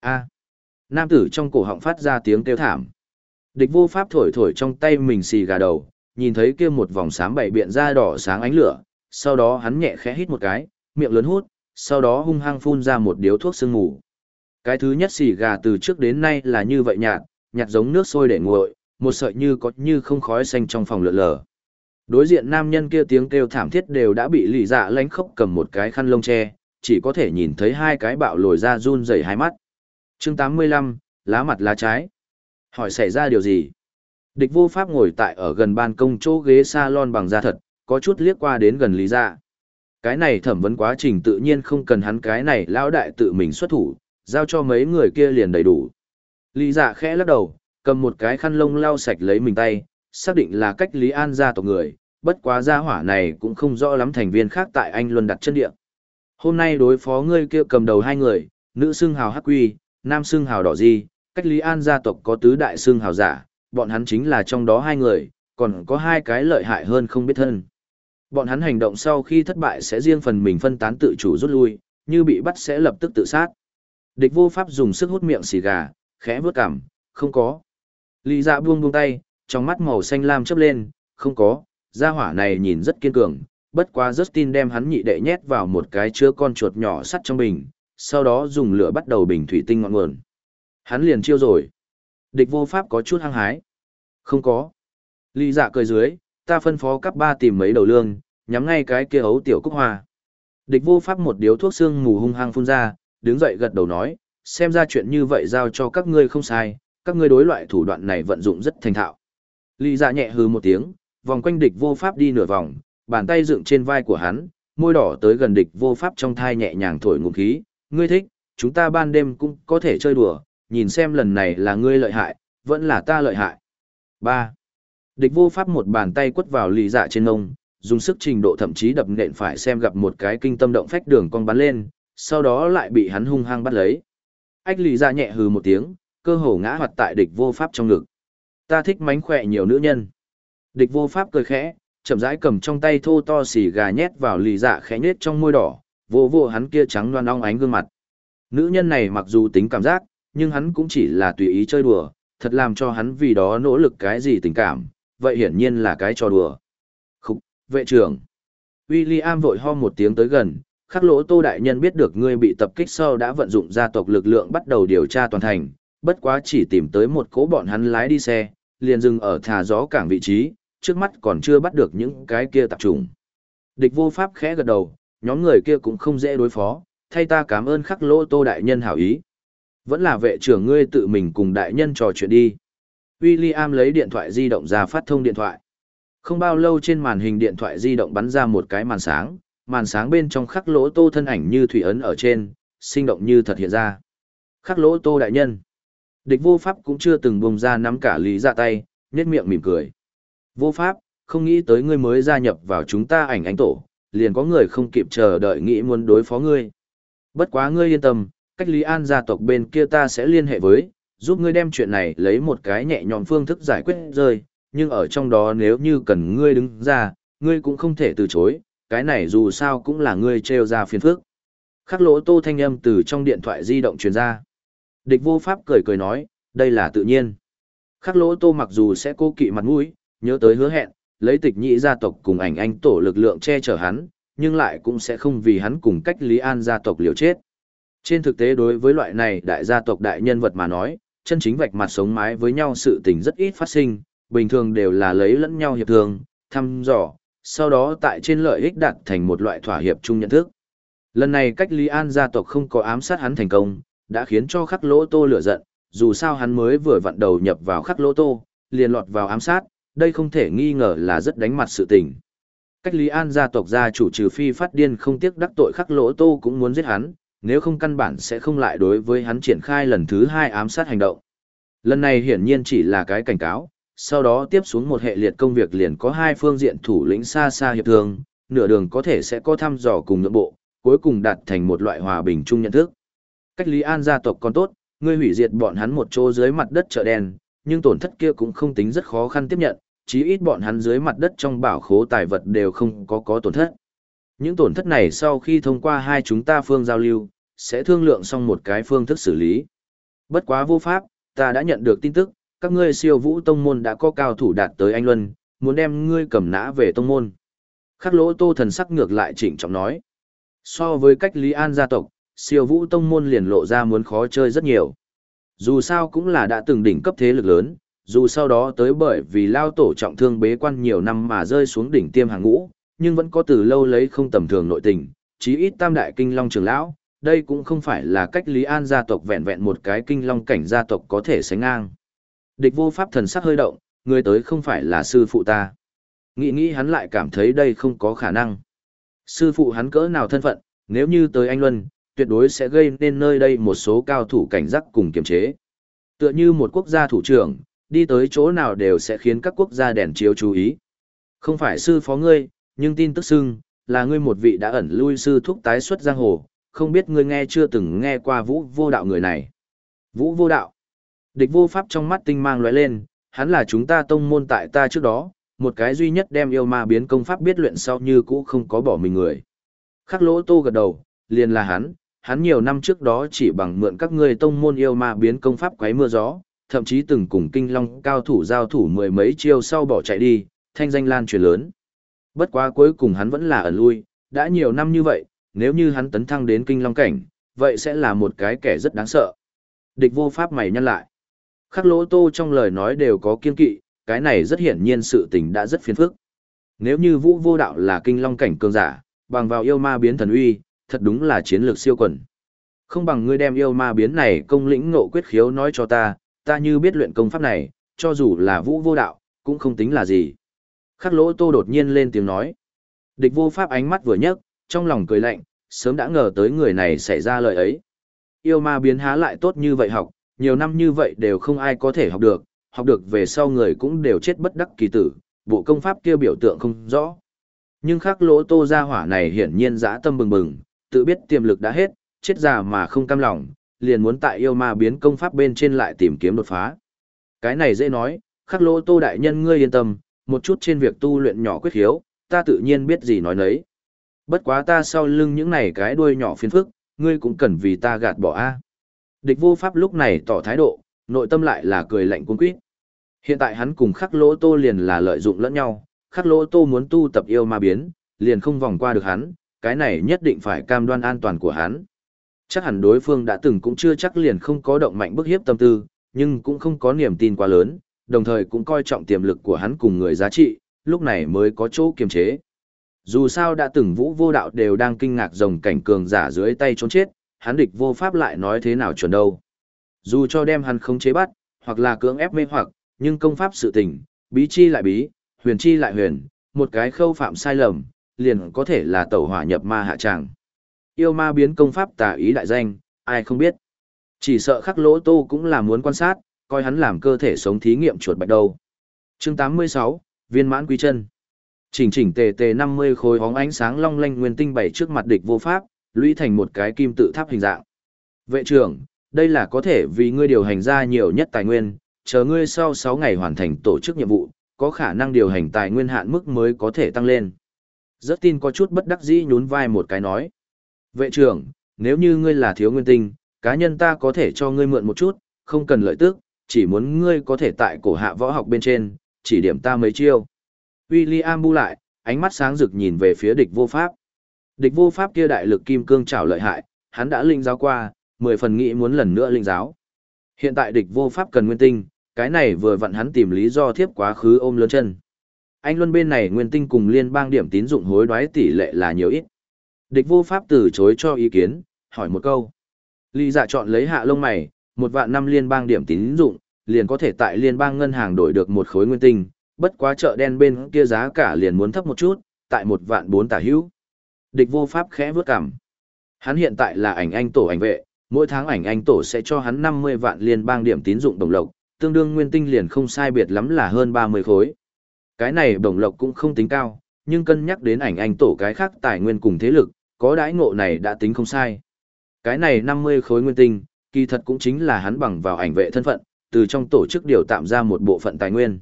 A. Nam tử trong cổ họng phát ra tiếng kêu thảm. Địch vô pháp thổi thổi trong tay mình xì gà đầu, nhìn thấy kia một vòng sám bảy biện da đỏ sáng ánh lửa, sau đó hắn nhẹ khẽ hít một cái, miệng lớn hút, sau đó hung hăng phun ra một điếu thuốc sương mù. Cái thứ nhất xì gà từ trước đến nay là như vậy nhạt, nhạt giống nước sôi để nguội, một sợi như có như không khói xanh trong phòng lượn lờ. Đối diện nam nhân kia tiếng kêu thảm thiết đều đã bị lì dạ lánh khốc cầm một cái khăn lông che, chỉ có thể nhìn thấy hai cái bạo lồi ra run rẩy hai mắt chương 85, lá mặt lá trái. Hỏi xảy ra điều gì? Địch vô pháp ngồi tại ở gần ban công chỗ ghế salon bằng da thật, có chút liếc qua đến gần lý dạ. Cái này thẩm vấn quá trình tự nhiên không cần hắn cái này lão đại tự mình xuất thủ, giao cho mấy người kia liền đầy đủ. Lý dạ khẽ lắc đầu, cầm một cái khăn lông lau sạch lấy mình tay, xác định là cách Lý An gia tộc người, bất quá gia hỏa này cũng không rõ lắm thành viên khác tại anh luôn đặt chân địa. Hôm nay đối phó ngươi kia cầm đầu hai người, nữ xưng hào hắc quy, nam xương hào đỏ di, cách Lý An gia tộc có tứ đại xương hào giả, bọn hắn chính là trong đó hai người, còn có hai cái lợi hại hơn không biết thân. Bọn hắn hành động sau khi thất bại sẽ riêng phần mình phân tán tự chủ rút lui, như bị bắt sẽ lập tức tự sát. Địch vô pháp dùng sức hút miệng xì gà, khẽ vướt cảm, không có. Lý dạ buông buông tay, trong mắt màu xanh lam chớp lên, không có, gia hỏa này nhìn rất kiên cường, bất quá Justin đem hắn nhị đệ nhét vào một cái chứa con chuột nhỏ sắt trong bình, sau đó dùng lửa bắt đầu bình thủy tinh ngọn nguồn. Hắn liền chiêu rồi. Địch vô pháp có chút hăng hái. Không có. Lý dạ cười dưới, ta phân phó cấp ba tìm mấy đầu lương, nhắm ngay cái kia ấu tiểu cúc hoa. Địch vô pháp một điếu thuốc xương mù hung hăng phun ra, đứng dậy gật đầu nói, xem ra chuyện như vậy giao cho các ngươi không sai, các ngươi đối loại thủ đoạn này vận dụng rất thành thạo. Lý dạ nhẹ hừ một tiếng, vòng quanh địch vô pháp đi nửa vòng, bàn tay dựng trên vai của hắn, môi đỏ tới gần địch vô pháp trong thai nhẹ nhàng thổi ngụm khí, ngươi thích, chúng ta ban đêm cũng có thể chơi đùa, nhìn xem lần này là ngươi lợi hại, vẫn là ta lợi hại. 3. Địch vô pháp một bàn tay quất vào lì dạ trên ngông, dùng sức trình độ thậm chí đập nện phải xem gặp một cái kinh tâm động phách đường cong bắn lên, sau đó lại bị hắn hung hăng bắt lấy. Ách lì dạ nhẹ hừ một tiếng, cơ hồ ngã hoạt tại địch vô pháp trong ngực. Ta thích mánh khỏe nhiều nữ nhân. Địch vô pháp cười khẽ, chậm rãi cầm trong tay thô to xì gà nhét vào lì dạ khẽ nhết trong môi đỏ, vô vô hắn kia trắng loan ong ánh gương mặt. Nữ nhân này mặc dù tính cảm giác, nhưng hắn cũng chỉ là tùy ý chơi đùa, thật làm cho hắn vì đó nỗ lực cái gì tình cảm, vậy hiển nhiên là cái trò đùa. Khúc, vệ trưởng. William vội ho một tiếng tới gần, khắc lỗ tô đại nhân biết được ngươi bị tập kích sau đã vận dụng gia tộc lực lượng bắt đầu điều tra toàn thành, bất quá chỉ tìm tới một cố bọn hắn lái đi xe, liền dừng ở thả gió cảng vị trí, trước mắt còn chưa bắt được những cái kia tập trung. Địch vô pháp khẽ gật đầu, nhóm người kia cũng không dễ đối phó, thay ta cảm ơn khắc lỗ tô đại nhân hảo ý. Vẫn là vệ trưởng ngươi tự mình cùng đại nhân trò chuyện đi. William lấy điện thoại di động ra phát thông điện thoại. Không bao lâu trên màn hình điện thoại di động bắn ra một cái màn sáng, màn sáng bên trong khắc lỗ tô thân ảnh như thủy ấn ở trên, sinh động như thật hiện ra. Khắc lỗ tô đại nhân. Địch vô pháp cũng chưa từng bùng ra nắm cả lý ra tay, nhét miệng mỉm cười. Vô pháp, không nghĩ tới ngươi mới gia nhập vào chúng ta ảnh ánh tổ, liền có người không kịp chờ đợi nghĩ muốn đối phó ngươi. Bất quá ngươi yên tâm, cách Lý An gia tộc bên kia ta sẽ liên hệ với, giúp ngươi đem chuyện này lấy một cái nhẹ nhõm phương thức giải quyết rơi, nhưng ở trong đó nếu như cần ngươi đứng ra, ngươi cũng không thể từ chối, cái này dù sao cũng là ngươi treo ra phiền phức. Khắc lỗ tô thanh âm từ trong điện thoại di động truyền ra. Địch vô pháp cười cười nói, đây là tự nhiên. Khắc lỗ tô mặc dù sẽ cố kỵ mặt mũi, nhớ tới hứa hẹn, lấy tịch nhị gia tộc cùng ảnh anh tổ lực lượng che chở hắn, nhưng lại cũng sẽ không vì hắn cùng cách Lý An gia tộc liều chết. Trên thực tế đối với loại này đại gia tộc đại nhân vật mà nói, chân chính vạch mặt sống mái với nhau sự tình rất ít phát sinh, bình thường đều là lấy lẫn nhau hiệp thương, thăm dò, sau đó tại trên lợi ích đạt thành một loại thỏa hiệp chung nhận thức. Lần này cách Lý An gia tộc không có ám sát hắn thành công, đã khiến cho khắc lỗ tô lửa giận, dù sao hắn mới vừa vặn đầu nhập vào khắc lỗ tô, liền lọt vào ám sát, đây không thể nghi ngờ là rất đánh mặt sự tình. Cách Lý An gia tộc gia chủ trừ phi phát điên không tiếc đắc tội khắc lỗ tô cũng muốn giết hắn, nếu không căn bản sẽ không lại đối với hắn triển khai lần thứ hai ám sát hành động. Lần này hiển nhiên chỉ là cái cảnh cáo, sau đó tiếp xuống một hệ liệt công việc liền có hai phương diện thủ lĩnh xa xa hiệp thương, nửa đường có thể sẽ có thăm dò cùng nội bộ, cuối cùng đạt thành một loại hòa bình chung nhận thức. Cách Lý An gia tộc còn tốt, ngươi hủy diệt bọn hắn một chỗ dưới mặt đất chợ đen, nhưng tổn thất kia cũng không tính rất khó khăn tiếp nhận, chí ít bọn hắn dưới mặt đất trong bảo khố tài vật đều không có có tổn thất. Những tổn thất này sau khi thông qua hai chúng ta phương giao lưu, sẽ thương lượng xong một cái phương thức xử lý. Bất quá vô pháp, ta đã nhận được tin tức, các ngươi siêu vũ tông môn đã có cao thủ đạt tới anh Luân, muốn đem ngươi cầm nã về tông môn. Khắc lỗ tô thần sắc ngược lại chỉnh trọng nói. So với cách Lý An gia tộc, siêu vũ tông môn liền lộ ra muốn khó chơi rất nhiều. Dù sao cũng là đã từng đỉnh cấp thế lực lớn, dù sau đó tới bởi vì lao tổ trọng thương bế quan nhiều năm mà rơi xuống đỉnh tiêm hàng ngũ, nhưng vẫn có từ lâu lấy không tầm thường nội tình, chí ít tam đại kinh long trường lão, đây cũng không phải là cách Lý An gia tộc vẹn vẹn một cái kinh long cảnh gia tộc có thể sánh ngang. Địch vô pháp thần sắc hơi động, người tới không phải là sư phụ ta. Nghĩ nghĩ hắn lại cảm thấy đây không có khả năng. Sư phụ hắn cỡ nào thân phận, nếu như tới anh Luân, tuyệt đối sẽ gây nên nơi đây một số cao thủ cảnh giác cùng kiềm chế. Tựa như một quốc gia thủ trưởng, đi tới chỗ nào đều sẽ khiến các quốc gia đèn chiếu chú ý. Không phải sư phó ngươi, nhưng tin tức xưng, là ngươi một vị đã ẩn lui sư thúc tái xuất giang hồ, không biết ngươi nghe chưa từng nghe qua vũ vô đạo người này. Vũ vô đạo. Địch vô pháp trong mắt tinh mang lóe lên, hắn là chúng ta tông môn tại ta trước đó, một cái duy nhất đem yêu ma biến công pháp biết luyện sau như cũ không có bỏ mình người. Khắc lỗ tô gật đầu, liền là hắn, hắn nhiều năm trước đó chỉ bằng mượn các ngươi tông môn yêu ma biến công pháp quấy mưa gió, thậm chí từng cùng kinh long cao thủ giao thủ mười mấy chiêu sau bỏ chạy đi, thanh danh lan truyền lớn. Bất quá cuối cùng hắn vẫn là ẩn lui, đã nhiều năm như vậy, nếu như hắn tấn thăng đến kinh long cảnh, vậy sẽ là một cái kẻ rất đáng sợ. Địch vô pháp mày nhăn lại. Khắc lỗ tô trong lời nói đều có kiên kỵ, cái này rất hiển nhiên sự tình đã rất phiền phức. Nếu như vũ vô đạo là kinh long cảnh cường giả, bằng vào yêu ma biến thần uy, thật đúng là chiến lược siêu quần. Không bằng ngươi đem yêu ma biến này công lĩnh ngộ quyết khiếu nói cho ta, ta như biết luyện công pháp này, cho dù là vũ vô đạo, cũng không tính là gì. Khắc lỗ tô đột nhiên lên tiếng nói. Địch vô pháp ánh mắt vừa nhấc, trong lòng cười lạnh, sớm đã ngờ tới người này xảy ra lời ấy. Yêu ma biến há lại tốt như vậy học, nhiều năm như vậy đều không ai có thể học được, học được về sau người cũng đều chết bất đắc kỳ tử, bộ công pháp kia biểu tượng không rõ. Nhưng khắc lỗ tô ra hỏa này hiển nhiên dã tâm bừng bừng, tự biết tiềm lực đã hết, chết già mà không cam lòng, liền muốn tại yêu ma biến công pháp bên trên lại tìm kiếm đột phá. Cái này dễ nói, khắc lỗ tô đại nhân ngươi yên tâm, một chút trên việc tu luyện nhỏ quyết hiếu, ta tự nhiên biết gì nói nấy. Bất quá ta sau lưng những này cái đuôi nhỏ phiền phức, ngươi cũng cần vì ta gạt bỏ a. Địch vô pháp lúc này tỏ thái độ, nội tâm lại là cười lạnh cuốn quýt. Hiện tại hắn cùng khắc lỗ tô liền là lợi dụng lẫn nhau, khắc lỗ tô muốn tu tập yêu ma biến, liền không vòng qua được hắn, cái này nhất định phải cam đoan an toàn của hắn. Chắc hẳn đối phương đã từng cũng chưa chắc liền không có động mạnh bức hiếp tâm tư, nhưng cũng không có niềm tin quá lớn, đồng thời cũng coi trọng tiềm lực của hắn cùng người giá trị, lúc này mới có chỗ kiềm chế. Dù sao đã từng vũ vô đạo đều đang kinh ngạc rồng cảnh cường giả dưới tay trốn chết, hắn địch vô pháp lại nói thế nào chuẩn đâu. Dù cho đem hắn không chế bắt, hoặc là cưỡng ép mê hoặc, nhưng công pháp sự tình, bí chi lại bí, huyền chi lại huyền, một cái khâu phạm sai lầm, liền có thể là tẩu hỏa nhập ma hạ tràng. Yêu ma biến công pháp tà ý đại danh, ai không biết. Chỉ sợ khắc lỗ tô cũng là muốn quan sát, coi hắn làm cơ thể sống thí nghiệm chuột bạch đâu. Chương 86, Viên mãn quý chân. Chỉnh chỉnh tề tề 50 khối hóng ánh sáng long lanh nguyên tinh bảy trước mặt địch vô pháp, lũy thành một cái kim tự tháp hình dạng. Vệ trưởng, đây là có thể vì ngươi điều hành ra nhiều nhất tài nguyên, chờ ngươi sau 6 ngày hoàn thành tổ chức nhiệm vụ, có khả năng điều hành tài nguyên hạn mức mới có thể tăng lên. Rất tin có chút bất đắc dĩ nhún vai một cái nói. Vệ trưởng, nếu như ngươi là thiếu nguyên tinh, cá nhân ta có thể cho ngươi mượn một chút, không cần lợi tức, chỉ muốn ngươi có thể tại cổ hạ võ học bên trên, chỉ điểm ta mấy chiêu. William bu lại, ánh mắt sáng rực nhìn về phía địch vô pháp. Địch vô pháp kia đại lực kim cương trảo lợi hại, hắn đã linh giáo qua, mười phần nghĩ muốn lần nữa linh giáo. Hiện tại địch vô pháp cần nguyên tinh, cái này vừa vặn hắn tìm lý do thiếp quá khứ ôm lớn chân. Anh Luân bên này nguyên tinh cùng liên bang điểm tín dụng hối đoái tỷ lệ là nhiều ít. Địch vô pháp từ chối cho ý kiến, hỏi một câu. Lý dạ chọn lấy hạ lông mày, một vạn năm liên bang điểm tín dụng, liền có thể tại liên bang ngân hàng đổi được một khối nguyên tinh, bất quá chợ đen bên kia giá cả liền muốn thấp một chút, tại một vạn bốn tả hữu. Địch vô pháp khẽ vướt cằm. Hắn hiện tại là ảnh anh tổ ảnh vệ, mỗi tháng ảnh anh tổ sẽ cho hắn 50 vạn liên bang điểm tín dụng đồng lộc, tương đương nguyên tinh liền không sai biệt lắm là hơn 30 khối. Cái này đồng lộc cũng không tính cao, nhưng cân nhắc đến ảnh anh tổ cái khác tài nguyên cùng thế lực, có đãi ngộ này đã tính không sai. Cái này 50 khối nguyên tinh, kỳ thật cũng chính là hắn bằng vào ảnh vệ thân phận, từ trong tổ chức điều tạm ra một bộ phận tài nguyên.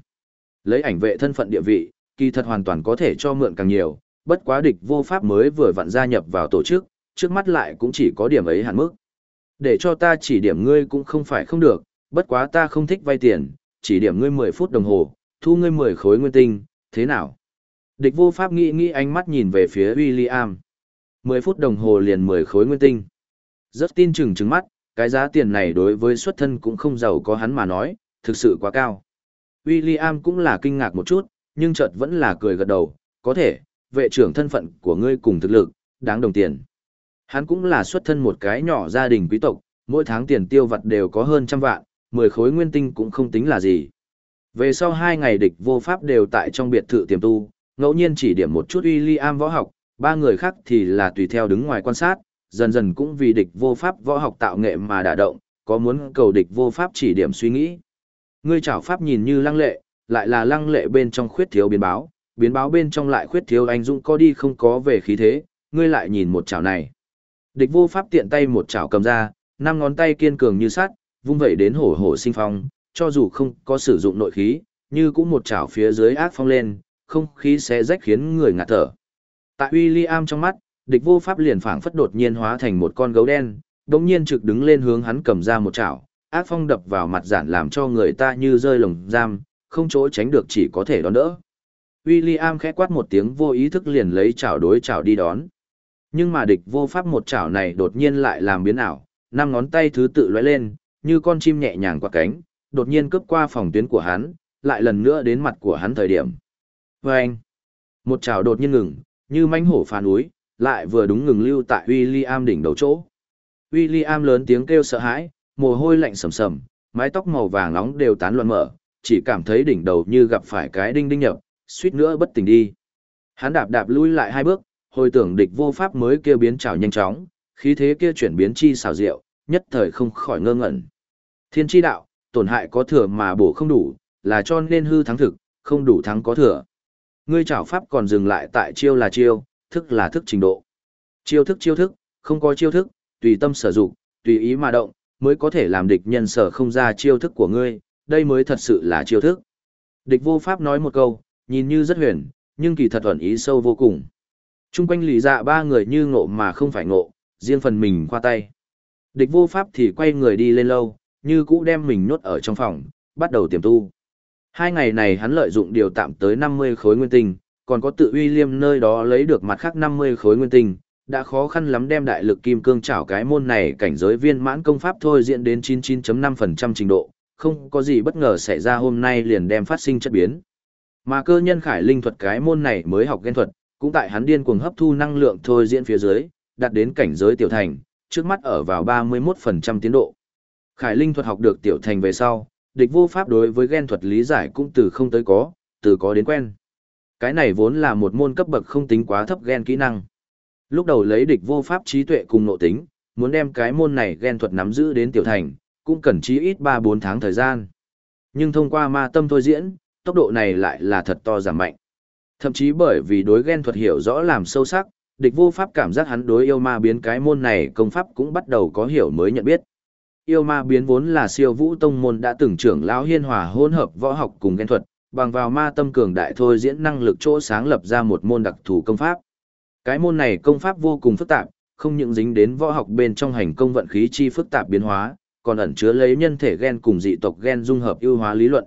Lấy ảnh vệ thân phận địa vị, kỳ thật hoàn toàn có thể cho mượn càng nhiều, bất quá địch vô pháp mới vừa vặn gia nhập vào tổ chức, trước mắt lại cũng chỉ có điểm ấy hạn mức. Để cho ta chỉ điểm ngươi cũng không phải không được, bất quá ta không thích vay tiền, chỉ điểm ngươi 10 phút đồng hồ, thu ngươi 10 khối nguyên tinh, thế nào? Địch vô pháp nghĩ nghĩ ánh mắt nhìn về phía William. 10 phút đồng hồ liền 10 khối nguyên tinh. Rất tin chừng chừng mắt, cái giá tiền này đối với xuất thân cũng không giàu có hắn mà nói, thực sự quá cao. William cũng là kinh ngạc một chút, nhưng chợt vẫn là cười gật đầu, có thể, vệ trưởng thân phận của ngươi cùng thực lực, đáng đồng tiền. Hắn cũng là xuất thân một cái nhỏ gia đình quý tộc, mỗi tháng tiền tiêu vặt đều có hơn trăm vạn, 10 khối nguyên tinh cũng không tính là gì. Về sau hai ngày địch vô pháp đều tại trong biệt thự tiềm tu, ngẫu nhiên chỉ điểm một chút William võ học, ba người khác thì là tùy theo đứng ngoài quan sát, dần dần cũng vì địch vô pháp võ học tạo nghệ mà đả động, có muốn cầu địch vô pháp chỉ điểm suy nghĩ. Ngươi chảo pháp nhìn như lăng lệ, lại là lăng lệ bên trong khuyết thiếu biến báo, biến báo bên trong lại khuyết thiếu anh dũng có đi không có về khí thế, ngươi lại nhìn một chảo này. Địch vô pháp tiện tay một chảo cầm ra, năm ngón tay kiên cường như sắt, vung vậy đến hổ hổ sinh phong, cho dù không có sử dụng nội khí, như cũng một chảo phía dưới ác phong lên, không khí sẽ rách khiến người ngạt thở. Tại William trong mắt, địch vô pháp liền phảng phất đột nhiên hóa thành một con gấu đen, đống nhiên trực đứng lên hướng hắn cầm ra một chảo, ác phong đập vào mặt giản làm cho người ta như rơi lồng giam, không chỗ tránh được chỉ có thể đón đỡ. William khẽ quát một tiếng vô ý thức liền lấy chảo đối chảo đi đón. Nhưng mà địch vô pháp một chảo này đột nhiên lại làm biến ảo, năm ngón tay thứ tự lóe lên, như con chim nhẹ nhàng qua cánh, đột nhiên cướp qua phòng tuyến của hắn, lại lần nữa đến mặt của hắn thời điểm. Và anh, một chảo đột nhiên ngừng, như manh hổ phá núi, lại vừa đúng ngừng lưu tại William đỉnh đầu chỗ. William lớn tiếng kêu sợ hãi, mồ hôi lạnh sầm sầm, mái tóc màu vàng nóng đều tán loạn mở, chỉ cảm thấy đỉnh đầu như gặp phải cái đinh đinh nhập, suýt nữa bất tỉnh đi. Hắn đạp đạp lui lại hai bước, hồi tưởng địch vô pháp mới kêu biến trào nhanh chóng, khí thế kia chuyển biến chi xào rượu, nhất thời không khỏi ngơ ngẩn. Thiên chi đạo, tổn hại có thừa mà bổ không đủ, là cho nên hư thắng thực, không đủ thắng có thừa. Ngươi trảo pháp còn dừng lại tại chiêu là chiêu, thức là thức trình độ. Chiêu thức chiêu thức, không có chiêu thức, tùy tâm sở dụng, tùy ý mà động, mới có thể làm địch nhân sở không ra chiêu thức của ngươi, đây mới thật sự là chiêu thức. Địch vô pháp nói một câu, nhìn như rất huyền, nhưng kỳ thật ẩn ý sâu vô cùng. Trung quanh lì dạ ba người như ngộ mà không phải ngộ, riêng phần mình qua tay. Địch vô pháp thì quay người đi lên lâu, như cũ đem mình nhốt ở trong phòng, bắt đầu tiềm tu. Hai ngày này hắn lợi dụng điều tạm tới 50 khối nguyên tinh, còn có tự uy liêm nơi đó lấy được mặt khác 50 khối nguyên tinh, đã khó khăn lắm đem đại lực kim cương chảo cái môn này cảnh giới viên mãn công pháp thôi diễn đến 99.5% trình độ, không có gì bất ngờ xảy ra hôm nay liền đem phát sinh chất biến. Mà cơ nhân khải linh thuật cái môn này mới học ghen thuật, cũng tại hắn điên cuồng hấp thu năng lượng thôi diễn phía dưới, đạt đến cảnh giới tiểu thành, trước mắt ở vào 31% tiến độ. Khải linh thuật học được tiểu thành về sau, địch vô pháp đối với ghen thuật lý giải cũng từ không tới có, từ có đến quen. Cái này vốn là một môn cấp bậc không tính quá thấp ghen kỹ năng. Lúc đầu lấy địch vô pháp trí tuệ cùng nội tính, muốn đem cái môn này ghen thuật nắm giữ đến tiểu thành, cũng cần chí ít 3-4 tháng thời gian. Nhưng thông qua ma tâm thôi diễn, tốc độ này lại là thật to giảm mạnh. Thậm chí bởi vì đối ghen thuật hiểu rõ làm sâu sắc, địch vô pháp cảm giác hắn đối yêu ma biến cái môn này công pháp cũng bắt đầu có hiểu mới nhận biết. Yêu ma biến vốn là siêu vũ tông môn đã từng trưởng lão hiên hòa hỗn hợp võ học cùng ghen thuật, bằng vào ma tâm cường đại thôi diễn năng lực chỗ sáng lập ra một môn đặc thù công pháp. Cái môn này công pháp vô cùng phức tạp, không những dính đến võ học bên trong hành công vận khí chi phức tạp biến hóa, còn ẩn chứa lấy nhân thể gen cùng dị tộc gen dung hợp ưu hóa lý luận.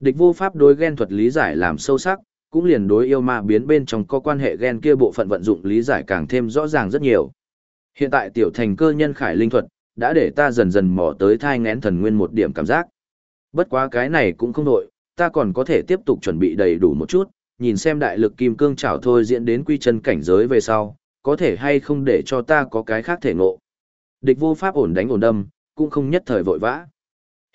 Địch vô pháp đối gen thuật lý giải làm sâu sắc, cũng liền đối yêu ma biến bên trong có quan hệ gen kia bộ phận vận dụng lý giải càng thêm rõ ràng rất nhiều. Hiện tại tiểu thành cơ nhân khải linh thuật, đã để ta dần dần mò tới thai ngén thần nguyên một điểm cảm giác. Bất quá cái này cũng không đổi, ta còn có thể tiếp tục chuẩn bị đầy đủ một chút, nhìn xem đại lực kim cương chảo thôi diễn đến quy chân cảnh giới về sau, có thể hay không để cho ta có cái khác thể ngộ. Địch vô pháp ổn đánh ổn đâm, cũng không nhất thời vội vã.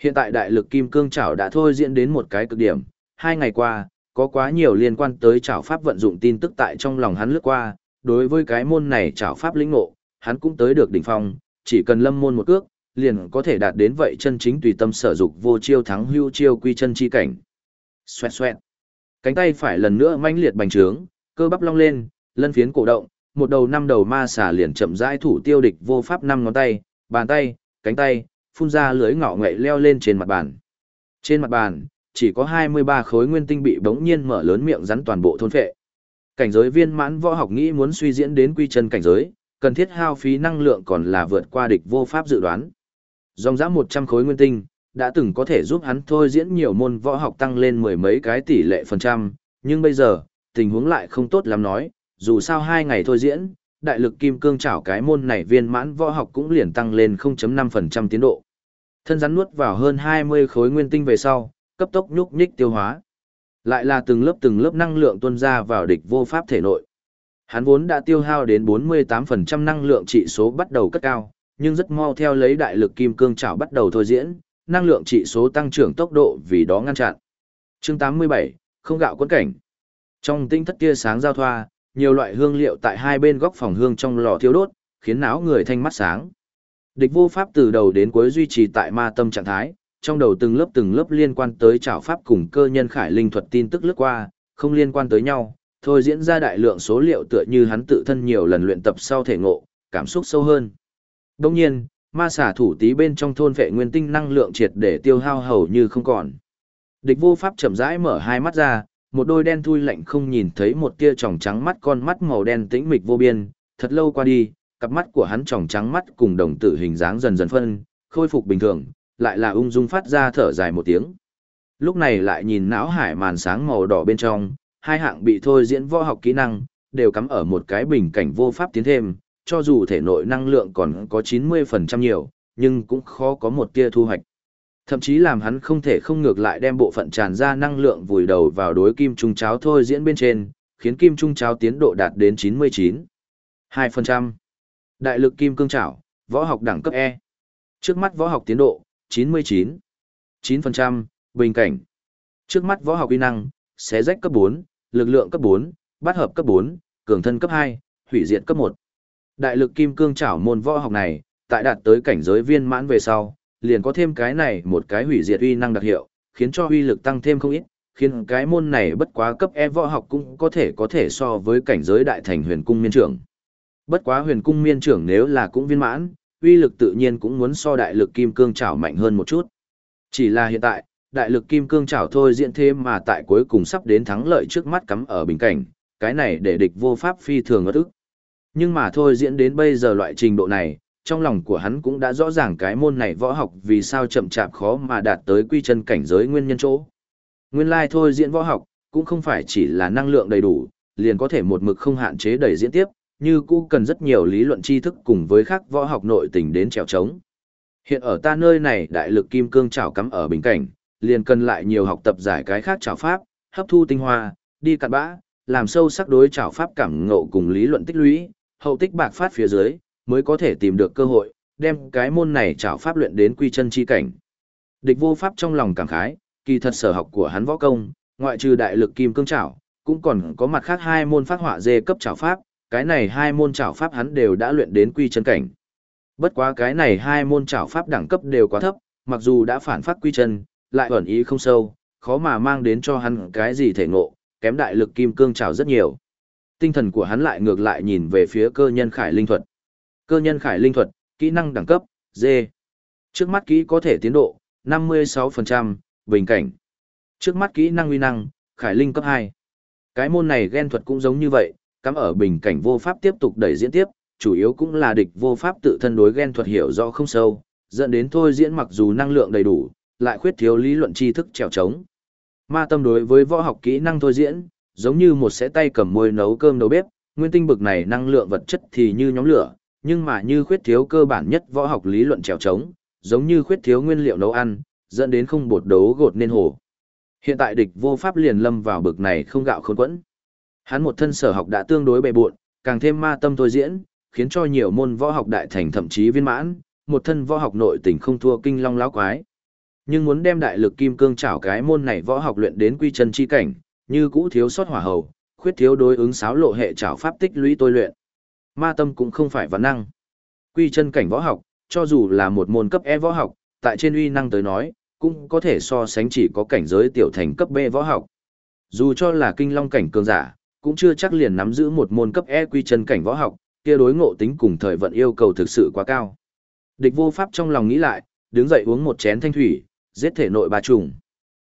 Hiện tại đại lực kim cương chảo đã thôi diễn đến một cái cực điểm, hai ngày qua, có quá nhiều liên quan tới chảo pháp vận dụng tin tức tại trong lòng hắn lướt qua, đối với cái môn này chảo pháp lĩnh ngộ, hắn cũng tới được đỉnh phong, chỉ cần lâm môn một cước, liền có thể đạt đến vậy chân chính tùy tâm sở dục vô chiêu thắng hưu chiêu quy chân chi cảnh. Xoẹt xoẹt. Cánh tay phải lần nữa manh liệt bành trướng, cơ bắp long lên, lân phiến cổ động, một đầu năm đầu ma xà liền chậm rãi thủ tiêu địch vô pháp năm ngón tay, bàn tay, cánh tay, phun ra lưới ngọ ngậy leo lên trên mặt bàn. Trên mặt bàn, chỉ có 23 khối nguyên tinh bị bỗng nhiên mở lớn miệng rắn toàn bộ thôn phệ. Cảnh giới viên mãn võ học nghĩ muốn suy diễn đến quy chân cảnh giới, cần thiết hao phí năng lượng còn là vượt qua địch vô pháp dự đoán. Dòng dã 100 khối nguyên tinh, đã từng có thể giúp hắn thôi diễn nhiều môn võ học tăng lên mười mấy cái tỷ lệ phần trăm, nhưng bây giờ, tình huống lại không tốt lắm nói, dù sao hai ngày thôi diễn, đại lực kim cương chảo cái môn này viên mãn võ học cũng liền tăng lên 0.5% tiến độ. Thân rắn nuốt vào hơn 20 khối nguyên tinh về sau, cấp tốc nhúc nhích tiêu hóa. Lại là từng lớp từng lớp năng lượng tuôn ra vào địch vô pháp thể nội. Hắn vốn đã tiêu hao đến 48% năng lượng trị số bắt đầu cất cao, nhưng rất mau theo lấy đại lực kim cương chảo bắt đầu thôi diễn, năng lượng trị số tăng trưởng tốc độ vì đó ngăn chặn. Chương 87, không gạo quân cảnh. Trong tinh thất tia sáng giao thoa, nhiều loại hương liệu tại hai bên góc phòng hương trong lò thiêu đốt, khiến não người thanh mắt sáng. Địch vô pháp từ đầu đến cuối duy trì tại ma tâm trạng thái, trong đầu từng lớp từng lớp liên quan tới trảo pháp cùng cơ nhân khải linh thuật tin tức lướt qua, không liên quan tới nhau, thôi diễn ra đại lượng số liệu tựa như hắn tự thân nhiều lần luyện tập sau thể ngộ, cảm xúc sâu hơn. Đồng nhiên, ma xả thủ tí bên trong thôn vệ nguyên tinh năng lượng triệt để tiêu hao hầu như không còn. Địch vô pháp chậm rãi mở hai mắt ra, một đôi đen thui lạnh không nhìn thấy một tia tròng trắng mắt con mắt màu đen tĩnh mịch vô biên, thật lâu qua đi, cặp mắt của hắn tròng trắng mắt cùng đồng tử hình dáng dần dần phân, khôi phục bình thường, lại là ung dung phát ra thở dài một tiếng. Lúc này lại nhìn não hải màn sáng màu đỏ bên trong, hai hạng bị thôi diễn võ học kỹ năng, đều cắm ở một cái bình cảnh vô pháp tiến thêm, cho dù thể nội năng lượng còn có 90% nhiều, nhưng cũng khó có một tia thu hoạch. Thậm chí làm hắn không thể không ngược lại đem bộ phận tràn ra năng lượng vùi đầu vào đối kim trung cháo thôi diễn bên trên, khiến kim trung cháo tiến độ đạt đến 99. 2%. Đại lực kim cương chảo, võ học đẳng cấp E. Trước mắt võ học tiến độ, 99. 9%, bình cảnh. Trước mắt võ học uy năng, xé rách cấp 4, lực lượng cấp 4, bát hợp cấp 4, cường thân cấp 2, hủy diệt cấp 1. Đại lực kim cương chảo môn võ học này, tại đạt tới cảnh giới viên mãn về sau, liền có thêm cái này một cái hủy diệt uy năng đặc hiệu, khiến cho uy lực tăng thêm không ít, khiến cái môn này bất quá cấp E võ học cũng có thể có thể so với cảnh giới đại thành huyền cung miên trưởng. Bất quá huyền cung miên trưởng nếu là cũng viên mãn, uy lực tự nhiên cũng muốn so đại lực kim cương chảo mạnh hơn một chút. Chỉ là hiện tại, đại lực kim cương chảo thôi diễn thế mà tại cuối cùng sắp đến thắng lợi trước mắt cắm ở bình cảnh, cái này để địch vô pháp phi thường ngất ức. Nhưng mà thôi diễn đến bây giờ loại trình độ này, trong lòng của hắn cũng đã rõ ràng cái môn này võ học vì sao chậm chạp khó mà đạt tới quy chân cảnh giới nguyên nhân chỗ. Nguyên lai like thôi diễn võ học, cũng không phải chỉ là năng lượng đầy đủ, liền có thể một mực không hạn chế đẩy diễn tiếp, như cũ cần rất nhiều lý luận tri thức cùng với khác võ học nội tình đến trèo trống. Hiện ở ta nơi này đại lực kim cương chảo cắm ở bình cảnh, liền cần lại nhiều học tập giải cái khác trảo pháp, hấp thu tinh hoa, đi cặn bã, làm sâu sắc đối trảo pháp cảm ngộ cùng lý luận tích lũy, hậu tích bạc phát phía dưới, mới có thể tìm được cơ hội, đem cái môn này trảo pháp luyện đến quy chân chi cảnh. Địch vô pháp trong lòng cảm khái, kỳ thật sở học của hắn võ công, ngoại trừ đại lực kim cương trảo, cũng còn có mặt khác hai môn phát họa dê cấp trảo pháp, cái này hai môn trảo pháp hắn đều đã luyện đến quy chân cảnh. Bất quá cái này hai môn trảo pháp đẳng cấp đều quá thấp, mặc dù đã phản pháp quy chân, lại ẩn ý không sâu, khó mà mang đến cho hắn cái gì thể ngộ, kém đại lực kim cương trào rất nhiều. Tinh thần của hắn lại ngược lại nhìn về phía cơ nhân khải linh thuật. Cơ nhân khải linh thuật, kỹ năng đẳng cấp, D. Trước mắt kỹ có thể tiến độ, 56%, bình cảnh. Trước mắt kỹ năng uy năng, khải linh cấp 2. Cái môn này ghen thuật cũng giống như vậy, cắm ở bình cảnh vô pháp tiếp tục đẩy diễn tiếp, chủ yếu cũng là địch vô pháp tự thân đối ghen thuật hiểu rõ không sâu, dẫn đến thôi diễn mặc dù năng lượng đầy đủ, lại khuyết thiếu lý luận tri thức trèo trống. Ma tâm đối với võ học kỹ năng thôi diễn, giống như một sẽ tay cầm môi nấu cơm nấu bếp, nguyên tinh bực này năng lượng vật chất thì như nhóm lửa, nhưng mà như khuyết thiếu cơ bản nhất võ học lý luận trèo trống, giống như khuyết thiếu nguyên liệu nấu ăn, dẫn đến không bột đấu gột nên hồ. Hiện tại địch vô pháp liền lâm vào bực này không gạo khôn quẫn. Hắn một thân sở học đã tương đối bề buộn, càng thêm ma tâm thôi diễn, khiến cho nhiều môn võ học đại thành thậm chí viên mãn, một thân võ học nội tình không thua kinh long láo quái. Nhưng muốn đem đại lực kim cương chảo cái môn này võ học luyện đến quy chân chi cảnh, như cũ thiếu sót hỏa hầu, khuyết thiếu đối ứng sáo lộ hệ chảo pháp tích lũy tôi luyện. Ma tâm cũng không phải vấn năng. Quy chân cảnh võ học, cho dù là một môn cấp E võ học, tại trên uy năng tới nói, cũng có thể so sánh chỉ có cảnh giới tiểu thành cấp B võ học. Dù cho là kinh long cảnh cường giả, cũng chưa chắc liền nắm giữ một môn cấp E quy chân cảnh võ học, kia đối ngộ tính cùng thời vận yêu cầu thực sự quá cao. Địch vô pháp trong lòng nghĩ lại, đứng dậy uống một chén thanh thủy, giết thể nội ba trùng.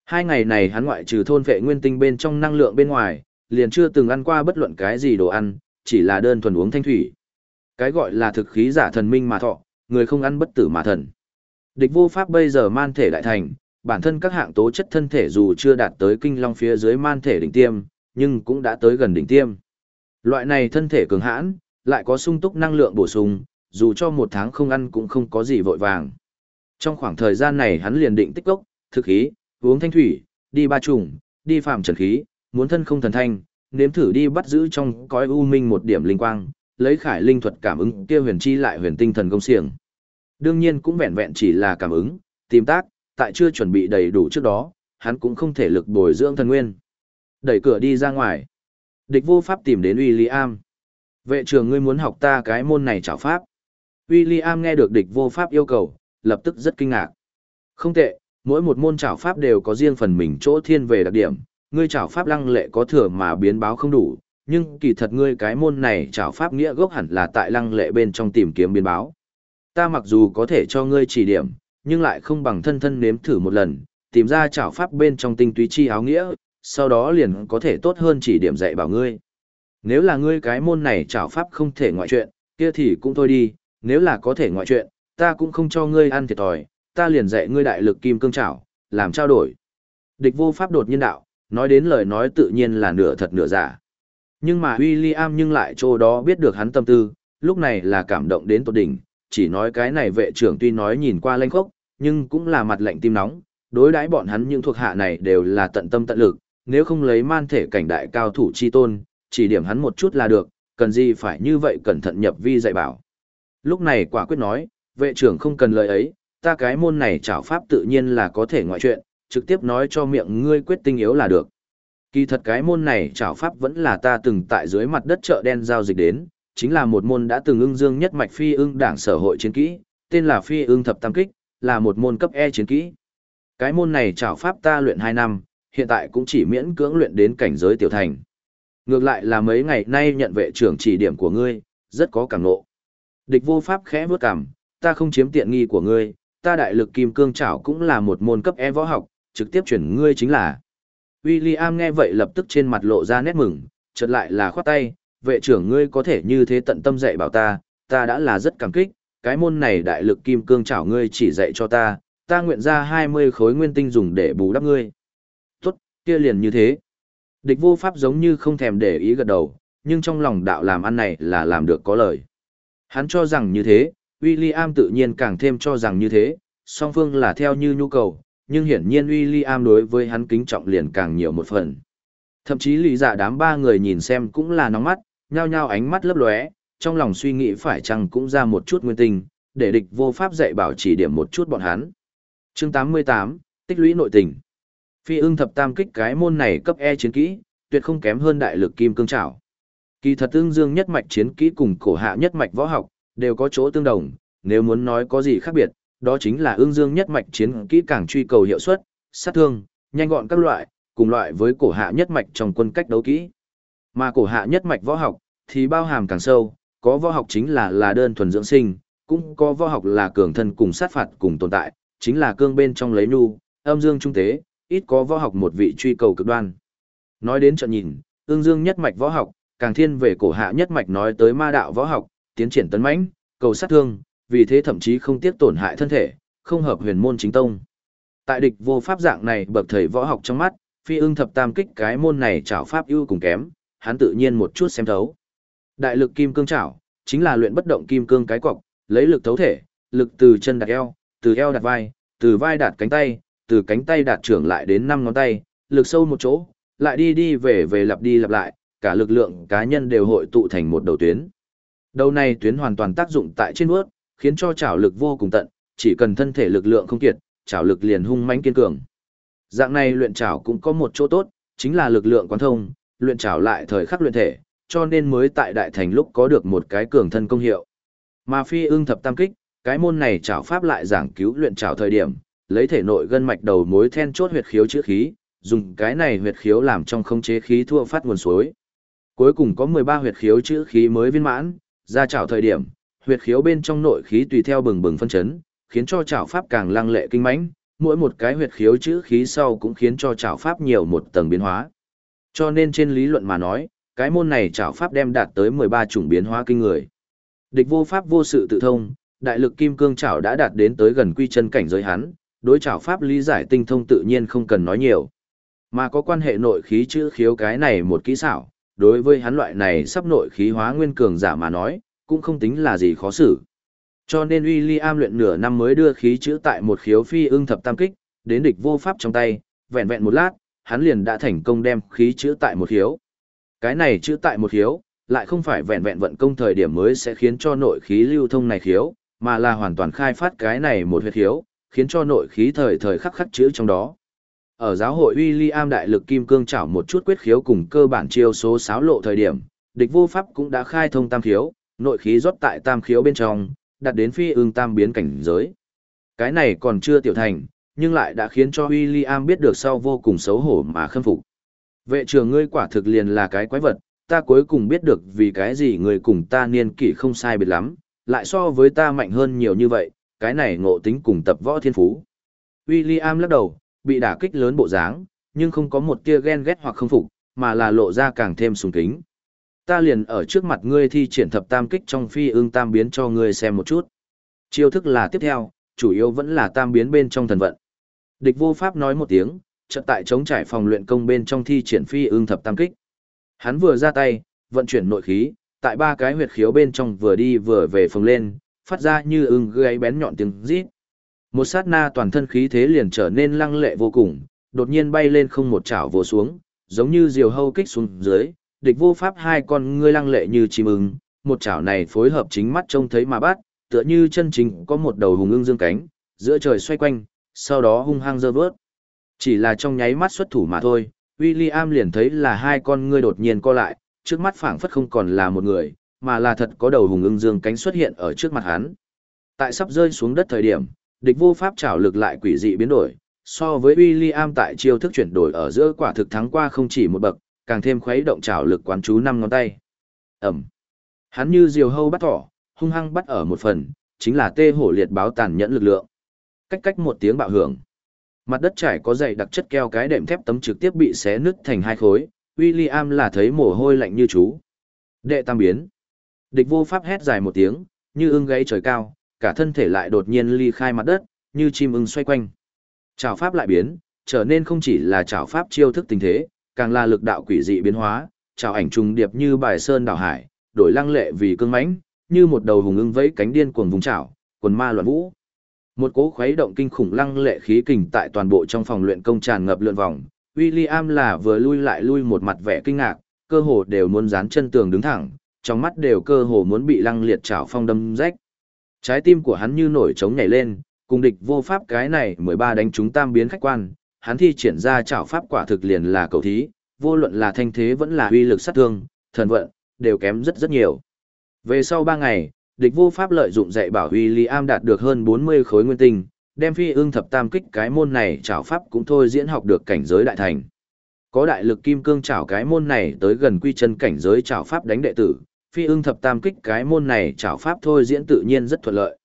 Hai ngày này hắn ngoại trừ thôn vệ nguyên tinh bên trong năng lượng bên ngoài, liền chưa từng ăn qua bất luận cái gì đồ ăn, chỉ là đơn thuần uống thanh thủy. Cái gọi là thực khí giả thần minh mà thọ, người không ăn bất tử mà thần. Địch vô pháp bây giờ man thể đại thành, bản thân các hạng tố chất thân thể dù chưa đạt tới kinh long phía dưới man thể đỉnh tiêm, nhưng cũng đã tới gần đỉnh tiêm. Loại này thân thể cường hãn, lại có sung túc năng lượng bổ sung, dù cho một tháng không ăn cũng không có gì vội vàng. Trong khoảng thời gian này hắn liền định tích cốc, thực khí, uống thanh thủy, đi ba trùng, đi phạm trần khí, muốn thân không thần thanh, nếm thử đi bắt giữ trong cõi u minh một điểm linh quang, lấy khải linh thuật cảm ứng kia huyền chi lại huyền tinh thần công xiềng. Đương nhiên cũng vẹn vẹn chỉ là cảm ứng, tìm tác, tại chưa chuẩn bị đầy đủ trước đó, hắn cũng không thể lực bồi dưỡng thần nguyên. Đẩy cửa đi ra ngoài. Địch vô pháp tìm đến William. Vệ trưởng ngươi muốn học ta cái môn này chảo pháp. William nghe được địch vô pháp yêu cầu, lập tức rất kinh ngạc. Không tệ, mỗi một môn chảo pháp đều có riêng phần mình chỗ thiên về đặc điểm, ngươi chảo pháp lăng lệ có thừa mà biến báo không đủ, nhưng kỳ thật ngươi cái môn này chảo pháp nghĩa gốc hẳn là tại lăng lệ bên trong tìm kiếm biến báo. Ta mặc dù có thể cho ngươi chỉ điểm, nhưng lại không bằng thân thân nếm thử một lần, tìm ra chảo pháp bên trong tinh túy chi áo nghĩa, sau đó liền có thể tốt hơn chỉ điểm dạy bảo ngươi. Nếu là ngươi cái môn này chảo pháp không thể ngoại chuyện, kia thì cũng thôi đi, nếu là có thể ngoại chuyện, ta cũng không cho ngươi ăn thiệt thòi, ta liền dạy ngươi đại lực kim cương chảo, làm trao đổi. Địch vô pháp đột nhiên đạo, nói đến lời nói tự nhiên là nửa thật nửa giả. Nhưng mà William nhưng lại chỗ đó biết được hắn tâm tư, lúc này là cảm động đến tột đỉnh, chỉ nói cái này vệ trưởng tuy nói nhìn qua lanh khốc, nhưng cũng là mặt lạnh tim nóng, đối đãi bọn hắn những thuộc hạ này đều là tận tâm tận lực, nếu không lấy man thể cảnh đại cao thủ chi tôn, chỉ điểm hắn một chút là được, cần gì phải như vậy cẩn thận nhập vi dạy bảo. Lúc này quả quyết nói, vệ trưởng không cần lời ấy, ta cái môn này trảo pháp tự nhiên là có thể ngoại chuyện, trực tiếp nói cho miệng ngươi quyết tinh yếu là được. Kỳ thật cái môn này trảo pháp vẫn là ta từng tại dưới mặt đất chợ đen giao dịch đến, chính là một môn đã từng ưng dương nhất mạch phi ưng đảng sở hội chiến kỹ, tên là phi ưng thập tam kích, là một môn cấp E chiến kỹ. Cái môn này trảo pháp ta luyện 2 năm, hiện tại cũng chỉ miễn cưỡng luyện đến cảnh giới tiểu thành. Ngược lại là mấy ngày nay nhận vệ trưởng chỉ điểm của ngươi, rất có cảm nộ. Địch vô pháp khẽ bước cằm ta không chiếm tiện nghi của ngươi, ta đại lực kim cương chảo cũng là một môn cấp E võ học, trực tiếp chuyển ngươi chính là. William nghe vậy lập tức trên mặt lộ ra nét mừng, chợt lại là khoát tay, vệ trưởng ngươi có thể như thế tận tâm dạy bảo ta, ta đã là rất cảm kích, cái môn này đại lực kim cương chảo ngươi chỉ dạy cho ta, ta nguyện ra 20 khối nguyên tinh dùng để bù đắp ngươi. Tốt, kia liền như thế. Địch vô pháp giống như không thèm để ý gật đầu, nhưng trong lòng đạo làm ăn này là làm được có lời. Hắn cho rằng như thế, William tự nhiên càng thêm cho rằng như thế, song phương là theo như nhu cầu, nhưng hiển nhiên William đối với hắn kính trọng liền càng nhiều một phần. Thậm chí lý giả dạ đám ba người nhìn xem cũng là nóng mắt, nhao nhao ánh mắt lấp lóe, trong lòng suy nghĩ phải chăng cũng ra một chút nguyên tình, để địch vô pháp dạy bảo chỉ điểm một chút bọn hắn. Chương 88, tích lũy nội tình. Phi ưng thập tam kích cái môn này cấp E chiến kỹ, tuyệt không kém hơn đại lực kim cương trảo. Kỳ thật tương dương nhất mạch chiến kỹ cùng cổ hạ nhất mạch võ học, đều có chỗ tương đồng, nếu muốn nói có gì khác biệt, đó chính là ương dương nhất mạch chiến kỹ càng truy cầu hiệu suất, sát thương, nhanh gọn các loại, cùng loại với cổ hạ nhất mạch trong quân cách đấu kỹ. Mà cổ hạ nhất mạch võ học thì bao hàm càng sâu, có võ học chính là là đơn thuần dưỡng sinh, cũng có võ học là cường thân cùng sát phạt cùng tồn tại, chính là cương bên trong lấy nhu, âm dương trung tế, ít có võ học một vị truy cầu cực đoan. Nói đến trận nhìn, ương dương nhất mạch võ học, càng thiên về cổ hạ nhất mạch nói tới ma đạo võ học, tiến triển tấn mãnh, cầu sát thương, vì thế thậm chí không tiếc tổn hại thân thể, không hợp huyền môn chính tông. Tại địch vô pháp dạng này bậc thầy võ học trong mắt, phi ưng thập tam kích cái môn này chảo pháp ưu cùng kém, hắn tự nhiên một chút xem thấu. Đại lực kim cương chảo, chính là luyện bất động kim cương cái cọc, lấy lực thấu thể, lực từ chân đặt eo, từ eo đặt vai, từ vai đặt cánh tay, từ cánh tay đạt trưởng lại đến năm ngón tay, lực sâu một chỗ, lại đi đi về về lặp đi lặp lại, cả lực lượng cá nhân đều hội tụ thành một đầu tuyến. Đầu này tuyến hoàn toàn tác dụng tại trên bước, khiến cho chảo lực vô cùng tận, chỉ cần thân thể lực lượng không kiệt, chảo lực liền hung mãnh kiên cường. Dạng này luyện chảo cũng có một chỗ tốt, chính là lực lượng quán thông, luyện chảo lại thời khắc luyện thể, cho nên mới tại đại thành lúc có được một cái cường thân công hiệu. Mà phi ưng thập tam kích, cái môn này chảo pháp lại giảng cứu luyện chảo thời điểm, lấy thể nội gân mạch đầu mối then chốt huyệt khiếu chữa khí, dùng cái này huyệt khiếu làm trong không chế khí thua phát nguồn suối. Cuối cùng có 13 huyệt khiếu chữa khí mới viên mãn, ra chảo thời điểm, huyệt khiếu bên trong nội khí tùy theo bừng bừng phân chấn, khiến cho chảo pháp càng lăng lệ kinh mãnh, mỗi một cái huyệt khiếu chữ khí sau cũng khiến cho chảo pháp nhiều một tầng biến hóa. Cho nên trên lý luận mà nói, cái môn này chảo pháp đem đạt tới 13 chủng biến hóa kinh người. Địch vô pháp vô sự tự thông, đại lực kim cương chảo đã đạt đến tới gần quy chân cảnh giới hắn, đối chảo pháp lý giải tinh thông tự nhiên không cần nói nhiều. Mà có quan hệ nội khí chữ khiếu cái này một kỹ xảo, đối với hắn loại này sắp nội khí hóa nguyên cường giả mà nói, cũng không tính là gì khó xử. Cho nên William luyện nửa năm mới đưa khí chữ tại một khiếu phi ưng thập tam kích, đến địch vô pháp trong tay, vẹn vẹn một lát, hắn liền đã thành công đem khí chữ tại một khiếu. Cái này chữ tại một khiếu, lại không phải vẹn vẹn vận công thời điểm mới sẽ khiến cho nội khí lưu thông này khiếu, mà là hoàn toàn khai phát cái này một huyệt khiếu, khiến cho nội khí thời thời khắc khắc chữ trong đó. Ở giáo hội William đại lực kim cương chảo một chút quyết khiếu cùng cơ bản chiêu số sáo lộ thời điểm, địch vô pháp cũng đã khai thông tam khiếu, nội khí rót tại tam khiếu bên trong, đạt đến phi ương tam biến cảnh giới. Cái này còn chưa tiểu thành, nhưng lại đã khiến cho William biết được sau vô cùng xấu hổ mà khâm phục. Vệ trưởng ngươi quả thực liền là cái quái vật, ta cuối cùng biết được vì cái gì người cùng ta niên kỷ không sai biệt lắm, lại so với ta mạnh hơn nhiều như vậy, cái này ngộ tính cùng tập võ thiên phú. William lắc đầu, bị đả kích lớn bộ dáng, nhưng không có một tia ghen ghét hoặc không phục, mà là lộ ra càng thêm sùng kính. Ta liền ở trước mặt ngươi thi triển thập tam kích trong phi ương tam biến cho ngươi xem một chút. Chiêu thức là tiếp theo, chủ yếu vẫn là tam biến bên trong thần vận. Địch vô pháp nói một tiếng, trận tại chống trải phòng luyện công bên trong thi triển phi ương thập tam kích. Hắn vừa ra tay, vận chuyển nội khí, tại ba cái huyệt khiếu bên trong vừa đi vừa về phồng lên, phát ra như ưng gáy bén nhọn tiếng rít. Một sát na toàn thân khí thế liền trở nên lăng lệ vô cùng, đột nhiên bay lên không một chảo vồ xuống, giống như diều hâu kích xuống dưới, địch vô pháp hai con ngươi lăng lệ như chim ưng, một chảo này phối hợp chính mắt trông thấy mà bắt, tựa như chân chính có một đầu hùng ưng dương cánh, giữa trời xoay quanh, sau đó hung hăng dơ vớt. Chỉ là trong nháy mắt xuất thủ mà thôi, William liền thấy là hai con ngươi đột nhiên co lại, trước mắt phảng phất không còn là một người, mà là thật có đầu hùng ưng dương cánh xuất hiện ở trước mặt hắn. Tại sắp rơi xuống đất thời điểm, địch vô pháp trảo lực lại quỷ dị biến đổi, so với William tại chiêu thức chuyển đổi ở giữa quả thực thắng qua không chỉ một bậc, càng thêm khuấy động trảo lực quán chú năm ngón tay. Ẩm. Hắn như diều hâu bắt thỏ, hung hăng bắt ở một phần, chính là tê hổ liệt báo tàn nhẫn lực lượng. Cách cách một tiếng bạo hưởng. Mặt đất trải có dày đặc chất keo cái đệm thép tấm trực tiếp bị xé nứt thành hai khối, William là thấy mồ hôi lạnh như chú. Đệ tam biến. Địch vô pháp hét dài một tiếng, như ưng gáy trời cao, cả thân thể lại đột nhiên ly khai mặt đất, như chim ưng xoay quanh. Trảo pháp lại biến, trở nên không chỉ là trảo pháp chiêu thức tình thế, càng là lực đạo quỷ dị biến hóa, trảo ảnh trùng điệp như bài sơn đảo hải, đổi lăng lệ vì cương mãnh, như một đầu hùng ưng vẫy cánh điên cuồng vùng trảo, quần ma loạn vũ. Một cỗ khuấy động kinh khủng lăng lệ khí kình tại toàn bộ trong phòng luyện công tràn ngập lượn vòng, William là vừa lui lại lui một mặt vẻ kinh ngạc, cơ hồ đều muốn dán chân tường đứng thẳng, trong mắt đều cơ hồ muốn bị lăng liệt chảo phong đâm rách. Trái tim của hắn như nổi trống nhảy lên, cùng địch vô pháp cái này 13 đánh chúng tam biến khách quan, hắn thi triển ra chảo pháp quả thực liền là cầu thí, vô luận là thanh thế vẫn là uy lực sát thương, thần vận, đều kém rất rất nhiều. Về sau 3 ngày, địch vô pháp lợi dụng dạy bảo huy ly am đạt được hơn 40 khối nguyên tinh, đem phi ương thập tam kích cái môn này chảo pháp cũng thôi diễn học được cảnh giới đại thành. Có đại lực kim cương chảo cái môn này tới gần quy chân cảnh giới chảo pháp đánh đệ tử, phi ưng thập tam kích cái môn này chảo pháp thôi diễn tự nhiên rất thuận lợi.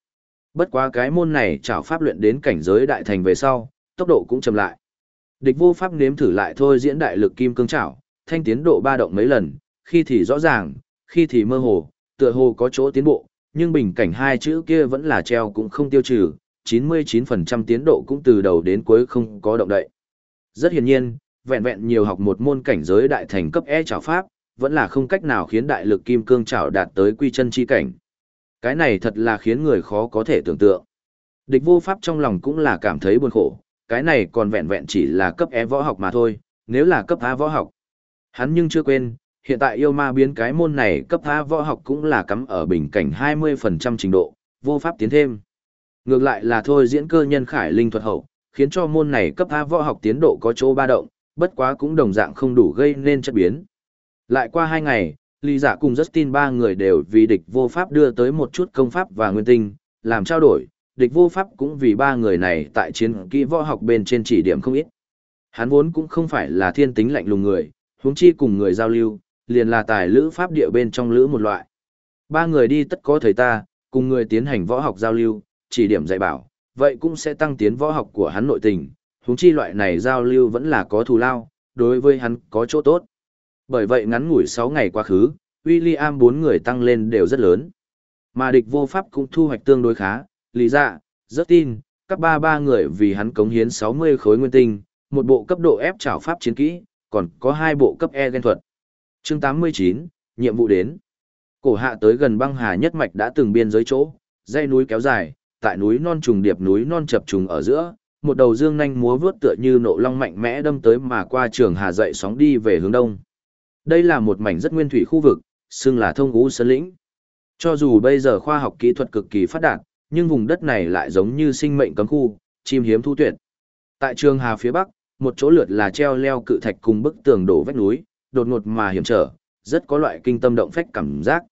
Bất quá cái môn này chảo pháp luyện đến cảnh giới đại thành về sau, tốc độ cũng chậm lại. Địch vô pháp nếm thử lại thôi diễn đại lực kim cương chảo, thanh tiến độ ba động mấy lần, khi thì rõ ràng, khi thì mơ hồ, tựa hồ có chỗ tiến bộ, nhưng bình cảnh hai chữ kia vẫn là treo cũng không tiêu trừ, 99% tiến độ cũng từ đầu đến cuối không có động đậy. Rất hiển nhiên, vẹn vẹn nhiều học một môn cảnh giới đại thành cấp E trảo pháp, vẫn là không cách nào khiến đại lực kim cương trảo đạt tới quy chân chi cảnh. Cái này thật là khiến người khó có thể tưởng tượng. Địch vô pháp trong lòng cũng là cảm thấy buồn khổ, cái này còn vẹn vẹn chỉ là cấp E võ học mà thôi, nếu là cấp A võ học. Hắn nhưng chưa quên, hiện tại yêu ma biến cái môn này cấp A võ học cũng là cắm ở bình cảnh 20% trình độ, vô pháp tiến thêm. Ngược lại là thôi diễn cơ nhân khải linh thuật hậu, khiến cho môn này cấp A võ học tiến độ có chỗ ba động, bất quá cũng đồng dạng không đủ gây nên chất biến. Lại qua hai ngày, Lý Giả cùng Justin ba người đều vì địch vô pháp đưa tới một chút công pháp và nguyên tinh, làm trao đổi, địch vô pháp cũng vì ba người này tại chiến kỹ võ học bên trên chỉ điểm không ít. Hắn vốn cũng không phải là thiên tính lạnh lùng người, huống chi cùng người giao lưu, liền là tài lữ pháp địa bên trong lữ một loại. Ba người đi tất có thời ta, cùng người tiến hành võ học giao lưu, chỉ điểm dạy bảo, vậy cũng sẽ tăng tiến võ học của hắn nội tình, huống chi loại này giao lưu vẫn là có thù lao, đối với hắn có chỗ tốt. Bởi vậy ngắn ngủi 6 ngày quá khứ, William bốn người tăng lên đều rất lớn. Mà địch vô pháp cũng thu hoạch tương đối khá, lý dạ, rất tin, các ba ba người vì hắn cống hiến 60 khối nguyên tinh, một bộ cấp độ ép trảo pháp chiến kỹ, còn có hai bộ cấp E gen thuật. Chương 89, nhiệm vụ đến. Cổ hạ tới gần băng hà nhất mạch đã từng biên giới chỗ, dãy núi kéo dài, tại núi non trùng điệp núi non chập trùng ở giữa, một đầu dương nhanh múa vướt tựa như nộ long mạnh mẽ đâm tới mà qua trường hà dậy sóng đi về hướng đông. Đây là một mảnh rất nguyên thủy khu vực, xưng là thông ngũ sơn lĩnh. Cho dù bây giờ khoa học kỹ thuật cực kỳ phát đạt, nhưng vùng đất này lại giống như sinh mệnh cấm khu, chim hiếm thu tuyệt. Tại trường hà phía bắc, một chỗ lượt là treo leo cự thạch cùng bức tường đổ vách núi, đột ngột mà hiểm trở, rất có loại kinh tâm động phách cảm giác.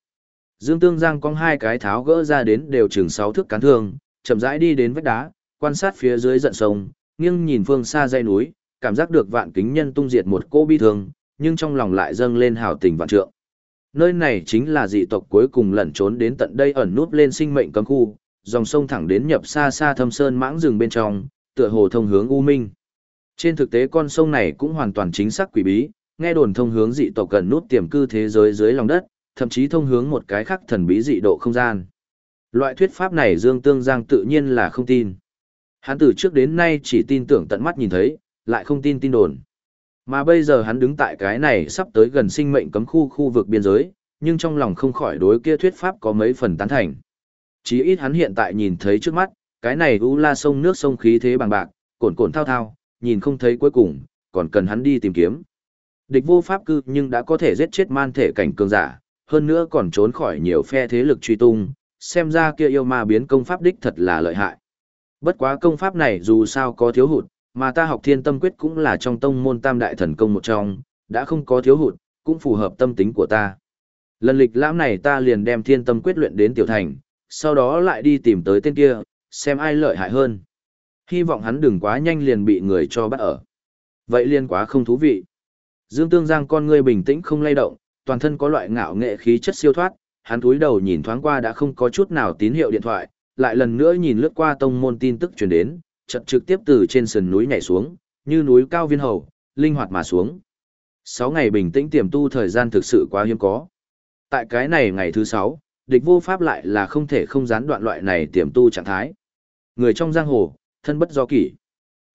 Dương Tương Giang cong hai cái tháo gỡ ra đến đều chừng sáu thước cán thương, chậm rãi đi đến vách đá, quan sát phía dưới dận sông, nghiêng nhìn phương xa dãy núi, cảm giác được vạn kính nhân tung diệt một cô bi thương, nhưng trong lòng lại dâng lên hào tình vạn trượng. Nơi này chính là dị tộc cuối cùng lẩn trốn đến tận đây ẩn núp lên sinh mệnh cấm khu, dòng sông thẳng đến nhập xa xa thâm sơn mãng rừng bên trong, tựa hồ thông hướng U Minh. Trên thực tế con sông này cũng hoàn toàn chính xác quỷ bí, nghe đồn thông hướng dị tộc gần nút tiềm cư thế giới dưới lòng đất, thậm chí thông hướng một cái khác thần bí dị độ không gian. Loại thuyết pháp này Dương Tương Giang tự nhiên là không tin. Hắn từ trước đến nay chỉ tin tưởng tận mắt nhìn thấy, lại không tin tin đồn. Mà bây giờ hắn đứng tại cái này sắp tới gần sinh mệnh cấm khu khu vực biên giới, nhưng trong lòng không khỏi đối kia thuyết pháp có mấy phần tán thành. Chí ít hắn hiện tại nhìn thấy trước mắt, cái này u la sông nước sông khí thế bằng bạc, cồn cồn thao thao, nhìn không thấy cuối cùng, còn cần hắn đi tìm kiếm. Địch vô pháp cư nhưng đã có thể giết chết man thể cảnh cường giả, hơn nữa còn trốn khỏi nhiều phe thế lực truy tung, xem ra kia yêu ma biến công pháp đích thật là lợi hại. Bất quá công pháp này dù sao có thiếu hụt, mà ta học thiên tâm quyết cũng là trong tông môn tam đại thần công một trong, đã không có thiếu hụt, cũng phù hợp tâm tính của ta. Lần lịch lãm này ta liền đem thiên tâm quyết luyện đến tiểu thành, sau đó lại đi tìm tới tên kia, xem ai lợi hại hơn. Hy vọng hắn đừng quá nhanh liền bị người cho bắt ở. Vậy liên quá không thú vị. Dương Tương Giang con ngươi bình tĩnh không lay động, toàn thân có loại ngạo nghệ khí chất siêu thoát, hắn cúi đầu nhìn thoáng qua đã không có chút nào tín hiệu điện thoại, lại lần nữa nhìn lướt qua tông môn tin tức truyền đến, trận trực tiếp từ trên sườn núi nhảy xuống, như núi cao viên hầu, linh hoạt mà xuống. Sáu ngày bình tĩnh tiềm tu thời gian thực sự quá hiếm có. Tại cái này ngày thứ sáu, địch vô pháp lại là không thể không gián đoạn loại này tiềm tu trạng thái. Người trong giang hồ, thân bất do kỷ.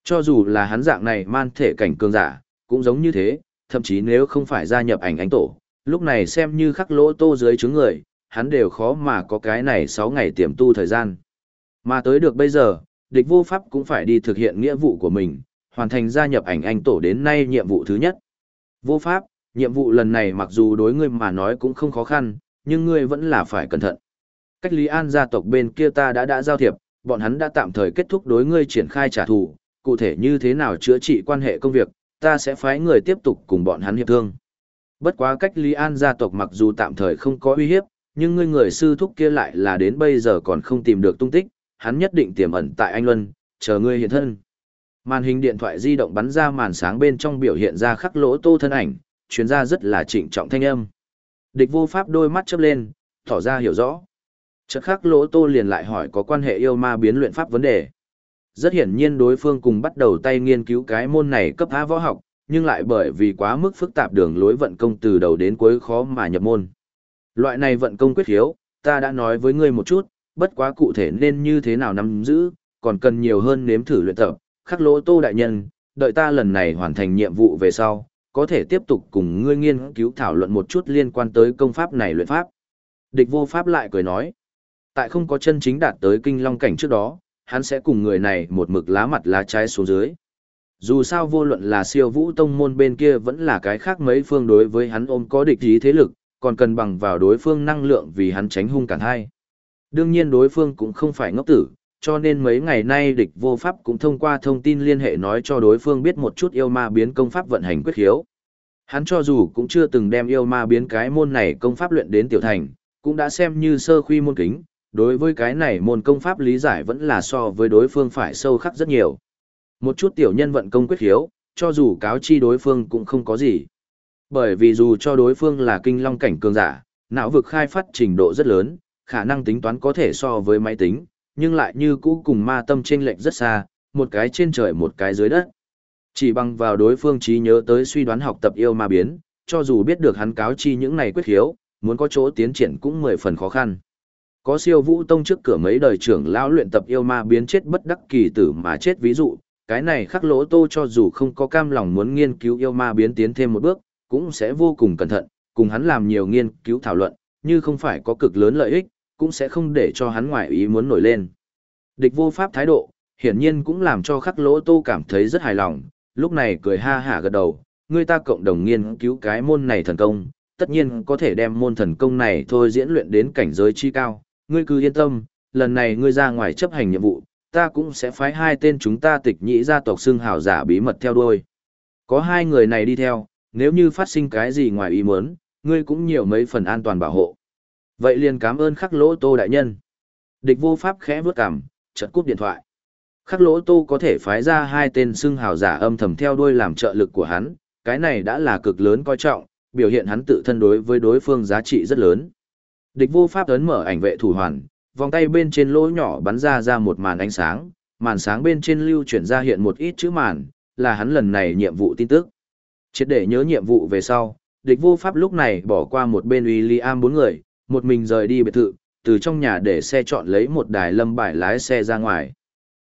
Cho dù là hắn dạng này man thể cảnh cường giả, cũng giống như thế, thậm chí nếu không phải gia nhập ảnh ánh tổ, lúc này xem như khắc lỗ tô dưới chứng người, hắn đều khó mà có cái này 6 ngày tiềm tu thời gian. Mà tới được bây giờ, địch vô pháp cũng phải đi thực hiện nghĩa vụ của mình, hoàn thành gia nhập ảnh anh tổ đến nay nhiệm vụ thứ nhất. Vô pháp, nhiệm vụ lần này mặc dù đối ngươi mà nói cũng không khó khăn, nhưng ngươi vẫn là phải cẩn thận. Cách Lý An gia tộc bên kia ta đã đã giao thiệp, bọn hắn đã tạm thời kết thúc đối ngươi triển khai trả thù, cụ thể như thế nào chữa trị quan hệ công việc, ta sẽ phái người tiếp tục cùng bọn hắn hiệp thương. Bất quá cách Lý An gia tộc mặc dù tạm thời không có uy hiếp, nhưng ngươi người sư thúc kia lại là đến bây giờ còn không tìm được tung tích, hắn nhất định tiềm ẩn tại Anh Luân, chờ ngươi hiện thân. Màn hình điện thoại di động bắn ra màn sáng bên trong biểu hiện ra khắc lỗ tô thân ảnh, chuyến ra rất là trịnh trọng thanh âm. Địch vô pháp đôi mắt chớp lên, tỏ ra hiểu rõ. Chợt khắc lỗ tô liền lại hỏi có quan hệ yêu ma biến luyện pháp vấn đề. Rất hiển nhiên đối phương cùng bắt đầu tay nghiên cứu cái môn này cấp há võ học, nhưng lại bởi vì quá mức phức tạp đường lối vận công từ đầu đến cuối khó mà nhập môn. Loại này vận công quyết hiếu, ta đã nói với ngươi một chút, bất quá cụ thể nên như thế nào nắm giữ, còn cần nhiều hơn nếm thử luyện tập, khắc lỗ tô đại nhân, đợi ta lần này hoàn thành nhiệm vụ về sau, có thể tiếp tục cùng ngươi nghiên cứu thảo luận một chút liên quan tới công pháp này luyện pháp. Địch vô pháp lại cười nói, tại không có chân chính đạt tới kinh long cảnh trước đó, hắn sẽ cùng người này một mực lá mặt lá trái xuống dưới. Dù sao vô luận là siêu vũ tông môn bên kia vẫn là cái khác mấy phương đối với hắn ôm có địch ý thế lực, còn cần bằng vào đối phương năng lượng vì hắn tránh hung cản hai. Đương nhiên đối phương cũng không phải ngốc tử, cho nên mấy ngày nay địch vô pháp cũng thông qua thông tin liên hệ nói cho đối phương biết một chút yêu ma biến công pháp vận hành quyết khiếu. Hắn cho dù cũng chưa từng đem yêu ma biến cái môn này công pháp luyện đến tiểu thành, cũng đã xem như sơ khuy môn kính, đối với cái này môn công pháp lý giải vẫn là so với đối phương phải sâu khắc rất nhiều. Một chút tiểu nhân vận công quyết khiếu, cho dù cáo chi đối phương cũng không có gì. Bởi vì dù cho đối phương là kinh long cảnh cường giả, não vực khai phát trình độ rất lớn, khả năng tính toán có thể so với máy tính, nhưng lại như cũ cùng ma tâm trên lệch rất xa, một cái trên trời một cái dưới đất. Chỉ bằng vào đối phương trí nhớ tới suy đoán học tập yêu ma biến, cho dù biết được hắn cáo chi những này quyết hiếu, muốn có chỗ tiến triển cũng mười phần khó khăn. Có siêu vũ tông trước cửa mấy đời trưởng lão luyện tập yêu ma biến chết bất đắc kỳ tử mà chết ví dụ, cái này khắc lỗ tô cho dù không có cam lòng muốn nghiên cứu yêu ma biến tiến thêm một bước, cũng sẽ vô cùng cẩn thận, cùng hắn làm nhiều nghiên cứu thảo luận, như không phải có cực lớn lợi ích, cũng sẽ không để cho hắn ngoại ý muốn nổi lên. Địch vô pháp thái độ, hiển nhiên cũng làm cho khắc lỗ tô cảm thấy rất hài lòng, lúc này cười ha hả gật đầu, người ta cộng đồng nghiên cứu cái môn này thần công, tất nhiên có thể đem môn thần công này thôi diễn luyện đến cảnh giới chi cao, ngươi cứ yên tâm, lần này ngươi ra ngoài chấp hành nhiệm vụ, ta cũng sẽ phái hai tên chúng ta tịch nhĩ gia tộc xưng hào giả bí mật theo đuôi. Có hai người này đi theo, nếu như phát sinh cái gì ngoài ý muốn, ngươi cũng nhiều mấy phần an toàn bảo hộ. Vậy liền cảm ơn khắc lỗ tô đại nhân. Địch vô pháp khẽ vướt cằm, chợt cúp điện thoại. Khắc lỗ tô có thể phái ra hai tên xưng hào giả âm thầm theo đuôi làm trợ lực của hắn, cái này đã là cực lớn coi trọng, biểu hiện hắn tự thân đối với đối phương giá trị rất lớn. Địch vô pháp ấn mở ảnh vệ thủ hoàn, vòng tay bên trên lỗ nhỏ bắn ra ra một màn ánh sáng, màn sáng bên trên lưu chuyển ra hiện một ít chữ màn, là hắn lần này nhiệm vụ tin tức. Triệt để nhớ nhiệm vụ về sau, địch vô pháp lúc này bỏ qua một bên William bốn người, một mình rời đi biệt thự, từ trong nhà để xe chọn lấy một đài lâm bài lái xe ra ngoài.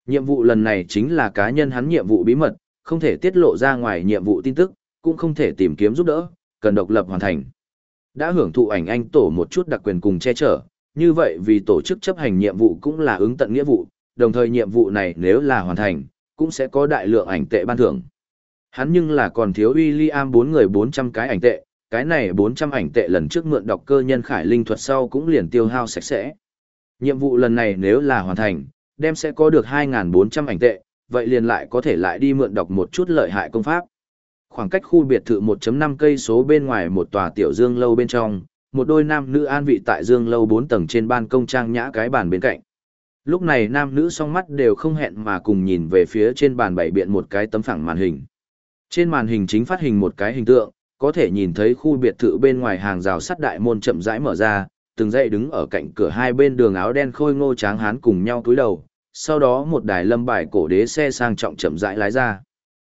Nhiệm vụ lần này chính là cá nhân hắn nhiệm vụ bí mật, không thể tiết lộ ra ngoài nhiệm vụ tin tức, cũng không thể tìm kiếm giúp đỡ, cần độc lập hoàn thành. Đã hưởng thụ ảnh anh tổ một chút đặc quyền cùng che chở, như vậy vì tổ chức chấp hành nhiệm vụ cũng là ứng tận nghĩa vụ, đồng thời nhiệm vụ này nếu là hoàn thành, cũng sẽ có đại lượng ảnh tệ ban thưởng. Hắn nhưng là còn thiếu William bốn người 400 cái ảnh tệ, cái này 400 ảnh tệ lần trước mượn đọc cơ nhân khải linh thuật sau cũng liền tiêu hao sạch sẽ. Nhiệm vụ lần này nếu là hoàn thành, đem sẽ có được 2.400 ảnh tệ, vậy liền lại có thể lại đi mượn đọc một chút lợi hại công pháp. Khoảng cách khu biệt thự 1.5 cây số bên ngoài một tòa tiểu dương lâu bên trong, một đôi nam nữ an vị tại dương lâu 4 tầng trên ban công trang nhã cái bàn bên cạnh. Lúc này nam nữ song mắt đều không hẹn mà cùng nhìn về phía trên bàn bảy biện một cái tấm phẳng màn hình. Trên màn hình chính phát hình một cái hình tượng, có thể nhìn thấy khu biệt thự bên ngoài hàng rào sắt đại môn chậm rãi mở ra, từng dãy đứng ở cạnh cửa hai bên đường áo đen khôi ngô tráng hán cùng nhau túi đầu, sau đó một đài lâm bài cổ đế xe sang trọng chậm rãi lái ra.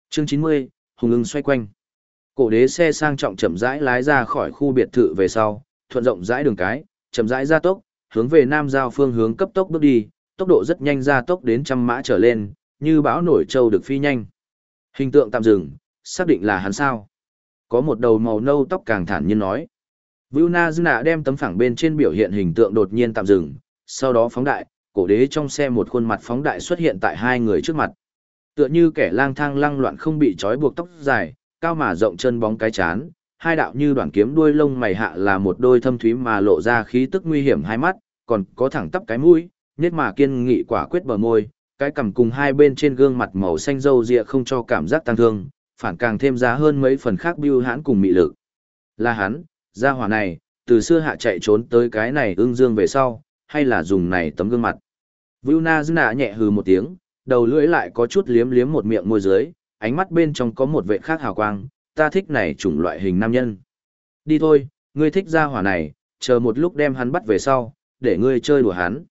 Chương 90, hùng ưng xoay quanh. Cổ đế xe sang trọng chậm rãi lái ra khỏi khu biệt thự về sau, thuận rộng rãi đường cái, chậm rãi ra tốc, hướng về nam giao phương hướng cấp tốc bước đi, tốc độ rất nhanh ra tốc đến trăm mã trở lên, như bão nổi trâu được phi nhanh. Hình tượng tạm dừng, xác định là hắn sao. Có một đầu màu nâu tóc càng thản nhiên nói. Vũ Na Dư Nạ đem tấm phẳng bên trên biểu hiện hình tượng đột nhiên tạm dừng, sau đó phóng đại, cổ đế trong xe một khuôn mặt phóng đại xuất hiện tại hai người trước mặt. Tựa như kẻ lang thang lăng loạn không bị trói buộc tóc dài, cao mà rộng chân bóng cái chán, hai đạo như đoạn kiếm đuôi lông mày hạ là một đôi thâm thúy mà lộ ra khí tức nguy hiểm hai mắt, còn có thẳng tắp cái mũi, nhất mà kiên nghị quả quyết bờ môi, cái cằm cùng hai bên trên gương mặt màu xanh râu ria không cho cảm giác tăng thương, phản càng thêm giá hơn mấy phần khác biêu hãn cùng mị lực. Là hắn, gia hỏa này, từ xưa hạ chạy trốn tới cái này ương dương về sau, hay là dùng này tấm gương mặt. Vưu Na Dư Nạ nhẹ hừ một tiếng, đầu lưỡi lại có chút liếm liếm một miệng môi dưới, ánh mắt bên trong có một vệ khác hào quang, ta thích này chủng loại hình nam nhân. Đi thôi, ngươi thích gia hỏa này, chờ một lúc đem hắn bắt về sau, để ngươi chơi đùa hắn.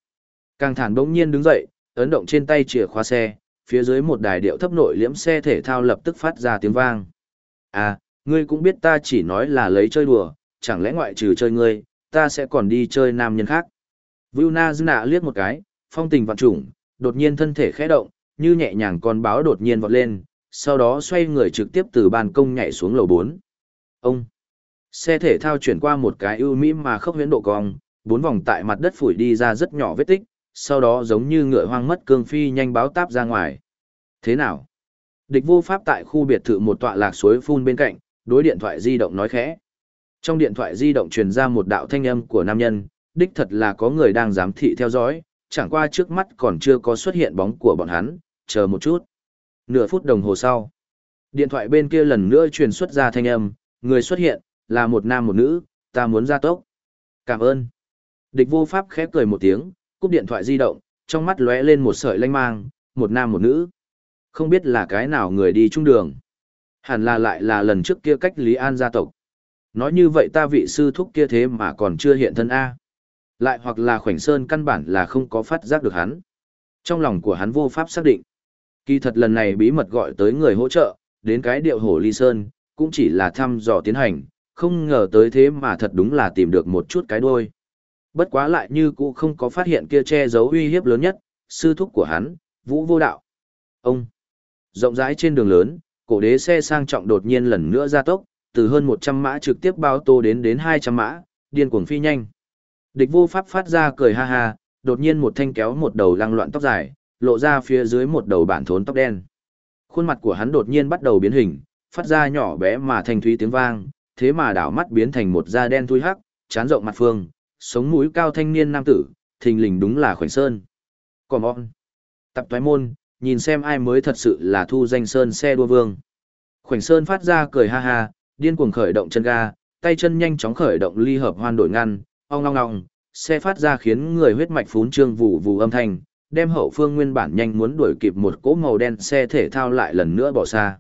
Càng thản bỗng nhiên đứng dậy, ấn động trên tay chìa khóa xe, phía dưới một đài điệu thấp nội liễm xe thể thao lập tức phát ra tiếng vang. À, ngươi cũng biết ta chỉ nói là lấy chơi đùa, chẳng lẽ ngoại trừ chơi ngươi, ta sẽ còn đi chơi nam nhân khác. Vu Na Dư Nạ liếc một cái, phong tình vạn trùng, đột nhiên thân thể khẽ động, như nhẹ nhàng con báo đột nhiên vọt lên, sau đó xoay người trực tiếp từ ban công nhảy xuống lầu 4. Ông! Xe thể thao chuyển qua một cái ưu mỹ mà khốc huyễn độ cong, bốn vòng tại mặt đất phủi đi ra rất nhỏ vết tích, sau đó giống như ngựa hoang mất cương phi nhanh báo táp ra ngoài. Thế nào? Địch vô pháp tại khu biệt thự một tọa lạc suối phun bên cạnh, đối điện thoại di động nói khẽ. Trong điện thoại di động truyền ra một đạo thanh âm của nam nhân, đích thật là có người đang giám thị theo dõi, chẳng qua trước mắt còn chưa có xuất hiện bóng của bọn hắn, chờ một chút. Nửa phút đồng hồ sau, điện thoại bên kia lần nữa truyền xuất ra thanh âm, người xuất hiện, là một nam một nữ, ta muốn ra tốc. Cảm ơn. Địch vô pháp khép cười một tiếng, cúp điện thoại di động, trong mắt lóe lên một sợi lanh mang, một nam một nữ. Không biết là cái nào người đi chung đường. Hẳn là lại là lần trước kia cách Lý An gia tộc. Nói như vậy ta vị sư thúc kia thế mà còn chưa hiện thân A. Lại hoặc là khoảnh sơn căn bản là không có phát giác được hắn. Trong lòng của hắn vô pháp xác định. Kỳ thật lần này bí mật gọi tới người hỗ trợ, đến cái điệu hổ ly sơn, cũng chỉ là thăm dò tiến hành, không ngờ tới thế mà thật đúng là tìm được một chút cái đuôi. Bất quá lại như cũ không có phát hiện kia che giấu uy hiếp lớn nhất, sư thúc của hắn, Vũ Vô Đạo. Ông, rộng rãi trên đường lớn, cổ đế xe sang trọng đột nhiên lần nữa ra tốc, từ hơn 100 mã trực tiếp bao tô đến đến 200 mã, điên cuồng phi nhanh. Địch vô pháp phát ra cười ha ha, đột nhiên một thanh kéo một đầu lăng loạn tóc dài, lộ ra phía dưới một đầu bản thốn tóc đen. Khuôn mặt của hắn đột nhiên bắt đầu biến hình, phát ra nhỏ bé mà thanh thúy tiếng vang, thế mà đảo mắt biến thành một da đen thui hắc, chán rộng mặt phương, sống mũi cao thanh niên nam tử, thình lình đúng là Khoảnh Sơn. Còn on. Tập toái môn, nhìn xem ai mới thật sự là thu danh Sơn xe đua vương. Khoảnh Sơn phát ra cười ha ha, điên cuồng khởi động chân ga, tay chân nhanh chóng khởi động ly hợp hoan đổi ngăn, ong ong ong, xe phát ra khiến người huyết mạch phún trương vù vù âm thanh, đem hậu phương nguyên bản nhanh muốn đuổi kịp một cỗ màu đen xe thể thao lại lần nữa bỏ xa.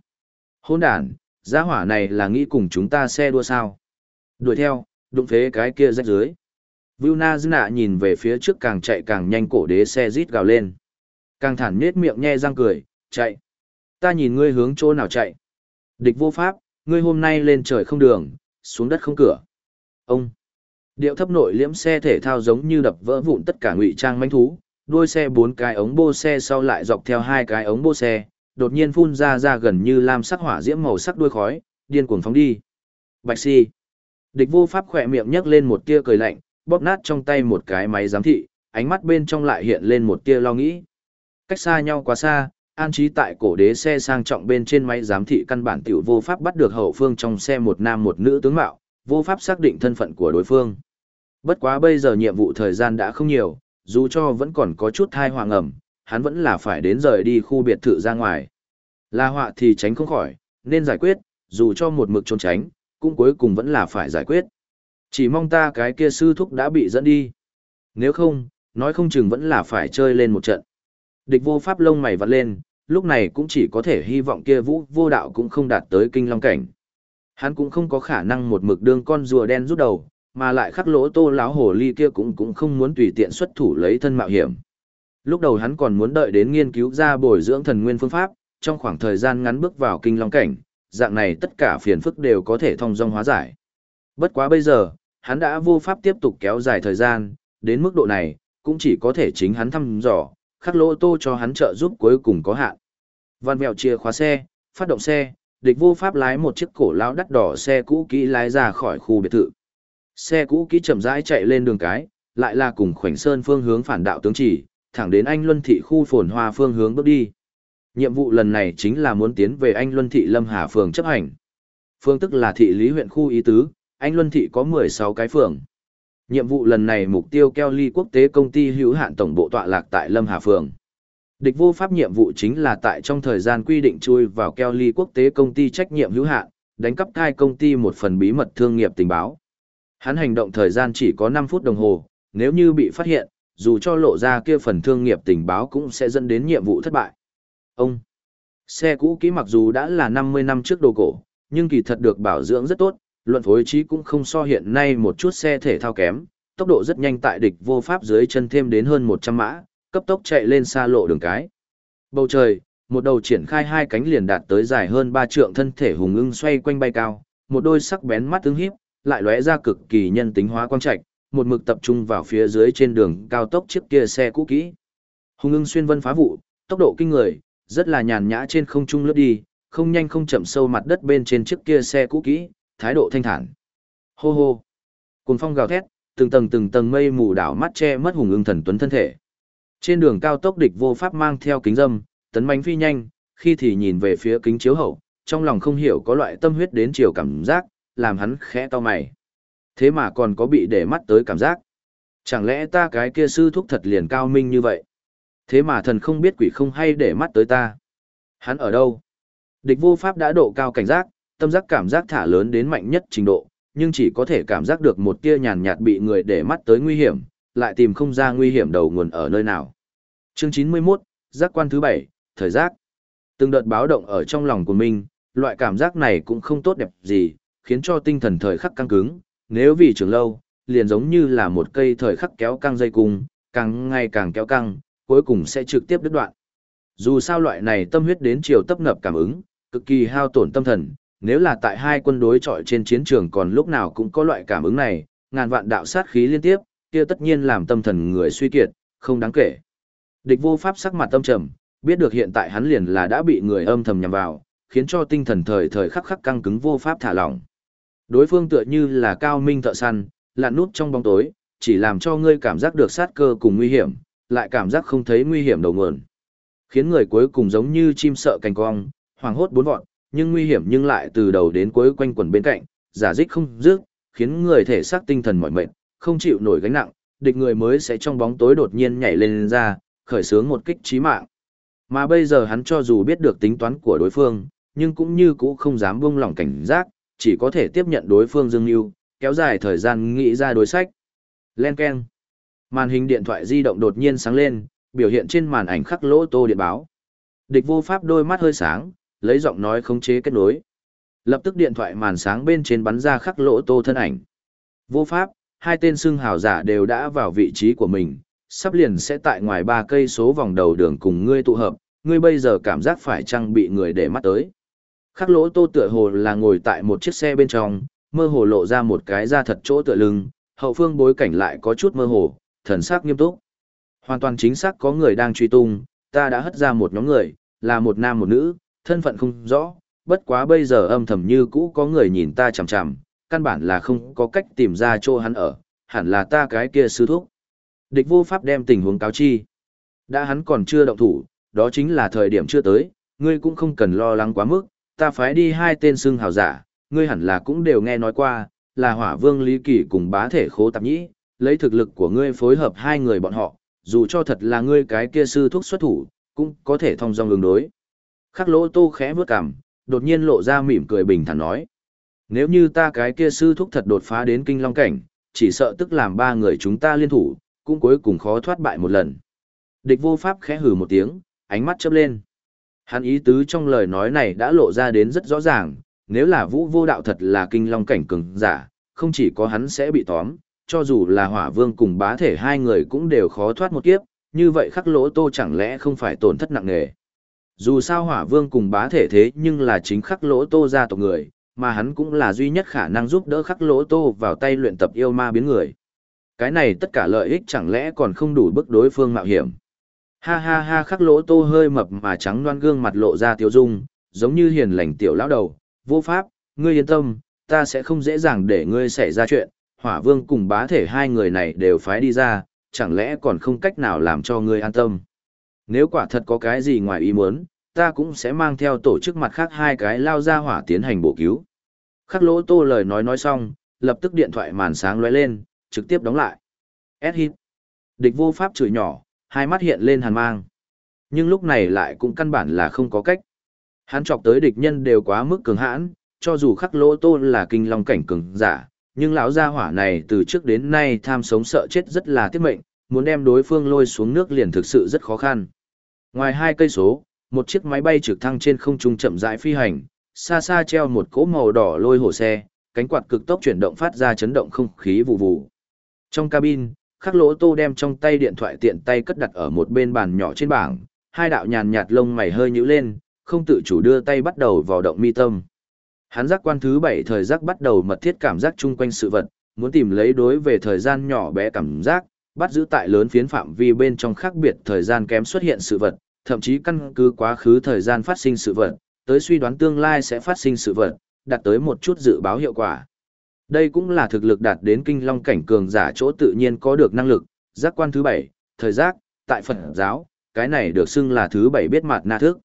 Hôn đàn, gia hỏa này là nghĩ cùng chúng ta xe đua sao? Đuổi theo, đụng phế cái kia rách dưới. Vilna Zna nhìn về phía trước càng chạy càng nhanh cổ đế xe rít gào lên. Càng thản nết miệng nhe răng cười, chạy. Ta nhìn ngươi hướng chỗ nào chạy. Địch vô pháp, ngươi hôm nay lên trời không đường, xuống đất không cửa. Ông. Điệu thấp nội liễm xe thể thao giống như đập vỡ vụn tất cả ngụy trang manh thú, đuôi xe bốn cái ống bô xe sau lại dọc theo hai cái ống bô xe, đột nhiên phun ra ra gần như lam sắc hỏa diễm màu sắc đuôi khói, điên cuồng phóng đi. Bạch si. Địch vô pháp khỏe miệng nhấc lên một tia cười lạnh, bóp nát trong tay một cái máy giám thị, ánh mắt bên trong lại hiện lên một tia lo nghĩ. Cách xa nhau quá xa, an trí tại cổ đế xe sang trọng bên trên máy giám thị căn bản tiểu vô pháp bắt được hậu phương trong xe một nam một nữ tướng mạo, vô pháp xác định thân phận của đối phương. Bất quá bây giờ nhiệm vụ thời gian đã không nhiều, dù cho vẫn còn có chút thai hoàng ẩm, hắn vẫn là phải đến rời đi khu biệt thự ra ngoài. Là họa thì tránh không khỏi, nên giải quyết, dù cho một mực trốn tránh, cũng cuối cùng vẫn là phải giải quyết. Chỉ mong ta cái kia sư thúc đã bị dẫn đi. Nếu không, nói không chừng vẫn là phải chơi lên một trận. Địch vô pháp lông mày vặt lên, lúc này cũng chỉ có thể hy vọng kia vũ vô đạo cũng không đạt tới kinh long cảnh. Hắn cũng không có khả năng một mực đương con rùa đen rút đầu, mà lại khắc lỗ tô láo hồ ly kia cũng cũng không muốn tùy tiện xuất thủ lấy thân mạo hiểm. Lúc đầu hắn còn muốn đợi đến nghiên cứu ra bồi dưỡng thần nguyên phương pháp, trong khoảng thời gian ngắn bước vào kinh long cảnh, dạng này tất cả phiền phức đều có thể thông dong hóa giải. Bất quá bây giờ, hắn đã vô pháp tiếp tục kéo dài thời gian, đến mức độ này, cũng chỉ có thể chính hắn thăm dò, khắc lỗ tô cho hắn trợ giúp cuối cùng có hạn. Văn mèo chìa khóa xe, phát động xe, địch vô pháp lái một chiếc cổ lão đắt đỏ xe cũ kỹ lái ra khỏi khu biệt thự. Xe cũ kỹ chậm rãi chạy lên đường cái, lại là cùng khoảnh sơn phương hướng phản đạo tướng chỉ, thẳng đến anh Luân thị khu phồn hoa phương hướng bước đi. Nhiệm vụ lần này chính là muốn tiến về anh Luân thị Lâm Hà phường chấp hành. Phương tức là thị lý huyện khu ý tứ, anh Luân thị có 16 cái phường. Nhiệm vụ lần này mục tiêu Kelly quốc tế công ty hữu hạn tổng bộ tọa lạc tại Lâm Hà phường. Địch vô pháp nhiệm vụ chính là tại trong thời gian quy định chui vào Kelly quốc tế công ty trách nhiệm hữu hạn, đánh cắp thai công ty một phần bí mật thương nghiệp tình báo. Hắn hành động thời gian chỉ có 5 phút đồng hồ, nếu như bị phát hiện, dù cho lộ ra kia phần thương nghiệp tình báo cũng sẽ dẫn đến nhiệm vụ thất bại. Ông, xe cũ kỹ mặc dù đã là 50 năm trước đồ cổ, nhưng kỳ thật được bảo dưỡng rất tốt, luận phối trí cũng không so hiện nay một chút xe thể thao kém, tốc độ rất nhanh tại địch vô pháp dưới chân thêm đến hơn 100 mã, cấp tốc chạy lên xa lộ đường cái. Bầu trời, một đầu triển khai hai cánh liền đạt tới dài hơn 3 trượng thân thể hùng ưng xoay quanh bay cao, một đôi sắc bén mắt ứng hiếp, lại lóe ra cực kỳ nhân tính hóa quang trạch, một mực tập trung vào phía dưới trên đường cao tốc chiếc kia xe cũ kỹ. Hùng ưng xuyên vân phá vụ, tốc độ kinh người, rất là nhàn nhã trên không trung lướt đi, không nhanh không chậm sâu mặt đất bên trên chiếc kia xe cũ kỹ, thái độ thanh thản. Hô hô. Cùng phong gào thét, từng tầng từng tầng mây mù đảo mắt che mất hùng ưng thần tuấn thân thể. Trên đường cao tốc địch vô pháp mang theo kính dâm, tấn bánh phi nhanh, khi thì nhìn về phía kính chiếu hậu, trong lòng không hiểu có loại tâm huyết đến chiều cảm giác, làm hắn khẽ to mày. Thế mà còn có bị để mắt tới cảm giác. Chẳng lẽ ta cái kia sư thúc thật liền cao minh như vậy? Thế mà thần không biết quỷ không hay để mắt tới ta. Hắn ở đâu? Địch vô pháp đã độ cao cảnh giác, tâm giác cảm giác thả lớn đến mạnh nhất trình độ, nhưng chỉ có thể cảm giác được một tia nhàn nhạt bị người để mắt tới nguy hiểm, lại tìm không ra nguy hiểm đầu nguồn ở nơi nào. Chương 91, giác quan thứ 7, thời giác. Từng đợt báo động ở trong lòng của mình, loại cảm giác này cũng không tốt đẹp gì, khiến cho tinh thần thời khắc căng cứng, nếu vì trường lâu, liền giống như là một cây thời khắc kéo căng dây cung, càng ngày càng kéo căng, cuối cùng sẽ trực tiếp đứt đoạn. Dù sao loại này tâm huyết đến chiều tấp nập cảm ứng, cực kỳ hao tổn tâm thần, nếu là tại hai quân đối chọi trên chiến trường còn lúc nào cũng có loại cảm ứng này, ngàn vạn đạo sát khí liên tiếp, kia tất nhiên làm tâm thần người suy kiệt, không đáng kể. Địch vô pháp sắc mặt tâm trầm, biết được hiện tại hắn liền là đã bị người âm thầm nhằm vào, khiến cho tinh thần thời thời khắc khắc căng cứng vô pháp thả lỏng. Đối phương tựa như là cao minh thợ săn, lặn nút trong bóng tối, chỉ làm cho ngươi cảm giác được sát cơ cùng nguy hiểm, lại cảm giác không thấy nguy hiểm đầu nguồn. Khiến người cuối cùng giống như chim sợ cành cong, hoàng hốt bốn vọn, nhưng nguy hiểm nhưng lại từ đầu đến cuối quanh quẩn bên cạnh, giả dích không dứt, khiến người thể xác tinh thần mỏi mệt, không chịu nổi gánh nặng, địch người mới sẽ trong bóng tối đột nhiên nhảy lên, lên ra, khởi xướng một kích chí mạng. Mà bây giờ hắn cho dù biết được tính toán của đối phương, nhưng cũng như cũ không dám buông lỏng cảnh giác, chỉ có thể tiếp nhận đối phương dương lưu, kéo dài thời gian nghĩ ra đối sách. Len keng. Màn hình điện thoại di động đột nhiên sáng lên, biểu hiện trên màn ảnh khắc lỗ tô điện báo. Địch vô pháp đôi mắt hơi sáng, lấy giọng nói khống chế kết nối. Lập tức điện thoại màn sáng bên trên bắn ra khắc lỗ tô thân ảnh. Vô pháp, hai tên xưng hào giả đều đã vào vị trí của mình, sắp liền sẽ tại ngoài ba cây số vòng đầu đường cùng ngươi tụ hợp, ngươi bây giờ cảm giác phải chăng bị người để mắt tới. Khắc lỗ tô tựa hồ là ngồi tại một chiếc xe bên trong, mơ hồ lộ ra một cái da thật chỗ tựa lưng, hậu phương bối cảnh lại có chút mơ hồ, thần sắc nghiêm túc. Hoàn toàn chính xác có người đang truy tung, ta đã hất ra một nhóm người, là một nam một nữ, thân phận không rõ, bất quá bây giờ âm thầm như cũ có người nhìn ta chằm chằm, căn bản là không có cách tìm ra chỗ hắn ở, hẳn là ta cái kia sư thúc. Địch vô pháp đem tình huống cáo chi. Đã hắn còn chưa động thủ, đó chính là thời điểm chưa tới, ngươi cũng không cần lo lắng quá mức, ta phái đi hai tên xưng hào giả, ngươi hẳn là cũng đều nghe nói qua, là hỏa vương Lý Kỳ cùng bá thể khố tạp nhĩ, lấy thực lực của ngươi phối hợp hai người bọn họ, dù cho thật là ngươi cái kia sư thúc xuất thủ, cũng có thể thông dong ứng đối. Khắc lỗ tô khẽ bước cằm, đột nhiên lộ ra mỉm cười bình thản nói. Nếu như ta cái kia sư thúc thật đột phá đến kinh long cảnh, chỉ sợ tức làm ba người chúng ta liên thủ, cũng cuối cùng khó thoát bại một lần. Địch vô pháp khẽ hừ một tiếng, ánh mắt chớp lên. Hắn ý tứ trong lời nói này đã lộ ra đến rất rõ ràng, nếu là vũ vô đạo thật là kinh long cảnh cường giả, không chỉ có hắn sẽ bị tóm, cho dù là hỏa vương cùng bá thể hai người cũng đều khó thoát một kiếp, như vậy khắc lỗ tô chẳng lẽ không phải tổn thất nặng nề. Dù sao hỏa vương cùng bá thể thế nhưng là chính khắc lỗ tô gia tộc người, mà hắn cũng là duy nhất khả năng giúp đỡ khắc lỗ tô vào tay luyện tập yêu ma biến người. Cái này tất cả lợi ích chẳng lẽ còn không đủ bức đối phương mạo hiểm. Ha ha ha khắc lỗ tô hơi mập mà trắng đoan gương mặt lộ ra tiêu dung, giống như hiền lành tiểu lão đầu, vô pháp, ngươi yên tâm, ta sẽ không dễ dàng để ngươi xảy ra chuyện, hỏa vương cùng bá thể hai người này đều phái đi ra, chẳng lẽ còn không cách nào làm cho ngươi an tâm. Nếu quả thật có cái gì ngoài ý muốn, ta cũng sẽ mang theo tổ chức mặt khác hai cái lao ra hỏa tiến hành bổ cứu. Khắc lỗ tô lời nói nói xong, lập tức điện thoại màn sáng lóe lên, trực tiếp đóng lại. S hit. Địch vô pháp chửi nhỏ, hai mắt hiện lên hàn mang. Nhưng lúc này lại cũng căn bản là không có cách. Hắn chọc tới địch nhân đều quá mức cường hãn, cho dù khắc lỗ tô là kinh long cảnh cường giả, nhưng lão gia hỏa này từ trước đến nay tham sống sợ chết rất là tiết mệnh, muốn đem đối phương lôi xuống nước liền thực sự rất khó khăn. Ngoài hai cây số, một chiếc máy bay trực thăng trên không trung chậm rãi phi hành, xa xa treo một cỗ màu đỏ lôi hổ xe, cánh quạt cực tốc chuyển động phát ra chấn động không khí vụ vụ. Trong cabin, khắc lỗ tô đem trong tay điện thoại tiện tay cất đặt ở một bên bàn nhỏ trên bảng, hai đạo nhàn nhạt lông mày hơi nhíu lên, không tự chủ đưa tay bắt đầu vào động mi tâm. Hắn giác quan thứ bảy thời giác bắt đầu mật thiết cảm giác chung quanh sự vật, muốn tìm lấy đối về thời gian nhỏ bé cảm giác, bắt giữ tại lớn phiến phạm vi bên trong khác biệt thời gian kém xuất hiện sự vật, thậm chí căn cứ quá khứ thời gian phát sinh sự vật, tới suy đoán tương lai sẽ phát sinh sự vật, đạt tới một chút dự báo hiệu quả. Đây cũng là thực lực đạt đến kinh long cảnh cường giả chỗ tự nhiên có được năng lực, giác quan thứ bảy, thời giác, tại Phật giáo, cái này được xưng là thứ bảy biết mặt na thức.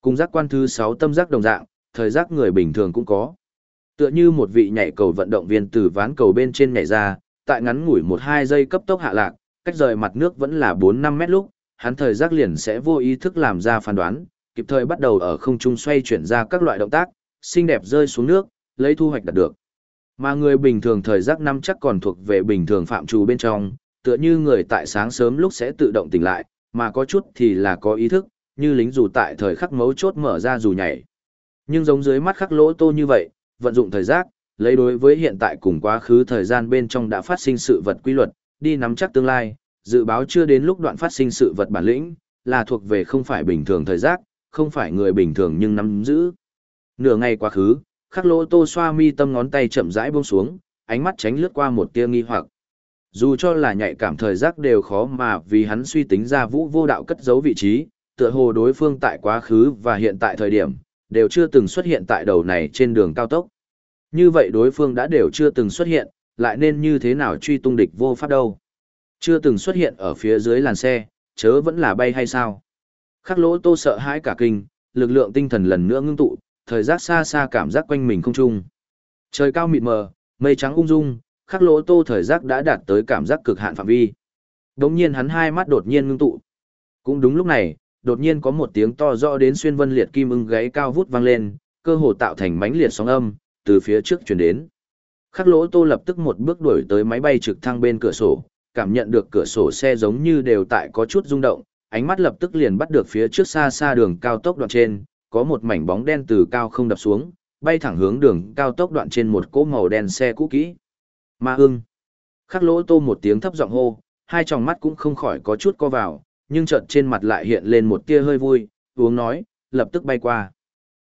Cùng giác quan thứ sáu tâm giác đồng dạng, thời giác người bình thường cũng có. Tựa như một vị nhảy cầu vận động viên từ ván cầu bên trên nhảy ra, tại ngắn ngủi một hai giây cấp tốc hạ lạc, cách rời mặt nước vẫn là 4-5 mét lúc, hắn thời giác liền sẽ vô ý thức làm ra phán đoán, kịp thời bắt đầu ở không trung xoay chuyển ra các loại động tác, xinh đẹp rơi xuống nước, lấy thu hoạch đạt được. Mà người bình thường thời giác năm chắc còn thuộc về bình thường phạm trù bên trong, tựa như người tại sáng sớm lúc sẽ tự động tỉnh lại, mà có chút thì là có ý thức, như lính dù tại thời khắc mấu chốt mở ra dù nhảy. Nhưng giống dưới mắt khắc lỗ tô như vậy, vận dụng thời giác, lấy đối với hiện tại cùng quá khứ thời gian bên trong đã phát sinh sự vật quy luật, đi nắm chắc tương lai, dự báo chưa đến lúc đoạn phát sinh sự vật bản lĩnh, là thuộc về không phải bình thường thời giác, không phải người bình thường nhưng nắm giữ. Nửa ngày quá khứ, khắc lỗ tô xoa mi tâm ngón tay chậm rãi buông xuống, ánh mắt tránh lướt qua một tia nghi hoặc. Dù cho là nhạy cảm thời giác đều khó mà vì hắn suy tính ra vũ vô đạo cất giấu vị trí, tựa hồ đối phương tại quá khứ và hiện tại thời điểm, đều chưa từng xuất hiện tại đầu này trên đường cao tốc. Như vậy đối phương đã đều chưa từng xuất hiện, lại nên như thế nào truy tung địch vô pháp đâu. Chưa từng xuất hiện ở phía dưới làn xe, chớ vẫn là bay hay sao. Khắc lỗ tô sợ hãi cả kinh, lực lượng tinh thần lần nữa ngưng tụ, thời giác xa xa cảm giác quanh mình không trung. Trời cao mịt mờ, mây trắng ung dung, khắc lỗ tô thời giác đã đạt tới cảm giác cực hạn phạm vi. Đống nhiên hắn hai mắt đột nhiên ngưng tụ. Cũng đúng lúc này, đột nhiên có một tiếng to rõ đến xuyên vân liệt kim ưng gáy cao vút vang lên, cơ hồ tạo thành mánh liệt sóng âm, từ phía trước chuyển đến. Khắc lỗ tô lập tức một bước đuổi tới máy bay trực thăng bên cửa sổ, cảm nhận được cửa sổ xe giống như đều tại có chút rung động, ánh mắt lập tức liền bắt được phía trước xa xa đường cao tốc đoạn trên, có một mảnh bóng đen từ cao không đập xuống, bay thẳng hướng đường cao tốc đoạn trên một cỗ màu đen xe cũ kỹ. Ma ưng. Khắc lỗ tô một tiếng thấp giọng hô, hai tròng mắt cũng không khỏi có chút co vào, nhưng chợt trên mặt lại hiện lên một tia hơi vui, uống nói, lập tức bay qua.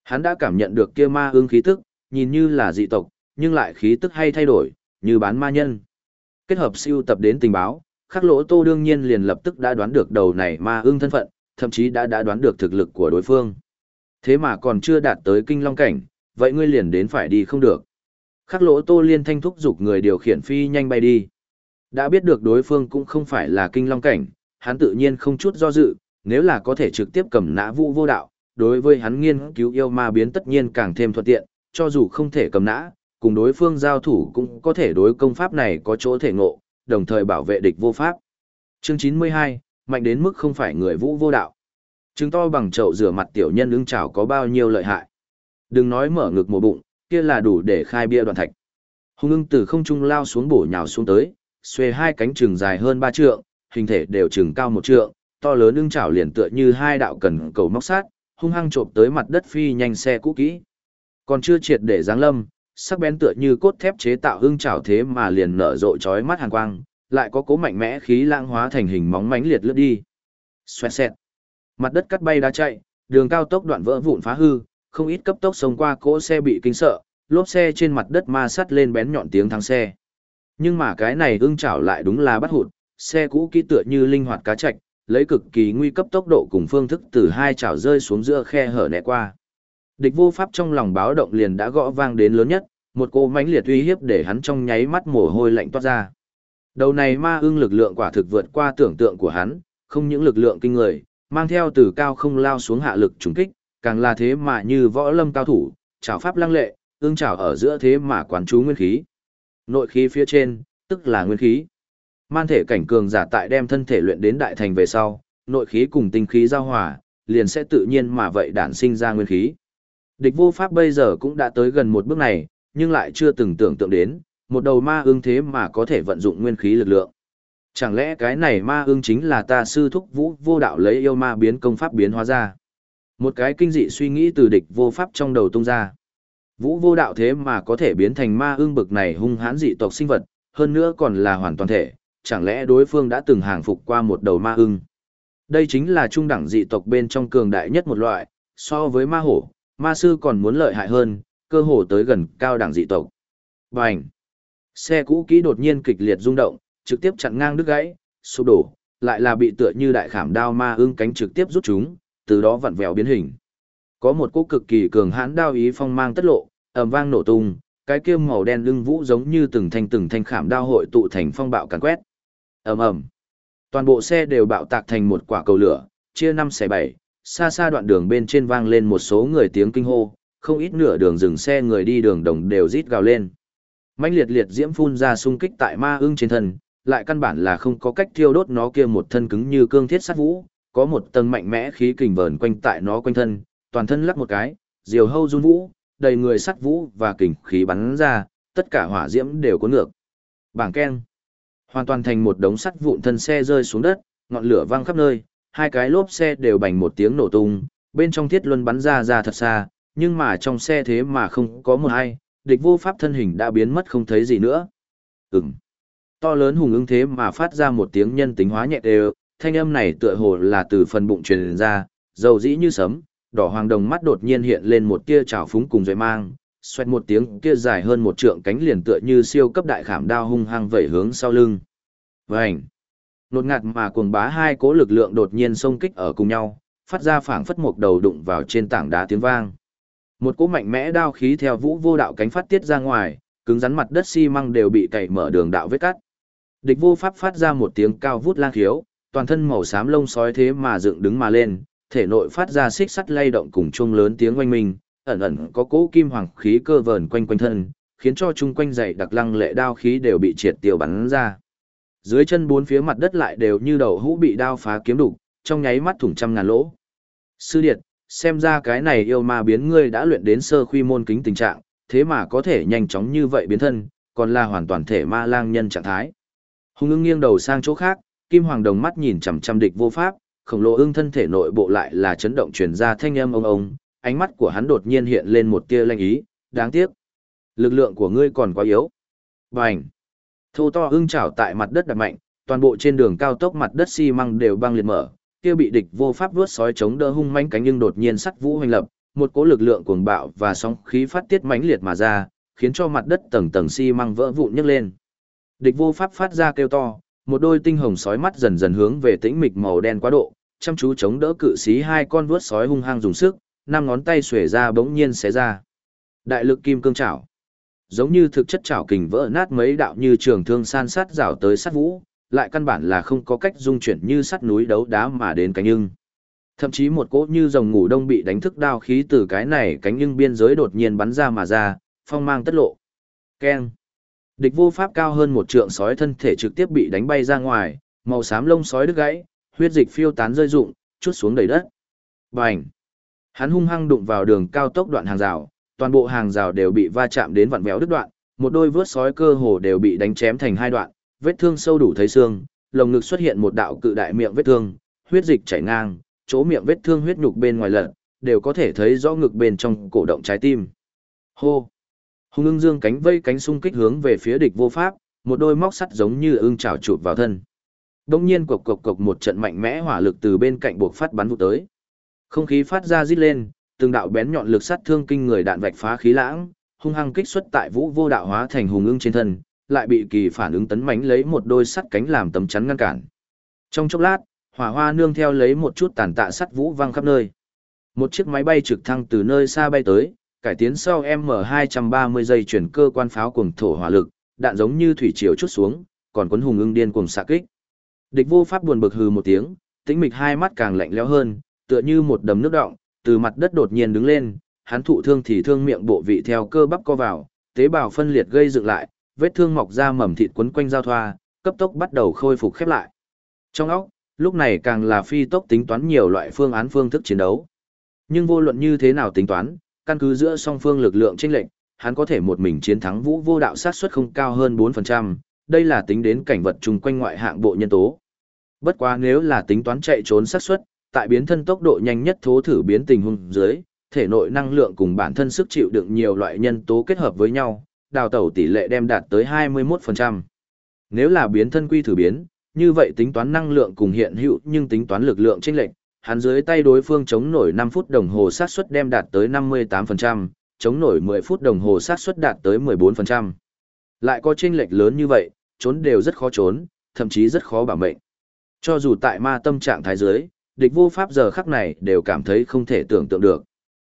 Hắn đã cảm nhận được kia ma ưng khí tức, nhìn như là dị tộc, nhưng lại khí tức hay thay đổi, như bán ma nhân. Kết hợp siêu tập đến tình báo, khắc lỗ tô đương nhiên liền lập tức đã đoán được đầu này ma ưng thân phận, thậm chí đã đã đoán được thực lực của đối phương. Thế mà còn chưa đạt tới kinh long cảnh, vậy ngươi liền đến phải đi không được. Khắc lỗ tô liên thanh thúc giục người điều khiển phi nhanh bay đi. Đã biết được đối phương cũng không phải là kinh long cảnh, hắn tự nhiên không chút do dự, nếu là có thể trực tiếp cầm nã vũ vô đạo, đối với hắn nghiên cứu yêu ma biến tất nhiên càng thêm thuận tiện, cho dù không thể cầm nã, cùng đối phương giao thủ cũng có thể đối công pháp này có chỗ thể ngộ, đồng thời bảo vệ địch vô pháp. Chương 92, mạnh đến mức không phải người vũ vô đạo. Chứng to bằng chậu rửa mặt tiểu nhân ứng chảo có bao nhiêu lợi hại. Đừng nói mở ngực một bụng, kia là đủ để khai bia đoạn thạch. Hùng ưng từ không trung lao xuống bổ nhào xuống tới, xuê hai cánh trường dài hơn ba trượng, hình thể đều trường cao một trượng, to lớn ưng chảo liền tựa như hai đạo cần cầu móc sát, hung hăng trộm tới mặt đất phi nhanh xe cũ kỹ. Còn chưa triệt để giáng lâm, sắc bén tựa như cốt thép chế tạo ưng chảo thế mà liền nở rộ chói mắt hàn quang, lại có cố mạnh mẽ khí lãng hóa thành hình móng mánh liệt lướt đi. Xoẹt xẹt. Mặt đất cắt bay đá chạy, đường cao tốc đoạn vỡ vụn phá hư, không ít cấp tốc xông qua cỗ xe bị kinh sợ, lốp xe trên mặt đất ma sắt lên bén nhọn tiếng thắng xe. Nhưng mà cái này ưng chảo lại đúng là bắt hụt, xe cũ kỹ tựa như linh hoạt cá chạch, lấy cực kỳ nguy cấp tốc độ cùng phương thức từ hai chảo rơi xuống giữa khe hở nẹ qua. Địch vô pháp trong lòng báo động liền đã gõ vang đến lớn nhất, một cô mãnh liệt uy hiếp để hắn trong nháy mắt mồ hôi lạnh toát ra. Đầu này ma ưng lực lượng quả thực vượt qua tưởng tượng của hắn, không những lực lượng kinh người, mang theo từ cao không lao xuống hạ lực trùng kích, càng là thế mà như võ lâm cao thủ, chảo pháp lăng lệ, ương chảo ở giữa thế mà quán chú nguyên khí. Nội khí phía trên, tức là nguyên khí. Man thể cảnh cường giả tại đem thân thể luyện đến đại thành về sau, nội khí cùng tinh khí giao hòa, liền sẽ tự nhiên mà vậy đản sinh ra nguyên khí. Địch vô pháp bây giờ cũng đã tới gần một bước này, nhưng lại chưa từng tưởng tượng đến, một đầu ma ương thế mà có thể vận dụng nguyên khí lực lượng. Chẳng lẽ cái này ma ương chính là ta sư thúc vũ vô đạo lấy yêu ma biến công pháp biến hóa ra? Một cái kinh dị suy nghĩ từ địch vô pháp trong đầu tung ra. Vũ vô đạo thế mà có thể biến thành ma ương bực này hung hãn dị tộc sinh vật, hơn nữa còn là hoàn toàn thể, chẳng lẽ đối phương đã từng hàng phục qua một đầu ma ưng? Đây chính là trung đẳng dị tộc bên trong cường đại nhất một loại, so với ma hổ, ma sư còn muốn lợi hại hơn, cơ hồ tới gần cao đẳng dị tộc. Bành! Xe cũ kỹ đột nhiên kịch liệt rung động, trực tiếp chặn ngang đứt gãy, sụp đổ, lại là bị tựa như đại khảm đao ma ưng cánh trực tiếp rút chúng, từ đó vặn vẹo biến hình. Có một cú cực kỳ cường hãn đao ý phong mang tất lộ, ầm vang nổ tung, cái kia màu đen lưng vũ giống như từng thanh từng thanh khảm đao hội tụ thành phong bạo càn quét. Ầm ầm. Toàn bộ xe đều bạo tạc thành một quả cầu lửa, chia năm xẻ bảy, xa xa đoạn đường bên trên vang lên một số người tiếng kinh hô, không ít nửa đường dừng xe người đi đường đồng đều rít gào lên. Mạnh liệt liệt diễm phun ra xung kích tại ma ưng trên thân, lại căn bản là không có cách thiêu đốt nó kia một thân cứng như cương thiết sắt vũ, có một tầng mạnh mẽ khí kình vờn quanh tại nó quanh thân, toàn thân lắc một cái, diều hâu run vũ, đầy người sắt vũ và kình khí bắn ra, tất cả hỏa diễm đều cuốn ngược. Bảng keng. Hoàn toàn thành một đống sắt vụn thân xe rơi xuống đất, ngọn lửa vang khắp nơi, hai cái lốp xe đều bành một tiếng nổ tung, bên trong thiết luân bắn ra ra thật xa, nhưng mà trong xe thế mà không có một ai, địch vô pháp thân hình đã biến mất không thấy gì nữa. Ừm. To lớn hùng ứng thế mà phát ra một tiếng nhân tính hóa nhẹ đều, thanh âm này tựa hồ là từ phần bụng truyền ra, dầu dĩ như sấm, đỏ hoàng đồng mắt đột nhiên hiện lên một tia trào phúng cùng dây mang, xoẹt một tiếng kia dài hơn một trượng cánh liền tựa như siêu cấp đại khảm đao hung hăng vẩy hướng sau lưng. Vành. Nột ngạt mà cuồng bá hai cố lực lượng đột nhiên xông kích ở cùng nhau, phát ra phảng phất một đầu đụng vào trên tảng đá tiếng vang. Một cỗ mạnh mẽ đao khí theo vũ vô đạo cánh phát tiết ra ngoài, cứng rắn mặt đất xi măng đều bị cày mở đường đạo vết cắt. Địch vô pháp phát ra một tiếng cao vút lang khiếu, toàn thân màu xám lông sói thế mà dựng đứng mà lên, thể nội phát ra xích sắt lay động cùng chuông lớn tiếng oanh minh, ẩn ẩn có cỗ kim hoàng khí cơ vờn quanh quanh thân, khiến cho chung quanh dày đặc lăng lệ đao khí đều bị triệt tiêu bắn ra. Dưới chân bốn phía mặt đất lại đều như đầu hũ bị đao phá kiếm đục, trong nháy mắt thủng trăm ngàn lỗ. Sư điệt, xem ra cái này yêu ma biến ngươi đã luyện đến sơ khuy môn kính tình trạng, thế mà có thể nhanh chóng như vậy biến thân, còn là hoàn toàn thể ma lang nhân trạng thái. Hùng ưng nghiêng đầu sang chỗ khác, kim hoàng đồng mắt nhìn chằm chằm địch vô pháp, khổng lồ ưng thân thể nội bộ lại là chấn động truyền ra thanh âm ông ông, ánh mắt của hắn đột nhiên hiện lên một tia lanh ý, đáng tiếc. Lực lượng của ngươi còn quá yếu. Bành! Thô to ưng chảo tại mặt đất đặt mạnh, toàn bộ trên đường cao tốc mặt đất xi măng đều băng liệt mở, kia bị địch vô pháp vuốt sói chống đỡ hung mãnh cánh nhưng đột nhiên sắt vũ hoành lập, một cỗ lực lượng cuồng bạo và sóng khí phát tiết mãnh liệt mà ra, khiến cho mặt đất tầng tầng xi măng vỡ vụn nhấc lên. Địch vô pháp phát ra kêu to, một đôi tinh hồng sói mắt dần dần hướng về tĩnh mịch màu đen quá độ, chăm chú chống đỡ cự sĩ hai con vuốt sói hung hăng dùng sức, năm ngón tay xuề ra bỗng nhiên xé ra. Đại lực kim cương chảo. Giống như thực chất chảo kình vỡ nát mấy đạo như trường thương san sát rào tới sát vũ, lại căn bản là không có cách dung chuyển như sắt núi đấu đá mà đến cánh nhưng Thậm chí một cỗ như rồng ngủ đông bị đánh thức đao khí từ cái này cánh nhưng biên giới đột nhiên bắn ra mà ra, phong mang tất lộ. Keng. Địch vô pháp cao hơn một trượng sói thân thể trực tiếp bị đánh bay ra ngoài, màu xám lông sói đứt gãy, huyết dịch phiêu tán rơi rụng, chút xuống đầy đất. Bành. Hắn hung hăng đụng vào đường cao tốc đoạn hàng rào, toàn bộ hàng rào đều bị va chạm đến vặn vẹo đứt đoạn, một đôi vớt sói cơ hồ đều bị đánh chém thành hai đoạn, vết thương sâu đủ thấy xương, lồng ngực xuất hiện một đạo cự đại miệng vết thương, huyết dịch chảy ngang, chỗ miệng vết thương huyết nhục bên ngoài lật, đều có thể thấy rõ ngực bên trong cổ động trái tim. Hô! Hung ưng dương cánh vây cánh xung kích hướng về phía địch vô pháp, một đôi móc sắt giống như ưng chảo chụp vào thân. Đông nhiên cộc cộc cộc một trận mạnh mẽ hỏa lực từ bên cạnh buộc phát bắn vụ tới. Không khí phát ra rít lên, từng đạo bén nhọn lực sát thương kinh người đạn vạch phá khí lãng, hung hăng kích xuất tại vũ vô đạo hóa thành hùng ưng trên thân, lại bị kỳ phản ứng tấn mãnh lấy một đôi sắt cánh làm tấm chắn ngăn cản. Trong chốc lát, hỏa hoa nương theo lấy một chút tàn tạ sắt vũ văng khắp nơi. Một chiếc máy bay trực thăng từ nơi xa bay tới, cải tiến sau M230 giây chuyển cơ quan pháo cuồng thổ hỏa lực, đạn giống như thủy triều chút xuống, còn cuốn hùng ưng điên cuồng xạ kích. Địch vô pháp buồn bực hừ một tiếng, tĩnh mịch hai mắt càng lạnh lẽo hơn, tựa như một đầm nước động, từ mặt đất đột nhiên đứng lên, hắn thụ thương thì thương miệng bộ vị theo cơ bắp co vào, tế bào phân liệt gây dựng lại, vết thương mọc ra mầm thịt quấn quanh giao thoa, cấp tốc bắt đầu khôi phục khép lại. Trong óc, lúc này càng là phi tốc tính toán nhiều loại phương án phương thức chiến đấu. Nhưng vô luận như thế nào tính toán, căn cứ giữa song phương lực lượng chênh lệch, hắn có thể một mình chiến thắng Vũ Vô Đạo sát suất không cao hơn 4%, đây là tính đến cảnh vật chung quanh ngoại hạng bộ nhân tố. Bất quá nếu là tính toán chạy trốn sát suất, tại biến thân tốc độ nhanh nhất thố thử biến tình huống dưới, thể nội năng lượng cùng bản thân sức chịu đựng nhiều loại nhân tố kết hợp với nhau, đào tẩu tỷ lệ đem đạt tới 21%. Nếu là biến thân quy thử biến, như vậy tính toán năng lượng cùng hiện hữu nhưng tính toán lực lượng chênh lệch, hắn dưới tay đối phương chống nổi 5 phút đồng hồ sát suất đem đạt tới 58%, chống nổi 10 phút đồng hồ sát suất đạt tới 14%. Lại có chênh lệch lớn như vậy, trốn đều rất khó trốn, thậm chí rất khó bảo mệnh. Cho dù tại ma tâm trạng thái dưới, địch vô pháp giờ khắc này đều cảm thấy không thể tưởng tượng được.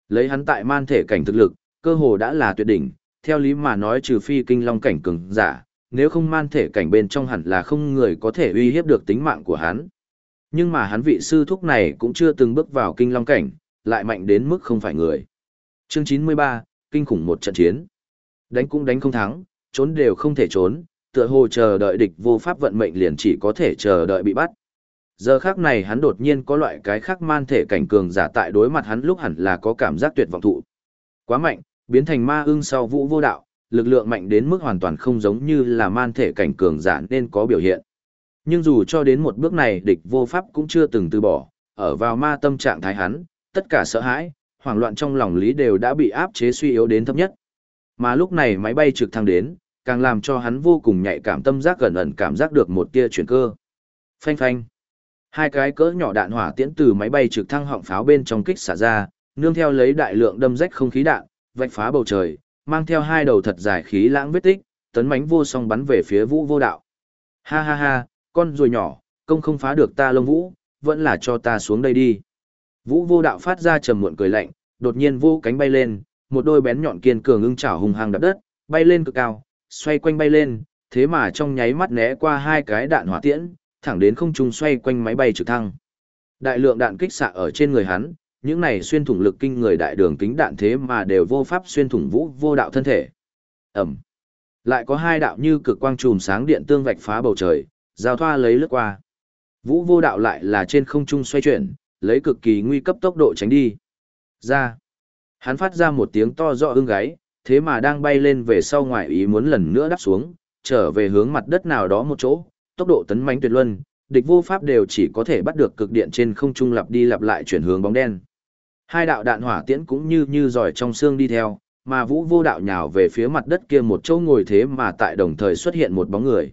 Lấy hắn tại man thể cảnh thực lực, cơ hồ đã là tuyệt đỉnh, theo lý mà nói trừ phi kinh long cảnh cường giả, nếu không man thể cảnh bên trong hẳn là không người có thể uy hiếp được tính mạng của hắn. Nhưng mà hắn vị sư thúc này cũng chưa từng bước vào kinh long cảnh, lại mạnh đến mức không phải người. Chương 93, kinh khủng một trận chiến. Đánh cũng đánh không thắng, trốn đều không thể trốn, tựa hồ chờ đợi địch vô pháp vận mệnh liền chỉ có thể chờ đợi bị bắt. Giờ khác này hắn đột nhiên có loại cái khác man thể cảnh cường giả tại đối mặt hắn lúc hẳn là có cảm giác tuyệt vọng thụ. Quá mạnh, biến thành ma ưng sau vũ vô đạo, lực lượng mạnh đến mức hoàn toàn không giống như là man thể cảnh cường giả nên có biểu hiện. Nhưng dù cho đến một bước này địch vô pháp cũng chưa từng từ bỏ, ở vào ma tâm trạng thái hắn, tất cả sợ hãi, hoảng loạn trong lòng lý đều đã bị áp chế suy yếu đến thấp nhất. Mà lúc này máy bay trực thăng đến, càng làm cho hắn vô cùng nhạy cảm tâm giác gần ẩn cảm giác được một tia chuyển cơ. Phanh phanh. Hai cái cỡ nhỏ đạn hỏa tiễn từ máy bay trực thăng họng pháo bên trong kích xả ra, nương theo lấy đại lượng đâm rách không khí đạn, vạch phá bầu trời, mang theo hai đầu thật dài khí lãng vết tích, tấn mánh vô song bắn về phía vũ vô đạo. Ha ha ha, con ruồi nhỏ, công không phá được ta lông vũ, vẫn là cho ta xuống đây đi. Vũ vô đạo phát ra trầm muộn cười lạnh, đột nhiên vô cánh bay lên, một đôi bén nhọn kiên cường ưng chảo hùng hăng đập đất, bay lên cực cao, xoay quanh bay lên, thế mà trong nháy mắt né qua hai cái đạn hỏa tiễn, thẳng đến không trung xoay quanh máy bay trực thăng. Đại lượng đạn kích xạ ở trên người hắn, những này xuyên thủng lực kinh người đại đường kính đạn thế mà đều vô pháp xuyên thủng vũ vô đạo thân thể. Ẩm. Lại có hai đạo như cực quang trùm sáng điện tương vạch phá bầu trời, giao thoa lấy lướt qua. Vũ vô đạo lại là trên không trung xoay chuyển, lấy cực kỳ nguy cấp tốc độ tránh đi. Ra. Hắn phát ra một tiếng to rõ ưng gáy, thế mà đang bay lên về sau ngoài ý muốn lần nữa đáp xuống, trở về hướng mặt đất nào đó một chỗ, tốc độ tấn mãnh tuyệt luân, địch vô pháp đều chỉ có thể bắt được cực điện trên không trung lặp đi lặp lại chuyển hướng bóng đen. Hai đạo đạn hỏa tiễn cũng như như giỏi trong xương đi theo, mà vũ vô đạo nhào về phía mặt đất kia một chỗ ngồi thế mà tại đồng thời xuất hiện một bóng người.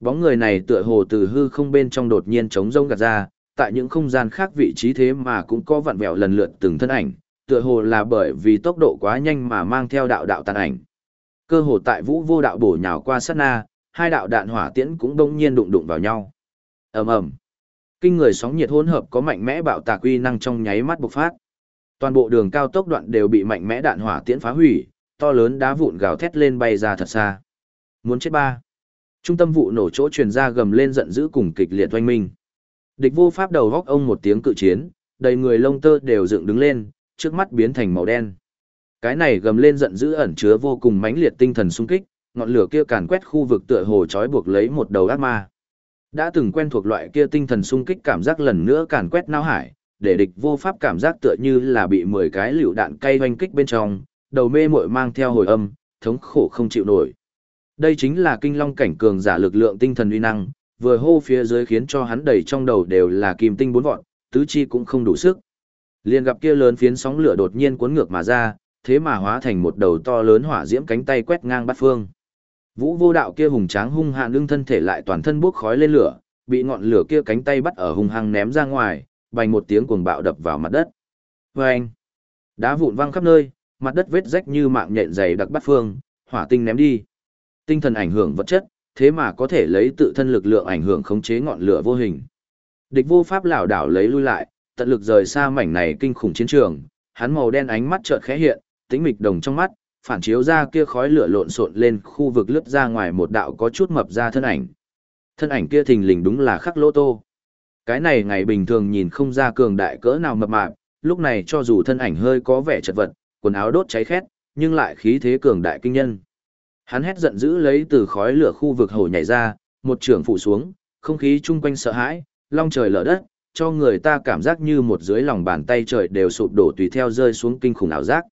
Bóng người này tựa hồ từ hư không bên trong đột nhiên trống rông gạt ra, tại những không gian khác vị trí thế mà cũng có vặn vẹo lần lượt từng thân ảnh, tựa hồ là bởi vì tốc độ quá nhanh mà mang theo đạo đạo tàn ảnh. Cơ hồ tại vũ vô đạo bổ nhào qua sát na, hai đạo đạn hỏa tiễn cũng đông nhiên đụng đụng vào nhau. ầm ầm, kinh người sóng nhiệt hỗn hợp có mạnh mẽ bạo tạc uy năng trong nháy mắt bộc phát. Toàn bộ đường cao tốc đoạn đều bị mạnh mẽ đạn hỏa tiễn phá hủy, to lớn đá vụn gào thét lên bay ra thật xa. Muốn chết ba. Trung tâm vụ nổ chỗ truyền ra gầm lên giận dữ cùng kịch liệt oanh minh. Địch vô pháp đầu góc ông một tiếng cự chiến, đầy người lông tơ đều dựng đứng lên, trước mắt biến thành màu đen. Cái này gầm lên giận dữ ẩn chứa vô cùng mãnh liệt tinh thần xung kích, ngọn lửa kia càn quét khu vực tựa hồ trói buộc lấy một đầu ác ma. Đã từng quen thuộc loại kia tinh thần xung kích cảm giác lần nữa càn quét não hải, để địch vô pháp cảm giác tựa như là bị 10 cái liều đạn cay hoanh kích bên trong, đầu mê muội mang theo hồi âm, thống khổ không chịu nổi. Đây chính là kinh long cảnh cường giả lực lượng tinh thần uy năng, vừa hô phía dưới khiến cho hắn đầy trong đầu đều là kim tinh bốn vọn, tứ chi cũng không đủ sức. Liền gặp kia lớn phiến sóng lửa đột nhiên cuốn ngược mà ra, thế mà hóa thành một đầu to lớn hỏa diễm cánh tay quét ngang bát phương. Vũ vô đạo kia hùng tráng hung hãn lưng thân thể lại toàn thân bốc khói lên lửa, bị ngọn lửa kia cánh tay bắt ở hung hăng ném ra ngoài, bành một tiếng cuồng bạo đập vào mặt đất. Vâng! Đá vụn văng khắp nơi, mặt đất vết rách như mạng nhện dày đặc bắt phương, hỏa tinh ném đi. Tinh thần ảnh hưởng vật chất, thế mà có thể lấy tự thân lực lượng ảnh hưởng khống chế ngọn lửa vô hình. Địch vô pháp lảo đảo lấy lui lại, tận lực rời xa mảnh này kinh khủng chiến trường, hắn màu đen ánh mắt chợt khẽ hiện, tĩnh mịch đồng trong mắt, phản chiếu ra kia khói lửa lộn xộn lên khu vực lướt ra ngoài một đạo có chút mập ra thân ảnh. Thân ảnh kia thình lình đúng là khắc lô tô. Cái này ngày bình thường nhìn không ra cường đại cỡ nào mập mạp, lúc này cho dù thân ảnh hơi có vẻ chật vật, quần áo đốt cháy khét, nhưng lại khí thế cường đại kinh nhân. Hắn hét giận dữ lấy từ khói lửa khu vực hổ nhảy ra, một trường phủ xuống, không khí chung quanh sợ hãi, long trời lở đất, cho người ta cảm giác như một dưới lòng bàn tay trời đều sụp đổ tùy theo rơi xuống kinh khủng ảo giác.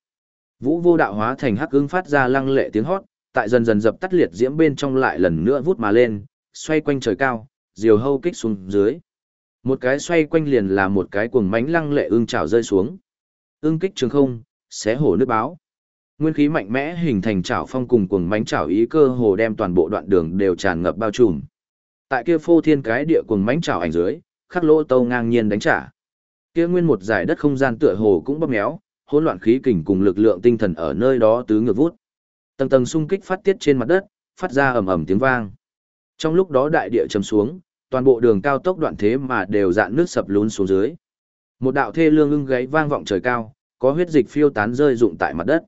Vũ vô đạo hóa thành hắc ưng phát ra lăng lệ tiếng hót, tại dần dần dập tắt liệt diễm bên trong lại lần nữa vút mà lên, xoay quanh trời cao, diều hâu kích xuống dưới. Một cái xoay quanh liền là một cái cuồng mánh lăng lệ ưng trào rơi xuống. Ưng kích trường không, xé hổ nước báo. Nguyên khí mạnh mẽ hình thành trảo phong cùng cuồng mánh trảo ý cơ hồ đem toàn bộ đoạn đường đều tràn ngập bao trùm. Tại kia phô thiên cái địa cuồng mánh trảo ảnh dưới, khắc lỗ tâu ngang nhiên đánh trả. Kia nguyên một giải đất không gian tựa hồ cũng bóp méo, hỗn loạn khí kình cùng lực lượng tinh thần ở nơi đó tứ ngược vút. Tầng tầng xung kích phát tiết trên mặt đất, phát ra ầm ầm tiếng vang. Trong lúc đó đại địa trầm xuống, toàn bộ đường cao tốc đoạn thế mà đều dạn nước sập lún xuống dưới. Một đạo thê lương ưng gáy vang vọng trời cao, có huyết dịch phiêu tán rơi rụng tại mặt đất.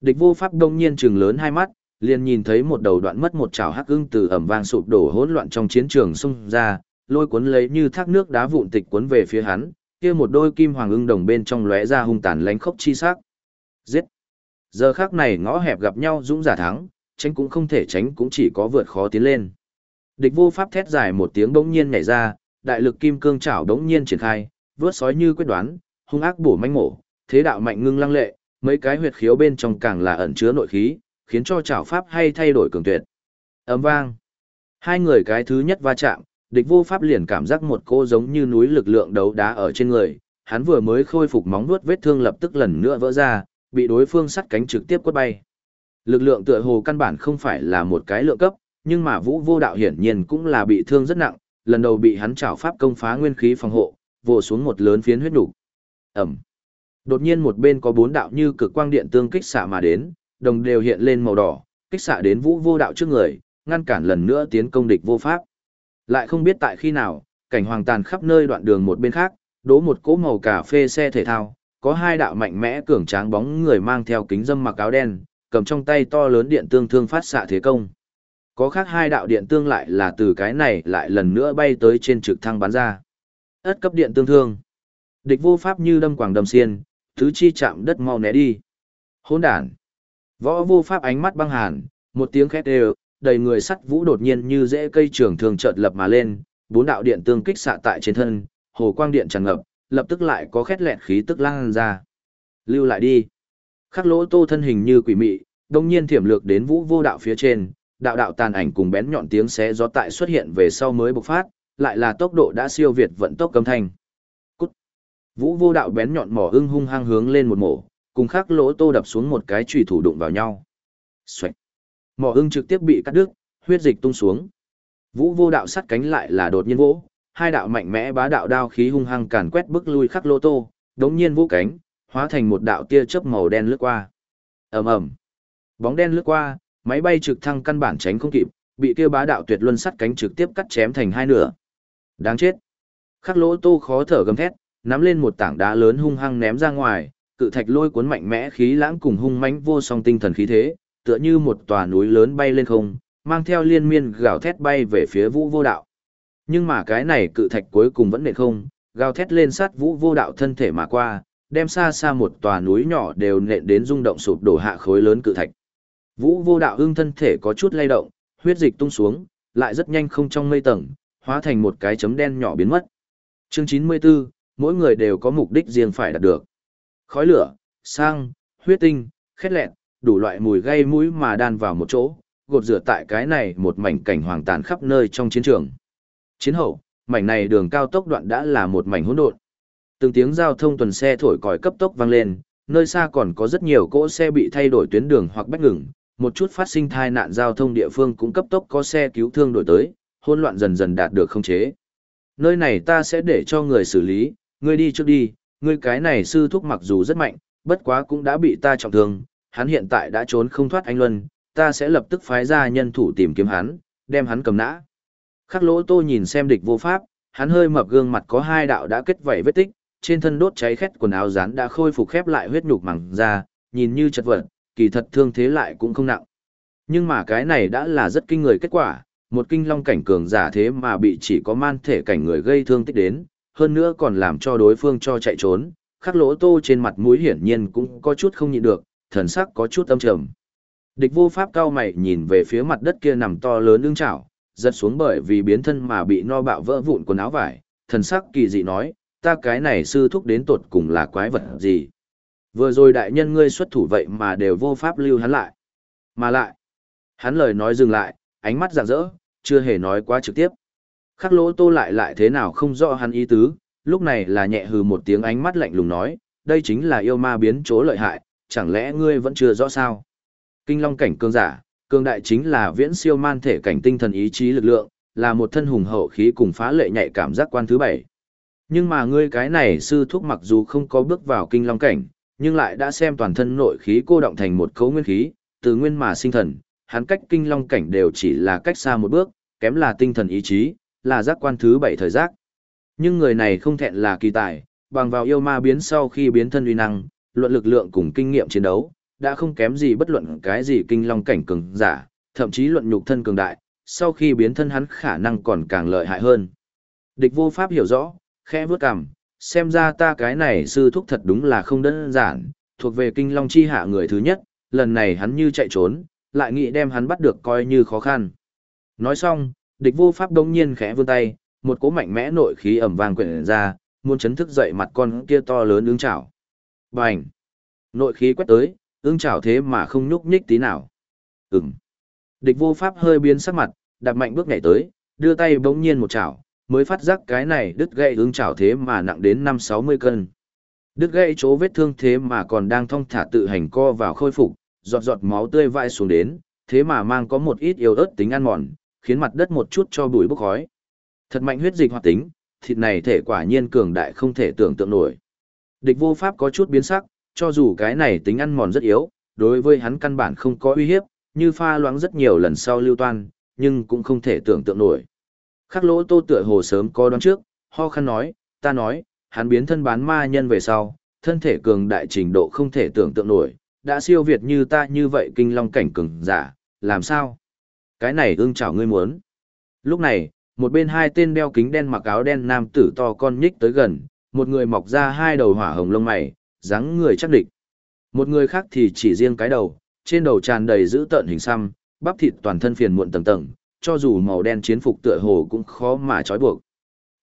Địch vô pháp đông nhiên trừng lớn hai mắt, liền nhìn thấy một đầu đoạn mất một chảo hắc ưng từ ầm vang sụp đổ hỗn loạn trong chiến trường xung ra, lôi cuốn lấy như thác nước đá vụn tịch cuốn về phía hắn, kia một đôi kim hoàng ưng đồng bên trong lóe ra hung tàn lánh khốc chi sắc. Giết! Giờ khắc này ngõ hẹp gặp nhau dũng giả thắng, tránh cũng không thể tránh cũng chỉ có vượt khó tiến lên. Địch vô pháp thét dài một tiếng bỗng nhiên nhảy ra, đại lực kim cương chảo đống nhiên triển khai, vướt sói như quyết đoán, hung ác bổ manh mổ, thế đạo mạnh ngưng lăng lệ, mấy cái huyệt khiếu bên trong càng là ẩn chứa nội khí, khiến cho chảo pháp hay thay đổi cường tuyệt. ầm vang. Hai người cái thứ nhất va chạm, địch vô pháp liền cảm giác một cô giống như núi lực lượng đấu đá ở trên người, hắn vừa mới khôi phục móng vuốt vết thương lập tức lần nữa vỡ ra, bị đối phương sắt cánh trực tiếp quất bay. Lực lượng tựa hồ căn bản không phải là một cái lượng cấp, nhưng mà Vũ Vô Đạo hiển nhiên cũng là bị thương rất nặng, lần đầu bị hắn trảo pháp công phá nguyên khí phòng hộ, vồ xuống một lớn phiến huyết đủ. ầm! Đột nhiên một bên có bốn đạo như cực quang điện tương kích xạ mà đến, đồng đều hiện lên màu đỏ, kích xạ đến Vũ Vô Đạo trước người, ngăn cản lần nữa tiến công địch vô pháp. Lại không biết tại khi nào, cảnh hoàng tàn khắp nơi đoạn đường một bên khác, đỗ một cỗ màu cà phê xe thể thao, có hai đạo mạnh mẽ cường tráng bóng người mang theo kính dâm mặc áo đen, cầm trong tay to lớn điện tương thương phát xạ thế công. Có khác hai đạo điện tương lại là từ cái này lại lần nữa bay tới trên trực thăng bắn ra. Ất cấp điện tương thương. Địch vô pháp như đâm quảng đầm xiên, thứ chi chạm đất mau né đi. Hỗn đản. Võ vô pháp ánh mắt băng hàn, một tiếng khét đều, đầy người sắt vũ đột nhiên như rễ cây trường thường chợt lập mà lên, bốn đạo điện tương kích xạ tại trên thân, hồ quang điện tràn ngập, lập tức lại có khét lẹt khí tức lan ra. Lưu lại đi. Khắc lỗ tô thân hình như quỷ mị, đông nhiên thiểm lược đến vũ vô đạo phía trên, đạo đạo tàn ảnh cùng bén nhọn tiếng xé gió tại xuất hiện về sau mới bộc phát, lại là tốc độ đã siêu việt vận tốc cấm thanh. Cút. Vũ vô đạo bén nhọn mỏ ưng hung hăng hướng lên một mổ, cùng khắc lỗ tô đập xuống một cái chùy thủ đụng vào nhau. Xoạch. Mỏ ưng trực tiếp bị cắt đứt, huyết dịch tung xuống. Vũ vô đạo sắt cánh lại là đột nhiên vỗ, hai đạo mạnh mẽ bá đạo đao khí hung hăng càn quét bức lui khắc lô tô, đống nhiên vũ cánh, hóa thành một đạo tia chớp màu đen lướt qua. ầm ầm, bóng đen lướt qua, máy bay trực thăng căn bản tránh không kịp, bị kia bá đạo tuyệt luân sắt cánh trực tiếp cắt chém thành hai nửa. Đáng chết. Khắc lỗ tô khó thở gầm thét, nắm lên một tảng đá lớn hung hăng ném ra ngoài, cự thạch lôi cuốn mạnh mẽ khí lãng cùng hung mãnh vô song tinh thần khí thế, tựa như một tòa núi lớn bay lên không, mang theo liên miên gào thét bay về phía vũ vô đạo. Nhưng mà cái này cự thạch cuối cùng vẫn nện không, gào thét lên sát vũ vô đạo thân thể mà qua, đem xa xa một tòa núi nhỏ đều nện đến rung động sụp đổ hạ khối lớn cự thạch. Vũ vô đạo ưng thân thể có chút lay động, huyết dịch tung xuống, lại rất nhanh không trong mây tầng, hóa thành một cái chấm đen nhỏ biến mất. Chương 94, mỗi người đều có mục đích riêng phải đạt được. Khói lửa, sang, huyết tinh, khét lẹn, đủ loại mùi gây mũi mà đan vào một chỗ, gột rửa tại cái này một mảnh cảnh hoàng tàn khắp nơi trong chiến trường. Chiến hậu, mảnh này đường cao tốc đoạn đã là một mảnh hỗn độn. Từng tiếng giao thông tuần xe thổi còi cấp tốc vang lên, nơi xa còn có rất nhiều cỗ xe bị thay đổi tuyến đường hoặc bách ngừng, một chút phát sinh tai nạn giao thông địa phương cũng cấp tốc có xe cứu thương đổi tới, hỗn loạn dần dần đạt được khống chế. Nơi này ta sẽ để cho người xử lý, ngươi đi trước đi, ngươi cái này sư thúc mặc dù rất mạnh, bất quá cũng đã bị ta trọng thương, hắn hiện tại đã trốn không thoát anh Luân, ta sẽ lập tức phái ra nhân thủ tìm kiếm hắn, đem hắn cầm nã. Khắc lỗ tô nhìn xem địch vô pháp, hắn hơi mập gương mặt có hai đạo đã kết vảy vết tích, trên thân đốt cháy khét quần áo rán đã khôi phục khép lại huyết nhục mẳng ra, nhìn như chật vật, kỳ thật thương thế lại cũng không nặng. Nhưng mà cái này đã là rất kinh người kết quả, một kinh long cảnh cường giả thế mà bị chỉ có man thể cảnh người gây thương tích đến, hơn nữa còn làm cho đối phương cho chạy trốn, khắc lỗ tô trên mặt mũi hiển nhiên cũng có chút không nhịn được, thần sắc có chút âm trầm. Địch vô pháp cao mày nhìn về phía mặt đất kia nằm to lớn ưng chảo, giật xuống bởi vì biến thân mà bị no bạo vỡ vụn quần áo vải, thần sắc kỳ dị nói, ta cái này sư thúc đến tột cùng là quái vật gì. Vừa rồi đại nhân ngươi xuất thủ vậy mà đều vô pháp lưu hắn lại. Mà lại, hắn lời nói dừng lại, ánh mắt rạng rỡ, chưa hề nói quá trực tiếp. Khắc lỗ tô lại lại thế nào không rõ hắn ý tứ, lúc này là nhẹ hừ một tiếng ánh mắt lạnh lùng nói, đây chính là yêu ma biến chỗ lợi hại, chẳng lẽ ngươi vẫn chưa rõ sao? Kinh long cảnh cường giả, cường đại chính là viễn siêu man thể cảnh tinh thần ý chí lực lượng, là một thân hùng hậu khí cùng phá lệ nhạy cảm giác quan thứ bảy. Nhưng mà ngươi cái này sư thúc mặc dù không có bước vào kinh long cảnh, nhưng lại đã xem toàn thân nội khí cô động thành một cấu nguyên khí, từ nguyên mà sinh thần, hắn cách kinh long cảnh đều chỉ là cách xa một bước, kém là tinh thần ý chí, là giác quan thứ bảy thời giác. Nhưng người này không thẹn là kỳ tài, bằng vào yêu ma biến sau khi biến thân uy năng, luận lực lượng cùng kinh nghiệm chiến đấu, đã không kém gì bất luận cái gì kinh long cảnh cường giả, thậm chí luận nhục thân cường đại, sau khi biến thân hắn khả năng còn càng lợi hại hơn. Địch vô pháp hiểu rõ, khẽ vướt cằm, xem ra ta cái này sư thúc thật đúng là không đơn giản, thuộc về kinh long chi hạ người thứ nhất, lần này hắn như chạy trốn, lại nghĩ đem hắn bắt được coi như khó khăn. Nói xong, địch vô pháp đông nhiên khẽ vươn tay, một cỗ mạnh mẽ nội khí ẩm vàng quyển ra, muốn chấn thức dậy mặt con kia to lớn ứng chảo. Bành! Nội khí quét tới, ương chảo thế mà không nhúc nhích tí nào. Ừm. Địch vô pháp hơi biến sắc mặt, đạp mạnh bước nhảy tới, đưa tay bỗng nhiên một chảo, mới phát giác cái này đứt gãy ương chảo thế mà nặng đến năm sáu mươi cân. Đứt gãy chỗ vết thương thế mà còn đang thong thả tự hành co vào khôi phục, giọt giọt máu tươi vãi xuống đến, thế mà mang có một ít yếu ớt tính ăn mòn, khiến mặt đất một chút cho bụi bốc khói. Thật mạnh huyết dịch hoạt tính, thịt này thể quả nhiên cường đại không thể tưởng tượng nổi. Địch vô pháp có chút biến sắc, cho dù cái này tính ăn mòn rất yếu, đối với hắn căn bản không có uy hiếp, như pha loãng rất nhiều lần sau lưu toan, nhưng cũng không thể tưởng tượng nổi. Khắc lỗ tô tựa hồ sớm có đoán trước, ho khăn nói, ta nói, hắn biến thân bán ma nhân về sau, thân thể cường đại trình độ không thể tưởng tượng nổi, đã siêu việt như ta như vậy kinh long cảnh cường giả, làm sao? Cái này ưng chảo ngươi muốn. Lúc này, một bên hai tên đeo kính đen mặc áo đen nam tử to con nhích tới gần, một người mọc ra hai đầu hỏa hồng lông mày, dáng người chắc địch. Một người khác thì chỉ riêng cái đầu, trên đầu tràn đầy dữ tợn hình xăm, bắp thịt toàn thân phiền muộn tầng tầng, cho dù màu đen chiến phục tựa hồ cũng khó mà trói buộc.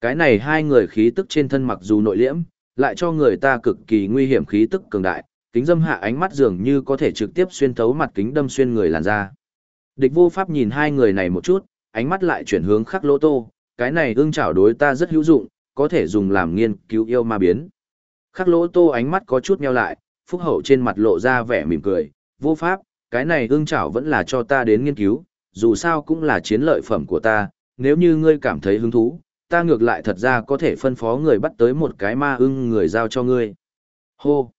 Cái này hai người khí tức trên thân mặc dù nội liễm, lại cho người ta cực kỳ nguy hiểm khí tức cường đại, kính dâm hạ ánh mắt dường như có thể trực tiếp xuyên thấu mặt kính đâm xuyên người làn da. Địch vô pháp nhìn hai người này một chút, ánh mắt lại chuyển hướng khắc lỗ tô, cái này ương chảo đối ta rất hữu dụng, có thể dùng làm nghiên cứu yêu ma biến. Khắc lỗ tô ánh mắt có chút nheo lại, phúc hậu trên mặt lộ ra vẻ mỉm cười, vô pháp, cái này ương chảo vẫn là cho ta đến nghiên cứu, dù sao cũng là chiến lợi phẩm của ta, nếu như ngươi cảm thấy hứng thú, ta ngược lại thật ra có thể phân phó người bắt tới một cái ma ưng người giao cho ngươi. Hô!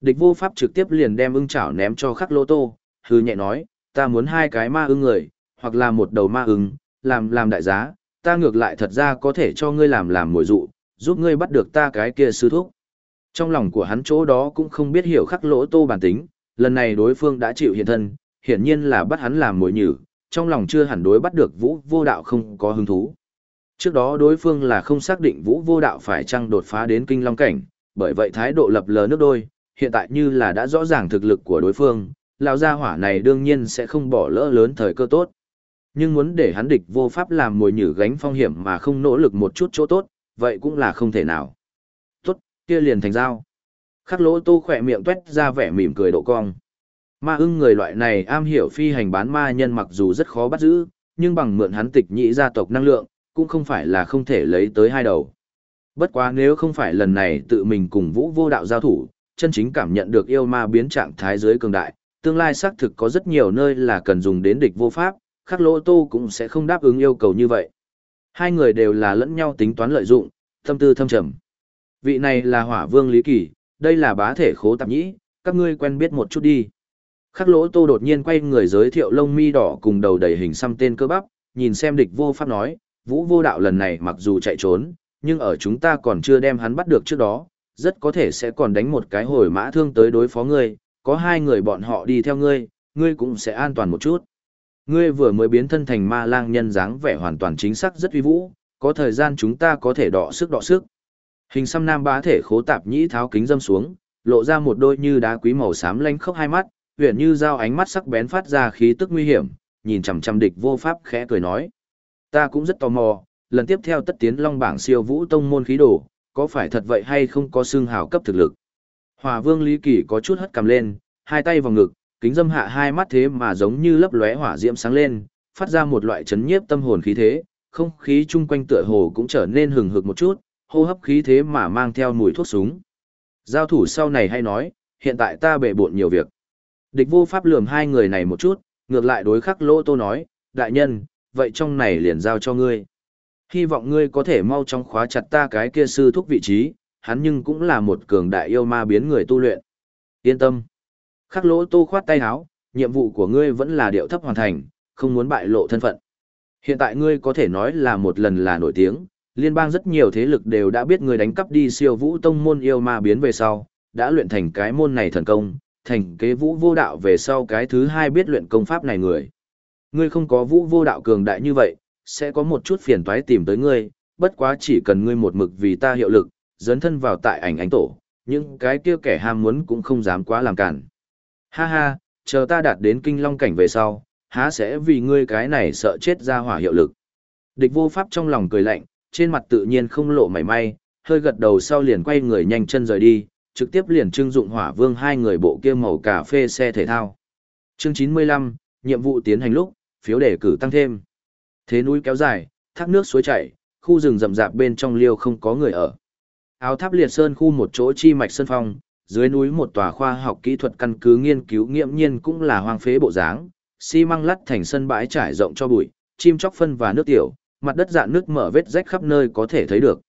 Địch vô pháp trực tiếp liền đem ưng chảo ném cho khắc lô tô, hư nhẹ nói, ta muốn hai cái ma ưng người, hoặc là một đầu ma ưng, làm làm đại giá, ta ngược lại thật ra có thể cho ngươi làm làm mồi dụ, giúp ngươi bắt được ta cái kia sư thúc. Trong lòng của hắn chỗ đó cũng không biết hiểu khắc lỗ tô bản tính, lần này đối phương đã chịu hiện thân, hiển nhiên là bắt hắn làm mồi nhử, trong lòng chưa hẳn đối bắt được vũ vô đạo không có hứng thú. Trước đó đối phương là không xác định vũ vô đạo phải chăng đột phá đến kinh long cảnh, bởi vậy thái độ lập lờ nước đôi, hiện tại như là đã rõ ràng thực lực của đối phương, lão gia hỏa này đương nhiên sẽ không bỏ lỡ lớn thời cơ tốt. Nhưng muốn để hắn địch vô pháp làm mồi nhử gánh phong hiểm mà không nỗ lực một chút chỗ tốt, vậy cũng là không thể nào. Tốt, kia liền thành giao. Khắc lỗ tô khỏe miệng tuét ra vẻ mỉm cười độ cong. Ma ưng người loại này am hiểu phi hành bán ma nhân mặc dù rất khó bắt giữ, nhưng bằng mượn hắn tịch nhị gia tộc năng lượng, cũng không phải là không thể lấy tới hai đầu. Bất quá nếu không phải lần này tự mình cùng vũ vô đạo giao thủ, chân chính cảm nhận được yêu ma biến trạng thái giới cường đại, tương lai xác thực có rất nhiều nơi là cần dùng đến địch vô pháp, khắc lỗ tô cũng sẽ không đáp ứng yêu cầu như vậy. Hai người đều là lẫn nhau tính toán lợi dụng, tâm tư thâm trầm. Vị này là hỏa vương Lý Kỳ, đây là bá thể khố tạp nhĩ, các ngươi quen biết một chút đi. Khắc lỗ tô đột nhiên quay người giới thiệu lông mi đỏ cùng đầu đầy hình xăm tên cơ bắp, nhìn xem địch vô pháp nói, vũ vô đạo lần này mặc dù chạy trốn, nhưng ở chúng ta còn chưa đem hắn bắt được trước đó, rất có thể sẽ còn đánh một cái hồi mã thương tới đối phó ngươi, có hai người bọn họ đi theo ngươi, ngươi cũng sẽ an toàn một chút. Ngươi vừa mới biến thân thành ma lang nhân dáng vẻ hoàn toàn chính xác rất uy vũ, có thời gian chúng ta có thể đọ sức đọ sức. Hình xăm nam bá thể khố tạp nhĩ tháo kính dâm xuống, lộ ra một đôi như đá quý màu xám lanh khốc hai mắt, huyền như dao ánh mắt sắc bén phát ra khí tức nguy hiểm, nhìn chằm chằm địch vô pháp khẽ cười nói. Ta cũng rất tò mò, lần tiếp theo tất tiến long bảng siêu vũ tông môn khí đồ, có phải thật vậy hay không có xương hào cấp thực lực. Hòa vương Lý Kỳ có chút hất cầm lên, hai tay vào ngực, kính dâm hạ hai mắt thế mà giống như lấp lóe hỏa diễm sáng lên, phát ra một loại chấn nhiếp tâm hồn khí thế, không khí chung quanh tựa hồ cũng trở nên hừng hực một chút, hô hấp khí thế mà mang theo mùi thuốc súng. Giao thủ sau này hay nói, hiện tại ta bể bộn nhiều việc. Địch vô pháp lườm hai người này một chút, ngược lại đối khắc lỗ tô nói, đại nhân, vậy trong này liền giao cho ngươi. Hy vọng ngươi có thể mau chóng khóa chặt ta cái kia sư thúc vị trí, hắn nhưng cũng là một cường đại yêu ma biến người tu luyện. Yên tâm. Khắc lỗ tô khoát tay áo, nhiệm vụ của ngươi vẫn là điệu thấp hoàn thành, không muốn bại lộ thân phận. Hiện tại ngươi có thể nói là một lần là nổi tiếng, liên bang rất nhiều thế lực đều đã biết ngươi đánh cắp đi siêu vũ tông môn yêu ma biến về sau, đã luyện thành cái môn này thần công, thành kế vũ vô đạo về sau cái thứ hai biết luyện công pháp này người. Ngươi không có vũ vô đạo cường đại như vậy, sẽ có một chút phiền toái tìm tới ngươi, bất quá chỉ cần ngươi một mực vì ta hiệu lực, dấn thân vào tại ảnh ánh tổ, những cái kia kẻ ham muốn cũng không dám quá làm cản. Ha ha, chờ ta đạt đến kinh long cảnh về sau, há sẽ vì ngươi cái này sợ chết ra hỏa hiệu lực. Địch vô pháp trong lòng cười lạnh, trên mặt tự nhiên không lộ mảy may, hơi gật đầu sau liền quay người nhanh chân rời đi, trực tiếp liền trưng dụng hỏa vương hai người bộ kia màu cà phê xe thể thao. Chương 95, nhiệm vụ tiến hành lúc, phiếu đề cử tăng thêm. Thế núi kéo dài, thác nước suối chảy, khu rừng rậm rạp bên trong liêu không có người ở. Áo tháp liệt sơn khu một chỗ chi mạch sơn phong, dưới núi một tòa khoa học kỹ thuật căn cứ nghiên cứu nghiệm nhiên cũng là hoang phế bộ dáng, xi măng lắt thành sân bãi trải rộng cho bụi, chim chóc phân và nước tiểu, mặt đất dạn nước mở vết rách khắp nơi có thể thấy được.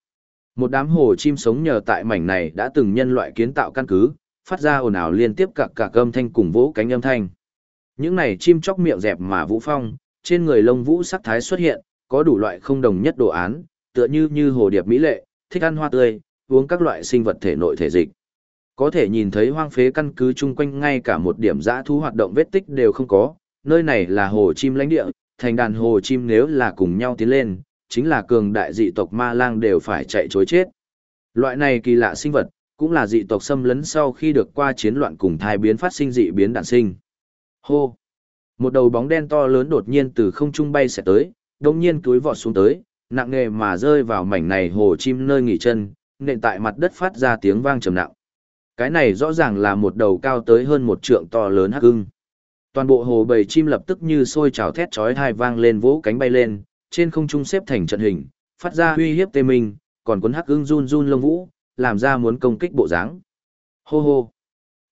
Một đám hồ chim sống nhờ tại mảnh này đã từng nhân loại kiến tạo căn cứ, phát ra ồn ào liên tiếp cạc cạc âm thanh cùng vỗ cánh âm thanh. Những này chim chóc miệng dẹp mà vũ phong, trên người lông vũ sắc thái xuất hiện, có đủ loại không đồng nhất đồ án, tựa như như hồ điệp mỹ lệ, thích ăn hoa tươi, uống các loại sinh vật thể nội thể dịch. Có thể nhìn thấy hoang phế căn cứ chung quanh ngay cả một điểm dã thú hoạt động vết tích đều không có, nơi này là hồ chim lãnh địa, thành đàn hồ chim nếu là cùng nhau tiến lên, chính là cường đại dị tộc ma lang đều phải chạy chối chết. Loại này kỳ lạ sinh vật, cũng là dị tộc xâm lấn sau khi được qua chiến loạn cùng thai biến phát sinh dị biến đạn sinh. Hô! Một đầu bóng đen to lớn đột nhiên từ không trung bay sẽ tới, đồng nhiên túi vọt xuống tới, nặng nề mà rơi vào mảnh này hồ chim nơi nghỉ chân, nện tại mặt đất phát ra tiếng vang trầm nặng. Cái này rõ ràng là một đầu cao tới hơn một trượng to lớn hắc ưng. Toàn bộ hồ bầy chim lập tức như sôi trào thét chói tai vang lên vỗ cánh bay lên, trên không trung xếp thành trận hình, phát ra uy hiếp tê minh, còn cuốn hắc ưng run run lông vũ, làm ra muốn công kích bộ dáng. Hô hô.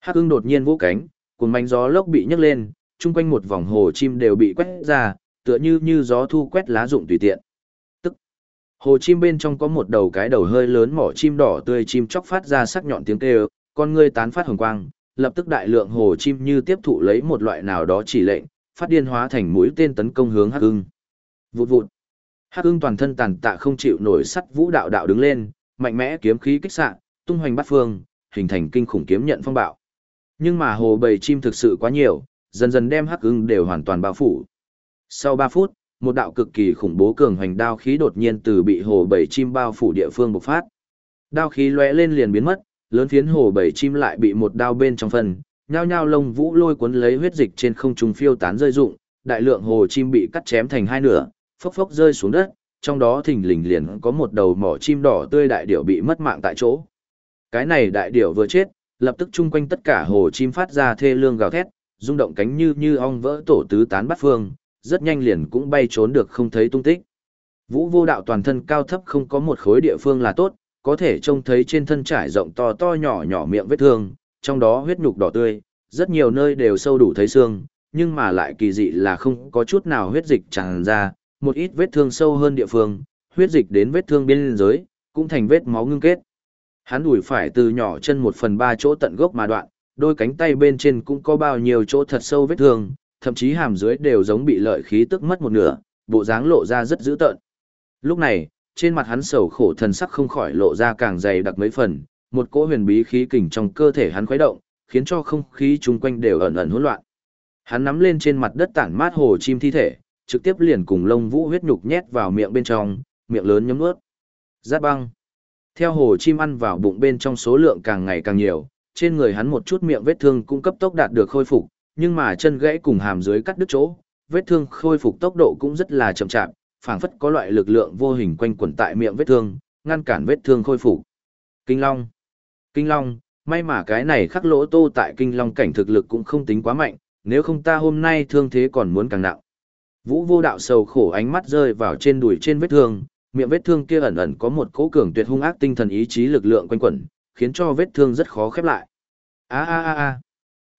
Hắc ưng đột nhiên vỗ cánh, cuốn mảnh gió lốc bị nhấc lên, chung quanh một vòng hồ chim đều bị quét ra, tựa như như gió thu quét lá rụng tùy tiện. Tức. Hồ chim bên trong có một đầu cái đầu hơi lớn mỏ chim đỏ tươi chim chóc phát ra sắc nhọn tiếng kêu, con ngươi tán phát hồng quang, lập tức đại lượng hồ chim như tiếp thụ lấy một loại nào đó chỉ lệnh, phát điên hóa thành mũi tên tấn công hướng Hắc Ưng. Vụt vụt. Hắc Ưng toàn thân tàn tạ không chịu nổi sắt vũ đạo đạo đứng lên, mạnh mẽ kiếm khí kích xạ, tung hoành bát phương, hình thành kinh khủng kiếm nhận phong bạo. Nhưng mà hồ bầy chim thực sự quá nhiều, dần dần đem Hắc Ưng đều hoàn toàn bao phủ. Sau 3 phút, một đạo cực kỳ khủng bố cường hoành đao khí đột nhiên từ bị hồ bầy chim bao phủ địa phương bộc phát. Đao khí lóe lên liền biến mất, lớn phiến hồ bảy chim lại bị một đao bên trong phần, nhao nhao lông vũ lôi cuốn lấy huyết dịch trên không trung phiêu tán rơi rụng, đại lượng hồ chim bị cắt chém thành hai nửa, phốc phốc rơi xuống đất, trong đó thình lình liền có một đầu mỏ chim đỏ tươi đại điểu bị mất mạng tại chỗ. Cái này đại điểu vừa chết, lập tức chung quanh tất cả hồ chim phát ra thê lương gào thét, rung động cánh như như ong vỡ tổ tứ tán bát phương, rất nhanh liền cũng bay trốn được không thấy tung tích. Vũ vô đạo toàn thân cao thấp không có một khối địa phương là tốt, có thể trông thấy trên thân trải rộng to to nhỏ nhỏ miệng vết thương, trong đó huyết nhục đỏ tươi, rất nhiều nơi đều sâu đủ thấy xương, nhưng mà lại kỳ dị là không có chút nào huyết dịch tràn ra, một ít vết thương sâu hơn địa phương, huyết dịch đến vết thương bên dưới, cũng thành vết máu ngưng kết. Hắn đùi phải từ nhỏ chân một phần ba chỗ tận gốc mà đoạn, đôi cánh tay bên trên cũng có bao nhiêu chỗ thật sâu vết thương, thậm chí hàm dưới đều giống bị lợi khí tức mất một nửa, bộ dáng lộ ra rất dữ tợn. Lúc này, trên mặt hắn sầu khổ thần sắc không khỏi lộ ra càng dày đặc mấy phần, một cỗ huyền bí khí kình trong cơ thể hắn khuấy động, khiến cho không khí chung quanh đều ẩn ẩn hỗn loạn. Hắn nắm lên trên mặt đất tản mát hồ chim thi thể, trực tiếp liền cùng lông vũ huyết nhục nhét vào miệng bên trong, miệng lớn nhấm nuốt. Giáp băng. Theo hồ chim ăn vào bụng bên trong số lượng càng ngày càng nhiều, trên người hắn một chút miệng vết thương cũng cấp tốc đạt được khôi phục, nhưng mà chân gãy cùng hàm dưới cắt đứt chỗ, vết thương khôi phục tốc độ cũng rất là chậm chạp, phảng phất có loại lực lượng vô hình quanh quẩn tại miệng vết thương, ngăn cản vết thương khôi phục. Kinh Long. Kinh Long, may mà cái này khắc lỗ tô tại Kinh Long cảnh thực lực cũng không tính quá mạnh, nếu không ta hôm nay thương thế còn muốn càng nặng. Vũ vô đạo sầu khổ ánh mắt rơi vào trên đùi trên vết thương, miệng vết thương kia ẩn ẩn có một cỗ cường tuyệt hung ác tinh thần ý chí lực lượng quanh quẩn, khiến cho vết thương rất khó khép lại. A a a a.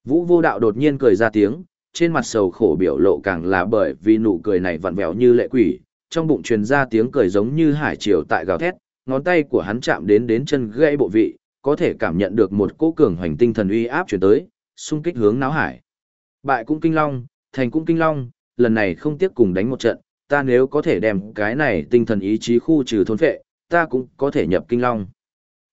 Vũ vô đạo đột nhiên cười ra tiếng, trên mặt sầu khổ biểu lộ càng là bởi vì nụ cười này vặn vẹo như lệ quỷ, trong bụng truyền ra tiếng cười giống như hải triều tại gào thét, ngón tay của hắn chạm đến đến chân gãy bộ vị, có thể cảm nhận được một cỗ cường hoành tinh thần uy áp truyền tới, xung kích hướng náo hải. Bại cũng kinh long, thành cũng kinh long, lần này không tiếc cùng đánh một trận, ta nếu có thể đem cái này tinh thần ý chí khu trừ thôn phệ, ta cũng có thể nhập kinh long.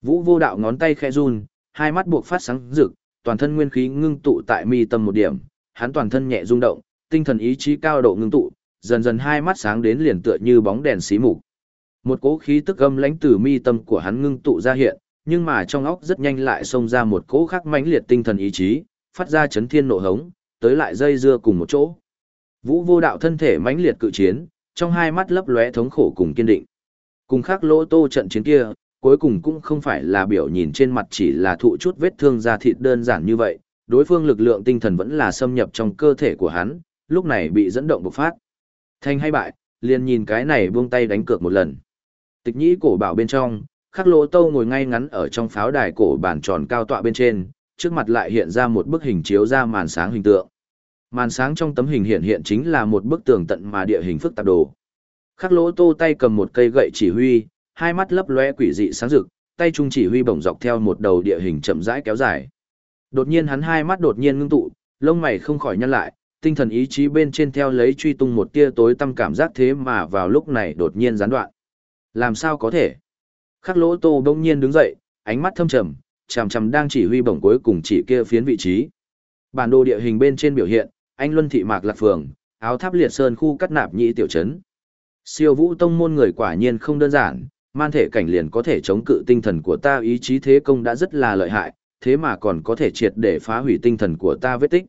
Vũ vô đạo ngón tay khẽ run, hai mắt buộc phát sáng rực, toàn thân nguyên khí ngưng tụ tại mi tâm một điểm, hắn toàn thân nhẹ rung động, tinh thần ý chí cao độ ngưng tụ, dần dần hai mắt sáng đến liền tựa như bóng đèn xí mục. Một cỗ khí tức âm lãnh từ mi tâm của hắn ngưng tụ ra hiện, nhưng mà trong óc rất nhanh lại xông ra một cỗ khắc mãnh liệt tinh thần ý chí, phát ra chấn thiên nộ hống, tới lại dây dưa cùng một chỗ. Vũ vô đạo thân thể mãnh liệt cự chiến, trong hai mắt lấp lóe thống khổ cùng kiên định. Cùng khắc lỗ tô trận chiến kia, cuối cùng cũng không phải là biểu nhìn trên mặt chỉ là thụ chút vết thương da thịt đơn giản như vậy, đối phương lực lượng tinh thần vẫn là xâm nhập trong cơ thể của hắn, lúc này bị dẫn động bộc phát. Thành hay bại, liền nhìn cái này buông tay đánh cược một lần. Tịch nhĩ cổ bảo bên trong, khắc lỗ tâu ngồi ngay ngắn ở trong pháo đài cổ bản tròn cao tọa bên trên, trước mặt lại hiện ra một bức hình chiếu ra màn sáng hình tượng. Màn sáng trong tấm hình hiện hiện chính là một bức tường tận mà địa hình phức tạp đồ. Khắc lỗ tô tay cầm một cây gậy chỉ huy, hai mắt lấp lóe quỷ dị sáng rực, tay trung chỉ huy bổng dọc theo một đầu địa hình chậm rãi kéo dài. Đột nhiên hắn hai mắt đột nhiên ngưng tụ, lông mày không khỏi nhăn lại, Tinh thần ý chí bên trên theo lấy truy tung một tia tối tâm cảm giác thế mà vào lúc này đột nhiên gián đoạn. Làm sao có thể? Khắc lỗ tô đông nhiên đứng dậy, ánh mắt thâm trầm, chằm chằm đang chỉ huy bổng cuối cùng chỉ kia phiến vị trí. Bản đồ địa hình bên trên biểu hiện, anh Luân thị mạc lạc phường, áo tháp liệt sơn khu cắt nạp nhị tiểu trấn. Siêu vũ tông môn người quả nhiên không đơn giản, man thể cảnh liền có thể chống cự tinh thần của ta ý chí thế công đã rất là lợi hại, thế mà còn có thể triệt để phá hủy tinh thần của ta vết tích.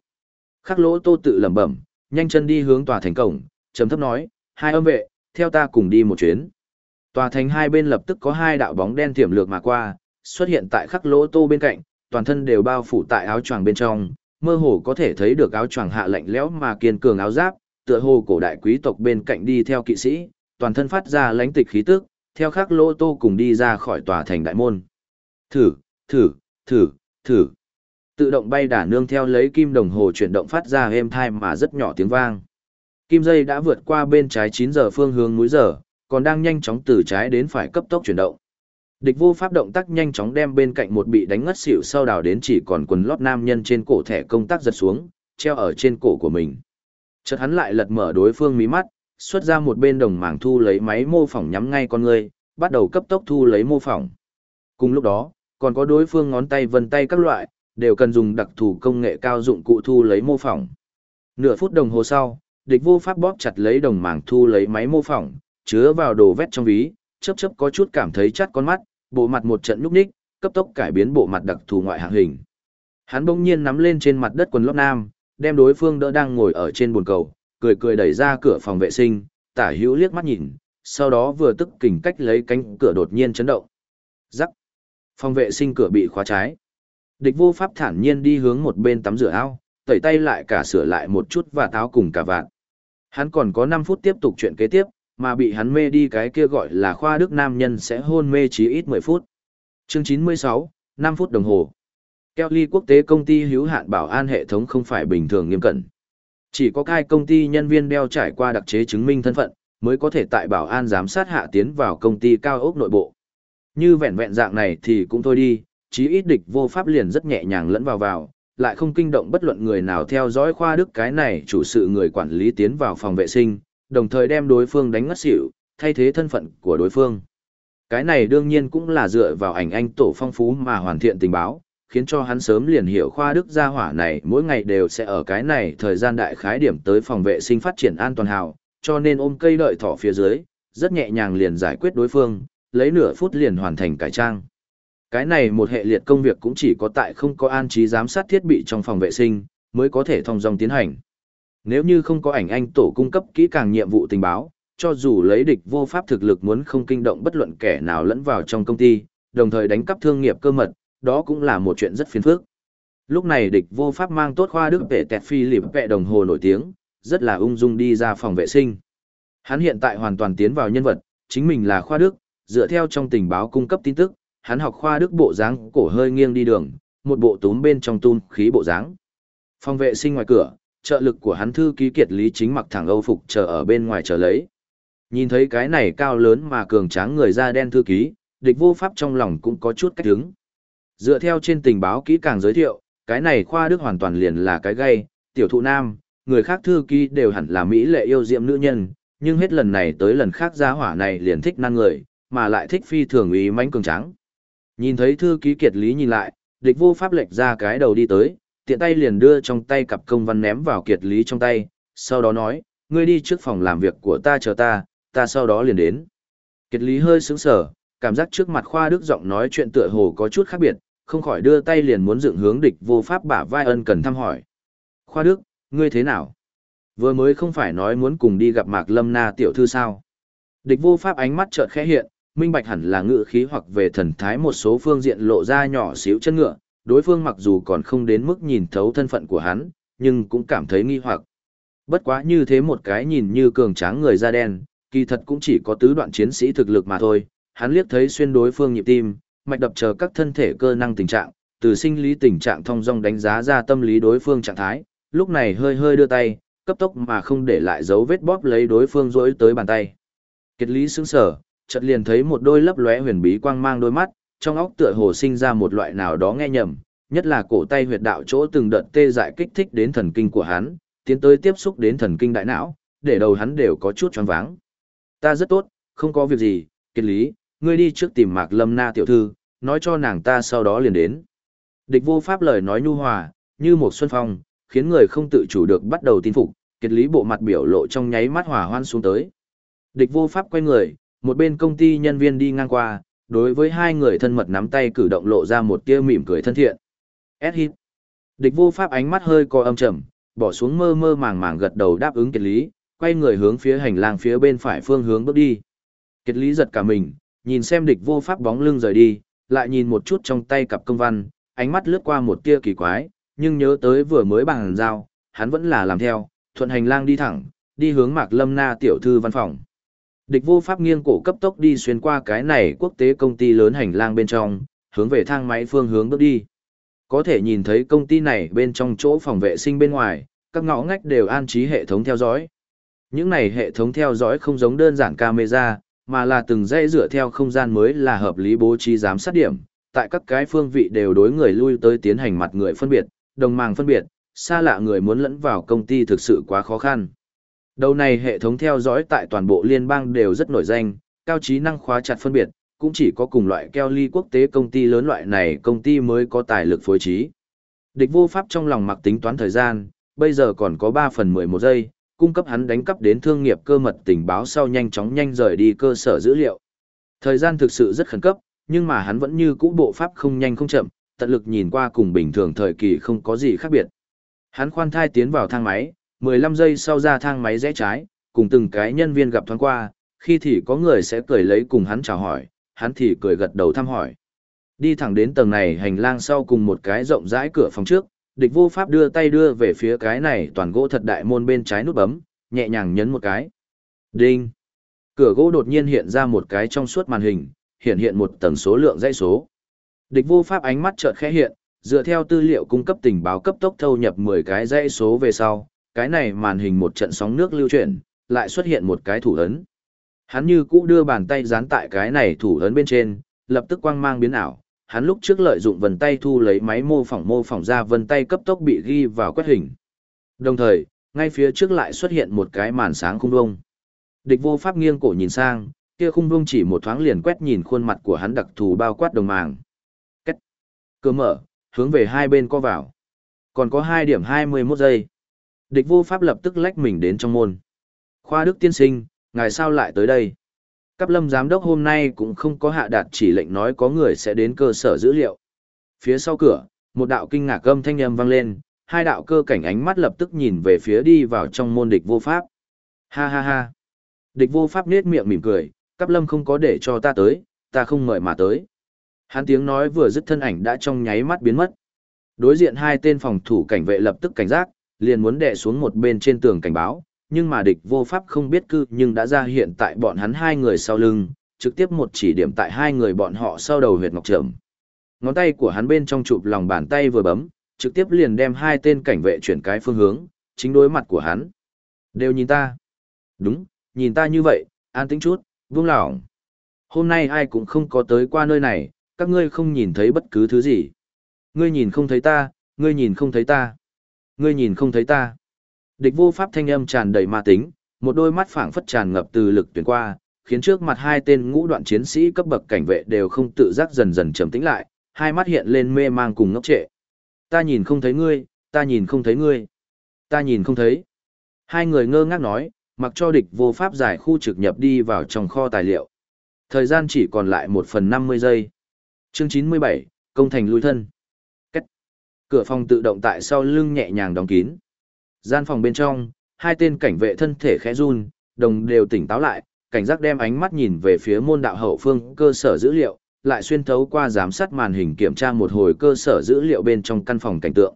Khắc lỗ tô tự lẩm bẩm, nhanh chân đi hướng tòa thành cổng, trầm thấp nói, hai âm vệ, theo ta cùng đi một chuyến. Tòa thành hai bên lập tức có hai đạo bóng đen tiềm lược mà qua, xuất hiện tại khắc lỗ tô bên cạnh, toàn thân đều bao phủ tại áo choàng bên trong, mơ hồ có thể thấy được áo choàng hạ lạnh lẽo mà kiên cường áo giáp, tựa hồ cổ đại quý tộc bên cạnh đi theo kỵ sĩ, toàn thân phát ra lãnh tịch khí tức, theo khắc lỗ tô cùng đi ra khỏi tòa thành đại môn. Thử, thử, thử, thử. Tự động bay đả nương theo lấy kim đồng hồ chuyển động phát ra êm thai mà rất nhỏ tiếng vang. Kim dây đã vượt qua bên trái 9 giờ phương hướng núi giờ, còn đang nhanh chóng từ trái đến phải cấp tốc chuyển động. Địch vô pháp động tác nhanh chóng đem bên cạnh một bị đánh ngất xỉu sau đảo đến chỉ còn quần lót nam nhân trên cổ thẻ công tác giật xuống, treo ở trên cổ của mình. Chợt hắn lại lật mở đối phương mí mắt, xuất ra một bên đồng màng thu lấy máy mô phỏng nhắm ngay con người, bắt đầu cấp tốc thu lấy mô phỏng. Cùng lúc đó, còn có đối phương ngón tay vân tay các loại, đều cần dùng đặc thù công nghệ cao dụng cụ thu lấy mô phỏng. Nửa phút đồng hồ sau, địch vô pháp bóp chặt lấy đồng màng thu lấy máy mô phỏng, chứa vào đồ vét trong ví, chớp chớp có chút cảm thấy chắt con mắt, bộ mặt một trận nhúc nhích, cấp tốc cải biến bộ mặt đặc thù ngoại hạng hình. Hắn bỗng nhiên nắm lên trên mặt đất quần lót nam, đem đối phương đỡ đang ngồi ở trên bồn cầu, cười cười đẩy ra cửa phòng vệ sinh, tả hữu liếc mắt nhìn, sau đó vừa tức kình cách lấy cánh cửa đột nhiên chấn động. Rắc. Phòng vệ sinh cửa bị khóa trái. Địch vô pháp thản nhiên đi hướng một bên tắm rửa ao, tẩy tay lại cả sửa lại một chút và táo cùng cả vạn. Hắn còn có 5 phút tiếp tục chuyện kế tiếp, mà bị hắn mê đi cái kia gọi là khoa đức nam nhân sẽ hôn mê chí ít 10 phút. Chương 96, 5 phút đồng hồ. Kelly quốc tế công ty hữu hạn bảo an hệ thống không phải bình thường nghiêm cẩn. Chỉ có hai công ty nhân viên đeo trải qua đặc chế chứng minh thân phận, mới có thể tại bảo an giám sát hạ tiến vào công ty cao ốc nội bộ. Như vẹn vẹn dạng này thì cũng thôi đi, chí ít địch vô pháp liền rất nhẹ nhàng lẫn vào vào, lại không kinh động bất luận người nào theo dõi khoa đức cái này chủ sự người quản lý tiến vào phòng vệ sinh, đồng thời đem đối phương đánh ngất xỉu, thay thế thân phận của đối phương. Cái này đương nhiên cũng là dựa vào ảnh anh tổ phong phú mà hoàn thiện tình báo, khiến cho hắn sớm liền hiểu khoa đức gia hỏa này mỗi ngày đều sẽ ở cái này thời gian đại khái điểm tới phòng vệ sinh phát triển an toàn hào, cho nên ôm cây đợi thỏ phía dưới, rất nhẹ nhàng liền giải quyết đối phương, lấy nửa phút liền hoàn thành cải trang. Cái này một hệ liệt công việc cũng chỉ có tại không có an trí giám sát thiết bị trong phòng vệ sinh, mới có thể thông dong tiến hành. Nếu như không có ảnh anh tổ cung cấp kỹ càng nhiệm vụ tình báo, cho dù lấy địch vô pháp thực lực muốn không kinh động bất luận kẻ nào lẫn vào trong công ty, đồng thời đánh cắp thương nghiệp cơ mật, đó cũng là một chuyện rất phiền phức. Lúc này địch vô pháp mang tốt khoa đức vệ tẹt phi lịp vệ đồng hồ nổi tiếng, rất là ung dung đi ra phòng vệ sinh. Hắn hiện tại hoàn toàn tiến vào nhân vật, chính mình là khoa đức, dựa theo trong tình báo cung cấp tin tức, hắn học khoa đức bộ dáng cổ hơi nghiêng đi đường, một bộ túm bên trong tun khí bộ dáng. Phòng vệ sinh ngoài cửa, trợ lực của hắn thư ký kiệt lý chính mặc thẳng âu phục chờ ở bên ngoài chờ lấy. Nhìn thấy cái này cao lớn mà cường tráng người da đen thư ký, địch vô pháp trong lòng cũng có chút cách hứng. Dựa theo trên tình báo kỹ càng giới thiệu, cái này khoa đức hoàn toàn liền là cái gay, tiểu thụ nam, người khác thư ký đều hẳn là mỹ lệ yêu diệm nữ nhân, nhưng hết lần này tới lần khác gia hỏa này liền thích năng người, mà lại thích phi thường ý mãnh cường tráng. Nhìn thấy thư ký kiệt lý nhìn lại, địch vô pháp lệch ra cái đầu đi tới, tiện tay liền đưa trong tay cặp công văn ném vào kiệt lý trong tay, sau đó nói, ngươi đi trước phòng làm việc của ta chờ ta, ta sau đó liền đến. Kiệt lý hơi sững sờ, cảm giác trước mặt khoa đức giọng nói chuyện tựa hồ có chút khác biệt, không khỏi đưa tay liền muốn dựng hướng địch vô pháp bả vai ân cần thăm hỏi. Khoa đức, ngươi thế nào? Vừa mới không phải nói muốn cùng đi gặp Mạc Lâm Na tiểu thư sao? Địch vô pháp ánh mắt chợt khẽ hiện, minh bạch hẳn là ngự khí hoặc về thần thái một số phương diện lộ ra nhỏ xíu chân ngựa, đối phương mặc dù còn không đến mức nhìn thấu thân phận của hắn, nhưng cũng cảm thấy nghi hoặc. Bất quá như thế một cái nhìn như cường tráng người da đen, kỳ thật cũng chỉ có tứ đoạn chiến sĩ thực lực mà thôi, hắn liếc thấy xuyên đối phương nhịp tim, mạch đập chờ các thân thể cơ năng tình trạng, từ sinh lý tình trạng thông dong đánh giá ra tâm lý đối phương trạng thái, lúc này hơi hơi đưa tay, cấp tốc mà không để lại dấu vết bóp lấy đối phương rỗi tới bàn tay. Kiệt lý sững sở, chợt liền thấy một đôi lấp lóe huyền bí quang mang đôi mắt, trong óc tựa hồ sinh ra một loại nào đó nghe nhầm, nhất là cổ tay huyệt đạo chỗ từng đợt tê dại kích thích đến thần kinh của hắn, tiến tới tiếp xúc đến thần kinh đại não, để đầu hắn đều có chút choáng váng. Ta rất tốt, không có việc gì, kiệt lý, ngươi đi trước tìm Mạc Lâm Na tiểu thư, nói cho nàng ta sau đó liền đến. Địch vô pháp lời nói nhu hòa, như một xuân phong, khiến người không tự chủ được bắt đầu tin phục, kiệt lý bộ mặt biểu lộ trong nháy mắt hòa hoan xuống tới. Địch vô pháp quay người, một bên công ty nhân viên đi ngang qua, đối với hai người thân mật nắm tay cử động lộ ra một tia mỉm cười thân thiện. S hit. Địch vô pháp ánh mắt hơi co âm trầm, bỏ xuống mơ mơ màng màng gật đầu đáp ứng kiệt lý, quay người hướng phía hành lang phía bên phải phương hướng bước đi. Kiệt lý giật cả mình, nhìn xem địch vô pháp bóng lưng rời đi, lại nhìn một chút trong tay cặp công văn, ánh mắt lướt qua một tia kỳ quái, nhưng nhớ tới vừa mới bằng giao, hắn vẫn là làm theo, thuận hành lang đi thẳng, đi hướng Mạc Lâm Na tiểu thư văn phòng. Địch vô pháp nghiêng cổ cấp tốc đi xuyên qua cái này quốc tế công ty lớn hành lang bên trong, hướng về thang máy phương hướng bước đi. Có thể nhìn thấy công ty này bên trong chỗ phòng vệ sinh bên ngoài, các ngõ ngách đều an trí hệ thống theo dõi. Những này hệ thống theo dõi không giống đơn giản camera, mà là từng dây dựa theo không gian mới là hợp lý bố trí giám sát điểm, tại các cái phương vị đều đối người lui tới tiến hành mặt người phân biệt, đồng màng phân biệt, xa lạ người muốn lẫn vào công ty thực sự quá khó khăn. Đầu này hệ thống theo dõi tại toàn bộ liên bang đều rất nổi danh, cao trí năng khóa chặt phân biệt, cũng chỉ có cùng loại keo ly quốc tế công ty lớn loại này công ty mới có tài lực phối trí. Địch vô pháp trong lòng mặc tính toán thời gian, bây giờ còn có 3 phần 11 giây, cung cấp hắn đánh cắp đến thương nghiệp cơ mật tình báo sau nhanh chóng nhanh rời đi cơ sở dữ liệu. Thời gian thực sự rất khẩn cấp, nhưng mà hắn vẫn như cũ bộ pháp không nhanh không chậm, tận lực nhìn qua cùng bình thường thời kỳ không có gì khác biệt. Hắn khoan thai tiến vào thang máy, 15 giây sau ra thang máy rẽ trái, cùng từng cái nhân viên gặp thoáng qua, khi thì có người sẽ cười lấy cùng hắn chào hỏi, hắn thì cười gật đầu thăm hỏi. Đi thẳng đến tầng này hành lang sau cùng một cái rộng rãi cửa phòng trước, địch vô pháp đưa tay đưa về phía cái này toàn gỗ thật đại môn bên trái nút bấm, nhẹ nhàng nhấn một cái. Đinh! Cửa gỗ đột nhiên hiện ra một cái trong suốt màn hình, hiện hiện một tầng số lượng dãy số. Địch vô pháp ánh mắt chợt khẽ hiện, dựa theo tư liệu cung cấp tình báo cấp tốc thâu nhập 10 cái dãy số về sau, cái này màn hình một trận sóng nước lưu chuyển, lại xuất hiện một cái thủ ấn. Hắn như cũ đưa bàn tay dán tại cái này thủ ấn bên trên, lập tức quang mang biến ảo. Hắn lúc trước lợi dụng vân tay thu lấy máy mô phỏng mô phỏng ra vân tay cấp tốc bị ghi vào quét hình. Đồng thời, ngay phía trước lại xuất hiện một cái màn sáng khung vông. Địch vô pháp nghiêng cổ nhìn sang, kia khung vông chỉ một thoáng liền quét nhìn khuôn mặt của hắn đặc thù bao quát đồng màng. Cách. Cửa mở, hướng về hai bên co vào. Còn có 2 điểm 21 giây. Địch vô pháp lập tức lách mình đến trong môn. Khoa Đức tiên sinh, ngài sao lại tới đây? Cáp lâm giám đốc hôm nay cũng không có hạ đạt chỉ lệnh nói có người sẽ đến cơ sở dữ liệu. Phía sau cửa, một đạo kinh ngạc âm thanh âm vang lên, hai đạo cơ cảnh ánh mắt lập tức nhìn về phía đi vào trong môn địch vô pháp. Ha ha ha. Địch vô pháp nết miệng mỉm cười, Cáp lâm không có để cho ta tới, ta không mời mà tới. Hắn tiếng nói vừa dứt thân ảnh đã trong nháy mắt biến mất. Đối diện hai tên phòng thủ cảnh vệ lập tức cảnh giác, liền muốn đè xuống một bên trên tường cảnh báo, nhưng mà địch vô pháp không biết cư nhưng đã ra hiện tại bọn hắn hai người sau lưng, trực tiếp một chỉ điểm tại hai người bọn họ sau đầu huyệt ngọc trầm. Ngón tay của hắn bên trong chụp lòng bàn tay vừa bấm, trực tiếp liền đem hai tên cảnh vệ chuyển cái phương hướng, chính đối mặt của hắn. Đều nhìn ta. Đúng, nhìn ta như vậy, an tĩnh chút, vương lòng. Hôm nay ai cũng không có tới qua nơi này, các ngươi không nhìn thấy bất cứ thứ gì. Ngươi nhìn không thấy ta, ngươi nhìn không thấy ta. Ngươi nhìn không thấy ta. Địch vô pháp thanh âm tràn đầy ma tính, một đôi mắt phảng phất tràn ngập từ lực tuyển qua, khiến trước mặt hai tên ngũ đoạn chiến sĩ cấp bậc cảnh vệ đều không tự giác dần dần trầm tĩnh lại, hai mắt hiện lên mê mang cùng ngốc trệ. Ta nhìn không thấy ngươi, ta nhìn không thấy ngươi, ta nhìn không thấy. Hai người ngơ ngác nói, mặc cho địch vô pháp giải khu trực nhập đi vào trong kho tài liệu. Thời gian chỉ còn lại một phần năm mươi giây. Chương chín mươi bảy, công thành lui thân. Cửa phòng tự động tại sau lưng nhẹ nhàng đóng kín. Gian phòng bên trong, hai tên cảnh vệ thân thể khẽ run, đồng đều tỉnh táo lại, cảnh giác đem ánh mắt nhìn về phía môn đạo hậu phương cơ sở dữ liệu, lại xuyên thấu qua giám sát màn hình kiểm tra một hồi cơ sở dữ liệu bên trong căn phòng cảnh tượng.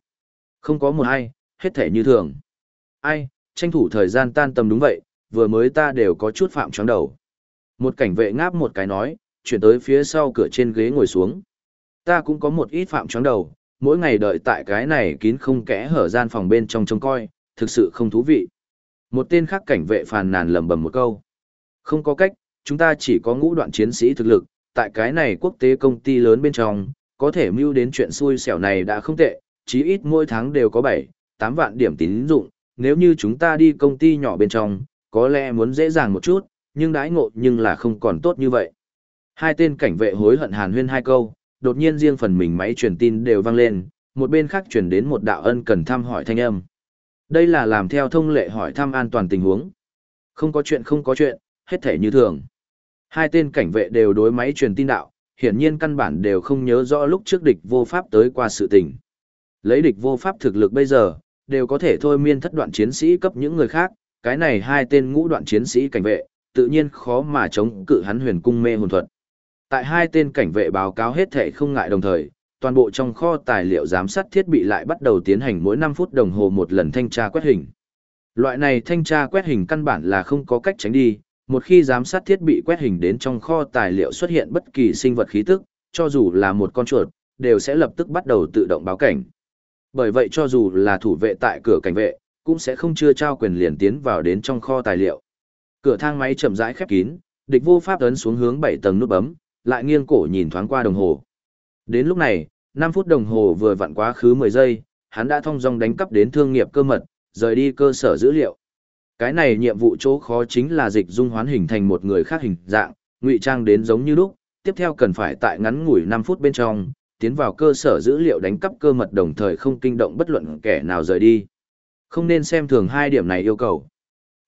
Không có một ai, hết thể như thường. Ai, tranh thủ thời gian tan tầm đúng vậy, vừa mới ta đều có chút phạm chóng đầu. Một cảnh vệ ngáp một cái nói, chuyển tới phía sau cửa trên ghế ngồi xuống. Ta cũng có một ít phạm chóng đầu, mỗi ngày đợi tại cái này kín không kẽ hở gian phòng bên trong trông coi, thực sự không thú vị. Một tên khác cảnh vệ phàn nàn lầm bầm một câu. Không có cách, chúng ta chỉ có ngũ đoạn chiến sĩ thực lực, tại cái này quốc tế công ty lớn bên trong, có thể mưu đến chuyện xui xẻo này đã không tệ, chí ít mỗi tháng đều có 7, 8 vạn điểm tín dụng, nếu như chúng ta đi công ty nhỏ bên trong, có lẽ muốn dễ dàng một chút, nhưng đãi ngộ nhưng là không còn tốt như vậy. Hai tên cảnh vệ hối hận hàn huyên hai câu, đột nhiên riêng phần mình máy truyền tin đều vang lên, một bên khác truyền đến một đạo ân cần thăm hỏi thanh âm. Đây là làm theo thông lệ hỏi thăm an toàn tình huống. Không có chuyện không có chuyện, hết thể như thường. Hai tên cảnh vệ đều đối máy truyền tin đạo, hiển nhiên căn bản đều không nhớ rõ lúc trước địch vô pháp tới qua sự tình. Lấy địch vô pháp thực lực bây giờ, đều có thể thôi miên thất đoạn chiến sĩ cấp những người khác, cái này hai tên ngũ đoạn chiến sĩ cảnh vệ, tự nhiên khó mà chống cự hắn huyền cung mê hồn thuật. Tại hai tên cảnh vệ báo cáo hết thể không ngại đồng thời, toàn bộ trong kho tài liệu giám sát thiết bị lại bắt đầu tiến hành mỗi 5 phút đồng hồ một lần thanh tra quét hình. Loại này thanh tra quét hình căn bản là không có cách tránh đi, một khi giám sát thiết bị quét hình đến trong kho tài liệu xuất hiện bất kỳ sinh vật khí tức, cho dù là một con chuột, đều sẽ lập tức bắt đầu tự động báo cảnh. Bởi vậy cho dù là thủ vệ tại cửa cảnh vệ, cũng sẽ không chưa trao quyền liền tiến vào đến trong kho tài liệu. Cửa thang máy chậm rãi khép kín, địch vô pháp ấn xuống hướng 7 tầng nút bấm, lại nghiêng cổ nhìn thoáng qua đồng hồ. Đến lúc này, 5 phút đồng hồ vừa vặn quá khứ 10 giây, hắn đã thông dong đánh cắp đến thương nghiệp cơ mật, rời đi cơ sở dữ liệu. Cái này nhiệm vụ chỗ khó chính là dịch dung hoán hình thành một người khác hình dạng, ngụy trang đến giống như lúc, tiếp theo cần phải tại ngắn ngủi 5 phút bên trong, tiến vào cơ sở dữ liệu đánh cắp cơ mật đồng thời không kinh động bất luận kẻ nào rời đi. Không nên xem thường hai điểm này yêu cầu.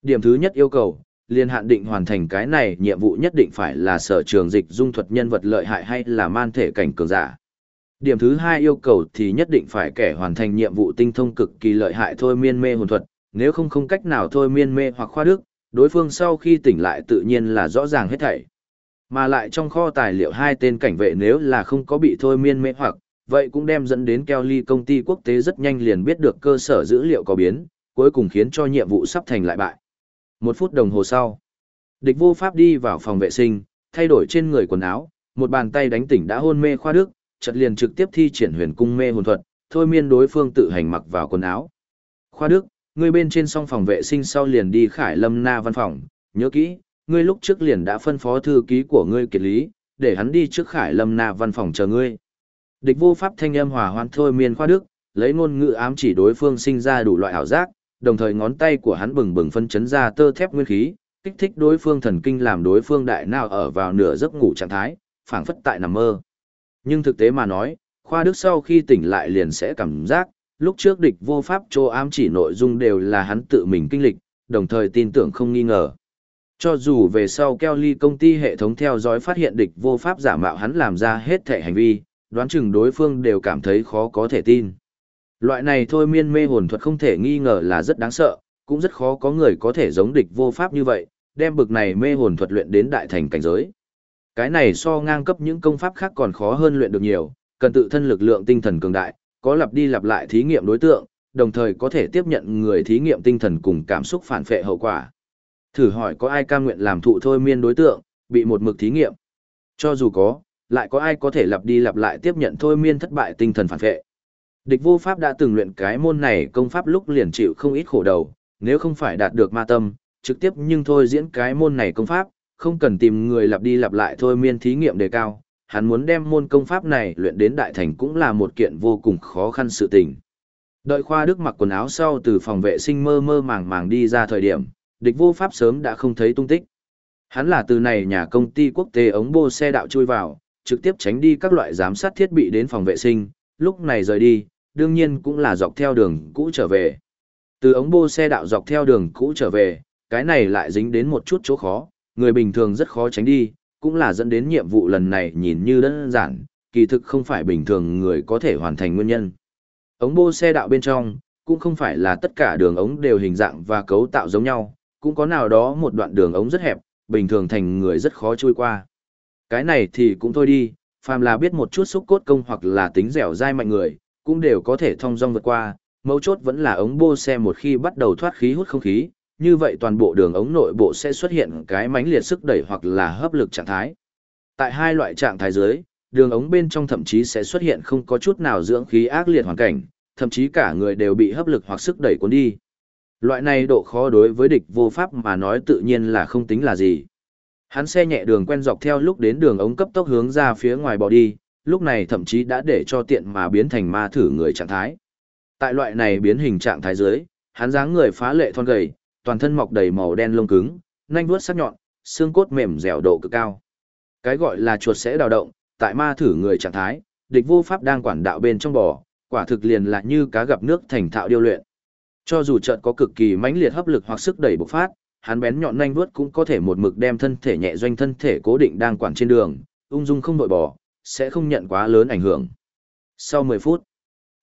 Điểm thứ nhất yêu cầu, liên hạn định hoàn thành cái này nhiệm vụ nhất định phải là sở trường dịch dung thuật nhân vật lợi hại hay là man thể cảnh cường giả. Điểm thứ hai yêu cầu thì nhất định phải kẻ hoàn thành nhiệm vụ tinh thông cực kỳ lợi hại thôi miên mê hồn thuật, nếu không không cách nào thôi miên mê hoặc khoa đức, đối phương sau khi tỉnh lại tự nhiên là rõ ràng hết thảy. Mà lại trong kho tài liệu hai tên cảnh vệ nếu là không có bị thôi miên mê hoặc, vậy cũng đem dẫn đến Kelly công ty quốc tế rất nhanh liền biết được cơ sở dữ liệu có biến, cuối cùng khiến cho nhiệm vụ sắp thành lại bại. Một phút đồng hồ sau, địch vô pháp đi vào phòng vệ sinh, thay đổi trên người quần áo, một bàn tay đánh tỉnh đã hôn mê khoa đức, chợt liền trực tiếp thi triển huyền cung mê hồn thuật, thôi miên đối phương tự hành mặc vào quần áo. Khoa đức, ngươi bên trên song phòng vệ sinh sau liền đi khải lâm na văn phòng, nhớ kỹ, ngươi lúc trước liền đã phân phó thư ký của ngươi kiệt lý, để hắn đi trước khải lâm na văn phòng chờ ngươi. Địch vô pháp thanh âm hòa hoan thôi miên khoa đức, lấy ngôn ngữ ám chỉ đối phương sinh ra đủ loại ảo giác, đồng thời ngón tay của hắn bừng bừng phân chấn ra tơ thép nguyên khí, kích thích đối phương thần kinh làm đối phương đại nào ở vào nửa giấc ngủ trạng thái, phảng phất tại nằm mơ. Nhưng thực tế mà nói, khoa đức sau khi tỉnh lại liền sẽ cảm giác, lúc trước địch vô pháp cho ám chỉ nội dung đều là hắn tự mình kinh lịch, đồng thời tin tưởng không nghi ngờ. Cho dù về sau Kelly công ty hệ thống theo dõi phát hiện địch vô pháp giả mạo hắn làm ra hết thể hành vi, đoán chừng đối phương đều cảm thấy khó có thể tin. Loại này thôi miên mê hồn thuật không thể nghi ngờ là rất đáng sợ, cũng rất khó có người có thể giống địch vô pháp như vậy, đem bực này mê hồn thuật luyện đến đại thành cảnh giới. Cái này so ngang cấp những công pháp khác còn khó hơn luyện được nhiều, cần tự thân lực lượng tinh thần cường đại, có lặp đi lặp lại thí nghiệm đối tượng, đồng thời có thể tiếp nhận người thí nghiệm tinh thần cùng cảm xúc phản phệ hậu quả. Thử hỏi có ai cam nguyện làm thụ thôi miên đối tượng, bị một mực thí nghiệm. Cho dù có, lại có ai có thể lặp đi lặp lại tiếp nhận thôi miên thất bại tinh thần phản vệ. Địch vô pháp đã từng luyện cái môn này công pháp lúc liền chịu không ít khổ đầu, nếu không phải đạt được ma tâm, trực tiếp nhưng thôi diễn cái môn này công pháp, không cần tìm người lặp đi lặp lại thôi miên thí nghiệm đề cao, hắn muốn đem môn công pháp này luyện đến đại thành cũng là một kiện vô cùng khó khăn sự tình. Đợi khoa đức mặc quần áo sau từ phòng vệ sinh mơ mơ màng màng đi ra thời điểm, địch vô pháp sớm đã không thấy tung tích. Hắn là từ này nhà công ty quốc tế ống bô xe đạo chui vào, trực tiếp tránh đi các loại giám sát thiết bị đến phòng vệ sinh, lúc này rời đi, đương nhiên cũng là dọc theo đường cũ trở về. Từ ống bô xe đạo dọc theo đường cũ trở về, cái này lại dính đến một chút chỗ khó, người bình thường rất khó tránh đi, cũng là dẫn đến nhiệm vụ lần này nhìn như đơn giản, kỳ thực không phải bình thường người có thể hoàn thành nguyên nhân. Ống bô xe đạo bên trong, cũng không phải là tất cả đường ống đều hình dạng và cấu tạo giống nhau, cũng có nào đó một đoạn đường ống rất hẹp, bình thường thành người rất khó chui qua. Cái này thì cũng thôi đi, phàm là biết một chút xúc cốt công hoặc là tính dẻo dai mạnh người, cũng đều có thể thông dong vượt qua, mấu chốt vẫn là ống bô xe một khi bắt đầu thoát khí hút không khí, như vậy toàn bộ đường ống nội bộ sẽ xuất hiện cái mánh liệt sức đẩy hoặc là hấp lực trạng thái. Tại hai loại trạng thái dưới, đường ống bên trong thậm chí sẽ xuất hiện không có chút nào dưỡng khí ác liệt hoàn cảnh, thậm chí cả người đều bị hấp lực hoặc sức đẩy cuốn đi. Loại này độ khó đối với địch vô pháp mà nói tự nhiên là không tính là gì. Hắn xe nhẹ đường quen dọc theo lúc đến đường ống cấp tốc hướng ra phía ngoài bỏ đi, lúc này thậm chí đã để cho tiện mà biến thành ma thử người trạng thái. Tại loại này biến hình trạng thái dưới, hắn dáng người phá lệ thon gầy, toàn thân mọc đầy màu đen lông cứng, nhanh vuốt sắc nhọn, xương cốt mềm dẻo độ cực cao. Cái gọi là chuột sẽ đào động, tại ma thử người trạng thái, địch vô pháp đang quản đạo bên trong bò, quả thực liền là như cá gặp nước thành thạo điêu luyện. Cho dù trận có cực kỳ mãnh liệt hấp lực hoặc sức đẩy bộc phát, hắn bén nhọn nhanh vuốt cũng có thể một mực đem thân thể nhẹ doanh thân thể cố định đang quản trên đường, ung dung không đội bỏ, sẽ không nhận quá lớn ảnh hưởng. Sau 10 phút,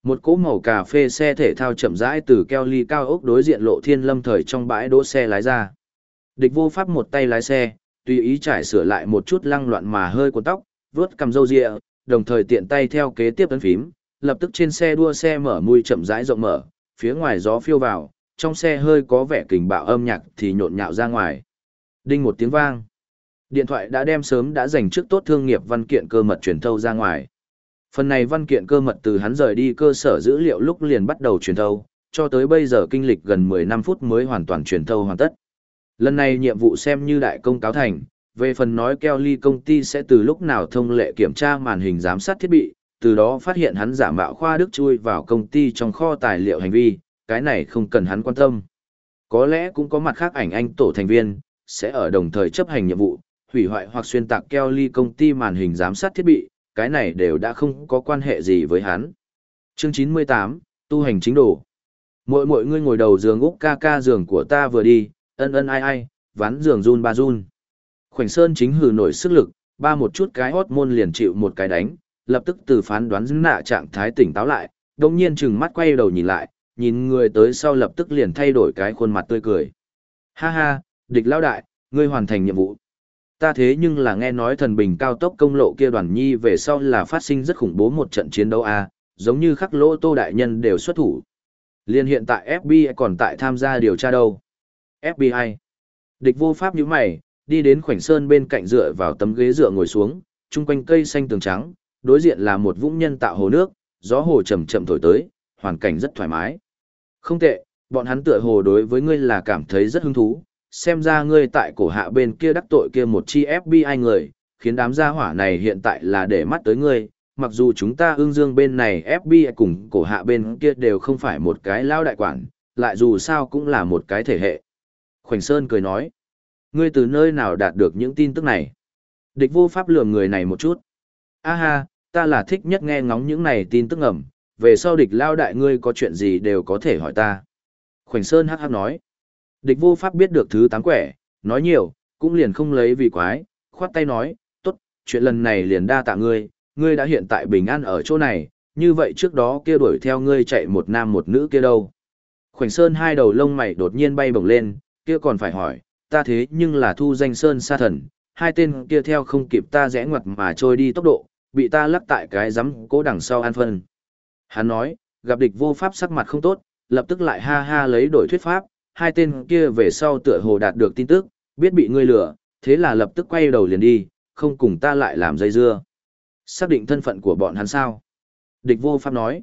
một cỗ màu cà phê xe thể thao chậm rãi từ keo ly cao ốc đối diện lộ thiên lâm thời trong bãi đỗ xe lái ra. Địch vô pháp một tay lái xe, tùy ý trải sửa lại một chút lăng loạn mà hơi cuốn tóc, vướt cầm râu ria, đồng thời tiện tay theo kế tiếp ấn phím, lập tức trên xe đua xe mở mùi chậm rãi rộng mở, phía ngoài gió phiêu vào, trong xe hơi có vẻ kình bạo âm nhạc thì nhộn nhạo ra ngoài. Đinh một tiếng vang. Điện thoại đã đem sớm đã dành trước tốt thương nghiệp văn kiện cơ mật truyền thâu ra ngoài. Phần này văn kiện cơ mật từ hắn rời đi cơ sở dữ liệu lúc liền bắt đầu truyền thâu, cho tới bây giờ kinh lịch gần 15 phút mới hoàn toàn truyền thâu hoàn tất. Lần này nhiệm vụ xem như đại công cáo thành, về phần nói Kelly công ty sẽ từ lúc nào thông lệ kiểm tra màn hình giám sát thiết bị, từ đó phát hiện hắn giả mạo khoa đức chui vào công ty trong kho tài liệu hành vi, cái này không cần hắn quan tâm. Có lẽ cũng có mặt khác ảnh anh tổ thành viên, sẽ ở đồng thời chấp hành nhiệm vụ, hủy hoại hoặc xuyên tạc Kelly công ty màn hình giám sát thiết bị, cái này đều đã không có quan hệ gì với hắn. Chương 98, tu hành chính đồ. Mỗi mỗi ngươi ngồi đầu giường úc ca ca giường của ta vừa đi, ân ân ai ai, ván giường run ba run. Khoảnh Sơn chính hừ nổi sức lực, ba một chút cái hốt môn liền chịu một cái đánh, lập tức từ phán đoán dứng nạ trạng thái tỉnh táo lại, đồng nhiên chừng mắt quay đầu nhìn lại, nhìn người tới sau lập tức liền thay đổi cái khuôn mặt tươi cười. Ha ha, địch lao đại, ngươi hoàn thành nhiệm vụ. Ta thế nhưng là nghe nói thần bình cao tốc công lộ kia đoàn nhi về sau là phát sinh rất khủng bố một trận chiến đấu a, giống như khắc lỗ tô đại nhân đều xuất thủ. Liên hiện tại FBI còn tại tham gia điều tra đâu. FBI. Địch vô pháp nhíu mày, đi đến khoảnh sơn bên cạnh dựa vào tấm ghế dựa ngồi xuống, chung quanh cây xanh tường trắng, đối diện là một vũng nhân tạo hồ nước, gió hồ chậm chậm thổi tới, hoàn cảnh rất thoải mái. Không tệ, bọn hắn tựa hồ đối với ngươi là cảm thấy rất hứng thú, xem ra ngươi tại cổ hạ bên kia đắc tội kia một chi FBI người, khiến đám gia hỏa này hiện tại là để mắt tới ngươi, mặc dù chúng ta ương dương bên này FBI cùng cổ hạ bên kia đều không phải một cái lao đại quản, lại dù sao cũng là một cái thể hệ. Khoảnh Sơn cười nói, ngươi từ nơi nào đạt được những tin tức này? Địch vô pháp lường người này một chút. A ha, ta là thích nhất nghe ngóng những này tin tức ẩm, về sau địch lao đại ngươi có chuyện gì đều có thể hỏi ta. Khoảnh Sơn hắc hắc nói. Địch vô pháp biết được thứ tám quẻ, nói nhiều, cũng liền không lấy vì quái, khoát tay nói, tốt, chuyện lần này liền đa tạ ngươi, ngươi đã hiện tại bình an ở chỗ này, như vậy trước đó kia đuổi theo ngươi chạy một nam một nữ kia đâu. Khoảnh Sơn hai đầu lông mày đột nhiên bay bổng lên, kia còn phải hỏi, ta thế nhưng là thu danh Sơn sa thần, hai tên kia theo không kịp ta rẽ ngoặt mà trôi đi tốc độ, bị ta lắc tại cái giấm cố đằng sau an phân. Hắn nói, gặp địch vô pháp sắc mặt không tốt, lập tức lại ha ha lấy đổi thuyết pháp, hai tên kia về sau tựa hồ đạt được tin tức, biết bị ngươi lừa, thế là lập tức quay đầu liền đi, không cùng ta lại làm dây dưa. Xác định thân phận của bọn hắn sao? Địch vô pháp nói.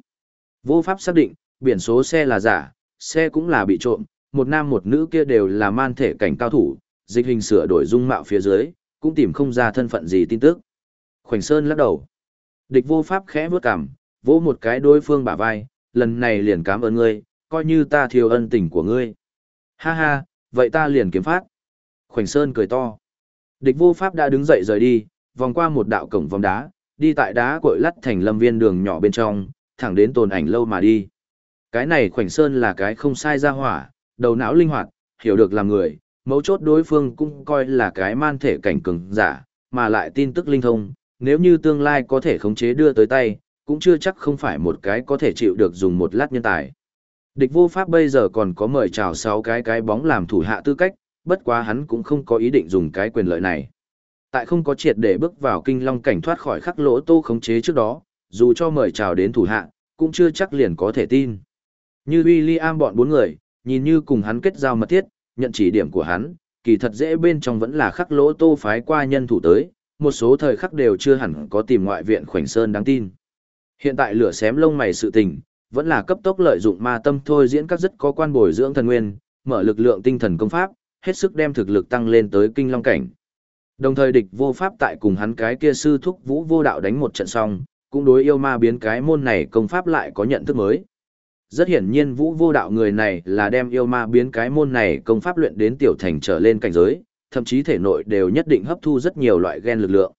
Vô pháp xác định, biển số xe là giả, xe cũng là bị trộm, một nam một nữ kia đều là man thể cảnh cao thủ, dịch hình sửa đổi dung mạo phía dưới, cũng tìm không ra thân phận gì tin tức. Khoảnh Sơn lắc đầu. Địch vô pháp khẽ bước cằm, vỗ một cái đối phương bả vai, lần này liền cảm ơn ngươi, coi như ta thiếu ân tình của ngươi. Ha ha, vậy ta liền kiếm phát. Khoảnh Sơn cười to. Địch vô pháp đã đứng dậy rời đi, vòng qua một đạo cổng vòng đá, đi tại đá cội lắt thành lâm viên đường nhỏ bên trong, thẳng đến tồn ảnh lâu mà đi. Cái này Khoảnh Sơn là cái không sai ra hỏa, đầu não linh hoạt, hiểu được làm người, mấu chốt đối phương cũng coi là cái man thể cảnh cường giả, mà lại tin tức linh thông, nếu như tương lai có thể khống chế đưa tới tay, cũng chưa chắc không phải một cái có thể chịu được dùng một lát nhân tài. Địch vô pháp bây giờ còn có mời chào 6 cái cái bóng làm thủ hạ tư cách, bất quá hắn cũng không có ý định dùng cái quyền lợi này. Tại không có triệt để bước vào kinh long cảnh thoát khỏi khắc lỗ tô khống chế trước đó, dù cho mời chào đến thủ hạ, cũng chưa chắc liền có thể tin. Như William bọn bốn người, nhìn như cùng hắn kết giao mật thiết, nhận chỉ điểm của hắn, kỳ thật dễ bên trong vẫn là khắc lỗ tô phái qua nhân thủ tới, một số thời khắc đều chưa hẳn có tìm ngoại viện khoảnh sơn đáng tin. Hiện tại lửa xém lông mày sự tình, vẫn là cấp tốc lợi dụng ma tâm thôi diễn các rất có quan bồi dưỡng thần nguyên, mở lực lượng tinh thần công pháp, hết sức đem thực lực tăng lên tới kinh long cảnh. Đồng thời địch vô pháp tại cùng hắn cái kia sư thúc vũ vô đạo đánh một trận xong, cũng đối yêu ma biến cái môn này công pháp lại có nhận thức mới. Rất hiển nhiên vũ vô đạo người này là đem yêu ma biến cái môn này công pháp luyện đến tiểu thành trở lên cảnh giới, thậm chí thể nội đều nhất định hấp thu rất nhiều loại gen lực lượng.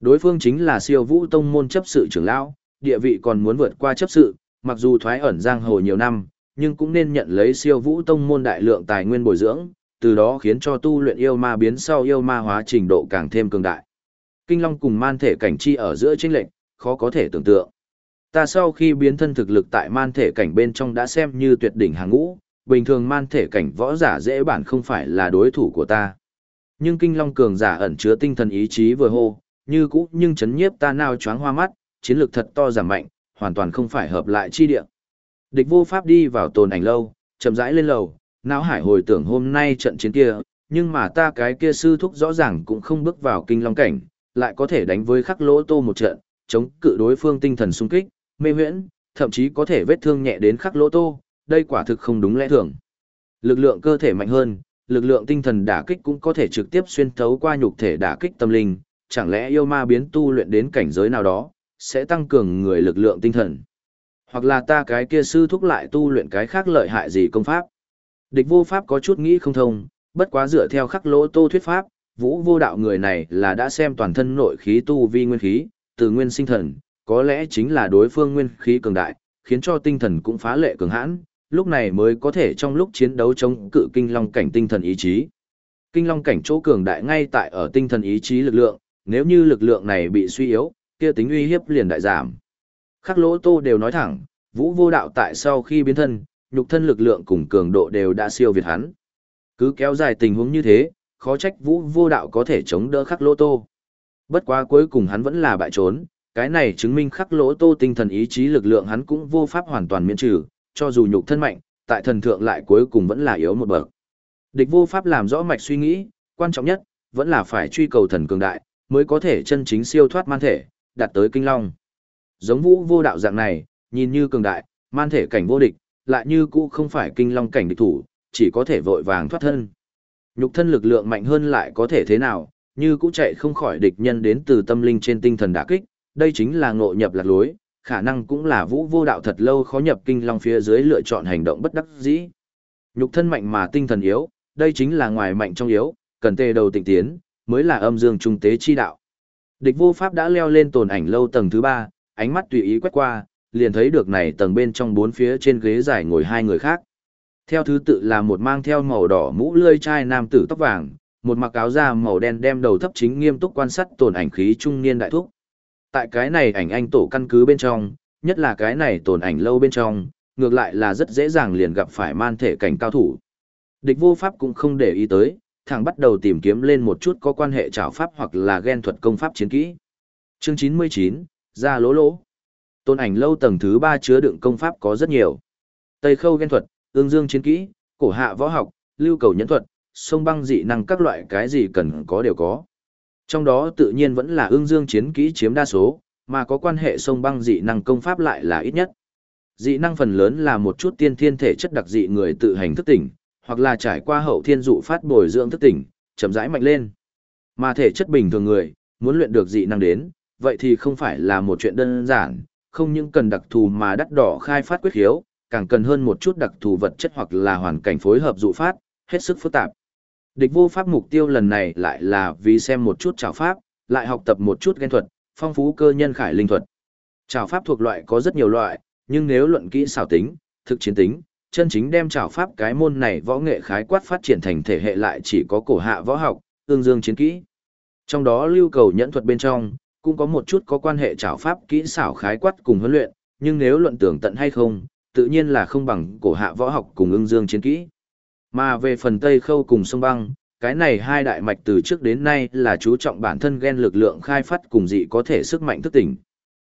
Đối phương chính là siêu vũ tông môn chấp sự trưởng lão, địa vị còn muốn vượt qua chấp sự, mặc dù thoái ẩn giang hồ nhiều năm, nhưng cũng nên nhận lấy siêu vũ tông môn đại lượng tài nguyên bồi dưỡng, từ đó khiến cho tu luyện yêu ma biến sau yêu ma hóa trình độ càng thêm cường đại. Kinh Long cùng man thể cảnh chi ở giữa chênh lệnh, khó có thể tưởng tượng. Ta sau khi biến thân thực lực tại man thể cảnh bên trong đã xem như tuyệt đỉnh hàng ngũ, bình thường man thể cảnh võ giả dễ bản không phải là đối thủ của ta. Nhưng Kinh Long cường giả ẩn chứa tinh thần ý chí vừa hô, như cũ nhưng chấn nhiếp ta nào choáng hoa mắt, chiến lược thật to giảm mạnh, hoàn toàn không phải hợp lại chi địa. Địch vô pháp đi vào tồn ảnh lâu, chậm rãi lên lầu, não hải hồi tưởng hôm nay trận chiến kia, nhưng mà ta cái kia sư thúc rõ ràng cũng không bước vào kinh long cảnh, lại có thể đánh với khắc lỗ tô một trận, chống cự đối phương tinh thần sung kích, mê huyễn, thậm chí có thể vết thương nhẹ đến khắc lỗ tô, đây quả thực không đúng lẽ thường. Lực lượng cơ thể mạnh hơn, lực lượng tinh thần đả kích cũng có thể trực tiếp xuyên thấu qua nhục thể đả kích tâm linh, chẳng lẽ yêu ma biến tu luyện đến cảnh giới nào đó, sẽ tăng cường người lực lượng tinh thần. Hoặc là ta cái kia sư thúc lại tu luyện cái khác lợi hại gì công pháp. Địch vô pháp có chút nghĩ không thông, bất quá dựa theo khắc lỗ tô thuyết pháp, vũ vô đạo người này là đã xem toàn thân nội khí tu vi nguyên khí, từ nguyên sinh thần, có lẽ chính là đối phương nguyên khí cường đại, khiến cho tinh thần cũng phá lệ cường hãn, lúc này mới có thể trong lúc chiến đấu chống cự kinh long cảnh tinh thần ý chí. Kinh long cảnh chỗ cường đại ngay tại ở tinh thần ý chí lực lượng, nếu như lực lượng này bị suy yếu, kia tính uy hiếp liền đại giảm. Khắc lỗ tô đều nói thẳng, vũ vô đạo tại sau khi biến thân, nhục thân lực lượng cùng cường độ đều đã siêu việt hắn. Cứ kéo dài tình huống như thế, khó trách vũ vô đạo có thể chống đỡ khắc lỗ tô. Bất quá cuối cùng hắn vẫn là bại trốn, cái này chứng minh khắc lỗ tô tinh thần ý chí lực lượng hắn cũng vô pháp hoàn toàn miễn trừ, cho dù nhục thân mạnh, tại thần thượng lại cuối cùng vẫn là yếu một bậc. Địch vô pháp làm rõ mạch suy nghĩ, quan trọng nhất, vẫn là phải truy cầu thần cường đại, mới có thể chân chính siêu thoát man thể, đạt tới kinh long. Giống vũ vô đạo dạng này, nhìn như cường đại, man thể cảnh vô địch, lại như cũ không phải kinh long cảnh địch thủ, chỉ có thể vội vàng thoát thân. Nhục thân lực lượng mạnh hơn lại có thể thế nào, như cũ chạy không khỏi địch nhân đến từ tâm linh trên tinh thần đả kích, đây chính là ngộ nhập lạc lối, khả năng cũng là vũ vô đạo thật lâu khó nhập kinh long phía dưới lựa chọn hành động bất đắc dĩ. Nhục thân mạnh mà tinh thần yếu, đây chính là ngoài mạnh trong yếu, cần tê đầu tịnh tiến, mới là âm dương trung tế chi đạo. Địch vô pháp đã leo lên tồn ảnh lâu tầng thứ ba, ánh mắt tùy ý quét qua, liền thấy được này tầng bên trong bốn phía trên ghế dài ngồi hai người khác. Theo thứ tự là một mang theo màu đỏ mũ lươi chai nam tử tóc vàng, một mặc áo da màu đen đem đầu thấp chính nghiêm túc quan sát tồn ảnh khí trung niên đại thúc. Tại cái này ảnh anh tổ căn cứ bên trong, nhất là cái này tồn ảnh lâu bên trong, ngược lại là rất dễ dàng liền gặp phải man thể cảnh cao thủ. Địch vô pháp cũng không để ý tới, thằng bắt đầu tìm kiếm lên một chút có quan hệ trảo pháp hoặc là ghen thuật công pháp chiến kỹ. Chương 99, ra lỗ lỗ. Tôn ảnh lâu tầng thứ 3 chứa đựng công pháp có rất nhiều. Tây khâu ghen thuật, ương dương chiến kỹ, cổ hạ võ học, lưu cầu nhẫn thuật, sông băng dị năng các loại cái gì cần có đều có. Trong đó tự nhiên vẫn là ương dương chiến kỹ chiếm đa số, mà có quan hệ sông băng dị năng công pháp lại là ít nhất. Dị năng phần lớn là một chút tiên thiên thể chất đặc dị người tự hành thức tỉnh, hoặc là trải qua hậu thiên dụ phát bồi dưỡng thức tỉnh, chậm rãi mạnh lên. Mà thể chất bình thường người, muốn luyện được dị năng đến, vậy thì không phải là một chuyện đơn giản, không những cần đặc thù mà đắt đỏ khai phát quyết hiếu càng cần hơn một chút đặc thù vật chất hoặc là hoàn cảnh phối hợp dụ phát, hết sức phức tạp. Địch vô pháp mục tiêu lần này lại là vì xem một chút trào pháp, lại học tập một chút ghen thuật, phong phú cơ nhân khải linh thuật. Trào pháp thuộc loại có rất nhiều loại, nhưng nếu luận kỹ xảo tính, thực chiến tính, chân chính đem trảo pháp cái môn này võ nghệ khái quát phát triển thành thể hệ lại chỉ có cổ hạ võ học, tương dương chiến kỹ. Trong đó lưu cầu nhẫn thuật bên trong, cũng có một chút có quan hệ trảo pháp kỹ xảo khái quát cùng huấn luyện, nhưng nếu luận tưởng tận hay không, tự nhiên là không bằng cổ hạ võ học cùng ưng dương chiến kỹ. Mà về phần Tây Khâu cùng sông băng, cái này hai đại mạch từ trước đến nay là chú trọng bản thân gen lực lượng khai phát cùng dị có thể sức mạnh thức tỉnh.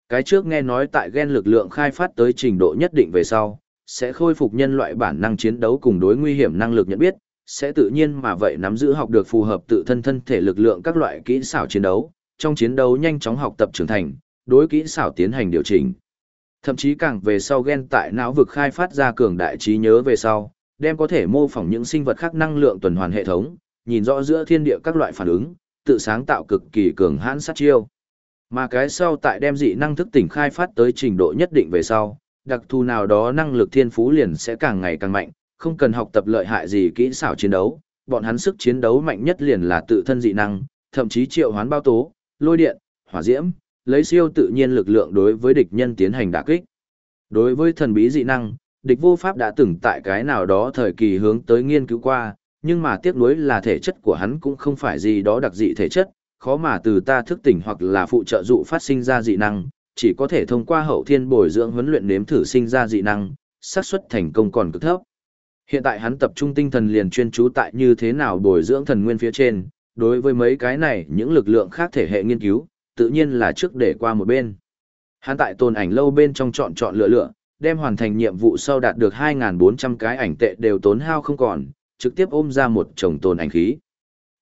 Cái trước nghe nói tại gen lực lượng khai phát tới trình độ nhất định về sau, sẽ khôi phục nhân loại bản năng chiến đấu cùng đối nguy hiểm năng lực nhận biết, sẽ tự nhiên mà vậy nắm giữ học được phù hợp tự thân thân thể lực lượng các loại kỹ xảo chiến đấu, trong chiến đấu nhanh chóng học tập trưởng thành, đối kỹ xảo tiến hành điều chỉnh. Thậm chí càng về sau gen tại não vực khai phát ra cường đại trí nhớ về sau, đem có thể mô phỏng những sinh vật khác năng lượng tuần hoàn hệ thống, nhìn rõ giữa thiên địa các loại phản ứng, tự sáng tạo cực kỳ cường hãn sát chiêu. Mà cái sau tại đem dị năng thức tỉnh khai phát tới trình độ nhất định về sau, đặc thù nào đó năng lực thiên phú liền sẽ càng ngày càng mạnh, không cần học tập lợi hại gì kỹ xảo chiến đấu, bọn hắn sức chiến đấu mạnh nhất liền là tự thân dị năng, thậm chí triệu hoán bao tố, lôi điện, hỏa diễm, lấy siêu tự nhiên lực lượng đối với địch nhân tiến hành đả kích. Đối với thần bí dị năng, địch vô pháp đã từng tại cái nào đó thời kỳ hướng tới nghiên cứu qua, nhưng mà tiếc nuối là thể chất của hắn cũng không phải gì đó đặc dị thể chất, khó mà từ ta thức tỉnh hoặc là phụ trợ dụ phát sinh ra dị năng, chỉ có thể thông qua hậu thiên bồi dưỡng huấn luyện nếm thử sinh ra dị năng, xác suất thành công còn cực thấp. Hiện tại hắn tập trung tinh thần liền chuyên chú tại như thế nào bồi dưỡng thần nguyên phía trên, đối với mấy cái này những lực lượng khác thể hệ nghiên cứu, tự nhiên là trước để qua một bên. Hắn tại tồn ảnh lâu bên trong chọn chọn lựa lựa, đem hoàn thành nhiệm vụ sau đạt được 2.400 cái ảnh tệ đều tốn hao không còn, trực tiếp ôm ra một chồng tồn ảnh khí.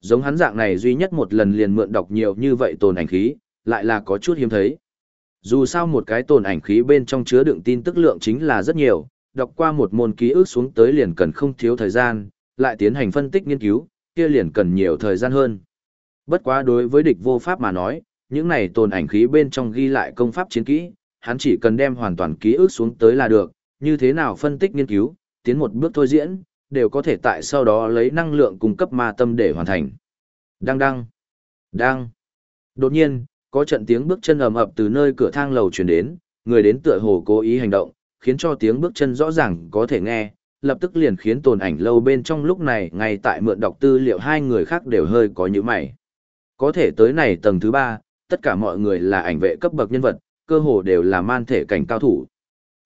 Giống hắn dạng này duy nhất một lần liền mượn đọc nhiều như vậy tồn ảnh khí, lại là có chút hiếm thấy. Dù sao một cái tồn ảnh khí bên trong chứa đựng tin tức lượng chính là rất nhiều, đọc qua một môn ký ức xuống tới liền cần không thiếu thời gian, lại tiến hành phân tích nghiên cứu, kia liền cần nhiều thời gian hơn. Bất quá đối với địch vô pháp mà nói, những này tồn ảnh khí bên trong ghi lại công pháp chiến kỹ, hắn chỉ cần đem hoàn toàn ký ức xuống tới là được, như thế nào phân tích nghiên cứu, tiến một bước thôi diễn, đều có thể tại sau đó lấy năng lượng cung cấp ma tâm để hoàn thành. Đang đang đang Đột nhiên, có trận tiếng bước chân ầm ập từ nơi cửa thang lầu truyền đến, người đến tựa hồ cố ý hành động, khiến cho tiếng bước chân rõ ràng có thể nghe, lập tức liền khiến tồn ảnh lâu bên trong lúc này ngay tại mượn đọc tư liệu hai người khác đều hơi có những mày. Có thể tới này tầng thứ ba, tất cả mọi người là ảnh vệ cấp bậc nhân vật, cơ hồ đều là man thể cảnh cao thủ.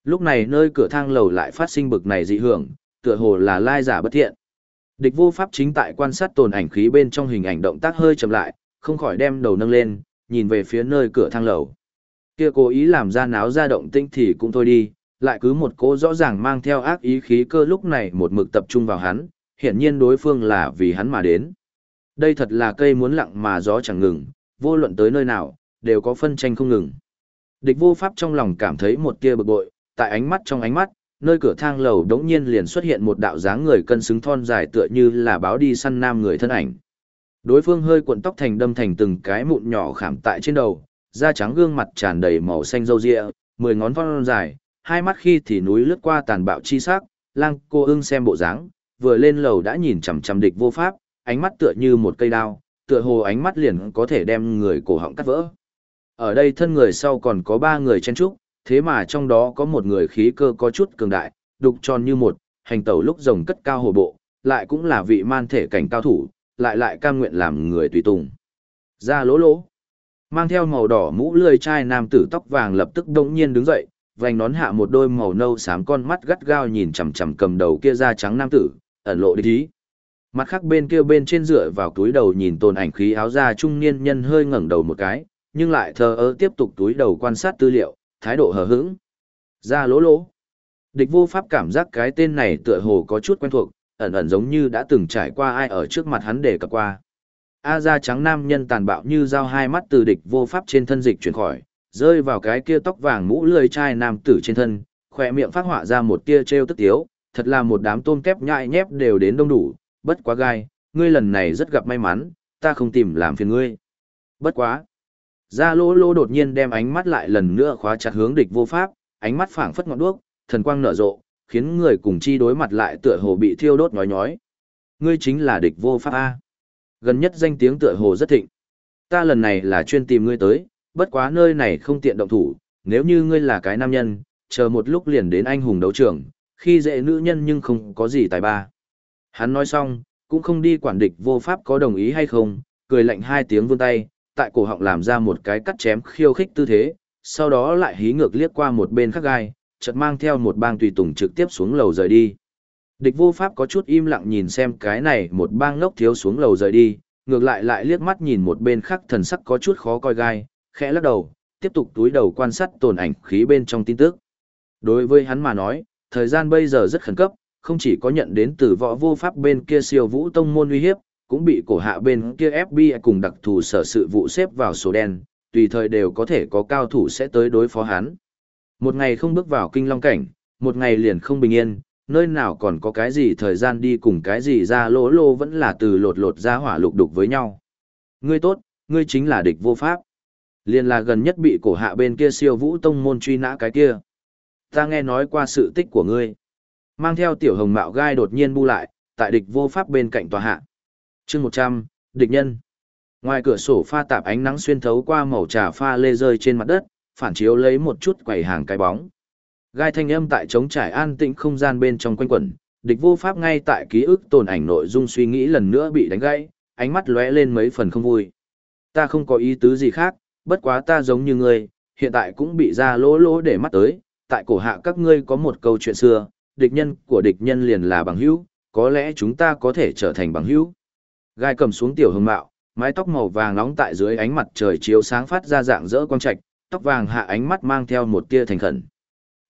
Lúc này nơi cửa thang lầu lại phát sinh bực này dị hưởng, tựa hồ là lai giả bất thiện. Địch vô pháp chính tại quan sát tồn ảnh khí bên trong hình ảnh động tác hơi chậm lại, không khỏi đem đầu nâng lên, nhìn về phía nơi cửa thang lầu. Kia cố ý làm ra náo ra động tinh thì cũng thôi đi, lại cứ một cố rõ ràng mang theo ác ý khí cơ lúc này một mực tập trung vào hắn, hiển nhiên đối phương là vì hắn mà đến. Đây thật là cây muốn lặng mà gió chẳng ngừng, vô luận tới nơi nào, đều có phân tranh không ngừng. Địch vô pháp trong lòng cảm thấy một tia bực bội, tại ánh mắt trong ánh mắt, nơi cửa thang lầu đống nhiên liền xuất hiện một đạo dáng người cân xứng thon dài tựa như là báo đi săn nam người thân ảnh. Đối phương hơi cuộn tóc thành đâm thành từng cái mụn nhỏ khảm tại trên đầu, da trắng gương mặt tràn đầy màu xanh râu ria, mười ngón thon dài, hai mắt khi thì núi lướt qua tàn bạo chi sắc, lang cô ưng xem bộ dáng, vừa lên lầu đã nhìn chằm chằm địch vô pháp, ánh mắt tựa như một cây đao, tựa hồ ánh mắt liền có thể đem người cổ họng cắt vỡ. Ở đây thân người sau còn có ba người chen trúc, thế mà trong đó có một người khí cơ có chút cường đại, đục tròn như một, hành tẩu lúc rồng cất cao hồ bộ, lại cũng là vị man thể cảnh cao thủ, lại lại cam nguyện làm người tùy tùng. Ra lỗ lỗ. Mang theo màu đỏ mũ lươi chai nam tử tóc vàng lập tức đông nhiên đứng dậy, vành nón hạ một đôi màu nâu xám con mắt gắt gao nhìn chằm chằm cầm đầu kia da trắng nam tử, ẩn lộ địch ý. Mặt khác bên kia bên trên dựa vào túi đầu nhìn tồn ảnh khí áo da trung niên nhân hơi ngẩng đầu một cái, nhưng lại thờ ơ tiếp tục túi đầu quan sát tư liệu, thái độ hờ hững. Ra lỗ lỗ. Địch vô pháp cảm giác cái tên này tựa hồ có chút quen thuộc, ẩn ẩn giống như đã từng trải qua ai ở trước mặt hắn để cập qua. A da trắng nam nhân tàn bạo như dao hai mắt từ địch vô pháp trên thân dịch chuyển khỏi, rơi vào cái kia tóc vàng mũ lười trai nam tử trên thân, khỏe miệng phát họa ra một tia trêu tức tiếu, thật là một đám tôm kép nhại nhép đều đến đông đủ, bất quá gai, ngươi lần này rất gặp may mắn, ta không tìm làm phiền ngươi. Bất quá. Gia lô lô đột nhiên đem ánh mắt lại lần nữa khóa chặt hướng địch vô pháp, ánh mắt phảng phất ngọn đuốc, thần quang nở rộ, khiến người cùng chi đối mặt lại tựa hồ bị thiêu đốt nhói nhói. Ngươi chính là địch vô pháp A. Gần nhất danh tiếng tựa hồ rất thịnh. Ta lần này là chuyên tìm ngươi tới, bất quá nơi này không tiện động thủ, nếu như ngươi là cái nam nhân, chờ một lúc liền đến anh hùng đấu trường, khi dễ nữ nhân nhưng không có gì tài ba. Hắn nói xong, cũng không đi quản địch vô pháp có đồng ý hay không, cười lạnh hai tiếng vươn tay, tại cổ họng làm ra một cái cắt chém khiêu khích tư thế, sau đó lại hí ngược liếc qua một bên khắc gai, chợt mang theo một bang tùy tùng trực tiếp xuống lầu rời đi. Địch vô pháp có chút im lặng nhìn xem cái này một bang ngốc thiếu xuống lầu rời đi, ngược lại lại liếc mắt nhìn một bên khác thần sắc có chút khó coi gai, khẽ lắc đầu, tiếp tục túi đầu quan sát tồn ảnh khí bên trong tin tức. Đối với hắn mà nói, thời gian bây giờ rất khẩn cấp, không chỉ có nhận đến từ võ vô pháp bên kia siêu vũ tông môn uy hiếp, cũng bị cổ hạ bên kia FBI cùng đặc thù sở sự vụ xếp vào số đen, tùy thời đều có thể có cao thủ sẽ tới đối phó hắn. Một ngày không bước vào kinh long cảnh, một ngày liền không bình yên, nơi nào còn có cái gì thời gian đi cùng cái gì ra lỗ lô vẫn là từ lột lột ra hỏa lục đục với nhau. Ngươi tốt, ngươi chính là địch vô pháp. Liền là gần nhất bị cổ hạ bên kia siêu vũ tông môn truy nã cái kia. Ta nghe nói qua sự tích của ngươi. Mang theo tiểu hồng mạo gai đột nhiên bu lại, tại địch vô pháp bên cạnh tòa hạ. chương 100, địch nhân. Ngoài cửa sổ pha tạp ánh nắng xuyên thấu qua màu trà pha lê rơi trên mặt đất, phản chiếu lấy một chút quầy hàng cái bóng. Gai thanh âm tại trống trải an tĩnh không gian bên trong quanh quẩn, địch vô pháp ngay tại ký ức tồn ảnh nội dung suy nghĩ lần nữa bị đánh gãy, ánh mắt lóe lên mấy phần không vui. Ta không có ý tứ gì khác, bất quá ta giống như ngươi, hiện tại cũng bị ra lỗ lỗ để mắt tới, tại cổ hạ các ngươi có một câu chuyện xưa, địch nhân của địch nhân liền là bằng hữu, có lẽ chúng ta có thể trở thành bằng hữu. Gai cầm xuống tiểu hương mạo, mái tóc màu vàng nóng tại dưới ánh mặt trời chiếu sáng phát ra dạng rỡ quang trạch, tóc vàng hạ ánh mắt mang theo một tia thành khẩn.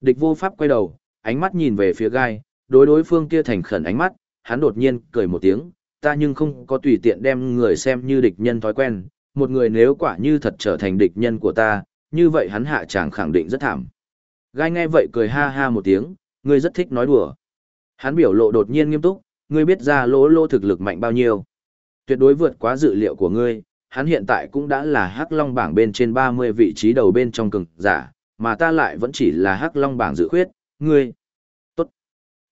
Địch vô pháp quay đầu, ánh mắt nhìn về phía gai, đối đối phương kia thành khẩn ánh mắt, hắn đột nhiên cười một tiếng, ta nhưng không có tùy tiện đem người xem như địch nhân thói quen, một người nếu quả như thật trở thành địch nhân của ta, như vậy hắn hạ chàng khẳng định rất thảm. Gai nghe vậy cười ha ha một tiếng, ngươi rất thích nói đùa. Hắn biểu lộ đột nhiên nghiêm túc, ngươi biết ra lỗ lỗ thực lực mạnh bao nhiêu. Tuyệt đối vượt quá dự liệu của ngươi, hắn hiện tại cũng đã là hắc long bảng bên trên 30 vị trí đầu bên trong cường giả, mà ta lại vẫn chỉ là hắc long bảng dự khuyết, ngươi. Tốt.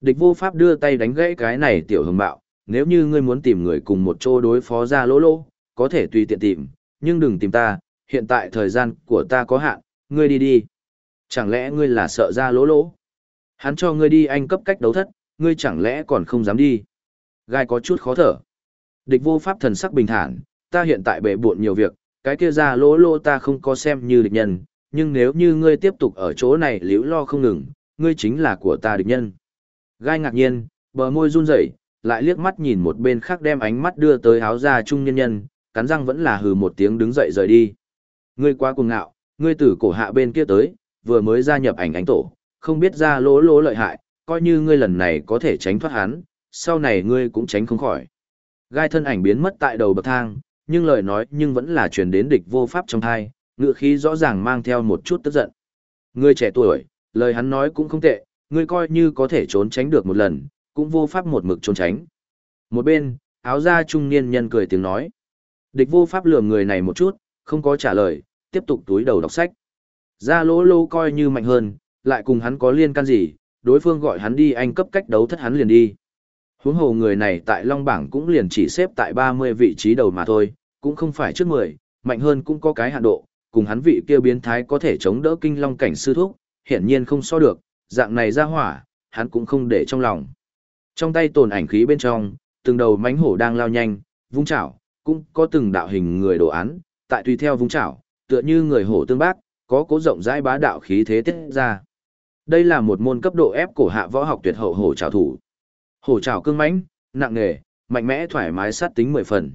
Địch vô pháp đưa tay đánh gãy cái này tiểu hồng bạo, nếu như ngươi muốn tìm người cùng một chỗ đối phó ra lỗ lỗ, có thể tùy tiện tìm, nhưng đừng tìm ta, hiện tại thời gian của ta có hạn, ngươi đi đi. Chẳng lẽ ngươi là sợ ra lỗ lỗ? Hắn cho ngươi đi anh cấp cách đấu thất, ngươi chẳng lẽ còn không dám đi? Gai có chút khó thở. Địch vô pháp thần sắc bình thản, ta hiện tại bể buộn nhiều việc, cái kia ra lỗ lỗ ta không có xem như địch nhân, nhưng nếu như ngươi tiếp tục ở chỗ này liễu lo không ngừng, ngươi chính là của ta địch nhân. Gai ngạc nhiên, bờ môi run rẩy, lại liếc mắt nhìn một bên khác đem ánh mắt đưa tới áo da trung nhân nhân, cắn răng vẫn là hừ một tiếng đứng dậy rời đi. Ngươi quá cuồng ngạo, ngươi từ cổ hạ bên kia tới, vừa mới gia nhập ảnh ánh tổ, không biết ra lỗ lỗ lợi hại, coi như ngươi lần này có thể tránh thoát hắn, sau này ngươi cũng tránh không khỏi. Gai thân ảnh biến mất tại đầu bậc thang, nhưng lời nói nhưng vẫn là truyền đến địch vô pháp trong thai, ngựa khí rõ ràng mang theo một chút tức giận. Ngươi trẻ tuổi, lời hắn nói cũng không tệ, ngươi coi như có thể trốn tránh được một lần, cũng vô pháp một mực trốn tránh. Một bên, áo da trung niên nhân cười tiếng nói. Địch vô pháp lườm người này một chút, không có trả lời, tiếp tục túi đầu đọc sách. Ra lỗ lô coi như mạnh hơn, lại cùng hắn có liên can gì, đối phương gọi hắn đi anh cấp cách đấu thất hắn liền đi. Huống hồ người này tại Long Bảng cũng liền chỉ xếp tại 30 vị trí đầu mà thôi, cũng không phải trước 10, mạnh hơn cũng có cái hạn độ, cùng hắn vị kia biến thái có thể chống đỡ kinh long cảnh sư thúc, hiển nhiên không so được, dạng này ra hỏa, hắn cũng không để trong lòng. Trong tay tồn ảnh khí bên trong, từng đầu mánh hổ đang lao nhanh, vung chảo, cũng có từng đạo hình người đồ án, tại tùy theo vung chảo, tựa như người hổ tương bác, có cố rộng rãi bá đạo khí thế tiết ra. Đây là một môn cấp độ ép cổ hạ võ học tuyệt hậu hổ trảo thủ. Hổ trảo cương mãnh, nặng nghề, mạnh mẽ thoải mái sát tính mười phần.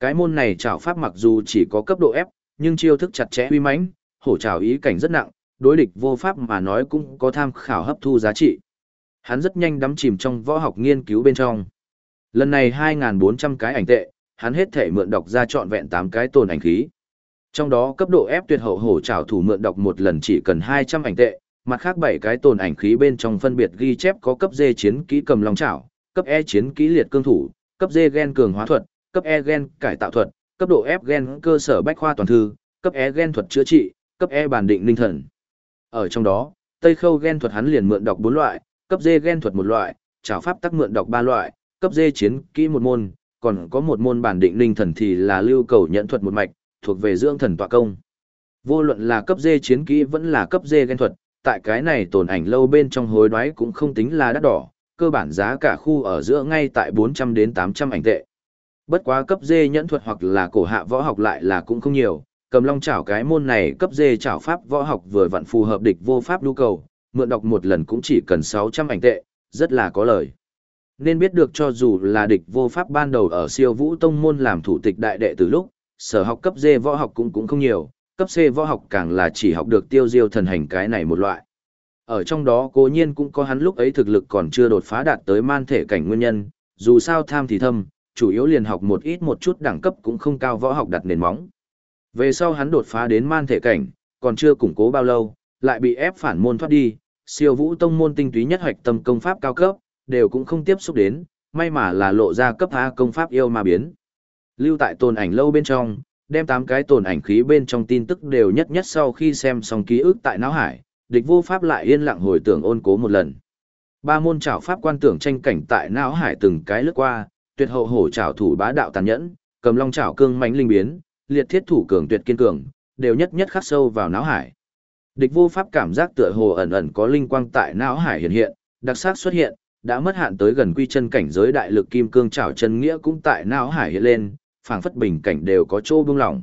Cái môn này trảo pháp mặc dù chỉ có cấp độ ép, nhưng chiêu thức chặt chẽ uy mãnh, hổ trảo ý cảnh rất nặng, đối địch vô pháp mà nói cũng có tham khảo hấp thu giá trị. Hắn rất nhanh đắm chìm trong võ học nghiên cứu bên trong. Lần này 2.400 cái ảnh tệ, hắn hết thể mượn đọc ra trọn vẹn 8 cái tồn ảnh khí. Trong đó cấp độ ép tuyệt hậu hổ trảo thủ mượn đọc một lần chỉ cần 200 ảnh tệ, mặt khác bảy cái tồn ảnh khí bên trong phân biệt ghi chép có cấp D chiến kỹ cầm long trảo, cấp E chiến kỹ liệt cương thủ, cấp D gen cường hóa thuật, cấp E gen cải tạo thuật, cấp độ F gen cơ sở bách khoa toàn thư, cấp E gen thuật chữa trị, cấp E bản định linh thần. Ở trong đó, Tây Khâu gen thuật hắn liền mượn đọc 4 loại, cấp D gen thuật một loại, trảo pháp tắc mượn đọc 3 loại, cấp D chiến kỹ một môn, còn có một môn bản định linh thần thì là lưu cầu nhận thuật một mạch, thuộc về dưỡng thần tọa công. Vô luận là cấp D chiến kỹ vẫn là cấp D gen thuật, tại cái này tồn ảnh lâu bên trong hối đoái cũng không tính là đắt đỏ, cơ bản giá cả khu ở giữa ngay tại 400 đến 800 ảnh tệ. Bất quá cấp D nhẫn thuật hoặc là cổ hạ võ học lại là cũng không nhiều, cầm long chảo cái môn này cấp D chảo pháp võ học vừa vặn phù hợp địch vô pháp nhu cầu, mượn đọc một lần cũng chỉ cần 600 ảnh tệ, rất là có lời. Nên biết được cho dù là địch vô pháp ban đầu ở siêu vũ tông môn làm thủ tịch đại đệ từ lúc, sở học cấp D võ học cũng cũng không nhiều, cấp C võ học càng là chỉ học được tiêu diêu thần hành cái này một loại. Ở trong đó cố nhiên cũng có hắn lúc ấy thực lực còn chưa đột phá đạt tới man thể cảnh nguyên nhân, dù sao tham thì thâm, chủ yếu liền học một ít một chút đẳng cấp cũng không cao võ học đặt nền móng. Về sau hắn đột phá đến man thể cảnh, còn chưa củng cố bao lâu, lại bị ép phản môn thoát đi, siêu vũ tông môn tinh túy nhất hoạch tâm công pháp cao cấp, đều cũng không tiếp xúc đến, may mà là lộ ra cấp A công pháp yêu ma biến. Lưu tại tồn ảnh lâu bên trong, đem tám cái tồn ảnh khí bên trong tin tức đều nhất nhất sau khi xem xong ký ức tại não hải, địch vô pháp lại yên lặng hồi tưởng ôn cố một lần. Ba môn trảo pháp quan tưởng tranh cảnh tại não hải từng cái lướt qua, tuyệt hậu hổ trảo thủ bá đạo tàn nhẫn, cầm long trảo cương mãnh linh biến, liệt thiết thủ cường tuyệt kiên cường, đều nhất nhất khắc sâu vào não hải. Địch vô pháp cảm giác tựa hồ ẩn ẩn có linh quang tại não hải hiện hiện, đặc sắc xuất hiện, đã mất hạn tới gần quy chân cảnh giới đại lực kim cương trảo chân nghĩa cũng tại não hải hiện lên, phảng phất bình cảnh đều có chỗ buông lỏng.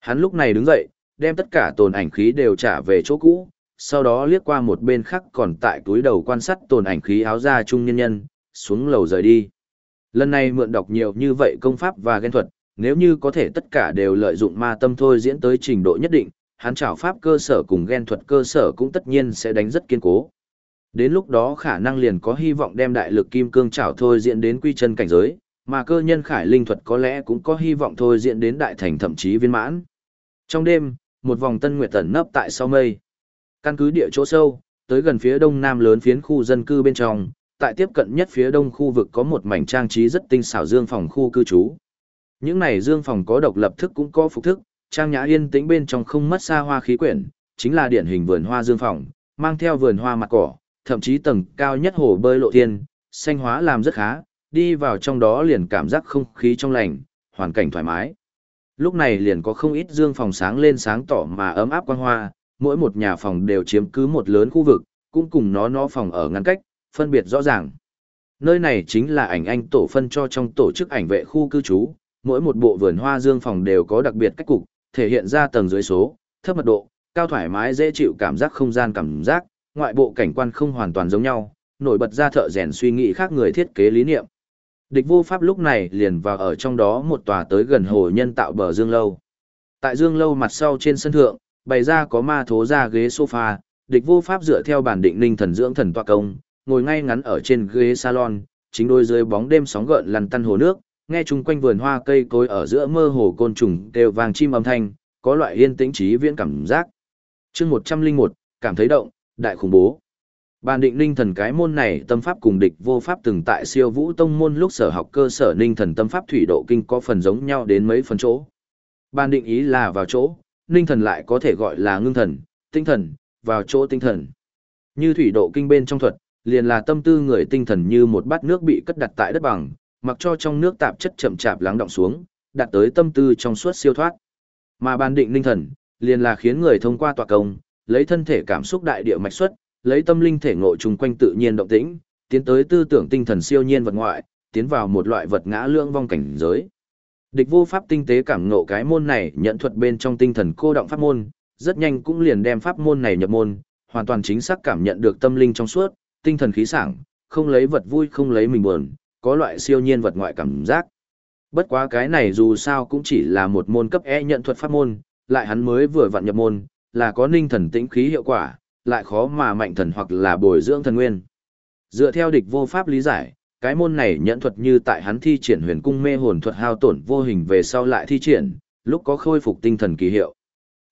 Hắn lúc này đứng dậy, đem tất cả tồn ảnh khí đều trả về chỗ cũ, sau đó liếc qua một bên khác còn tại túi đầu quan sát tồn ảnh khí áo da trung nhân nhân, xuống lầu rời đi. Lần này mượn đọc nhiều như vậy công pháp và ghen thuật, nếu như có thể tất cả đều lợi dụng ma tâm thôi diễn tới trình độ nhất định, hắn trảo pháp cơ sở cùng ghen thuật cơ sở cũng tất nhiên sẽ đánh rất kiên cố. Đến lúc đó khả năng liền có hy vọng đem đại lực kim cương trảo thôi diễn đến quy chân cảnh giới, mà cơ nhân khải linh thuật có lẽ cũng có hy vọng thôi diễn đến đại thành thậm chí viên mãn. Trong đêm, một vòng tân nguyệt tẩn nấp tại sau mây. Căn cứ địa chỗ sâu, tới gần phía đông nam lớn phiến khu dân cư bên trong, tại tiếp cận nhất phía đông khu vực có một mảnh trang trí rất tinh xảo dương phòng khu cư trú. Những này dương phòng có độc lập thức cũng có phục thức, trang nhã yên tĩnh bên trong không mất xa hoa khí quyển, chính là điển hình vườn hoa dương phòng, mang theo vườn hoa mặt cỏ, thậm chí tầng cao nhất hồ bơi lộ thiên, xanh hóa làm rất khá, đi vào trong đó liền cảm giác không khí trong lành, hoàn cảnh thoải mái. Lúc này liền có không ít dương phòng sáng lên sáng tỏ mà ấm áp quang hoa, mỗi một nhà phòng đều chiếm cứ một lớn khu vực, cũng cùng nó nó phòng ở ngăn cách, phân biệt rõ ràng. Nơi này chính là ảnh anh tổ phân cho trong tổ chức ảnh vệ khu cư trú, mỗi một bộ vườn hoa dương phòng đều có đặc biệt cách cục, thể hiện ra tầng dưới số, thấp mật độ, cao thoải mái dễ chịu cảm giác không gian cảm giác, ngoại bộ cảnh quan không hoàn toàn giống nhau, nổi bật ra thợ rèn suy nghĩ khác người thiết kế lý niệm. Địch vô pháp lúc này liền vào ở trong đó một tòa tới gần hồ nhân tạo bờ dương lâu. Tại dương lâu mặt sau trên sân thượng, bày ra có ma thố ra ghế sofa, địch vô pháp dựa theo bản định ninh thần dưỡng thần tọa công, ngồi ngay ngắn ở trên ghế salon, chính đôi dưới bóng đêm sóng gợn lăn tăn hồ nước, nghe chung quanh vườn hoa cây cối ở giữa mơ hồ côn trùng đều vàng chim âm thanh, có loại yên tĩnh trí viễn cảm giác. chương 101, cảm thấy động, đại khủng bố. Bàn định ninh thần cái môn này tâm pháp cùng địch vô pháp từng tại siêu vũ tông môn lúc sở học cơ sở ninh thần tâm pháp thủy độ kinh có phần giống nhau đến mấy phần chỗ. Bàn định ý là vào chỗ, ninh thần lại có thể gọi là ngưng thần, tinh thần, vào chỗ tinh thần. Như thủy độ kinh bên trong thuật, liền là tâm tư người tinh thần như một bát nước bị cất đặt tại đất bằng, mặc cho trong nước tạp chất chậm chạp lắng động xuống, đạt tới tâm tư trong suốt siêu thoát. Mà bàn định ninh thần, liền là khiến người thông qua tọa công, lấy thân thể cảm xúc đại địa mạch xuất, lấy tâm linh thể ngộ chung quanh tự nhiên động tĩnh, tiến tới tư tưởng tinh thần siêu nhiên vật ngoại, tiến vào một loại vật ngã lưỡng vong cảnh giới. Địch vô pháp tinh tế cảm ngộ cái môn này nhận thuật bên trong tinh thần cô động pháp môn, rất nhanh cũng liền đem pháp môn này nhập môn, hoàn toàn chính xác cảm nhận được tâm linh trong suốt, tinh thần khí sảng, không lấy vật vui không lấy mình buồn, có loại siêu nhiên vật ngoại cảm giác. Bất quá cái này dù sao cũng chỉ là một môn cấp E nhận thuật pháp môn, lại hắn mới vừa vặn nhập môn, là có ninh thần tĩnh khí hiệu quả, lại khó mà mạnh thần hoặc là bồi dưỡng thần nguyên. Dựa theo địch vô pháp lý giải, cái môn này nhận thuật như tại hắn thi triển huyền cung mê hồn thuật hao tổn vô hình về sau lại thi triển, lúc có khôi phục tinh thần kỳ hiệu.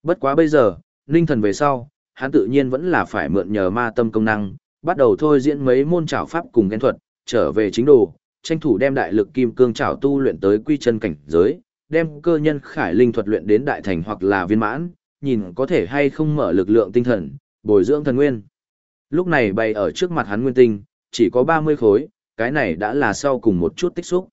Bất quá bây giờ, ninh thần về sau, hắn tự nhiên vẫn là phải mượn nhờ ma tâm công năng, bắt đầu thôi diễn mấy môn trảo pháp cùng ghen thuật, trở về chính đồ, tranh thủ đem đại lực kim cương trảo tu luyện tới quy chân cảnh giới, đem cơ nhân khải linh thuật luyện đến đại thành hoặc là viên mãn, nhìn có thể hay không mở lực lượng tinh thần, bồi dưỡng thần nguyên. Lúc này bày ở trước mặt hắn nguyên tinh, chỉ có 30 khối, cái này đã là sau cùng một chút tích xúc.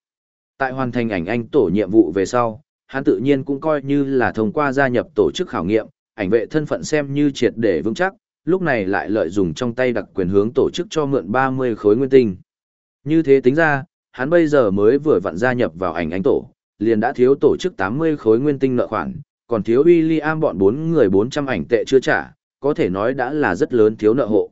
Tại hoàn thành ảnh anh tổ nhiệm vụ về sau, hắn tự nhiên cũng coi như là thông qua gia nhập tổ chức khảo nghiệm, ảnh vệ thân phận xem như triệt để vững chắc, lúc này lại lợi dụng trong tay đặc quyền hướng tổ chức cho mượn 30 khối nguyên tinh. Như thế tính ra, hắn bây giờ mới vừa vặn gia nhập vào ảnh anh tổ, liền đã thiếu tổ chức 80 khối nguyên tinh nợ khoản, còn thiếu William bọn bốn người 400 ảnh tệ chưa trả, có thể nói đã là rất lớn thiếu nợ hộ.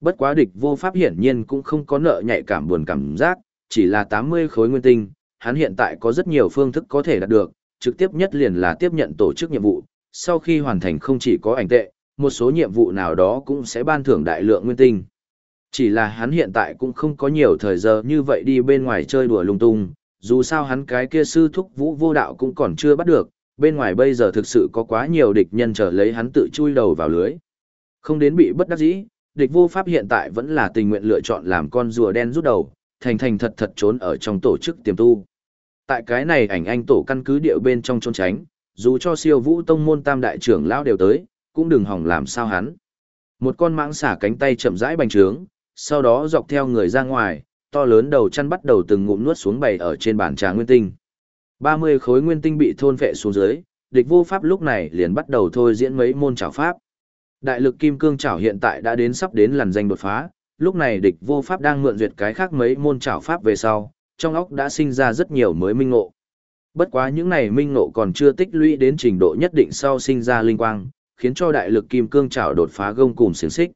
Bất quá địch vô pháp hiển nhiên cũng không có nợ nhạy cảm buồn cảm giác, chỉ là 80 khối nguyên tinh, hắn hiện tại có rất nhiều phương thức có thể đạt được, trực tiếp nhất liền là tiếp nhận tổ chức nhiệm vụ, sau khi hoàn thành không chỉ có ảnh tệ, một số nhiệm vụ nào đó cũng sẽ ban thưởng đại lượng nguyên tinh. Chỉ là hắn hiện tại cũng không có nhiều thời giờ như vậy đi bên ngoài chơi đùa lung tung, dù sao hắn cái kia sư thúc vũ vô đạo cũng còn chưa bắt được, bên ngoài bây giờ thực sự có quá nhiều địch nhân trở lấy hắn tự chui đầu vào lưới. Không đến bị bất đắc dĩ, địch vô pháp hiện tại vẫn là tình nguyện lựa chọn làm con rùa đen rút đầu, thành thành thật thật trốn ở trong tổ chức tiềm tu. Tại cái này ảnh anh tổ căn cứ điệu bên trong trốn tránh, dù cho siêu vũ tông môn tam đại trưởng lão đều tới, cũng đừng hỏng làm sao hắn. Một con mãng xả cánh tay chậm rãi bành trướng, sau đó dọc theo người ra ngoài, to lớn đầu chăn bắt đầu từng ngụm nuốt xuống bày ở trên bàn trà nguyên tinh. 30 khối nguyên tinh bị thôn phệ xuống dưới, địch vô pháp lúc này liền bắt đầu thôi diễn mấy môn trảo pháp. Đại lực kim cương trảo hiện tại đã đến sắp đến lần danh đột phá, lúc này địch vô pháp đang mượn duyệt cái khác mấy môn trảo pháp về sau, trong óc đã sinh ra rất nhiều mới minh ngộ. Bất quá những này minh ngộ còn chưa tích lũy đến trình độ nhất định sau sinh ra linh quang, khiến cho đại lực kim cương trảo đột phá gông cùng xiển xích.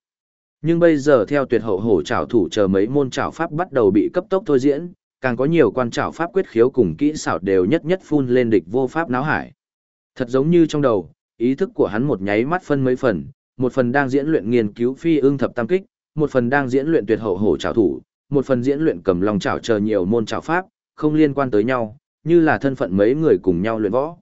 Nhưng bây giờ theo tuyệt hậu hổ trảo thủ chờ mấy môn trảo pháp bắt đầu bị cấp tốc thôi diễn, càng có nhiều quan trảo pháp quyết khiếu cùng kỹ xảo đều nhất nhất phun lên địch vô pháp náo hải. Thật giống như trong đầu, ý thức của hắn một nháy mắt phân mấy phần, một phần đang diễn luyện nghiên cứu phi ương thập tam kích, một phần đang diễn luyện tuyệt hậu hổ trảo thủ, một phần diễn luyện cầm lòng trảo chờ nhiều môn trảo pháp, không liên quan tới nhau, như là thân phận mấy người cùng nhau luyện võ.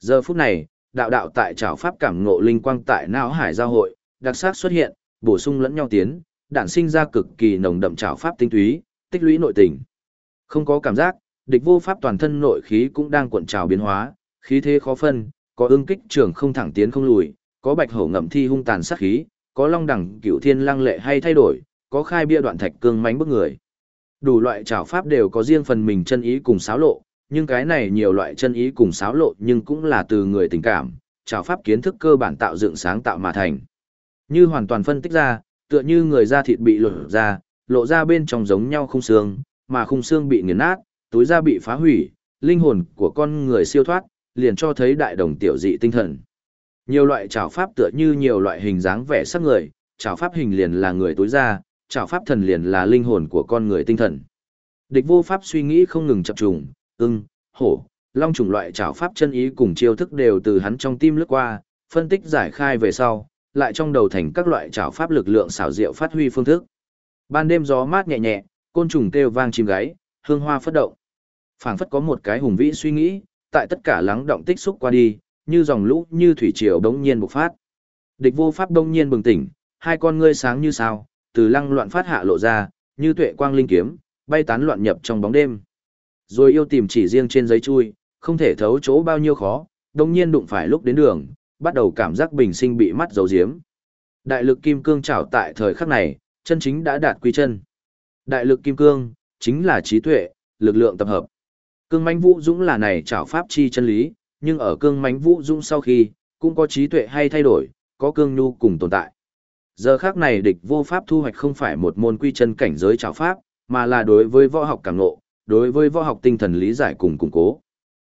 Giờ phút này, đạo đạo tại trảo pháp cảm ngộ linh quang tại não hải giao hội, đặc sắc xuất hiện, bổ sung lẫn nhau tiến, đản sinh ra cực kỳ nồng đậm trảo pháp tinh túy, tích lũy nội tình. Không có cảm giác, địch vô pháp toàn thân nội khí cũng đang cuộn trào biến hóa, khí thế khó phân, có ưng kích trường không thẳng tiến không lùi, có bạch hổ ngậm thi hung tàn sát khí, có long đẳng cửu thiên lăng lệ hay thay đổi, có khai bia đoạn thạch cương mánh bức người. Đủ loại trảo pháp đều có riêng phần mình chân ý cùng xáo lộ, nhưng cái này nhiều loại chân ý cùng xáo lộ nhưng cũng là từ người tình cảm, trảo pháp kiến thức cơ bản tạo dựng sáng tạo mà thành. Như hoàn toàn phân tích ra, tựa như người da thịt bị lột ra, lộ ra bên trong giống nhau không xương, mà khung xương bị nghiền nát, túi da bị phá hủy, linh hồn của con người siêu thoát, liền cho thấy đại đồng tiểu dị tinh thần. Nhiều loại trảo pháp tựa như nhiều loại hình dáng vẻ sắc người, trảo pháp hình liền là người túi da, trảo pháp thần liền là linh hồn của con người tinh thần. Địch vô pháp suy nghĩ không ngừng chập trùng, ưng, hổ, long trùng loại trảo pháp chân ý cùng chiêu thức đều từ hắn trong tim lướt qua, phân tích giải khai về sau, lại trong đầu thành các loại trảo pháp lực lượng xảo diệu phát huy phương thức. Ban đêm gió mát nhẹ nhẹ, côn trùng kêu vang chim gáy, hương hoa phất động. Phảng phất có một cái hùng vĩ suy nghĩ, tại tất cả lắng động tích xúc qua đi, như dòng lũ như thủy triều đống nhiên bộc phát. Địch vô pháp đống nhiên bừng tỉnh, hai con ngươi sáng như sao, từ lăng loạn phát hạ lộ ra, như tuệ quang linh kiếm, bay tán loạn nhập trong bóng đêm. Rồi yêu tìm chỉ riêng trên giấy chui, không thể thấu chỗ bao nhiêu khó, đống nhiên đụng phải lúc đến đường, bắt đầu cảm giác bình sinh bị mắt dấu diếm. Đại lực kim cương trảo tại thời khắc này, chân chính đã đạt quy chân. Đại lực kim cương, chính là trí tuệ, lực lượng tập hợp. Cương mãnh vũ dũng là này trảo pháp chi chân lý, nhưng ở cương mãnh vũ dũng sau khi, cũng có trí tuệ hay thay đổi, có cương nhu cùng tồn tại. Giờ khác này địch vô pháp thu hoạch không phải một môn quy chân cảnh giới trảo pháp, mà là đối với võ học càng ngộ, đối với võ học tinh thần lý giải cùng củng cố.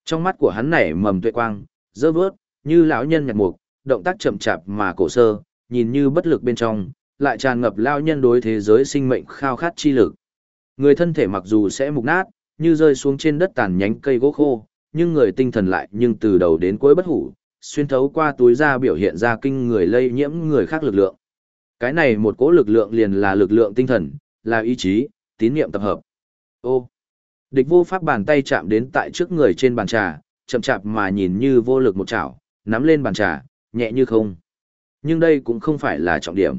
Trong mắt của hắn nảy mầm tuệ quang, dơ vớt, như lão nhân nhặt mục, động tác chậm chạp mà cổ sơ, nhìn như bất lực bên trong, lại tràn ngập lao nhân đối thế giới sinh mệnh khao khát chi lực. Người thân thể mặc dù sẽ mục nát, như rơi xuống trên đất tàn nhánh cây gỗ khô, nhưng người tinh thần lại nhưng từ đầu đến cuối bất hủ, xuyên thấu qua túi da biểu hiện ra kinh người lây nhiễm người khác lực lượng. Cái này một cỗ lực lượng liền là lực lượng tinh thần, là ý chí, tín niệm tập hợp. Ô. Địch vô pháp bàn tay chạm đến tại trước người trên bàn trà, chậm chạp mà nhìn như vô lực một chảo, nắm lên bàn trà, nhẹ như không. Nhưng đây cũng không phải là trọng điểm.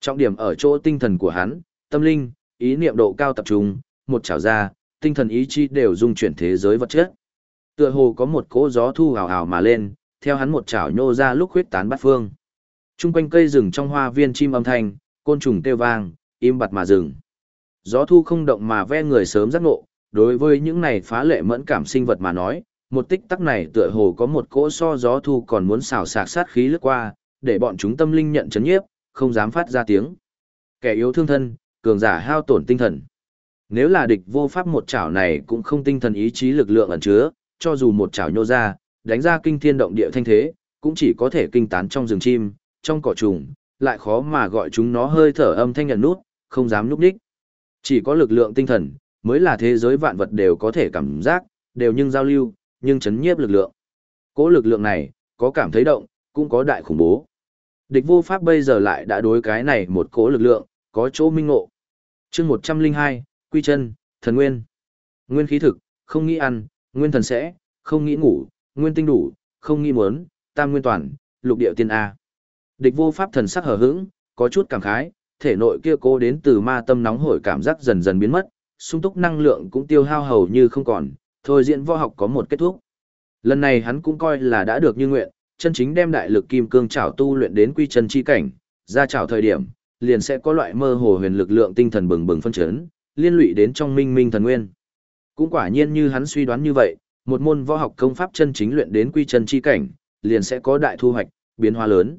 Trọng điểm ở chỗ tinh thần của hắn, tâm linh, ý niệm độ cao tập trung, một chảo ra, tinh thần ý chí đều dung chuyển thế giới vật chất. Tựa hồ có một cỗ gió thu hào hào mà lên, theo hắn một chảo nhô ra lúc huyết tán bát phương. Trung quanh cây rừng trong hoa viên chim âm thanh, côn trùng kêu vang, im bặt mà rừng. Gió thu không động mà ve người sớm giác ngộ, đối với những này phá lệ mẫn cảm sinh vật mà nói, một tích tắc này tựa hồ có một cỗ so gió thu còn muốn xào sạc sát khí lướt qua, để bọn chúng tâm linh nhận chấn nhiếp, không dám phát ra tiếng. Kẻ yếu thương thân, cường giả hao tổn tinh thần. Nếu là địch vô pháp một chảo này cũng không tinh thần ý chí lực lượng ẩn chứa, cho dù một chảo nhô ra, đánh ra kinh thiên động địa thanh thế, cũng chỉ có thể kinh tán trong rừng chim, trong cỏ trùng, lại khó mà gọi chúng nó hơi thở âm thanh nhận nút, không dám núp đích. Chỉ có lực lượng tinh thần, mới là thế giới vạn vật đều có thể cảm giác, đều nhưng giao lưu, nhưng chấn nhiếp lực lượng. Cố lực lượng này, có cảm thấy động, cũng có đại khủng bố. Địch vô pháp bây giờ lại đã đối cái này một cố lực lượng, có chỗ minh ngộ. chương 102, Quy chân, Thần Nguyên. Nguyên khí thực, không nghĩ ăn, nguyên thần sẽ, không nghĩ ngủ, nguyên tinh đủ, không nghĩ muốn, tam nguyên toàn, lục điệu tiên A. Địch vô pháp thần sắc hờ hững, có chút cảm khái, thể nội kia cố đến từ ma tâm nóng hổi cảm giác dần dần biến mất, sung túc năng lượng cũng tiêu hao hầu như không còn, thôi diễn võ học có một kết thúc. Lần này hắn cũng coi là đã được như nguyện, chân chính đem đại lực kim cương trảo tu luyện đến quy chân chi cảnh, Ra trảo thời điểm, liền sẽ có loại mơ hồ huyền lực lượng tinh thần bừng bừng phân chấn, liên lụy đến trong minh minh thần nguyên. Cũng quả nhiên như hắn suy đoán như vậy, một môn võ học công pháp chân chính luyện đến quy chân chi cảnh, liền sẽ có đại thu hoạch, biến hóa lớn.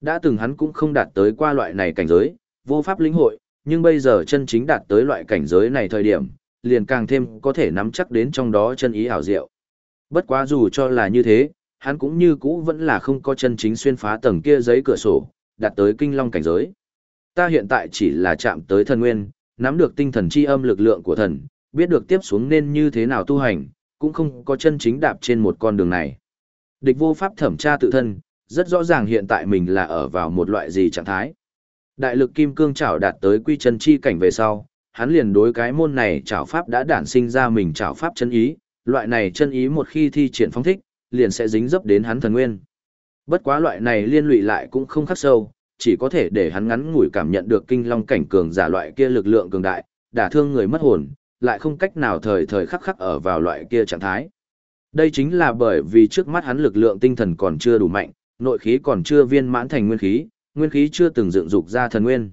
Đã từng hắn cũng không đạt tới qua loại này cảnh giới, vô pháp lĩnh hội, nhưng bây giờ chân chính đạt tới loại cảnh giới này thời điểm, liền càng thêm có thể nắm chắc đến trong đó chân ý ảo diệu. Bất quá dù cho là như thế, hắn cũng như cũ vẫn là không có chân chính xuyên phá tầng kia giấy cửa sổ, đạt tới kinh long cảnh giới. Ta hiện tại chỉ là chạm tới thần nguyên, nắm được tinh thần chi âm lực lượng của thần, biết được tiếp xuống nên như thế nào tu hành, cũng không có chân chính đạp trên một con đường này. Địch vô pháp thẩm tra tự thân, rất rõ ràng hiện tại mình là ở vào một loại gì trạng thái. Đại lực kim cương chảo đạt tới quy chân chi cảnh về sau, hắn liền đối cái môn này chảo pháp đã đản sinh ra mình chảo pháp chân ý, loại này chân ý một khi thi triển phong thích, liền sẽ dính dấp đến hắn thần nguyên. Bất quá loại này liên lụy lại cũng không khắc sâu, chỉ có thể để hắn ngắn ngủi cảm nhận được kinh long cảnh cường giả loại kia lực lượng cường đại, đả thương người mất hồn, lại không cách nào thời thời khắc khắc ở vào loại kia trạng thái. Đây chính là bởi vì trước mắt hắn lực lượng tinh thần còn chưa đủ mạnh, nội khí còn chưa viên mãn thành nguyên khí, nguyên khí chưa từng dựng dục ra thần nguyên.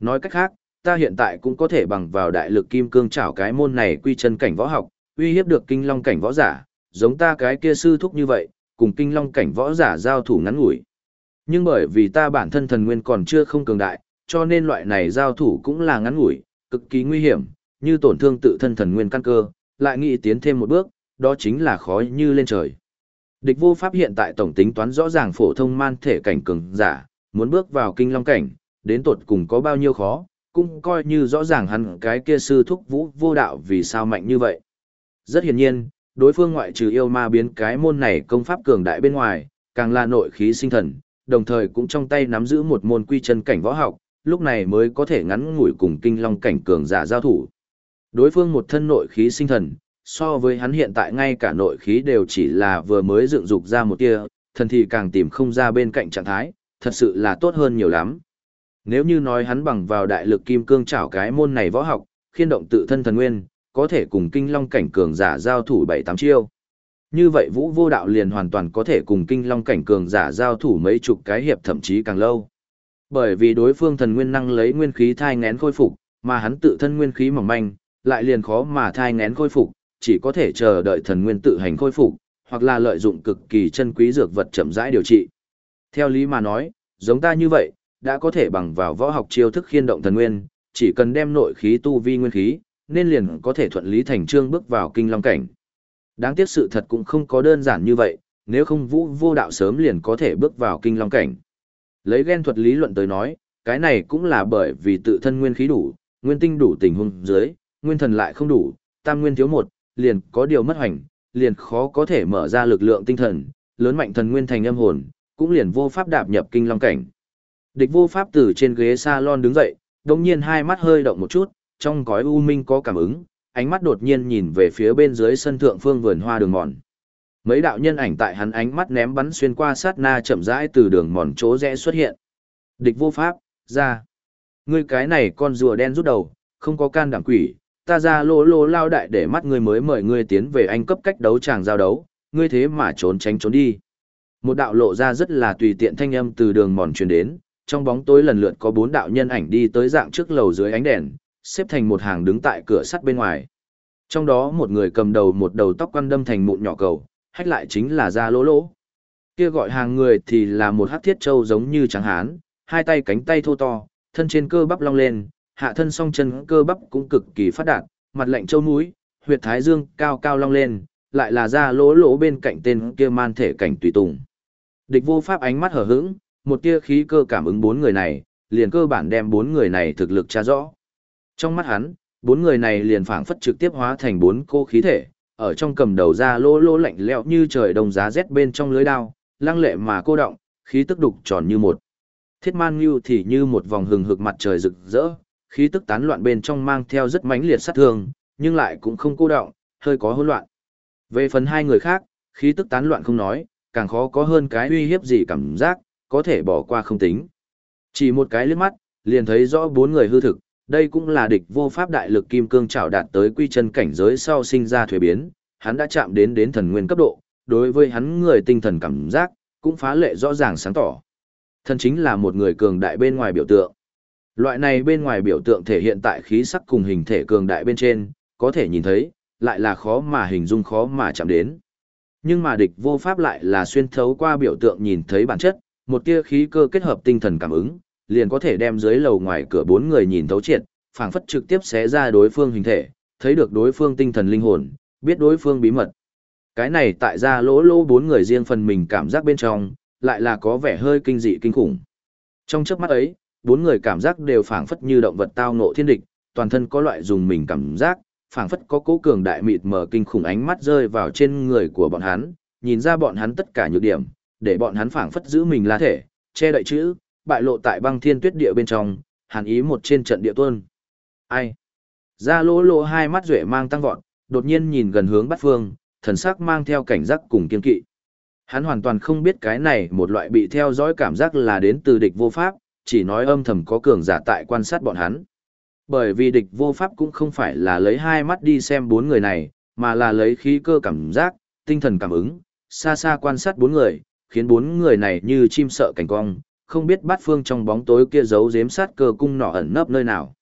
Nói cách khác, ta hiện tại cũng có thể bằng vào đại lực kim cương chảo cái môn này quy chân cảnh võ học, uy hiếp được kinh long cảnh võ giả, giống ta cái kia sư thúc như vậy, cùng kinh long cảnh võ giả giao thủ ngắn ngủi. Nhưng bởi vì ta bản thân thần nguyên còn chưa không cường đại, cho nên loại này giao thủ cũng là ngắn ngủi, cực kỳ nguy hiểm, như tổn thương tự thân thần nguyên căn cơ, lại nghĩ tiến thêm một bước, đó chính là khó như lên trời. Địch vô pháp hiện tại tổng tính toán rõ ràng phổ thông man thể cảnh cường giả, muốn bước vào kinh long cảnh, đến tột cùng có bao nhiêu khó, cũng coi như rõ ràng hắn cái kia sư thúc vũ vô đạo vì sao mạnh như vậy. Rất hiển nhiên, đối phương ngoại trừ yêu ma biến cái môn này công pháp cường đại bên ngoài, càng là nội khí sinh thần, đồng thời cũng trong tay nắm giữ một môn quy chân cảnh võ học, lúc này mới có thể ngắn ngủi cùng kinh long cảnh cường giả giao thủ. Đối phương một thân nội khí sinh thần, so với hắn hiện tại ngay cả nội khí đều chỉ là vừa mới dựng dục ra một tia, thần thì càng tìm không ra bên cạnh trạng thái, thật sự là tốt hơn nhiều lắm. Nếu như nói hắn bằng vào đại lực kim cương chảo cái môn này võ học, khiên động tự thân thần nguyên, có thể cùng kinh long cảnh cường giả giao thủ bảy tám chiêu. Như vậy vũ vô đạo liền hoàn toàn có thể cùng kinh long cảnh cường giả giao thủ mấy chục cái hiệp thậm chí càng lâu. Bởi vì đối phương thần nguyên năng lấy nguyên khí thai ngén khôi phục, mà hắn tự thân nguyên khí mỏng manh, lại liền khó mà thai ngén khôi phục, chỉ có thể chờ đợi thần nguyên tự hành khôi phục, hoặc là lợi dụng cực kỳ chân quý dược vật chậm rãi điều trị. Theo lý mà nói, giống ta như vậy, đã có thể bằng vào võ học chiêu thức khiên động thần nguyên, chỉ cần đem nội khí tu vi nguyên khí, nên liền có thể thuận lý thành trương bước vào kinh long cảnh. Đáng tiếc sự thật cũng không có đơn giản như vậy, nếu không vũ vô đạo sớm liền có thể bước vào kinh long cảnh. Lấy ghen thuật lý luận tới nói, cái này cũng là bởi vì tự thân nguyên khí đủ, nguyên tinh đủ tình huống dưới, nguyên thần lại không đủ, tam nguyên thiếu một, liền có điều mất hoành, liền khó có thể mở ra lực lượng tinh thần, lớn mạnh thần nguyên thành âm hồn, cũng liền vô pháp đạp nhập kinh long cảnh. Địch vô pháp từ trên ghế salon đứng dậy, đồng nhiên hai mắt hơi động một chút, trong cõi u minh có cảm ứng, ánh mắt đột nhiên nhìn về phía bên dưới sân thượng phương vườn hoa đường mòn. Mấy đạo nhân ảnh tại hắn ánh mắt ném bắn xuyên qua sát na chậm rãi từ đường mòn chỗ rẽ xuất hiện. Địch vô pháp, ra. Ngươi cái này con rùa đen rút đầu, không có can đảm quỷ, ta ra lô lô lao đại để mắt ngươi mới mời ngươi tiến về anh cấp cách đấu tràng giao đấu, ngươi thế mà trốn tránh trốn đi. Một đạo lộ ra rất là tùy tiện thanh âm từ đường mòn truyền đến, trong bóng tối lần lượt có bốn đạo nhân ảnh đi tới dạng trước lầu dưới ánh đèn, xếp thành một hàng đứng tại cửa sắt bên ngoài. Trong đó một người cầm đầu một đầu tóc quăn đâm thành mụn nhỏ cầu, hách lại chính là da lỗ lỗ. Kia gọi hàng người thì là một hắc thiết châu giống như trắng hán, hai tay cánh tay thô to, thân trên cơ bắp long lên, hạ thân song chân cơ bắp cũng cực kỳ phát đạt, mặt lạnh châu mũi, huyệt thái dương cao cao long lên, lại là da lỗ lỗ bên cạnh tên kia man thể cảnh tùy tùng. Địch vô pháp ánh mắt hở hững, một tia khí cơ cảm ứng bốn người này, liền cơ bản đem bốn người này thực lực tra rõ. Trong mắt hắn, bốn người này liền phảng phất trực tiếp hóa thành bốn cô khí thể, ở trong cầm đầu ra lô lô lạnh lẽo như trời đông giá rét bên trong lưới đao, lăng lệ mà cô động, khí tức đục tròn như một. Thiết man như thì như một vòng hừng hực mặt trời rực rỡ, khí tức tán loạn bên trong mang theo rất mãnh liệt sát thương, nhưng lại cũng không cô động, hơi có hỗn loạn. Về phần hai người khác, khí tức tán loạn không nói, càng khó có hơn cái uy hiếp gì cảm giác, có thể bỏ qua không tính. Chỉ một cái liếc mắt, liền thấy rõ bốn người hư thực, đây cũng là địch vô pháp đại lực kim cương trảo đạt tới quy chân cảnh giới sau sinh ra thuế biến, hắn đã chạm đến đến thần nguyên cấp độ, đối với hắn người tinh thần cảm giác, cũng phá lệ rõ ràng sáng tỏ. Thần chính là một người cường đại bên ngoài biểu tượng. Loại này bên ngoài biểu tượng thể hiện tại khí sắc cùng hình thể cường đại bên trên, có thể nhìn thấy, lại là khó mà hình dung khó mà chạm đến. Nhưng mà địch vô pháp lại là xuyên thấu qua biểu tượng nhìn thấy bản chất, một tia khí cơ kết hợp tinh thần cảm ứng, liền có thể đem dưới lầu ngoài cửa bốn người nhìn thấu triệt, phảng phất trực tiếp xé ra đối phương hình thể, thấy được đối phương tinh thần linh hồn, biết đối phương bí mật. Cái này tại ra lỗ lỗ bốn người riêng phần mình cảm giác bên trong, lại là có vẻ hơi kinh dị kinh khủng. Trong chớp mắt ấy, bốn người cảm giác đều phảng phất như động vật tao ngộ thiên địch, toàn thân có loại dùng mình cảm giác, phảng phất có cố cường đại mịt mờ kinh khủng ánh mắt rơi vào trên người của bọn hắn, nhìn ra bọn hắn tất cả nhược điểm, để bọn hắn phảng phất giữ mình là thể, che đậy chữ, bại lộ tại băng thiên tuyết địa bên trong, hàn ý một trên trận địa tuôn. Ai? Ra lỗ lỗ hai mắt rễ mang tăng vọt, đột nhiên nhìn gần hướng bắt phương, thần sắc mang theo cảnh giác cùng kiên kỵ. Hắn hoàn toàn không biết cái này một loại bị theo dõi cảm giác là đến từ địch vô pháp, chỉ nói âm thầm có cường giả tại quan sát bọn hắn. Bởi vì địch vô pháp cũng không phải là lấy hai mắt đi xem bốn người này, mà là lấy khí cơ cảm giác, tinh thần cảm ứng, xa xa quan sát bốn người, khiến bốn người này như chim sợ cảnh cong, không biết bát phương trong bóng tối kia giấu giếm sát cơ cung nỏ ẩn nấp nơi nào.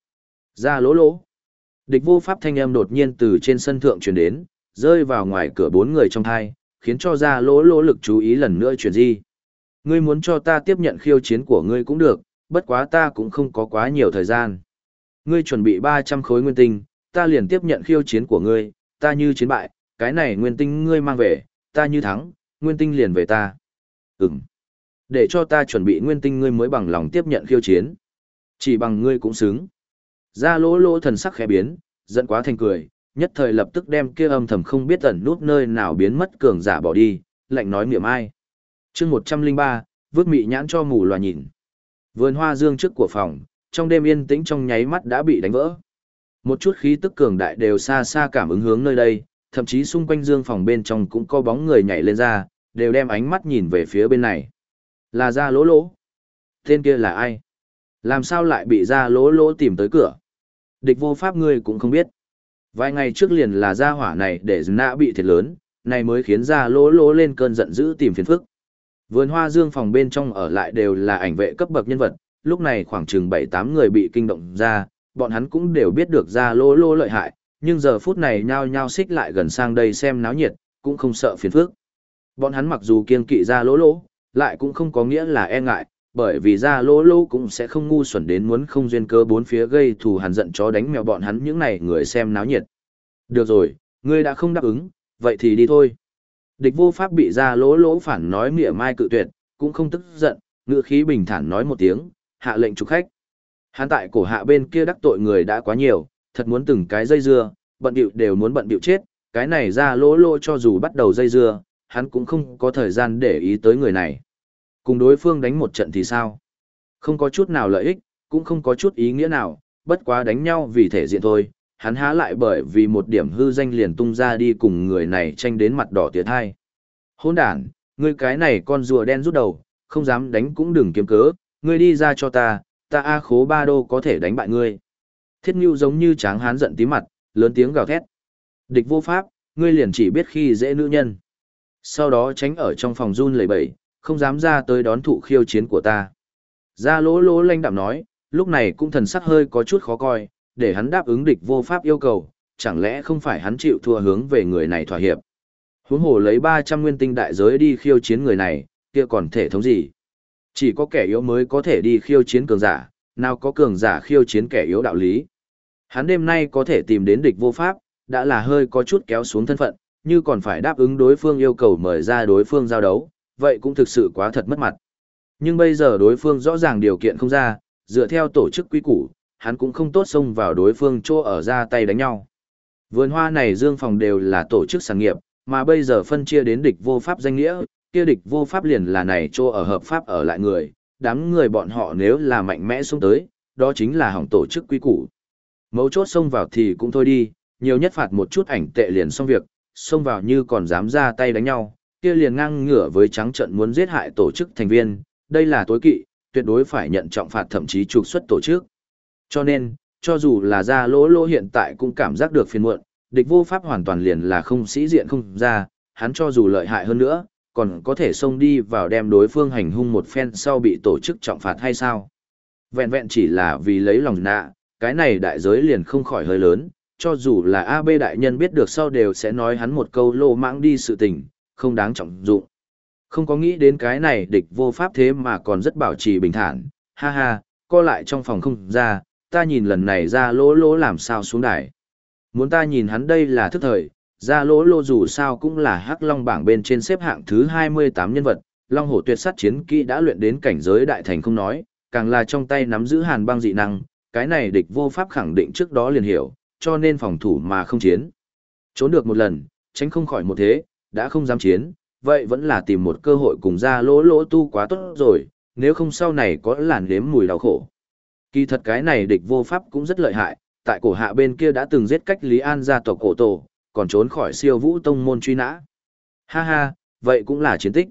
Ra lỗ lỗ. Địch vô pháp thanh âm đột nhiên từ trên sân thượng truyền đến, rơi vào ngoài cửa bốn người trong thai, khiến cho ra lỗ lỗ lực chú ý lần nữa chuyển di. Ngươi muốn cho ta tiếp nhận khiêu chiến của ngươi cũng được, bất quá ta cũng không có quá nhiều thời gian. Ngươi chuẩn bị 300 khối nguyên tinh, ta liền tiếp nhận khiêu chiến của ngươi, ta như chiến bại, cái này nguyên tinh ngươi mang về, ta như thắng, nguyên tinh liền về ta. Ừm. Để cho ta chuẩn bị nguyên tinh ngươi mới bằng lòng tiếp nhận khiêu chiến. Chỉ bằng ngươi cũng xứng. Ra lỗ lỗ thần sắc khẽ biến, giận quá thành cười, nhất thời lập tức đem kia âm thầm không biết ẩn nút nơi nào biến mất cường giả bỏ đi, lạnh nói niệm ai. chương 103, vước mị nhãn cho mù loà nhìn. Vườn hoa dương trước của phòng, trong đêm yên tĩnh trong nháy mắt đã bị đánh vỡ. Một chút khí tức cường đại đều xa xa cảm ứng hướng nơi đây, thậm chí xung quanh dương phòng bên trong cũng có bóng người nhảy lên ra, đều đem ánh mắt nhìn về phía bên này. Là ra lỗ lỗ. Tên kia là ai? Làm sao lại bị ra lỗ lỗ tìm tới cửa? Địch vô pháp ngươi cũng không biết. Vài ngày trước liền là ra hỏa này để nã bị thiệt lớn, này mới khiến ra lỗ lỗ lên cơn giận dữ tìm phiền phức. Vườn hoa dương phòng bên trong ở lại đều là ảnh vệ cấp bậc nhân vật, lúc này khoảng chừng 7-8 người bị kinh động ra, bọn hắn cũng đều biết được ra lỗ lỗ lợi hại, nhưng giờ phút này nhao nhao xích lại gần sang đây xem náo nhiệt, cũng không sợ phiền phức. Bọn hắn mặc dù kiên kỵ ra lỗ lỗ, lại cũng không có nghĩa là e ngại, bởi vì ra lô lô cũng sẽ không ngu xuẩn đến muốn không duyên cơ bốn phía gây thù hằn giận chó đánh mèo bọn hắn những này người xem náo nhiệt. Được rồi, ngươi đã không đáp ứng, vậy thì đi thôi. Địch vô pháp bị ra lỗ lỗ phản nói mỉa mai cự tuyệt, cũng không tức giận, ngựa khí bình thản nói một tiếng, hạ lệnh trục khách. Hắn tại cổ hạ bên kia đắc tội người đã quá nhiều, thật muốn từng cái dây dưa, bận điệu đều muốn bận điệu chết, cái này ra lỗ lỗ cho dù bắt đầu dây dưa, hắn cũng không có thời gian để ý tới người này. Cùng đối phương đánh một trận thì sao? Không có chút nào lợi ích, cũng không có chút ý nghĩa nào, bất quá đánh nhau vì thể diện thôi, hắn há lại bởi vì một điểm hư danh liền tung ra đi cùng người này tranh đến mặt đỏ tiệt hai. Hôn đàn, ngươi cái này con rùa đen rút đầu, không dám đánh cũng đừng kiếm cớ, ngươi đi ra cho ta, ta A khố ba đô có thể đánh bại ngươi. Thiết Nhu giống như tráng hán giận tí mặt, lớn tiếng gào thét. Địch vô pháp, ngươi liền chỉ biết khi dễ nữ nhân. Sau đó tránh ở trong phòng run lẩy bẩy, không dám ra tới đón thụ khiêu chiến của ta. Ra lỗ lỗ lanh đạm nói, lúc này cũng thần sắc hơi có chút khó coi, để hắn đáp ứng địch vô pháp yêu cầu, chẳng lẽ không phải hắn chịu thua hướng về người này thỏa hiệp. Huống hồ lấy 300 nguyên tinh đại giới đi khiêu chiến người này, kia còn thể thống gì? Chỉ có kẻ yếu mới có thể đi khiêu chiến cường giả, nào có cường giả khiêu chiến kẻ yếu đạo lý. Hắn đêm nay có thể tìm đến địch vô pháp, đã là hơi có chút kéo xuống thân phận, như còn phải đáp ứng đối phương yêu cầu mời ra đối phương giao đấu, vậy cũng thực sự quá thật mất mặt. Nhưng bây giờ đối phương rõ ràng điều kiện không ra, dựa theo tổ chức quy củ, hắn cũng không tốt xông vào đối phương chỗ ở ra tay đánh nhau. Vườn hoa này dương phòng đều là tổ chức sản nghiệp, mà bây giờ phân chia đến địch vô pháp danh nghĩa, kia địch vô pháp liền là này chỗ ở hợp pháp ở lại người, đám người bọn họ nếu là mạnh mẽ xuống tới, đó chính là hỏng tổ chức quy củ. Mấu chốt xông vào thì cũng thôi đi, nhiều nhất phạt một chút ảnh tệ liền xong việc, xông vào như còn dám ra tay đánh nhau, kia liền ngang ngửa với trắng trận muốn giết hại tổ chức thành viên, đây là tối kỵ, tuyệt đối phải nhận trọng phạt thậm chí trục xuất tổ chức. Cho nên, cho dù là ra lỗ lỗ hiện tại cũng cảm giác được phiền muộn, địch vô pháp hoàn toàn liền là không sĩ diện không ra, hắn cho dù lợi hại hơn nữa, còn có thể xông đi vào đem đối phương hành hung một phen sau bị tổ chức trọng phạt hay sao? Vẹn vẹn chỉ là vì lấy lòng nạ, cái này đại giới liền không khỏi hơi lớn, cho dù là AB đại nhân biết được sau đều sẽ nói hắn một câu lô mãng đi sự tình, không đáng trọng dụng. Không có nghĩ đến cái này địch vô pháp thế mà còn rất bảo trì bình thản, ha ha, co lại trong phòng không ra, ta nhìn lần này ra lỗ lỗ làm sao xuống đài. Muốn ta nhìn hắn đây là thức thời, ra lỗ lỗ dù sao cũng là hắc long bảng bên trên xếp hạng thứ 28 nhân vật, long hổ tuyệt sát chiến kỹ đã luyện đến cảnh giới đại thành không nói, càng là trong tay nắm giữ hàn băng dị năng, cái này địch vô pháp khẳng định trước đó liền hiểu, cho nên phòng thủ mà không chiến. Trốn được một lần, tránh không khỏi một thế, đã không dám chiến, vậy vẫn là tìm một cơ hội cùng ra lỗ lỗ tu quá tốt rồi, nếu không sau này có làn đếm mùi đau khổ. Kỳ thật cái này địch vô pháp cũng rất lợi hại, tại cổ hạ bên kia đã từng giết cách Lý An gia tộc cổ tổ, còn trốn khỏi siêu vũ tông môn truy nã. Ha ha, vậy cũng là chiến tích.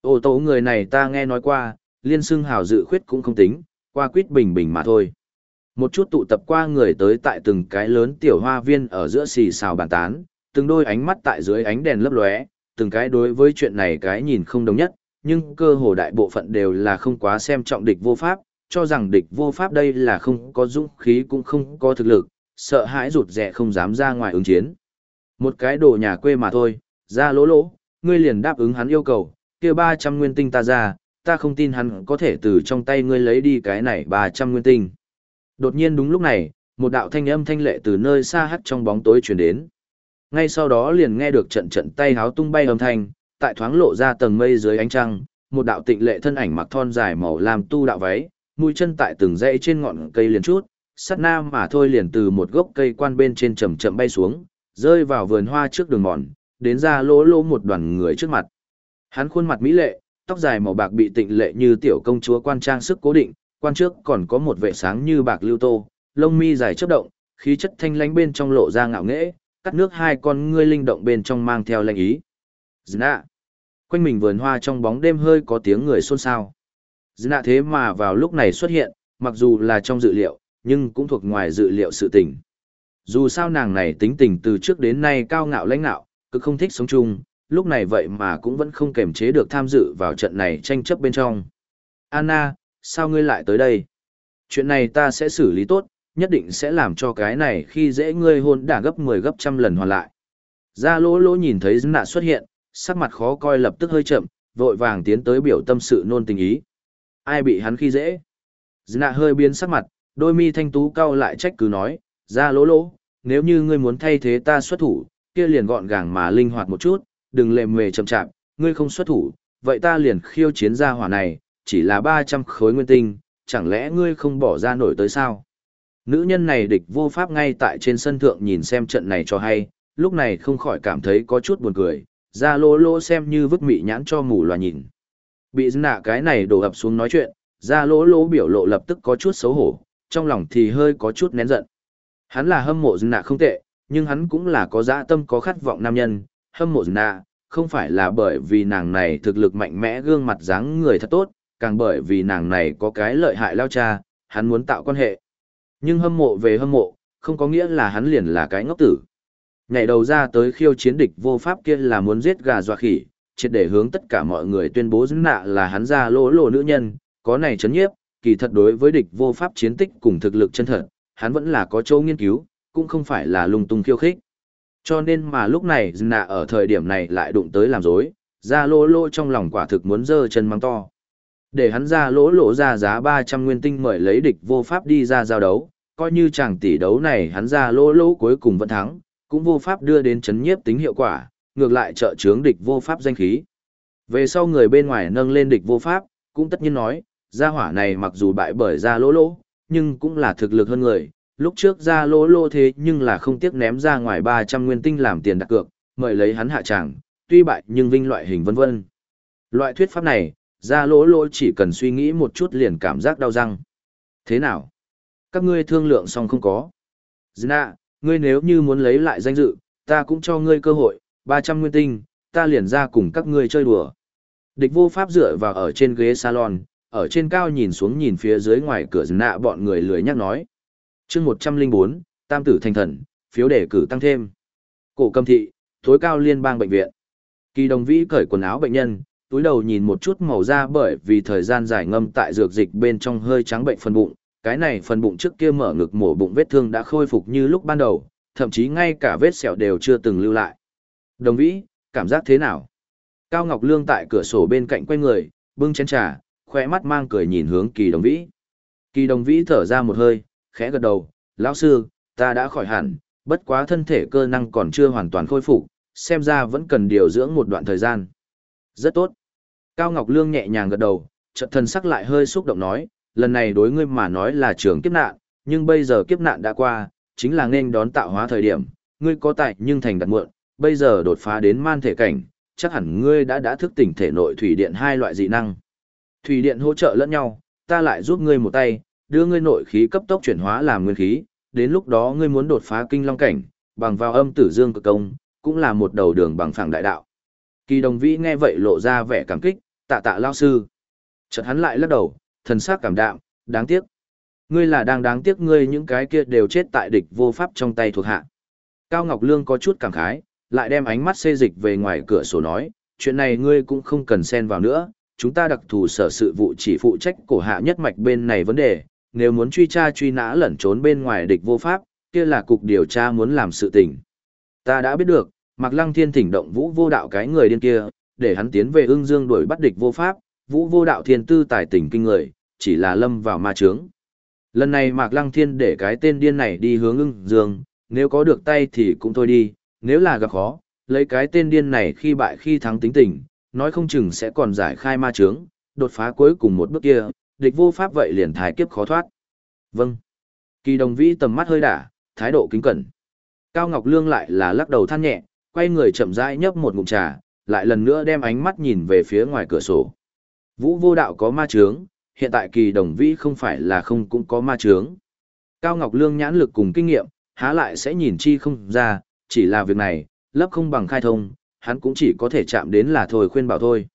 Ô tổ người này ta nghe nói qua, liên xưng hào dự khuyết cũng không tính, qua quyết bình bình mà thôi. Một chút tụ tập qua người tới tại từng cái lớn tiểu hoa viên ở giữa xì xào bàn tán, từng đôi ánh mắt tại dưới ánh đèn lấp lóe, từng cái đối với chuyện này cái nhìn không đồng nhất, nhưng cơ hồ đại bộ phận đều là không quá xem trọng địch vô pháp, cho rằng địch vô pháp đây là không có dũng khí cũng không có thực lực, sợ hãi rụt rẻ không dám ra ngoài ứng chiến. Một cái đồ nhà quê mà thôi, ra lỗ lỗ, ngươi liền đáp ứng hắn yêu cầu, kia 300 nguyên tinh ta ra, ta không tin hắn có thể từ trong tay ngươi lấy đi cái này 300 nguyên tinh. Đột nhiên đúng lúc này, một đạo thanh âm thanh lệ từ nơi xa hắt trong bóng tối truyền đến. Ngay sau đó liền nghe được trận trận tay háo tung bay âm thanh, tại thoáng lộ ra tầng mây dưới ánh trăng, một đạo tịnh lệ thân ảnh mặc thon dài màu làm tu đạo váy, mũi chân tại từng dãy trên ngọn cây liền chút, sát nam mà thôi liền từ một gốc cây quan bên trên chậm chậm bay xuống, rơi vào vườn hoa trước đường mòn, đến ra lỗ lỗ một đoàn người trước mặt. Hắn khuôn mặt mỹ lệ, tóc dài màu bạc bị tịnh lệ như tiểu công chúa quan trang sức cố định, quan trước còn có một vệ sáng như bạc lưu tô, lông mi dài chớp động, khí chất thanh lãnh bên trong lộ ra ngạo nghễ, cắt nước hai con ngươi linh động bên trong mang theo lệnh ý. Dna. Quanh mình vườn hoa trong bóng đêm hơi có tiếng người xôn xao. Dna thế mà vào lúc này xuất hiện, mặc dù là trong dự liệu, nhưng cũng thuộc ngoài dự liệu sự tình. Dù sao nàng này tính tình từ trước đến nay cao ngạo lãnh nạo, cực không thích sống chung, lúc này vậy mà cũng vẫn không kềm chế được tham dự vào trận này tranh chấp bên trong. Anna, sao ngươi lại tới đây? Chuyện này ta sẽ xử lý tốt, nhất định sẽ làm cho cái này khi dễ ngươi hôn đả gấp 10 gấp trăm lần hoàn lại. Gia lỗ lỗ nhìn thấy nạ xuất hiện, sắc mặt khó coi lập tức hơi chậm, vội vàng tiến tới biểu tâm sự nôn tình ý. Ai bị hắn khi dễ? Nạ hơi biến sắc mặt, đôi mi thanh tú cao lại trách cứ nói, Gia lỗ lỗ, nếu như ngươi muốn thay thế ta xuất thủ, kia liền gọn gàng mà linh hoạt một chút, đừng lề mề chậm chạp, ngươi không xuất thủ, vậy ta liền khiêu chiến gia hỏa này, chỉ là 300 khối nguyên tinh, chẳng lẽ ngươi không bỏ ra nổi tới sao? Nữ nhân này địch vô pháp ngay tại trên sân thượng nhìn xem trận này cho hay, lúc này không khỏi cảm thấy có chút buồn cười, ra lô lô xem như vứt mị nhãn cho mù loà nhìn. Bị nạ cái này đổ ập xuống nói chuyện, ra lỗ lỗ biểu lộ lập tức có chút xấu hổ, trong lòng thì hơi có chút nén giận. Hắn là hâm mộ nạ không tệ, nhưng hắn cũng là có dã tâm có khát vọng nam nhân, hâm mộ nạ, không phải là bởi vì nàng này thực lực mạnh mẽ gương mặt dáng người thật tốt, càng bởi vì nàng này có cái lợi hại lao cha, hắn muốn tạo quan hệ. Nhưng hâm mộ về hâm mộ, không có nghĩa là hắn liền là cái ngốc tử. Ngày đầu ra tới khiêu chiến địch vô pháp kia là muốn giết gà dọa khỉ, triệt để hướng tất cả mọi người tuyên bố dính nạ là hắn ra lỗ lỗ nữ nhân, có này chấn nhiếp, kỳ thật đối với địch vô pháp chiến tích cùng thực lực chân thật, hắn vẫn là có chỗ nghiên cứu, cũng không phải là lung tung khiêu khích. Cho nên mà lúc này nạ ở thời điểm này lại đụng tới làm dối, ra lỗ lỗ trong lòng quả thực muốn dơ chân mắng to. Để hắn ra lỗ lỗ ra giá 300 nguyên tinh mời lấy địch vô pháp đi ra giao đấu, coi như chàng tỷ đấu này hắn ra lỗ lỗ cuối cùng vẫn thắng, cũng vô pháp đưa đến chấn nhiếp tính hiệu quả, ngược lại trợ chướng địch vô pháp danh khí. Về sau người bên ngoài nâng lên địch vô pháp, cũng tất nhiên nói, gia hỏa này mặc dù bại bởi ra lỗ lỗ, nhưng cũng là thực lực hơn người. Lúc trước ra lỗ lỗ thế nhưng là không tiếc ném ra ngoài 300 nguyên tinh làm tiền đặt cược, mời lấy hắn hạ tràng, tuy bại nhưng vinh loại hình vân vân. Loại thuyết pháp này, ra lỗ lỗ chỉ cần suy nghĩ một chút liền cảm giác đau răng. Thế nào? Các ngươi thương lượng xong không có. Zna, ngươi nếu như muốn lấy lại danh dự, ta cũng cho ngươi cơ hội, 300 nguyên tinh, ta liền ra cùng các ngươi chơi đùa. Địch vô pháp dựa vào ở trên ghế salon, ở trên cao nhìn xuống nhìn phía dưới ngoài cửa nạ bọn người lười nhắc nói. chương 104, Tam tử thành thần, phiếu đề cử tăng thêm. Cổ cầm thị, tối cao liên bang bệnh viện. Kỳ đồng vĩ cởi quần áo bệnh nhân, túi đầu nhìn một chút màu da bởi vì thời gian dài ngâm tại dược dịch bên trong hơi trắng bệnh phần bụng, cái này phần bụng trước kia mở ngực mổ bụng vết thương đã khôi phục như lúc ban đầu, thậm chí ngay cả vết sẹo đều chưa từng lưu lại. Đồng vĩ, cảm giác thế nào? Cao Ngọc Lương tại cửa sổ bên cạnh quay người, bưng chén trà, khỏe mắt mang cười nhìn hướng kỳ đồng vĩ. Kỳ đồng vĩ thở ra một hơi, khẽ gật đầu, lão sư, ta đã khỏi hẳn, bất quá thân thể cơ năng còn chưa hoàn toàn khôi phục, xem ra vẫn cần điều dưỡng một đoạn thời gian. Rất tốt. Cao Ngọc Lương nhẹ nhàng gật đầu, chợt thần sắc lại hơi xúc động nói, lần này đối ngươi mà nói là trường kiếp nạn, nhưng bây giờ kiếp nạn đã qua, chính là nên đón tạo hóa thời điểm, ngươi có tại nhưng thành đặt muộn, bây giờ đột phá đến man thể cảnh, chắc hẳn ngươi đã đã thức tỉnh thể nội thủy điện hai loại dị năng. Thủy điện hỗ trợ lẫn nhau, ta lại giúp ngươi một tay, đưa ngươi nội khí cấp tốc chuyển hóa làm nguyên khí, đến lúc đó ngươi muốn đột phá kinh long cảnh, bằng vào âm tử dương cực công, cũng là một đầu đường bằng phẳng đại đạo. Kỳ đồng vĩ nghe vậy lộ ra vẻ cảm kích, tạ tạ lao sư. Chợt hắn lại lắc đầu, thần sắc cảm đạm, đáng tiếc. Ngươi là đang đáng tiếc ngươi những cái kia đều chết tại địch vô pháp trong tay thuộc hạ. Cao Ngọc Lương có chút cảm khái, lại đem ánh mắt xê dịch về ngoài cửa sổ nói, chuyện này ngươi cũng không cần xen vào nữa, chúng ta đặc thù sở sự vụ chỉ phụ trách cổ hạ nhất mạch bên này vấn đề, nếu muốn truy tra truy nã lẩn trốn bên ngoài địch vô pháp, kia là cục điều tra muốn làm sự tình. Ta đã biết được, Mạc Lăng Thiên thỉnh động Vũ Vô Đạo cái người điên kia, để hắn tiến về ưng dương đuổi bắt địch vô pháp, Vũ Vô Đạo thiên tư tài tình kinh người, chỉ là lâm vào ma chướng. Lần này Mạc Lăng Thiên để cái tên điên này đi hướng ưng dương, nếu có được tay thì cũng thôi đi, nếu là gặp khó, lấy cái tên điên này khi bại khi thắng tính tình, nói không chừng sẽ còn giải khai ma chướng, đột phá cuối cùng một bước kia, địch vô pháp vậy liền thái kiếp khó thoát. Vâng. Kỳ đồng vĩ tầm mắt hơi đả, thái độ kính cẩn. Cao Ngọc Lương lại là lắc đầu than nhẹ, quay người chậm rãi nhấp một ngụm trà, lại lần nữa đem ánh mắt nhìn về phía ngoài cửa sổ. Vũ vô đạo có ma trướng, hiện tại kỳ đồng vĩ không phải là không cũng có ma trướng. Cao Ngọc Lương nhãn lực cùng kinh nghiệm, há lại sẽ nhìn chi không ra, chỉ là việc này, lấp không bằng khai thông, hắn cũng chỉ có thể chạm đến là thôi khuyên bảo thôi.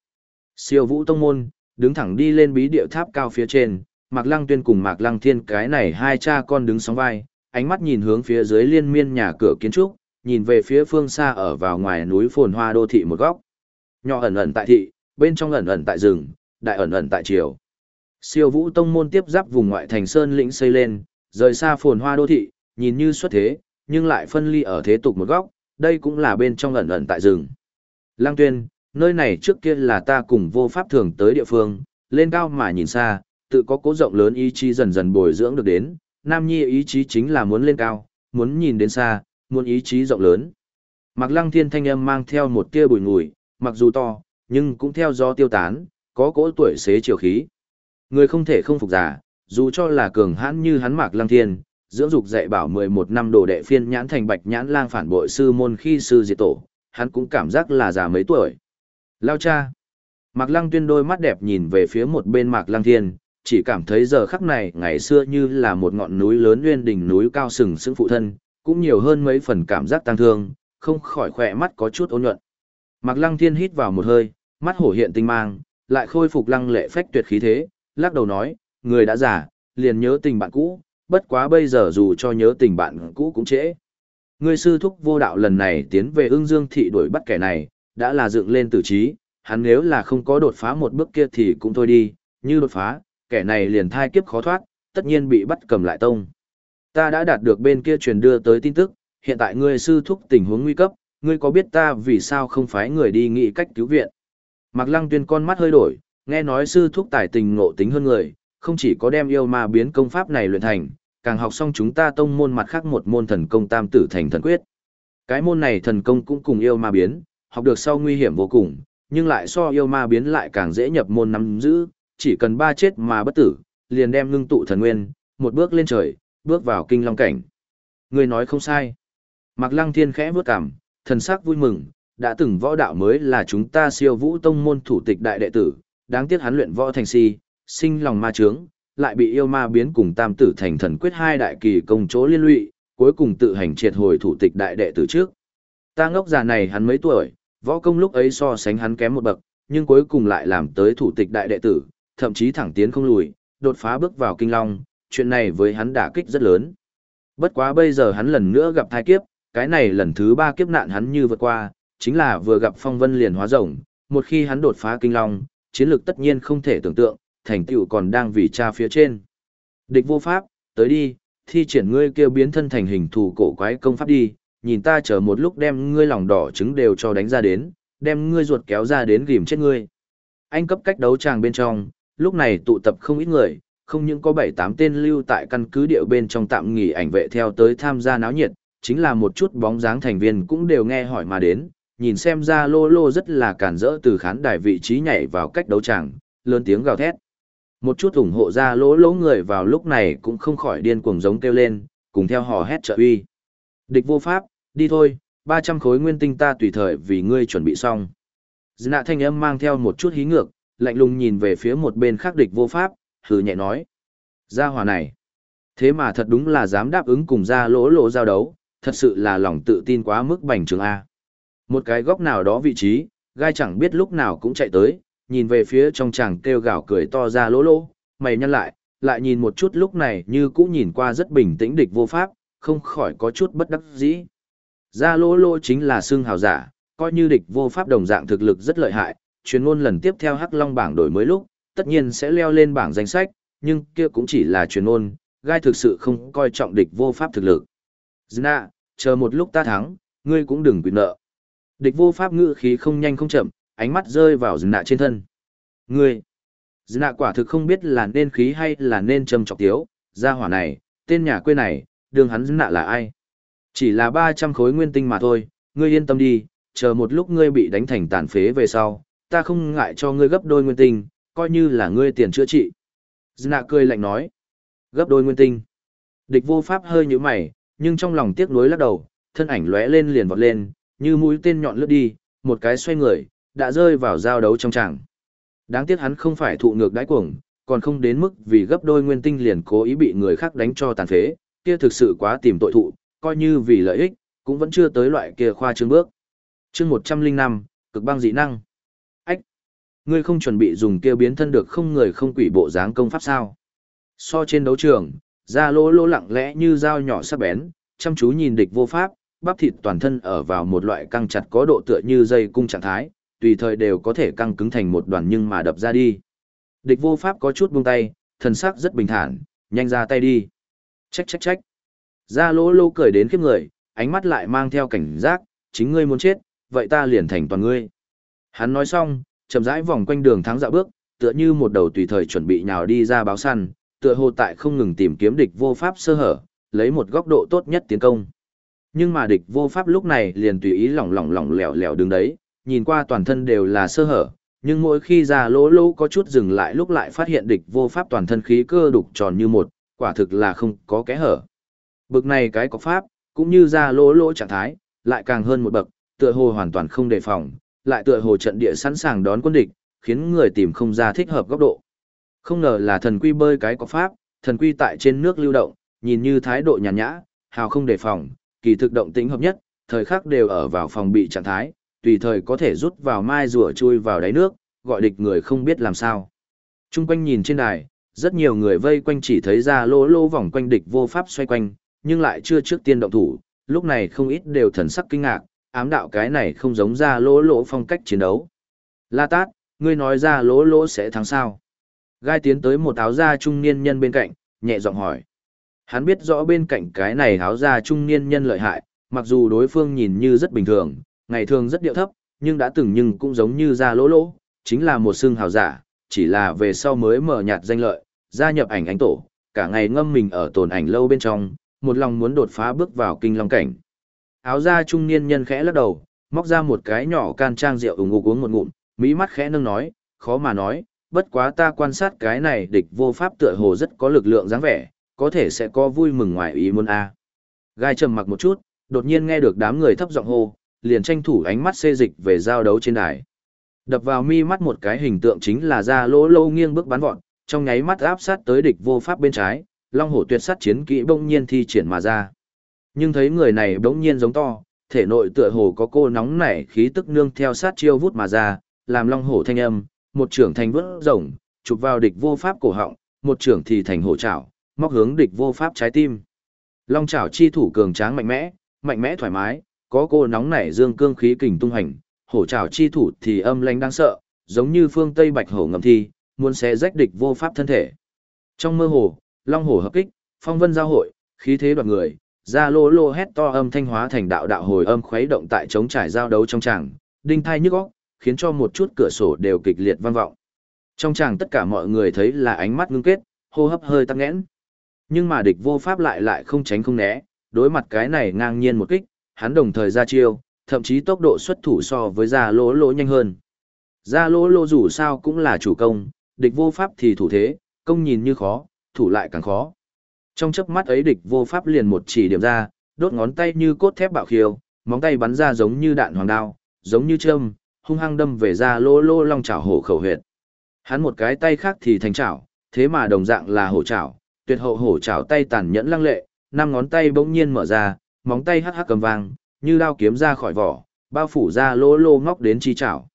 Siêu vũ tông môn, đứng thẳng đi lên bí điệu tháp cao phía trên, Mạc Lăng Tuyên cùng Mạc Lăng Thiên cái này hai cha con đứng sóng vai, ánh mắt nhìn hướng phía dưới liên miên nhà cửa kiến trúc, nhìn về phía phương xa ở vào ngoài núi phồn hoa đô thị một góc. Nhỏ ẩn ẩn tại thị, bên trong ẩn ẩn tại rừng, đại ẩn ẩn tại triều. Siêu vũ tông môn tiếp giáp vùng ngoại thành sơn lĩnh xây lên, rời xa phồn hoa đô thị, nhìn như xuất thế, nhưng lại phân ly ở thế tục một góc, đây cũng là bên trong ẩn ẩn tại rừng. Lăng tuyên, nơi này trước kia là ta cùng vô pháp thường tới địa phương, lên cao mà nhìn xa, tự có cố rộng lớn ý chí dần dần bồi dưỡng được đến, nam nhi ý chí chính là muốn lên cao, muốn nhìn đến xa, muốn ý chí rộng lớn. Mặc lăng thiên thanh âm mang theo một tia bùi ngùi, mặc dù to, nhưng cũng theo gió tiêu tán, có cỗ tuổi xế chiều khí. Người không thể không phục giả, dù cho là cường hãn như hắn mạc lăng thiên, dưỡng dục dạy bảo 11 năm đồ đệ phiên nhãn thành bạch nhãn lang phản bội sư môn khi sư diệt tổ, hắn cũng cảm giác là già mấy tuổi. Lao cha. Mạc Lăng Tuyên đôi mắt đẹp nhìn về phía một bên Mạc Lăng Thiên, chỉ cảm thấy giờ khắc này ngày xưa như là một ngọn núi lớn nguyên đỉnh núi cao sừng sững phụ thân, cũng nhiều hơn mấy phần cảm giác tăng thương, không khỏi khỏe mắt có chút ôn nhuận. Mạc Lăng Thiên hít vào một hơi, mắt hổ hiện tinh mang, lại khôi phục lăng lệ phách tuyệt khí thế, lắc đầu nói, người đã già, liền nhớ tình bạn cũ, bất quá bây giờ dù cho nhớ tình bạn cũ cũng trễ. người sư thúc vô đạo lần này tiến về ưng dương thị đuổi bắt kẻ này, đã là dựng lên tử trí, hắn nếu là không có đột phá một bước kia thì cũng thôi đi, như đột phá, kẻ này liền thai kiếp khó thoát, tất nhiên bị bắt cầm lại tông. Ta đã đạt được bên kia truyền đưa tới tin tức, hiện tại ngươi sư thúc tình huống nguy cấp, ngươi có biết ta vì sao không phái người đi nghĩ cách cứu viện. Mạc Lăng Tuyên con mắt hơi đổi, nghe nói sư thúc tài tình ngộ tính hơn người, không chỉ có đem yêu ma biến công pháp này luyện thành, càng học xong chúng ta tông môn mặt khác một môn thần công tam tử thành thần quyết. Cái môn này thần công cũng cùng yêu ma biến, học được sau nguy hiểm vô cùng, nhưng lại so yêu ma biến lại càng dễ nhập môn nắm giữ, chỉ cần ba chết mà bất tử, liền đem ngưng tụ thần nguyên, một bước lên trời, bước vào kinh long cảnh. Người nói không sai. Mạc Lăng Thiên khẽ bước cằm, thần sắc vui mừng, đã từng võ đạo mới là chúng ta siêu vũ tông môn thủ tịch đại đệ tử, đáng tiếc hắn luyện võ thành si, sinh lòng ma trướng, lại bị yêu ma biến cùng tam tử thành thần quyết hai đại kỳ công chỗ liên lụy, cuối cùng tự hành triệt hồi thủ tịch đại đệ tử trước. Ta ngốc già này hắn mấy tuổi, võ công lúc ấy so sánh hắn kém một bậc, nhưng cuối cùng lại làm tới thủ tịch đại đệ tử, thậm chí thẳng tiến không lùi, đột phá bước vào kinh long, chuyện này với hắn đả kích rất lớn. Bất quá bây giờ hắn lần nữa gặp thai kiếp, cái này lần thứ ba kiếp nạn hắn như vượt qua, chính là vừa gặp phong vân liền hóa rồng, một khi hắn đột phá kinh long, chiến lược tất nhiên không thể tưởng tượng, thành tựu còn đang vì cha phía trên. Địch vô pháp, tới đi, thi triển ngươi kêu biến thân thành hình thủ cổ quái công pháp đi, nhìn ta chờ một lúc đem ngươi lòng đỏ trứng đều cho đánh ra đến, đem ngươi ruột kéo ra đến gìm chết ngươi. Anh cấp cách đấu tràng bên trong, lúc này tụ tập không ít người, không những có 7-8 tên lưu tại căn cứ địa bên trong tạm nghỉ ảnh vệ theo tới tham gia náo nhiệt, chính là một chút bóng dáng thành viên cũng đều nghe hỏi mà đến, nhìn xem ra lô lô rất là cản rỡ từ khán đài vị trí nhảy vào cách đấu tràng, lớn tiếng gào thét. Một chút ủng hộ ra lỗ lỗ người vào lúc này cũng không khỏi điên cuồng giống kêu lên, cùng theo hò hét trợ uy. Địch vô pháp, đi thôi, 300 khối nguyên tinh ta tùy thời vì ngươi chuẩn bị xong. Nạ thanh âm mang theo một chút hí ngược, lạnh lùng nhìn về phía một bên khác địch vô pháp, hừ nhẹ nói. Gia hòa này. Thế mà thật đúng là dám đáp ứng cùng ra lỗ lỗ giao đấu, thật sự là lòng tự tin quá mức bành trường A. Một cái góc nào đó vị trí, gai chẳng biết lúc nào cũng chạy tới, nhìn về phía trong chàng kêu gào cười to ra lỗ lỗ, mày nhăn lại, lại nhìn một chút lúc này như cũ nhìn qua rất bình tĩnh địch vô pháp, không khỏi có chút bất đắc dĩ. Ra lỗ lỗ chính là xương hào giả, coi như địch vô pháp đồng dạng thực lực rất lợi hại, chuyên ngôn lần tiếp theo Hắc Long bảng đổi mới lúc, tất nhiên sẽ leo lên bảng danh sách, nhưng kia cũng chỉ là truyền ngôn, gai thực sự không coi trọng địch vô pháp thực lực. Zna, chờ một lúc ta thắng, ngươi cũng đừng quyền nợ. Địch vô pháp ngữ khí không nhanh không chậm, ánh mắt rơi vào Zna trên thân. Ngươi, Zna quả thực không biết là nên khí hay là nên châm chọc tiếu, gia hỏa này, tên nhà quê này, đường hắn Zna là ai? Chỉ là 300 khối nguyên tinh mà thôi, ngươi yên tâm đi, chờ một lúc ngươi bị đánh thành tàn phế về sau, ta không ngại cho ngươi gấp đôi nguyên tinh, coi như là ngươi tiền chữa trị. Zna cười lạnh nói, gấp đôi nguyên tinh. Địch vô pháp hơi như mày, nhưng trong lòng tiếc nuối lắc đầu, thân ảnh lóe lên liền vọt lên, như mũi tên nhọn lướt đi, một cái xoay người, đã rơi vào giao đấu trong tràng. Đáng tiếc hắn không phải thụ ngược đãi cuồng, còn không đến mức vì gấp đôi nguyên tinh liền cố ý bị người khác đánh cho tàn phế, kia thực sự quá tìm tội thụ, coi như vì lợi ích, cũng vẫn chưa tới loại kia khoa trương bước. Chương 105, cực băng dị năng. Ngươi không chuẩn bị dùng kia biến thân được không người không quỷ bộ dáng công pháp sao? So trên đấu trường, ra lỗ lỗ lặng lẽ như dao nhỏ sắc bén, chăm chú nhìn địch vô pháp, bắp thịt toàn thân ở vào một loại căng chặt có độ tựa như dây cung trạng thái, tùy thời đều có thể căng cứng thành một đoàn nhưng mà đập ra đi. Địch vô pháp có chút buông tay, thần sắc rất bình thản, nhanh ra tay đi. Trách trách trách. Ra lỗ lỗ cười đến khiếp người, ánh mắt lại mang theo cảnh giác, chính ngươi muốn chết, vậy ta liền thành toàn ngươi. Hắn nói xong, chậm rãi vòng quanh đường thắng dạo bước, tựa như một đầu tùy thời chuẩn bị nhào đi ra báo săn, tựa hồ tại không ngừng tìm kiếm địch vô pháp sơ hở, lấy một góc độ tốt nhất tiến công. Nhưng mà địch vô pháp lúc này liền tùy ý lỏng lỏng lỏng lẻo lẻo đứng đấy, nhìn qua toàn thân đều là sơ hở, nhưng mỗi khi ra lỗ lỗ có chút dừng lại lúc lại phát hiện địch vô pháp toàn thân khí cơ đục tròn như một, quả thực là không có kẽ hở. Bực này cái có pháp, cũng như ra lỗ lỗ trạng thái, lại càng hơn một bậc, tựa hồ hoàn toàn không đề phòng, lại tựa hồ trận địa sẵn sàng đón quân địch, khiến người tìm không ra thích hợp góc độ. Không ngờ là thần quy bơi cái có pháp, thần quy tại trên nước lưu động, nhìn như thái độ nhàn nhã, hào không đề phòng, kỳ thực động tĩnh hợp nhất, thời khắc đều ở vào phòng bị trạng thái, tùy thời có thể rút vào mai rùa chui vào đáy nước, gọi địch người không biết làm sao. Trung quanh nhìn trên đài, rất nhiều người vây quanh chỉ thấy ra lỗ lỗ vòng quanh địch vô pháp xoay quanh, nhưng lại chưa trước tiên động thủ, lúc này không ít đều thần sắc kinh ngạc, ám đạo cái này không giống ra lỗ lỗ phong cách chiến đấu. La Tát, ngươi nói ra lỗ lỗ sẽ thắng sao? Gai tiến tới một áo da trung niên nhân bên cạnh, nhẹ giọng hỏi. Hắn biết rõ bên cạnh cái này áo da trung niên nhân lợi hại, mặc dù đối phương nhìn như rất bình thường, ngày thường rất điệu thấp, nhưng đã từng nhưng cũng giống như Ra lỗ lỗ, chính là một xương hào giả, chỉ là về sau mới mở nhạt danh lợi, gia nhập ảnh ánh tổ, cả ngày ngâm mình ở tồn ảnh lâu bên trong, một lòng muốn đột phá bước vào kinh long cảnh. Áo da trung niên nhân khẽ lắc đầu, móc ra một cái nhỏ can trang rượu ủng ngục uống một ngụm, mỹ mắt khẽ nâng nói, khó mà nói, bất quá ta quan sát cái này địch vô pháp tựa hồ rất có lực lượng dáng vẻ, có thể sẽ có vui mừng ngoài ý muốn a. Gai trầm mặc một chút, đột nhiên nghe được đám người thấp giọng hô, liền tranh thủ ánh mắt xê dịch về giao đấu trên đài. Đập vào mi mắt một cái hình tượng chính là ra lỗ lâu nghiêng bước bắn vọt, trong nháy mắt áp sát tới địch vô pháp bên trái, long hổ tuyệt sát chiến kỹ bỗng nhiên thi triển mà ra. Nhưng thấy người này bỗng nhiên giống to, thể nội tựa hồ có cô nóng nảy khí tức nương theo sát chiêu vút mà ra, làm long hổ thanh âm, một trưởng thành vớt rồng, chụp vào địch vô pháp cổ họng, một trưởng thì thành hổ trảo, móc hướng địch vô pháp trái tim. Long trảo chi thủ cường tráng mạnh mẽ, mạnh mẽ thoải mái, có cô nóng nảy dương cương khí kình tung hành, hổ trảo chi thủ thì âm lãnh đáng sợ, giống như phương Tây bạch hổ ngầm thi, muốn xé rách địch vô pháp thân thể. Trong mơ hồ, long hổ hợp kích, phong vân giao hội, khí thế đoạt người, ra lô lô hét to âm thanh hóa thành đạo đạo hồi âm khuấy động tại chống trải giao đấu trong tràng, đinh thai nhức óc, khiến cho một chút cửa sổ đều kịch liệt vang vọng. Trong tràng tất cả mọi người thấy là ánh mắt ngưng kết, hô hấp hơi tăng nghẽn. Nhưng mà địch vô pháp lại lại không tránh không né, đối mặt cái này ngang nhiên một kích, hắn đồng thời ra chiêu, thậm chí tốc độ xuất thủ so với ra lỗ lỗ nhanh hơn. Ra lỗ lỗ dù sao cũng là chủ công, địch vô pháp thì thủ thế, công nhìn như khó, thủ lại càng khó. Trong chớp mắt ấy địch vô pháp liền một chỉ điểm ra, đốt ngón tay như cốt thép bạo khiêu, móng tay bắn ra giống như đạn hoàng đao, giống như châm, hung hăng đâm về ra lô lô long chảo hổ khẩu huyệt. Hắn một cái tay khác thì thành chảo, thế mà đồng dạng là hổ chảo, tuyệt hậu hổ chảo tay tàn nhẫn lăng lệ, năm ngón tay bỗng nhiên mở ra, móng tay hắc hắc cầm vang, như đao kiếm ra khỏi vỏ, bao phủ ra lô lô ngóc đến chi chảo.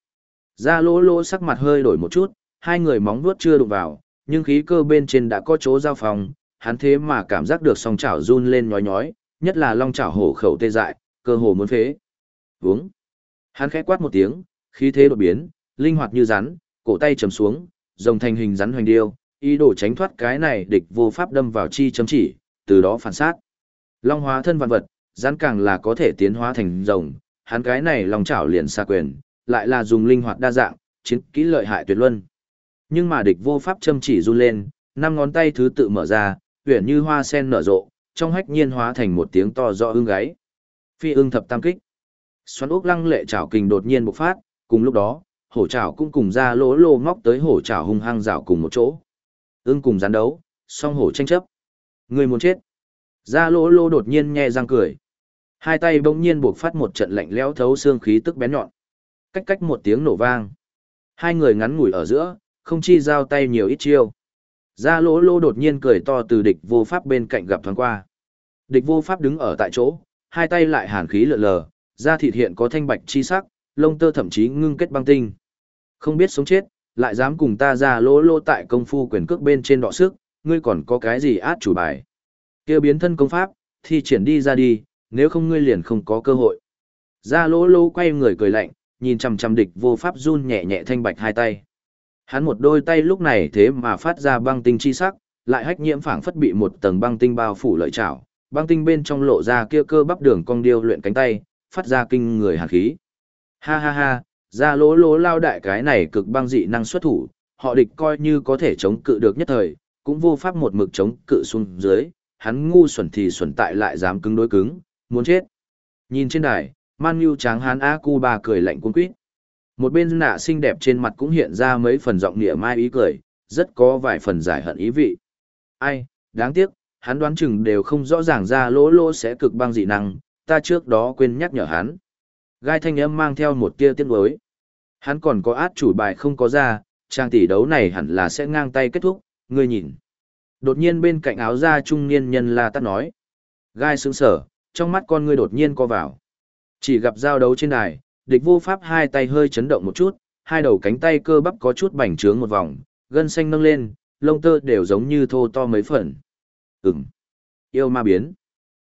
Ra lô lô sắc mặt hơi đổi một chút, hai người móng vuốt chưa đụng vào, nhưng khí cơ bên trên đã có chỗ giao phòng, hắn thế mà cảm giác được song chảo run lên nhói nhói, nhất là long chảo hổ khẩu tê dại, cơ hồ muốn phế. vướng, Hắn khẽ quát một tiếng, khí thế đột biến, linh hoạt như rắn, cổ tay trầm xuống, rồng thành hình rắn hoành điêu, ý đồ tránh thoát cái này địch vô pháp đâm vào chi chấm chỉ, từ đó phản sát. Long hóa thân vạn vật, rắn càng là có thể tiến hóa thành rồng, hắn cái này long chảo liền xa quyền, lại là dùng linh hoạt đa dạng, chiến kỹ lợi hại tuyệt luân. Nhưng mà địch vô pháp châm chỉ run lên, năm ngón tay thứ tự mở ra, huyền như hoa sen nở rộ, trong hách nhiên hóa thành một tiếng to rõ ưng gáy. Phi ưng thập tam kích. Xoắn ốc lăng lệ chảo kình đột nhiên bộc phát, cùng lúc đó, hổ chảo cũng cùng ra lỗ lô ngóc tới hổ chảo hung hăng rảo cùng một chỗ. Ưng cùng gián đấu, song hổ tranh chấp. Người muốn chết. Ra lỗ lô đột nhiên nhe răng cười. Hai tay bỗng nhiên buộc phát một trận lạnh lẽo thấu xương khí tức bén nhọn. Cách cách một tiếng nổ vang. Hai người ngắn ngủi ở giữa, không chi giao tay nhiều ít chiêu. Gia lỗ lô đột nhiên cười to từ địch vô pháp bên cạnh gặp thoáng qua. Địch vô pháp đứng ở tại chỗ, hai tay lại hàn khí lượn lờ, da thịt hiện có thanh bạch chi sắc, lông tơ thậm chí ngưng kết băng tinh. Không biết sống chết, lại dám cùng ta ra lỗ lô tại công phu quyền cước bên trên đọ sức, ngươi còn có cái gì át chủ bài. kia biến thân công pháp, thì triển đi ra đi, nếu không ngươi liền không có cơ hội. Ra lỗ lô quay người cười lạnh, nhìn chằm chằm địch vô pháp run nhẹ nhẹ thanh bạch hai tay. Hắn một đôi tay lúc này thế mà phát ra băng tinh chi sắc, lại hách nhiễm phảng phất bị một tầng băng tinh bao phủ lợi chảo, băng tinh bên trong lộ ra kia cơ bắp đường cong điêu luyện cánh tay, phát ra kinh người hàn khí. Ha ha ha, ra lỗ lỗ lao đại cái này cực băng dị năng xuất thủ, họ địch coi như có thể chống cự được nhất thời, cũng vô pháp một mực chống cự xuống dưới, hắn ngu xuẩn thì xuẩn tại lại dám cứng đối cứng, muốn chết. Nhìn trên đài, Man Nhu tráng hán A Cu Ba cười lạnh cuốn quýt. Một bên nạ xinh đẹp trên mặt cũng hiện ra mấy phần giọng nịa mai ý cười, rất có vài phần giải hận ý vị. Ai, đáng tiếc, hắn đoán chừng đều không rõ ràng ra lỗ lỗ sẽ cực băng dị năng, ta trước đó quên nhắc nhở hắn. Gai thanh âm mang theo một tia tiếc nuối. Hắn còn có át chủ bài không có ra, trang tỷ đấu này hẳn là sẽ ngang tay kết thúc, ngươi nhìn. Đột nhiên bên cạnh áo da trung niên nhân la tắt nói. Gai sững sở, trong mắt con ngươi đột nhiên co vào. Chỉ gặp giao đấu trên đài, địch vô pháp hai tay hơi chấn động một chút, hai đầu cánh tay cơ bắp có chút bành trướng một vòng, gân xanh nâng lên, lông tơ đều giống như thô to mấy phần. Ừm. Yêu ma biến.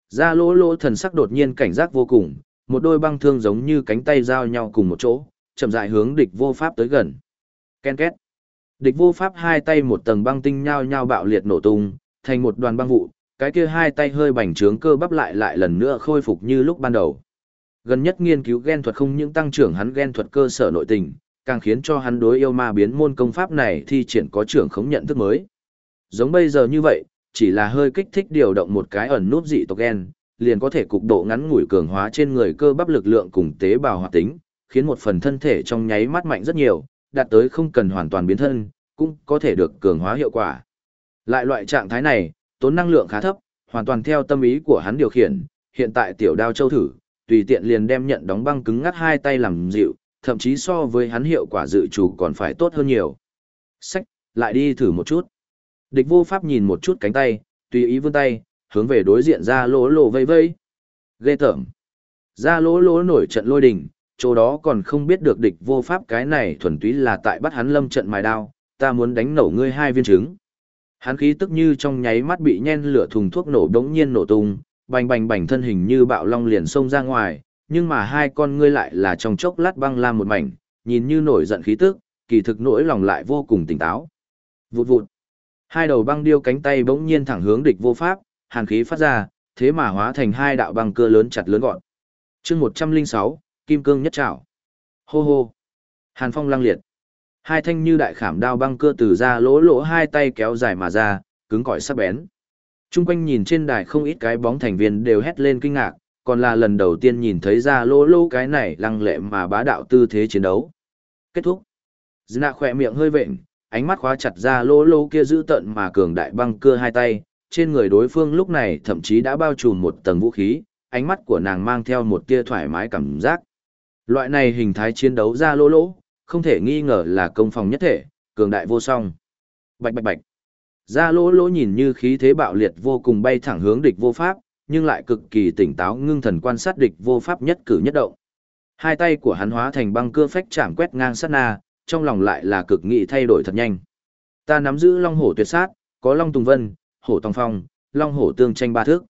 Ra lỗ lỗ thần sắc đột nhiên cảnh giác vô cùng, một đôi băng thương giống như cánh tay giao nhau cùng một chỗ, chậm rãi hướng địch vô pháp tới gần. Ken két. Địch vô pháp hai tay một tầng băng tinh nhau nhau bạo liệt nổ tung, thành một đoàn băng vụ, cái kia hai tay hơi bành trướng cơ bắp lại lại lần nữa khôi phục như lúc ban đầu. Gần nhất nghiên cứu gen thuật không những tăng trưởng hắn gen thuật cơ sở nội tình, càng khiến cho hắn đối yêu ma biến môn công pháp này thi triển có trưởng khống nhận thức mới. Giống bây giờ như vậy, chỉ là hơi kích thích điều động một cái ẩn nút dị tộc gen, liền có thể cục độ ngắn ngủi cường hóa trên người cơ bắp lực lượng cùng tế bào hoạt tính, khiến một phần thân thể trong nháy mắt mạnh rất nhiều, đạt tới không cần hoàn toàn biến thân, cũng có thể được cường hóa hiệu quả. Lại loại trạng thái này, tốn năng lượng khá thấp, hoàn toàn theo tâm ý của hắn điều khiển, hiện tại tiểu đao châu thử, tùy tiện liền đem nhận đóng băng cứng ngắt hai tay làm dịu, thậm chí so với hắn hiệu quả dự chủ còn phải tốt hơn nhiều. Sách, lại đi thử một chút. Địch vô pháp nhìn một chút cánh tay, tùy ý vươn tay, hướng về đối diện ra lỗ lỗ vây vây. Ghê tởm. Ra lỗ lỗ nổi trận lôi đình, chỗ đó còn không biết được địch vô pháp cái này thuần túy là tại bắt hắn lâm trận mài đao, ta muốn đánh nổ ngươi hai viên trứng. Hắn khí tức như trong nháy mắt bị nhen lửa thùng thuốc nổ đống nhiên nổ tung, bành bành bành thân hình như bạo long liền xông ra ngoài, nhưng mà hai con ngươi lại là trong chốc lát băng lam một mảnh, nhìn như nổi giận khí tức, kỳ thực nỗi lòng lại vô cùng tỉnh táo. Vụt vụt. Hai đầu băng điêu cánh tay bỗng nhiên thẳng hướng địch vô pháp, hàn khí phát ra, thế mà hóa thành hai đạo băng cưa lớn chặt lớn gọn. Chương 106, Kim cương nhất trảo. Hô hô. Hàn phong lăng liệt. Hai thanh như đại khảm đao băng cưa từ ra lỗ lỗ hai tay kéo dài mà ra, cứng cỏi sắc bén. Trung quanh nhìn trên đài không ít cái bóng thành viên đều hét lên kinh ngạc, còn là lần đầu tiên nhìn thấy ra lô lô cái này lăng lệ mà bá đạo tư thế chiến đấu. Kết thúc. Dna khỏe miệng hơi vệnh, ánh mắt khóa chặt ra lô lô kia giữ tận mà cường đại băng cưa hai tay, trên người đối phương lúc này thậm chí đã bao trùm một tầng vũ khí, ánh mắt của nàng mang theo một tia thoải mái cảm giác. Loại này hình thái chiến đấu ra lô lô, không thể nghi ngờ là công phòng nhất thể, cường đại vô song. Bạch bạch bạch. Ra lỗ lỗ nhìn như khí thế bạo liệt vô cùng bay thẳng hướng địch vô pháp, nhưng lại cực kỳ tỉnh táo ngưng thần quan sát địch vô pháp nhất cử nhất động. Hai tay của hắn hóa thành băng cưa phách chạm quét ngang sát na, trong lòng lại là cực nghị thay đổi thật nhanh. Ta nắm giữ long hổ tuyệt sát, có long tùng vân, hổ tòng phong, long hổ tương tranh ba thước.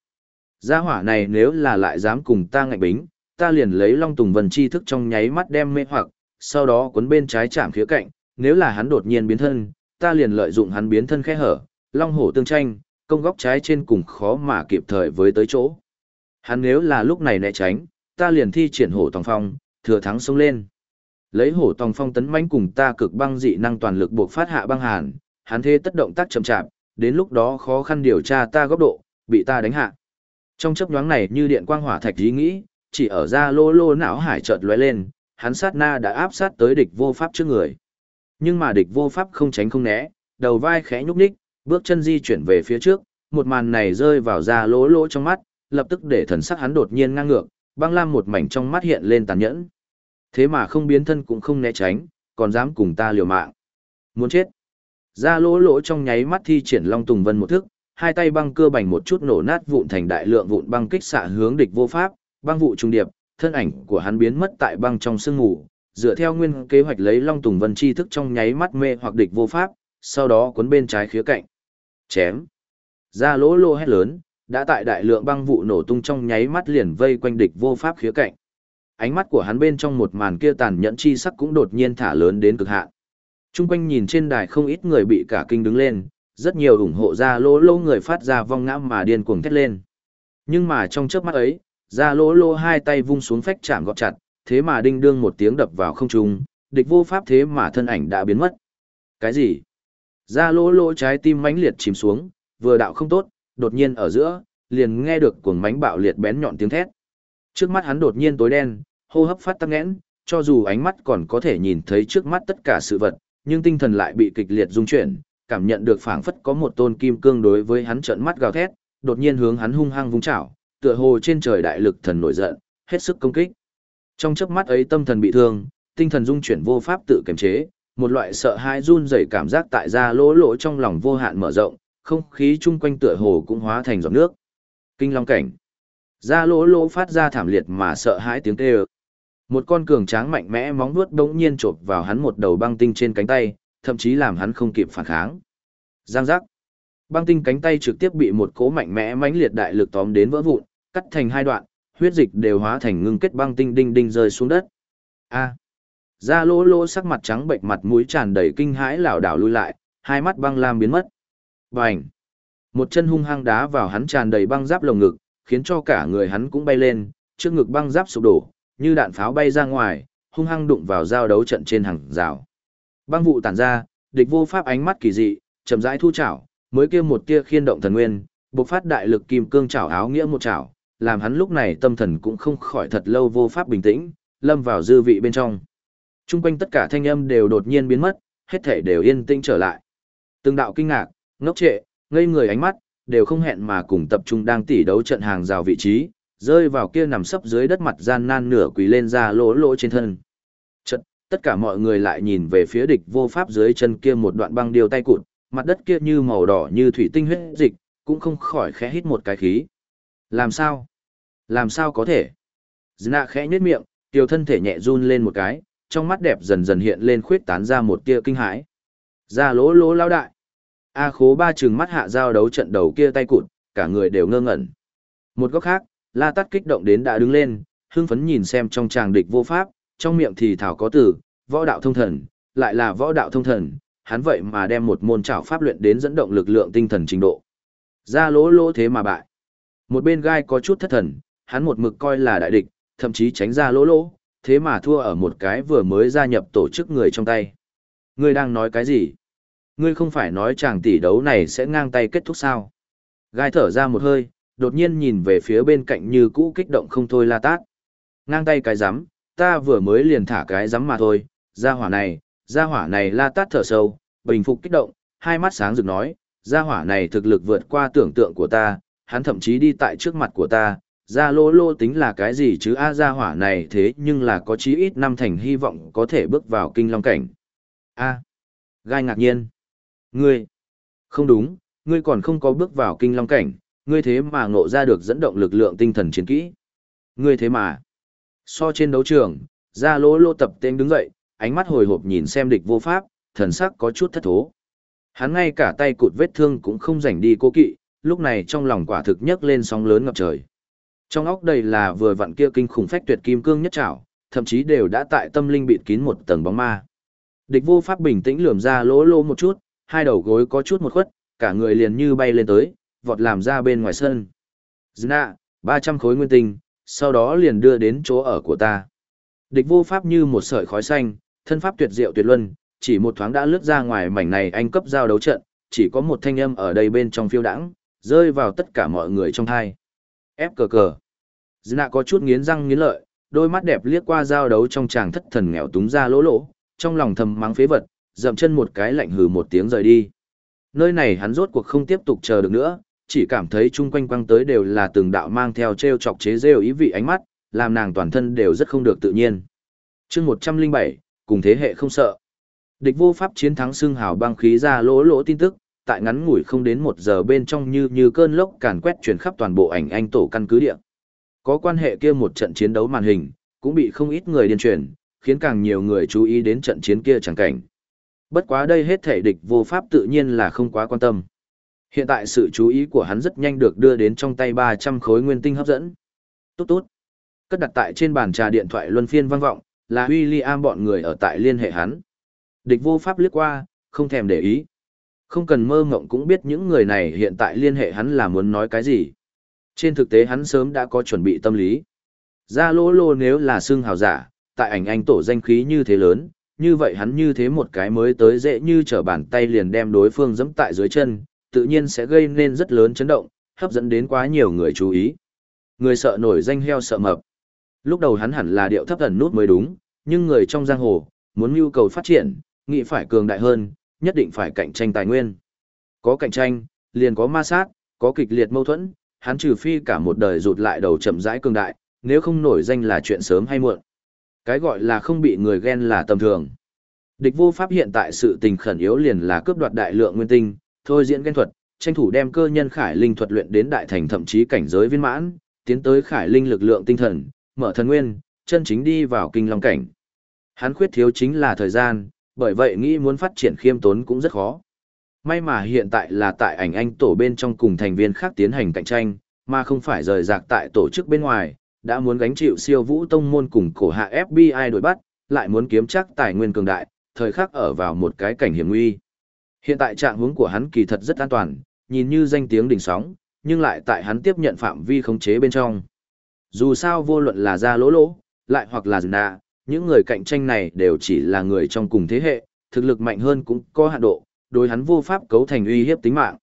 Gia hỏa này nếu là lại dám cùng ta ngạnh bính, ta liền lấy long tùng vân chi thức trong nháy mắt đem mê hoặc, sau đó cuốn bên trái chạm khía cạnh, nếu là hắn đột nhiên biến thân, ta liền lợi dụng hắn biến thân khe hở, long hổ tương tranh, công góc trái trên cùng khó mà kịp thời với tới chỗ. Hắn nếu là lúc này né tránh, ta liền thi triển hổ tòng phong, thừa thắng xông lên. Lấy hổ tòng phong tấn mãnh cùng ta cực băng dị năng toàn lực buộc phát hạ băng hàn, hắn thế tất động tác chậm chạp, đến lúc đó khó khăn điều tra ta góc độ, bị ta đánh hạ. Trong chấp nhoáng này như điện quang hỏa thạch ý nghĩ, chỉ ở ra lô lô não hải chợt lóe lên, hắn sát na đã áp sát tới địch vô pháp trước người. Nhưng mà địch vô pháp không tránh không né, đầu vai khẽ nhúc nhích, bước chân di chuyển về phía trước, một màn này rơi vào ra lỗ lỗ trong mắt, lập tức để thần sắc hắn đột nhiên ngang ngược, băng lam một mảnh trong mắt hiện lên tàn nhẫn. Thế mà không biến thân cũng không né tránh, còn dám cùng ta liều mạng. Muốn chết. Ra lỗ lỗ trong nháy mắt thi triển Long Tùng Vân một thức, hai tay băng cơ bành một chút nổ nát vụn thành đại lượng vụn băng kích xạ hướng địch vô pháp, băng vụ trung điệp, thân ảnh của hắn biến mất tại băng trong sương ngủ, dựa theo nguyên kế hoạch lấy Long Tùng Vân chi thức trong nháy mắt mê hoặc địch vô pháp, sau đó cuốn bên trái khía cạnh. Chém. Ra lỗ lô hét lớn, đã tại đại lượng băng vụ nổ tung trong nháy mắt liền vây quanh địch vô pháp khía cạnh. Ánh mắt của hắn bên trong một màn kia tàn nhẫn chi sắc cũng đột nhiên thả lớn đến cực hạn. Trung quanh nhìn trên đài không ít người bị cả kinh đứng lên, rất nhiều ủng hộ ra lỗ lô người phát ra vong ngã mà điên cuồng thét lên. Nhưng mà trong chớp mắt ấy, ra lỗ lô hai tay vung xuống phách chạm gọt chặt, thế mà đinh đương một tiếng đập vào không trung, địch vô pháp thế mà thân ảnh đã biến mất. Cái gì? Ra lỗ lỗ trái tim mãnh liệt chìm xuống, vừa đạo không tốt, đột nhiên ở giữa, liền nghe được cuồng mánh bạo liệt bén nhọn tiếng thét. Trước mắt hắn đột nhiên tối đen, hô hấp phát tắc nghẽn, cho dù ánh mắt còn có thể nhìn thấy trước mắt tất cả sự vật, nhưng tinh thần lại bị kịch liệt rung chuyển, cảm nhận được phảng phất có một tôn kim cương đối với hắn trợn mắt gào thét, đột nhiên hướng hắn hung hăng vung chảo, tựa hồ trên trời đại lực thần nổi giận, hết sức công kích. Trong chớp mắt ấy tâm thần bị thương, tinh thần dung chuyển vô pháp tự kiềm chế, một loại sợ hãi run rẩy cảm giác tại ra lỗ lỗ trong lòng vô hạn mở rộng, không khí chung quanh tựa hồ cũng hóa thành giọt nước. Kinh long cảnh. Ra lỗ lỗ phát ra thảm liệt mà sợ hãi tiếng kêu. Một con cường tráng mạnh mẽ móng vuốt đống nhiên chộp vào hắn một đầu băng tinh trên cánh tay, thậm chí làm hắn không kịp phản kháng. Giang giác. Băng tinh cánh tay trực tiếp bị một cỗ mạnh mẽ mãnh liệt đại lực tóm đến vỡ vụn, cắt thành hai đoạn, huyết dịch đều hóa thành ngưng kết băng tinh đinh đinh rơi xuống đất. A. Ra lỗ lỗ sắc mặt trắng bệnh mặt mũi tràn đầy kinh hãi lảo đảo lui lại, hai mắt băng lam biến mất. Bành. Một chân hung hăng đá vào hắn tràn đầy băng giáp lồng ngực, khiến cho cả người hắn cũng bay lên, trước ngực băng giáp sụp đổ, như đạn pháo bay ra ngoài, hung hăng đụng vào giao đấu trận trên hàng rào. Băng vụ tản ra, địch vô pháp ánh mắt kỳ dị, chậm rãi thu chảo, mới kia một tia khiên động thần nguyên, bộc phát đại lực kim cương chảo áo nghĩa một chảo, làm hắn lúc này tâm thần cũng không khỏi thật lâu vô pháp bình tĩnh, lâm vào dư vị bên trong. Trung quanh tất cả thanh âm đều đột nhiên biến mất, hết thể đều yên tĩnh trở lại. Từng đạo kinh ngạc, ngốc trệ, ngây người ánh mắt, đều không hẹn mà cùng tập trung đang tỉ đấu trận hàng rào vị trí, rơi vào kia nằm sấp dưới đất mặt gian nan nửa quỳ lên ra lỗ lỗ trên thân. Chật, tất cả mọi người lại nhìn về phía địch vô pháp dưới chân kia một đoạn băng điều tay cụt, mặt đất kia như màu đỏ như thủy tinh huyết dịch, cũng không khỏi khẽ hít một cái khí. Làm sao? Làm sao có thể? Dna khẽ nhếch miệng, tiểu thân thể nhẹ run lên một cái, trong mắt đẹp dần dần hiện lên khuyết tán ra một tia kinh hãi. Ra lỗ lỗ lao đại. A khố ba trừng mắt hạ giao đấu trận đầu kia tay cụt, cả người đều ngơ ngẩn. Một góc khác, La Tát kích động đến đã đứng lên, hưng phấn nhìn xem trong tràng địch vô pháp, trong miệng thì thảo có từ, võ đạo thông thần, lại là võ đạo thông thần, hắn vậy mà đem một môn trảo pháp luyện đến dẫn động lực lượng tinh thần trình độ. Ra lỗ lỗ thế mà bại. Một bên gai có chút thất thần, hắn một mực coi là đại địch, thậm chí tránh ra lỗ lỗ, thế mà thua ở một cái vừa mới gia nhập tổ chức người trong tay. Ngươi đang nói cái gì? Ngươi không phải nói chàng tỷ đấu này sẽ ngang tay kết thúc sao? Gai thở ra một hơi, đột nhiên nhìn về phía bên cạnh như cũ kích động không thôi la tát. Ngang tay cái rắm ta vừa mới liền thả cái rắm mà thôi, ra hỏa này, ra hỏa này la tát thở sâu, bình phục kích động, hai mắt sáng rực nói, ra hỏa này thực lực vượt qua tưởng tượng của ta, hắn thậm chí đi tại trước mặt của ta, ra lô lô tính là cái gì chứ a ra hỏa này thế nhưng là có chí ít năm thành hy vọng có thể bước vào kinh long cảnh. a gai ngạc nhiên. Ngươi, không đúng, ngươi còn không có bước vào kinh long cảnh, ngươi thế mà ngộ ra được dẫn động lực lượng tinh thần chiến kỹ. Ngươi thế mà, so trên đấu trường, ra lô lô tập tên đứng dậy, ánh mắt hồi hộp nhìn xem địch vô pháp, thần sắc có chút thất thố. Hắn ngay cả tay cụt vết thương cũng không rảnh đi cố kỵ, lúc này trong lòng quả thực nhấc lên sóng lớn ngập trời. Trong óc đầy là vừa vặn kia kinh khủng phách tuyệt kim cương nhất trảo, thậm chí đều đã tại tâm linh bịt kín một tầng bóng ma. Địch vô pháp bình tĩnh lườm ra lỗ lô một chút, hai đầu gối có chút một khuất, cả người liền như bay lên tới, vọt làm ra bên ngoài sân. Zna, 300 khối nguyên tinh, sau đó liền đưa đến chỗ ở của ta. Địch vô pháp như một sợi khói xanh, thân pháp tuyệt diệu tuyệt luân, chỉ một thoáng đã lướt ra ngoài mảnh này anh cấp giao đấu trận, chỉ có một thanh âm ở đây bên trong phiêu đãng, rơi vào tất cả mọi người trong thai. Ép cờ cờ. Dna có chút nghiến răng nghiến lợi, đôi mắt đẹp liếc qua giao đấu trong chàng thất thần nghèo túng ra lỗ lỗ, trong lòng thầm mắng phế vật, dậm chân một cái lạnh hừ một tiếng rời đi. Nơi này hắn rốt cuộc không tiếp tục chờ được nữa, chỉ cảm thấy chung quanh quăng tới đều là từng đạo mang theo treo chọc chế rêu ý vị ánh mắt, làm nàng toàn thân đều rất không được tự nhiên. chương 107, cùng thế hệ không sợ. Địch vô pháp chiến thắng xưng hào băng khí ra lỗ lỗ tin tức, tại ngắn ngủi không đến một giờ bên trong như như cơn lốc càn quét truyền khắp toàn bộ ảnh anh tổ căn cứ địa. Có quan hệ kia một trận chiến đấu màn hình, cũng bị không ít người điên truyền, khiến càng nhiều người chú ý đến trận chiến kia chẳng cảnh. Bất quá đây hết thể địch vô pháp tự nhiên là không quá quan tâm. Hiện tại sự chú ý của hắn rất nhanh được đưa đến trong tay 300 khối nguyên tinh hấp dẫn. Tốt tốt. Cất đặt tại trên bàn trà điện thoại luân phiên vang vọng, là William bọn người ở tại liên hệ hắn. Địch vô pháp liếc qua, không thèm để ý. Không cần mơ mộng cũng biết những người này hiện tại liên hệ hắn là muốn nói cái gì. Trên thực tế hắn sớm đã có chuẩn bị tâm lý. Ra lô lô nếu là xương hào giả, tại ảnh anh tổ danh khí như thế lớn, như vậy hắn như thế một cái mới tới dễ như trở bàn tay liền đem đối phương dẫm tại dưới chân, tự nhiên sẽ gây nên rất lớn chấn động, hấp dẫn đến quá nhiều người chú ý. Người sợ nổi danh heo sợ mập. Lúc đầu hắn hẳn là điệu thấp thần nút mới đúng, nhưng người trong giang hồ, muốn nhu cầu phát triển, nghĩ phải cường đại hơn, nhất định phải cạnh tranh tài nguyên. Có cạnh tranh, liền có ma sát, có kịch liệt mâu thuẫn, hắn trừ phi cả một đời rụt lại đầu chậm rãi cường đại, nếu không nổi danh là chuyện sớm hay muộn. Cái gọi là không bị người ghen là tầm thường. Địch vô pháp hiện tại sự tình khẩn yếu liền là cướp đoạt đại lượng nguyên tinh, thôi diễn ghen thuật, tranh thủ đem cơ nhân khải linh thuật luyện đến đại thành thậm chí cảnh giới viên mãn, tiến tới khải linh lực lượng tinh thần, mở thần nguyên, chân chính đi vào kinh long cảnh. Hắn khuyết thiếu chính là thời gian, bởi vậy nghĩ muốn phát triển khiêm tốn cũng rất khó. May mà hiện tại là tại ảnh anh tổ bên trong cùng thành viên khác tiến hành cạnh tranh, mà không phải rời rạc tại tổ chức bên ngoài, đã muốn gánh chịu siêu vũ tông môn cùng cổ hạ FBI đổi bắt, lại muốn kiếm chắc tài nguyên cường đại, thời khắc ở vào một cái cảnh hiểm nguy. Hiện tại trạng hướng của hắn kỳ thật rất an toàn, nhìn như danh tiếng đỉnh sóng, nhưng lại tại hắn tiếp nhận phạm vi khống chế bên trong. Dù sao vô luận là ra lỗ lỗ, lại hoặc là nạ, những người cạnh tranh này đều chỉ là người trong cùng thế hệ, thực lực mạnh hơn cũng có hạn độ, đối hắn vô pháp cấu thành uy hiếp tính mạng.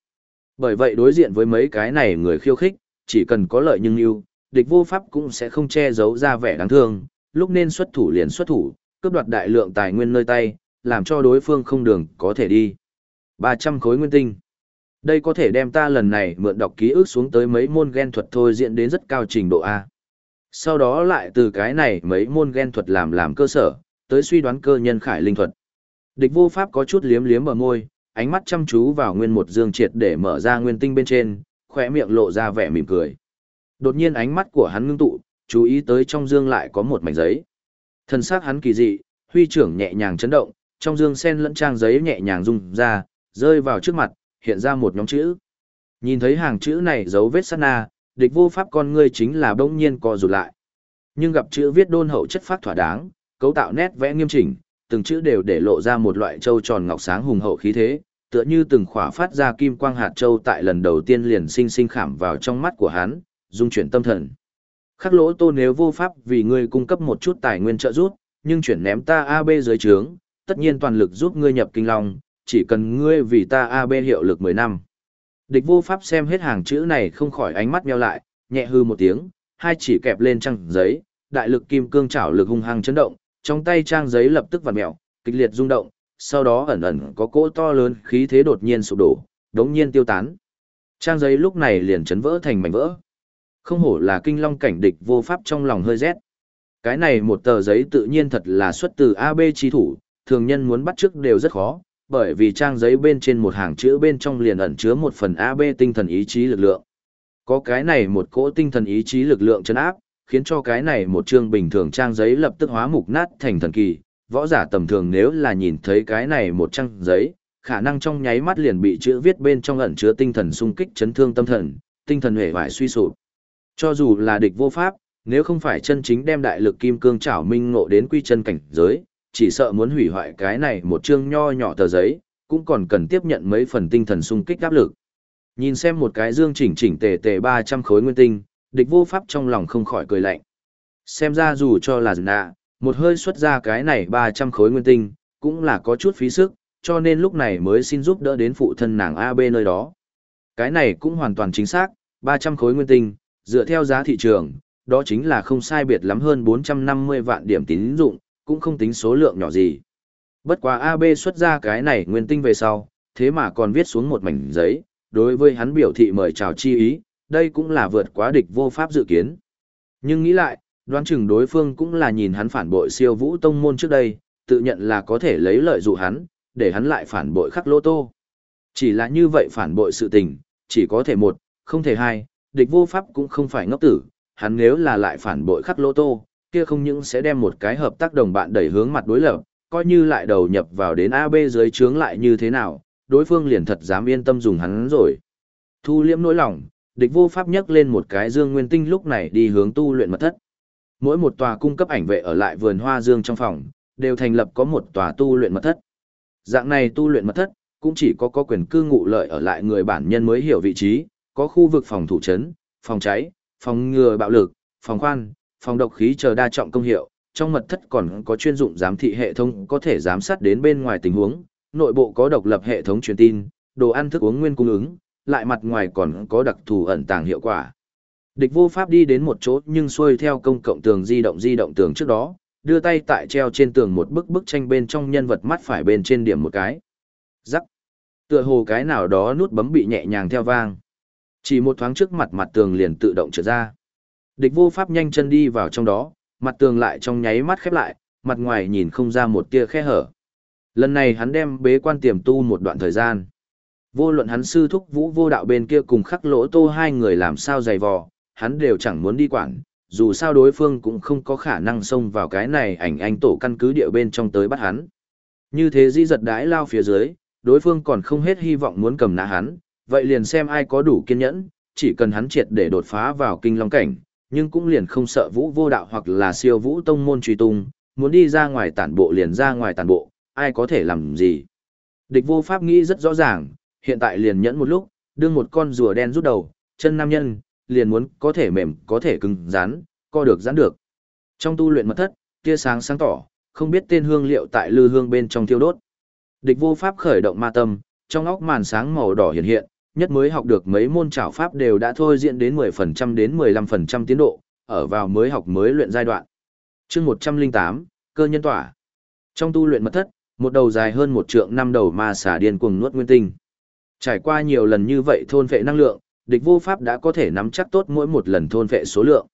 Bởi vậy đối diện với mấy cái này người khiêu khích, chỉ cần có lợi nhưng ưu, địch vô pháp cũng sẽ không che giấu ra vẻ đáng thương, lúc nên xuất thủ liền xuất thủ, cướp đoạt đại lượng tài nguyên nơi tay, làm cho đối phương không đường có thể đi. 300 khối nguyên tinh. Đây có thể đem ta lần này mượn đọc ký ức xuống tới mấy môn gen thuật thôi diễn đến rất cao trình độ A. Sau đó lại từ cái này mấy môn ghen thuật làm làm cơ sở, tới suy đoán cơ nhân khải linh thuật. Địch vô pháp có chút liếm liếm ở môi, ánh mắt chăm chú vào nguyên một dương triệt để mở ra nguyên tinh bên trên, khỏe miệng lộ ra vẻ mỉm cười. Đột nhiên ánh mắt của hắn ngưng tụ, chú ý tới trong dương lại có một mảnh giấy. Thân xác hắn kỳ dị, huy trưởng nhẹ nhàng chấn động, trong dương sen lẫn trang giấy nhẹ nhàng rung ra, rơi vào trước mặt, hiện ra một nhóm chữ. Nhìn thấy hàng chữ này dấu vết sát na, địch vô pháp con ngươi chính là bỗng nhiên co rụt lại. Nhưng gặp chữ viết đôn hậu chất phát thỏa đáng, cấu tạo nét vẽ nghiêm chỉnh, từng chữ đều để lộ ra một loại châu tròn ngọc sáng hùng hậu khí thế, tựa như từng khỏa phát ra kim quang hạt châu tại lần đầu tiên liền sinh sinh khảm vào trong mắt của hắn, dung chuyển tâm thần. Khắc lỗ tô nếu vô pháp vì ngươi cung cấp một chút tài nguyên trợ giúp, nhưng chuyển ném ta AB dưới trướng, tất nhiên toàn lực giúp ngươi nhập kinh long, chỉ cần ngươi vì ta AB hiệu lực 10 năm. Địch vô pháp xem hết hàng chữ này không khỏi ánh mắt meo lại, nhẹ hư một tiếng, hai chỉ kẹp lên trang giấy, đại lực kim cương chảo lực hung hăng chấn động, trong tay trang giấy lập tức vặn mèo, kịch liệt rung động, sau đó ẩn ẩn có cỗ to lớn khí thế đột nhiên sụp đổ, đống nhiên tiêu tán. Trang giấy lúc này liền chấn vỡ thành mảnh vỡ. Không hổ là kinh long cảnh địch vô pháp trong lòng hơi rét. Cái này một tờ giấy tự nhiên thật là xuất từ AB chi thủ, thường nhân muốn bắt trước đều rất khó, bởi vì trang giấy bên trên một hàng chữ bên trong liền ẩn chứa một phần AB tinh thần ý chí lực lượng. Có cái này một cỗ tinh thần ý chí lực lượng chấn áp, khiến cho cái này một chương bình thường trang giấy lập tức hóa mục nát thành thần kỳ. Võ giả tầm thường nếu là nhìn thấy cái này một trang giấy, khả năng trong nháy mắt liền bị chữ viết bên trong ẩn chứa tinh thần sung kích chấn thương tâm thần, tinh thần hề hoại suy sụp. Cho dù là địch vô pháp, nếu không phải chân chính đem đại lực kim cương trảo minh ngộ đến quy chân cảnh giới, chỉ sợ muốn hủy hoại cái này một chương nho nhỏ tờ giấy, cũng còn cần tiếp nhận mấy phần tinh thần sung kích áp lực. Nhìn xem một cái dương chỉnh chỉnh tề tề 300 khối nguyên tinh, địch vô pháp trong lòng không khỏi cười lạnh. Xem ra dù cho là nạ, một hơi xuất ra cái này 300 khối nguyên tinh, cũng là có chút phí sức, cho nên lúc này mới xin giúp đỡ đến phụ thân nàng AB nơi đó. Cái này cũng hoàn toàn chính xác, 300 khối nguyên tinh, dựa theo giá thị trường, đó chính là không sai biệt lắm hơn 450 vạn điểm tín dụng, cũng không tính số lượng nhỏ gì. Bất quá AB xuất ra cái này nguyên tinh về sau, thế mà còn viết xuống một mảnh giấy, đối với hắn biểu thị mời chào chi ý, đây cũng là vượt quá địch vô pháp dự kiến. Nhưng nghĩ lại, đoán chừng đối phương cũng là nhìn hắn phản bội siêu vũ tông môn trước đây, tự nhận là có thể lấy lợi dụ hắn, để hắn lại phản bội khắc lô tô. Chỉ là như vậy phản bội sự tình, chỉ có thể một, không thể hai, địch vô pháp cũng không phải ngốc tử, hắn nếu là lại phản bội khắc lô tô, kia không những sẽ đem một cái hợp tác đồng bạn đẩy hướng mặt đối lập, coi như lại đầu nhập vào đến AB dưới trướng lại như thế nào, đối phương liền thật dám yên tâm dùng hắn rồi. Thu liễm nỗi lòng, địch vô pháp nhấc lên một cái dương nguyên tinh lúc này đi hướng tu luyện mật thất. Mỗi một tòa cung cấp ảnh vệ ở lại vườn hoa dương trong phòng, đều thành lập có một tòa tu luyện mật thất. Dạng này tu luyện mật thất, cũng chỉ có có quyền cư ngụ lợi ở lại người bản nhân mới hiểu vị trí, có khu vực phòng thủ chấn, phòng cháy, phòng ngừa bạo lực, phòng khoan, phòng độc khí chờ đa trọng công hiệu, trong mật thất còn có chuyên dụng giám thị hệ thống có thể giám sát đến bên ngoài tình huống, nội bộ có độc lập hệ thống truyền tin, đồ ăn thức uống nguyên cung ứng, lại mặt ngoài còn có đặc thù ẩn tàng hiệu quả. Địch vô pháp đi đến một chỗ nhưng xuôi theo công cộng tường di động di động tường trước đó, đưa tay tại treo trên tường một bức bức tranh bên trong nhân vật mắt phải bên trên điểm một cái. Rắc. Tựa hồ cái nào đó nút bấm bị nhẹ nhàng theo vang. Chỉ một thoáng trước mặt mặt tường liền tự động trở ra. Địch vô pháp nhanh chân đi vào trong đó, mặt tường lại trong nháy mắt khép lại, mặt ngoài nhìn không ra một tia khe hở. Lần này hắn đem bế quan tiềm tu một đoạn thời gian. Vô luận hắn sư thúc vũ vô đạo bên kia cùng khắc lỗ tô hai người làm sao dày vò, hắn đều chẳng muốn đi quản, dù sao đối phương cũng không có khả năng xông vào cái này ảnh anh tổ căn cứ địa bên trong tới bắt hắn. Như thế di giật đái lao phía dưới, đối phương còn không hết hy vọng muốn cầm nã hắn, vậy liền xem ai có đủ kiên nhẫn, chỉ cần hắn triệt để đột phá vào kinh long cảnh, nhưng cũng liền không sợ vũ vô đạo hoặc là siêu vũ tông môn truy tung, muốn đi ra ngoài tản bộ liền ra ngoài tản bộ, ai có thể làm gì. Địch vô pháp nghĩ rất rõ ràng, hiện tại liền nhẫn một lúc, đương một con rùa đen rút đầu, chân nam nhân, liền muốn có thể mềm, có thể cứng, rắn, co được giãn được. Trong tu luyện mật thất, tia sáng sáng tỏ, không biết tên hương liệu tại lư hương bên trong thiêu đốt. Địch vô pháp khởi động ma tâm, trong óc màn sáng màu đỏ hiện hiện, nhất mới học được mấy môn trảo pháp đều đã thôi diễn đến 10% đến 15% tiến độ, ở vào mới học mới luyện giai đoạn. Chương 108, cơ nhân tỏa. Trong tu luyện mật thất, một đầu dài hơn một trượng năm đầu ma xà điên cuồng nuốt nguyên tinh. Trải qua nhiều lần như vậy thôn vệ năng lượng, địch vô pháp đã có thể nắm chắc tốt mỗi một lần thôn vệ số lượng.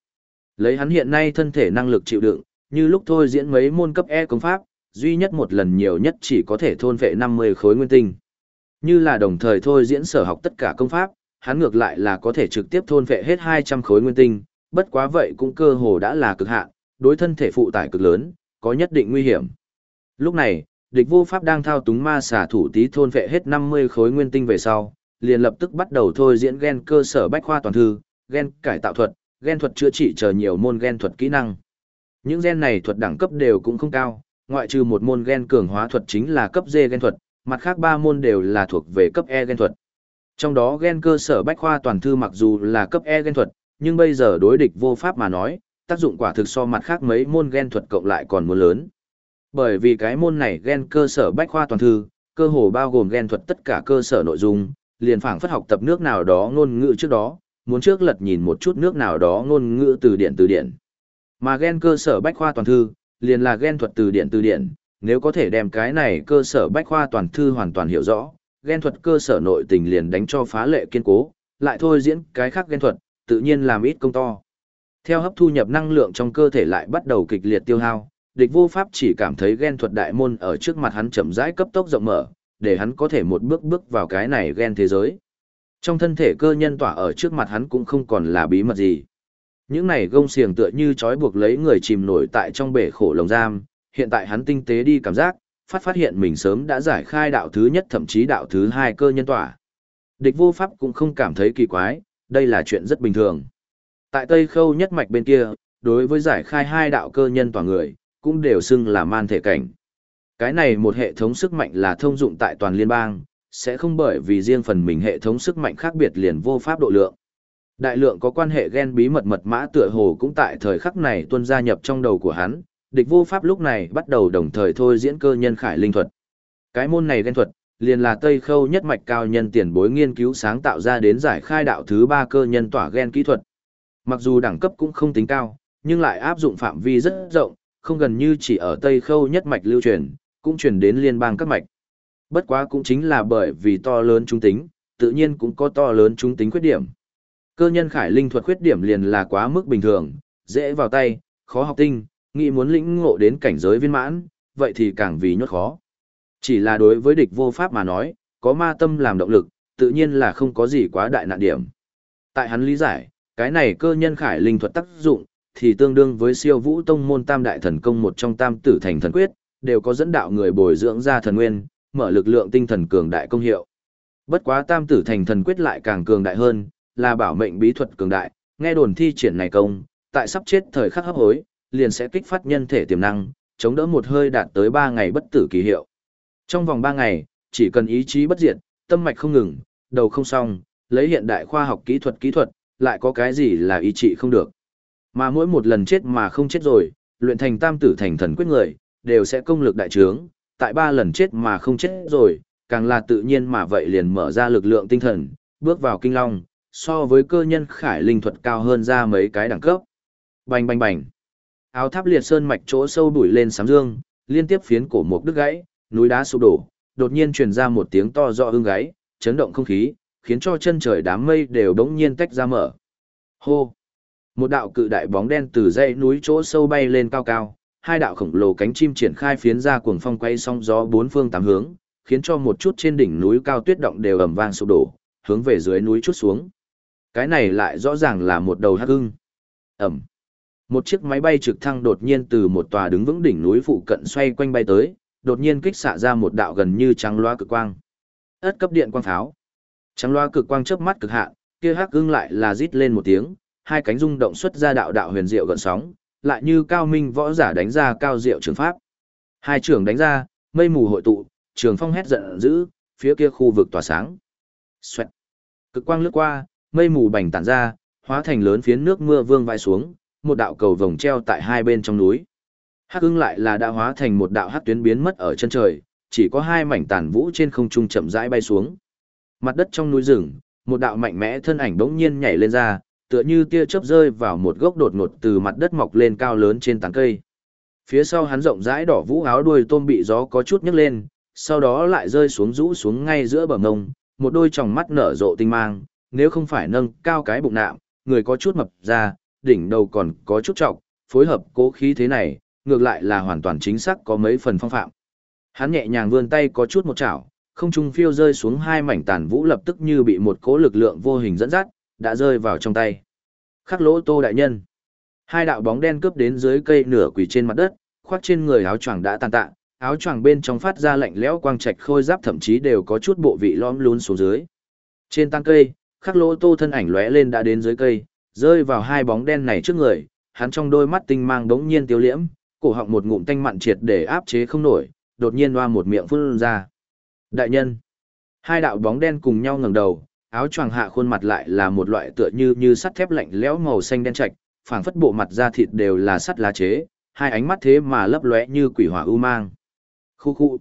Lấy hắn hiện nay thân thể năng lực chịu đựng, như lúc thôi diễn mấy môn cấp E công pháp, duy nhất một lần nhiều nhất chỉ có thể thôn vệ 50 khối nguyên tinh. Như là đồng thời thôi diễn sở học tất cả công pháp, hắn ngược lại là có thể trực tiếp thôn vệ hết 200 khối nguyên tinh, bất quá vậy cũng cơ hồ đã là cực hạn, đối thân thể phụ tải cực lớn, có nhất định nguy hiểm. Lúc này, địch vô pháp đang thao túng ma xả thủ tí thôn vệ hết 50 khối nguyên tinh về sau, liền lập tức bắt đầu thôi diễn gen cơ sở bách khoa toàn thư, gen cải tạo thuật, gen thuật chữa trị chờ nhiều môn gen thuật kỹ năng. Những gen này thuật đẳng cấp đều cũng không cao, ngoại trừ một môn gen cường hóa thuật chính là cấp D gen thuật, mặt khác ba môn đều là thuộc về cấp E gen thuật. Trong đó gen cơ sở bách khoa toàn thư mặc dù là cấp E gen thuật, nhưng bây giờ đối địch vô pháp mà nói, tác dụng quả thực so mặt khác mấy môn gen thuật cộng lại còn muốn lớn. Bởi vì cái môn này gen cơ sở bách khoa toàn thư, cơ hồ bao gồm gen thuật tất cả cơ sở nội dung, liền phảng phất học tập nước nào đó ngôn ngữ trước đó, muốn trước lật nhìn một chút nước nào đó ngôn ngữ từ điển từ điển. Mà gen cơ sở bách khoa toàn thư, liền là gen thuật từ điển từ điển, nếu có thể đem cái này cơ sở bách khoa toàn thư hoàn toàn hiểu rõ, ghen thuật cơ sở nội tình liền đánh cho phá lệ kiên cố, lại thôi diễn cái khác ghen thuật, tự nhiên làm ít công to. Theo hấp thu nhập năng lượng trong cơ thể lại bắt đầu kịch liệt tiêu hao, địch vô pháp chỉ cảm thấy ghen thuật đại môn ở trước mặt hắn chậm rãi cấp tốc rộng mở, để hắn có thể một bước bước vào cái này ghen thế giới. Trong thân thể cơ nhân tỏa ở trước mặt hắn cũng không còn là bí mật gì. Những này gông xiềng tựa như trói buộc lấy người chìm nổi tại trong bể khổ lồng giam, hiện tại hắn tinh tế đi cảm giác, phát phát hiện mình sớm đã giải khai đạo thứ nhất thậm chí đạo thứ hai cơ nhân tỏa. Địch vô pháp cũng không cảm thấy kỳ quái, đây là chuyện rất bình thường. Tại Tây Khâu nhất mạch bên kia, đối với giải khai hai đạo cơ nhân tỏa người, cũng đều xưng là man thể cảnh. Cái này một hệ thống sức mạnh là thông dụng tại toàn liên bang, sẽ không bởi vì riêng phần mình hệ thống sức mạnh khác biệt liền vô pháp độ lượng. Đại lượng có quan hệ gen bí mật mật mã tựa hồ cũng tại thời khắc này tuân gia nhập trong đầu của hắn, địch vô pháp lúc này bắt đầu đồng thời thôi diễn cơ nhân khải linh thuật. Cái môn này gen thuật, liền là Tây Khâu nhất mạch cao nhân tiền bối nghiên cứu sáng tạo ra đến giải khai đạo thứ ba cơ nhân tỏa gen kỹ thuật. Mặc dù đẳng cấp cũng không tính cao, nhưng lại áp dụng phạm vi rất rộng, không gần như chỉ ở Tây Khâu nhất mạch lưu truyền, cũng truyền đến liên bang các mạch. Bất quá cũng chính là bởi vì to lớn trung tính, tự nhiên cũng có to lớn trung tính khuyết điểm. Cơ nhân khải linh thuật khuyết điểm liền là quá mức bình thường, dễ vào tay, khó học tinh, nghĩ muốn lĩnh ngộ đến cảnh giới viên mãn, vậy thì càng vì nhốt khó. Chỉ là đối với địch vô pháp mà nói, có ma tâm làm động lực, tự nhiên là không có gì quá đại nạn điểm. Tại hắn lý giải, cái này cơ nhân khải linh thuật tác dụng, thì tương đương với siêu vũ tông môn tam đại thần công một trong tam tử thành thần quyết, đều có dẫn đạo người bồi dưỡng ra thần nguyên, mở lực lượng tinh thần cường đại công hiệu. Bất quá tam tử thành thần quyết lại càng cường đại hơn, là bảo mệnh bí thuật cường đại, nghe đồn thi triển này công, tại sắp chết thời khắc hấp hối, liền sẽ kích phát nhân thể tiềm năng, chống đỡ một hơi đạt tới 3 ngày bất tử kỳ hiệu. Trong vòng 3 ngày, chỉ cần ý chí bất diệt, tâm mạch không ngừng, đầu không xong, lấy hiện đại khoa học kỹ thuật kỹ thuật, lại có cái gì là ý trị không được. Mà mỗi một lần chết mà không chết rồi, luyện thành tam tử thành thần quyết người, đều sẽ công lực đại trướng, tại ba lần chết mà không chết rồi, càng là tự nhiên mà vậy liền mở ra lực lượng tinh thần, bước vào kinh long, so với cơ nhân khải linh thuật cao hơn ra mấy cái đẳng cấp. Bành bành bành. Áo tháp liệt sơn mạch chỗ sâu đuổi lên sám dương, liên tiếp phiến cổ mục đứt gãy, núi đá sụp đổ, đột nhiên truyền ra một tiếng to rõ ưng gáy, chấn động không khí, khiến cho chân trời đám mây đều đống nhiên tách ra mở. Hô! Một đạo cự đại bóng đen từ dãy núi chỗ sâu bay lên cao cao, hai đạo khổng lồ cánh chim triển khai phiến ra cuồng phong quay song gió bốn phương tám hướng, khiến cho một chút trên đỉnh núi cao tuyết động đều ầm vang sụp đổ, hướng về dưới núi chút xuống. Cái này lại rõ ràng là một đầu hắc ưng. Ẩm. Một chiếc máy bay trực thăng đột nhiên từ một tòa đứng vững đỉnh núi phụ cận xoay quanh bay tới, đột nhiên kích xạ ra một đạo gần như trắng loa cực quang. Ất cấp điện quang pháo. Trắng loa cực quang chớp mắt cực hạn, kia hắc gương lại là rít lên một tiếng, hai cánh rung động xuất ra đạo đạo huyền diệu gần sóng, lại như cao minh võ giả đánh ra cao diệu trường pháp. Hai trường đánh ra, mây mù hội tụ, trường phong hét giận dữ, phía kia khu vực tỏa sáng. Xoẹt. Cực quang lướt qua, mây mù bành tản ra, hóa thành lớn phiến nước mưa vương vai xuống, một đạo cầu vồng treo tại hai bên trong núi. Hắc ưng lại là đã hóa thành một đạo hắc tuyến biến mất ở chân trời, chỉ có hai mảnh tàn vũ trên không trung chậm rãi bay xuống. Mặt đất trong núi rừng, một đạo mạnh mẽ thân ảnh bỗng nhiên nhảy lên ra, tựa như tia chớp rơi vào một gốc đột ngột từ mặt đất mọc lên cao lớn trên tán cây. Phía sau hắn rộng rãi đỏ vũ áo đuôi tôm bị gió có chút nhấc lên, sau đó lại rơi xuống rũ xuống ngay giữa bờ ngông, một đôi tròng mắt nở rộ tinh mang, nếu không phải nâng cao cái bụng nạm, người có chút mập ra, đỉnh đầu còn có chút trọng, phối hợp cố khí thế này, ngược lại là hoàn toàn chính xác có mấy phần phong phạm. Hắn nhẹ nhàng vươn tay có chút một chảo, không trung phiêu rơi xuống hai mảnh tàn vũ lập tức như bị một cỗ lực lượng vô hình dẫn dắt, đã rơi vào trong tay. Khắc lỗ tô đại nhân. Hai đạo bóng đen cướp đến dưới cây nửa quỳ trên mặt đất, khoác trên người áo choàng đã tàn tạ, áo choàng bên trong phát ra lạnh lẽo quang trạch khôi giáp thậm chí đều có chút bộ vị lõm lún xuống dưới. Trên tăng cây, khắc lỗ tô thân ảnh lóe lên đã đến dưới cây, rơi vào hai bóng đen này trước người, hắn trong đôi mắt tinh mang đống nhiên tiêu liễm, cổ họng một ngụm tanh mặn triệt để áp chế không nổi, đột nhiên loa một miệng phun ra. Đại nhân. Hai đạo bóng đen cùng nhau ngẩng đầu, áo choàng hạ khuôn mặt lại là một loại tựa như như sắt thép lạnh lẽo màu xanh đen trạch, phảng phất bộ mặt da thịt đều là sắt lá chế, hai ánh mắt thế mà lấp lóe như quỷ hỏa u mang. Khu khu.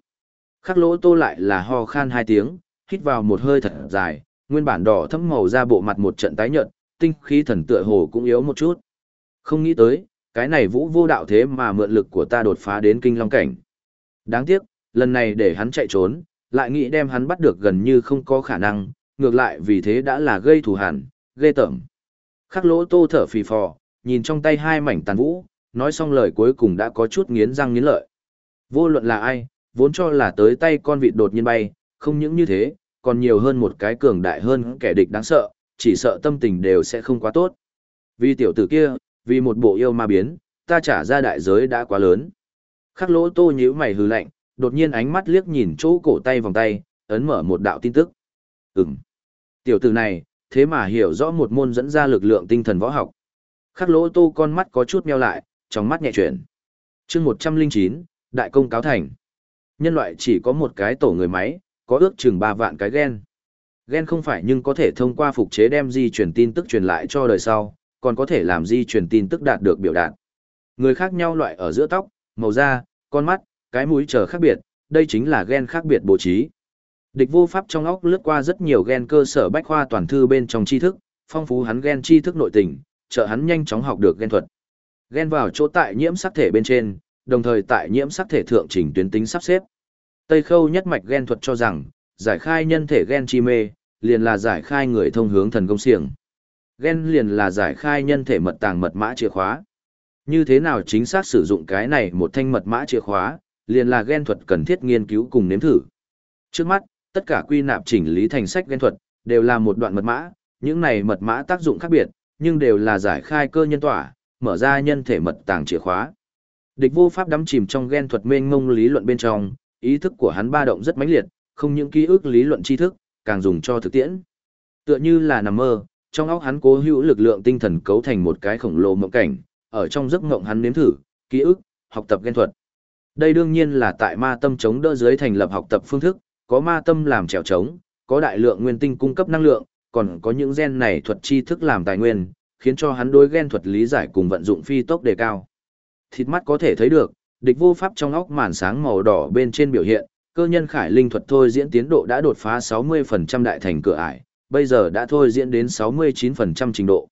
Khắc lỗ tô lại là ho khan hai tiếng, hít vào một hơi thật dài, nguyên bản đỏ thẫm màu da bộ mặt một trận tái nhợt, tinh khí thần tựa hồ cũng yếu một chút. Không nghĩ tới, cái này vũ vô đạo thế mà mượn lực của ta đột phá đến kinh long cảnh. Đáng tiếc, lần này để hắn chạy trốn, lại nghĩ đem hắn bắt được gần như không có khả năng, ngược lại vì thế đã là gây thù hẳn, ghê tởm. Khắc lỗ tô thở phì phò, nhìn trong tay hai mảnh tàn vũ, nói xong lời cuối cùng đã có chút nghiến răng nghiến lợi. Vô luận là ai, vốn cho là tới tay con vịt đột nhiên bay, không những như thế, còn nhiều hơn một cái cường đại hơn kẻ địch đáng sợ, chỉ sợ tâm tình đều sẽ không quá tốt. Vì tiểu tử kia, vì một bộ yêu ma biến, ta trả ra đại giới đã quá lớn. Khắc lỗ tô nhíu mày hừ lạnh, đột nhiên ánh mắt liếc nhìn chỗ cổ tay vòng tay, ấn mở một đạo tin tức. Ừm. Tiểu tử này, thế mà hiểu rõ một môn dẫn ra lực lượng tinh thần võ học. Khắc lỗ tô con mắt có chút meo lại, trong mắt nhẹ chuyển. chương 109, Đại công cáo thành. Nhân loại chỉ có một cái tổ người máy, có ước chừng 3 vạn cái gen. Gen không phải nhưng có thể thông qua phục chế đem di truyền tin tức truyền lại cho đời sau, còn có thể làm di truyền tin tức đạt được biểu đạt. Người khác nhau loại ở giữa tóc, màu da, con mắt, cái mũi chờ khác biệt, đây chính là gen khác biệt bố trí. Địch vô pháp trong óc lướt qua rất nhiều gen cơ sở bách khoa toàn thư bên trong tri thức, phong phú hắn gen tri thức nội tình, trợ hắn nhanh chóng học được gen thuật. Gen vào chỗ tại nhiễm sắc thể bên trên, đồng thời tại nhiễm sắc thể thượng chỉnh tuyến tính sắp xếp. Tây Khâu nhất mạch gen thuật cho rằng, giải khai nhân thể gen chi mê, liền là giải khai người thông hướng thần công xiềng. Gen liền là giải khai nhân thể mật tàng mật mã chìa khóa. Như thế nào chính xác sử dụng cái này một thanh mật mã chìa khóa, liền là gen thuật cần thiết nghiên cứu cùng nếm thử. Trước mắt, tất cả quy nạp chỉnh lý thành sách gen thuật, đều là một đoạn mật mã, những này mật mã tác dụng khác biệt, nhưng đều là giải khai cơ nhân tỏa, mở ra nhân thể mật tàng chìa khóa. Địch vô pháp đắm chìm trong gen thuật mênh mông lý luận bên trong, ý thức của hắn ba động rất mãnh liệt, không những ký ức lý luận tri thức, càng dùng cho thực tiễn. Tựa như là nằm mơ, trong óc hắn cố hữu lực lượng tinh thần cấu thành một cái khổng lồ mộng cảnh, ở trong giấc mộng hắn nếm thử, ký ức, học tập gen thuật. Đây đương nhiên là tại ma tâm chống đỡ dưới thành lập học tập phương thức, có ma tâm làm trèo trống, có đại lượng nguyên tinh cung cấp năng lượng, còn có những gen này thuật tri thức làm tài nguyên, khiến cho hắn đối gen thuật lý giải cùng vận dụng phi tốc đề cao. Thịt mắt có thể thấy được, địch vô pháp trong óc màn sáng màu đỏ bên trên biểu hiện, cơ nhân khải linh thuật thôi diễn tiến độ đã đột phá 60% đại thành cửa ải, bây giờ đã thôi diễn đến 69% trình độ.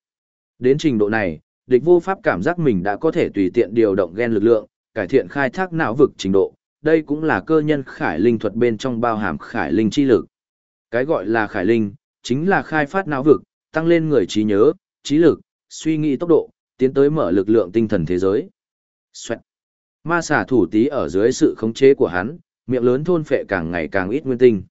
Đến trình độ này, địch vô pháp cảm giác mình đã có thể tùy tiện điều động gen lực lượng, cải thiện khai thác não vực trình độ, đây cũng là cơ nhân khải linh thuật bên trong bao hàm khải linh chi lực. Cái gọi là khải linh, chính là khai phát não vực, tăng lên người trí nhớ, trí lực, suy nghĩ tốc độ, tiến tới mở lực lượng tinh thần thế giới. Xoẹt. Ma xả thủ tí ở dưới sự khống chế của hắn, miệng lớn thôn phệ càng ngày càng ít nguyên tinh.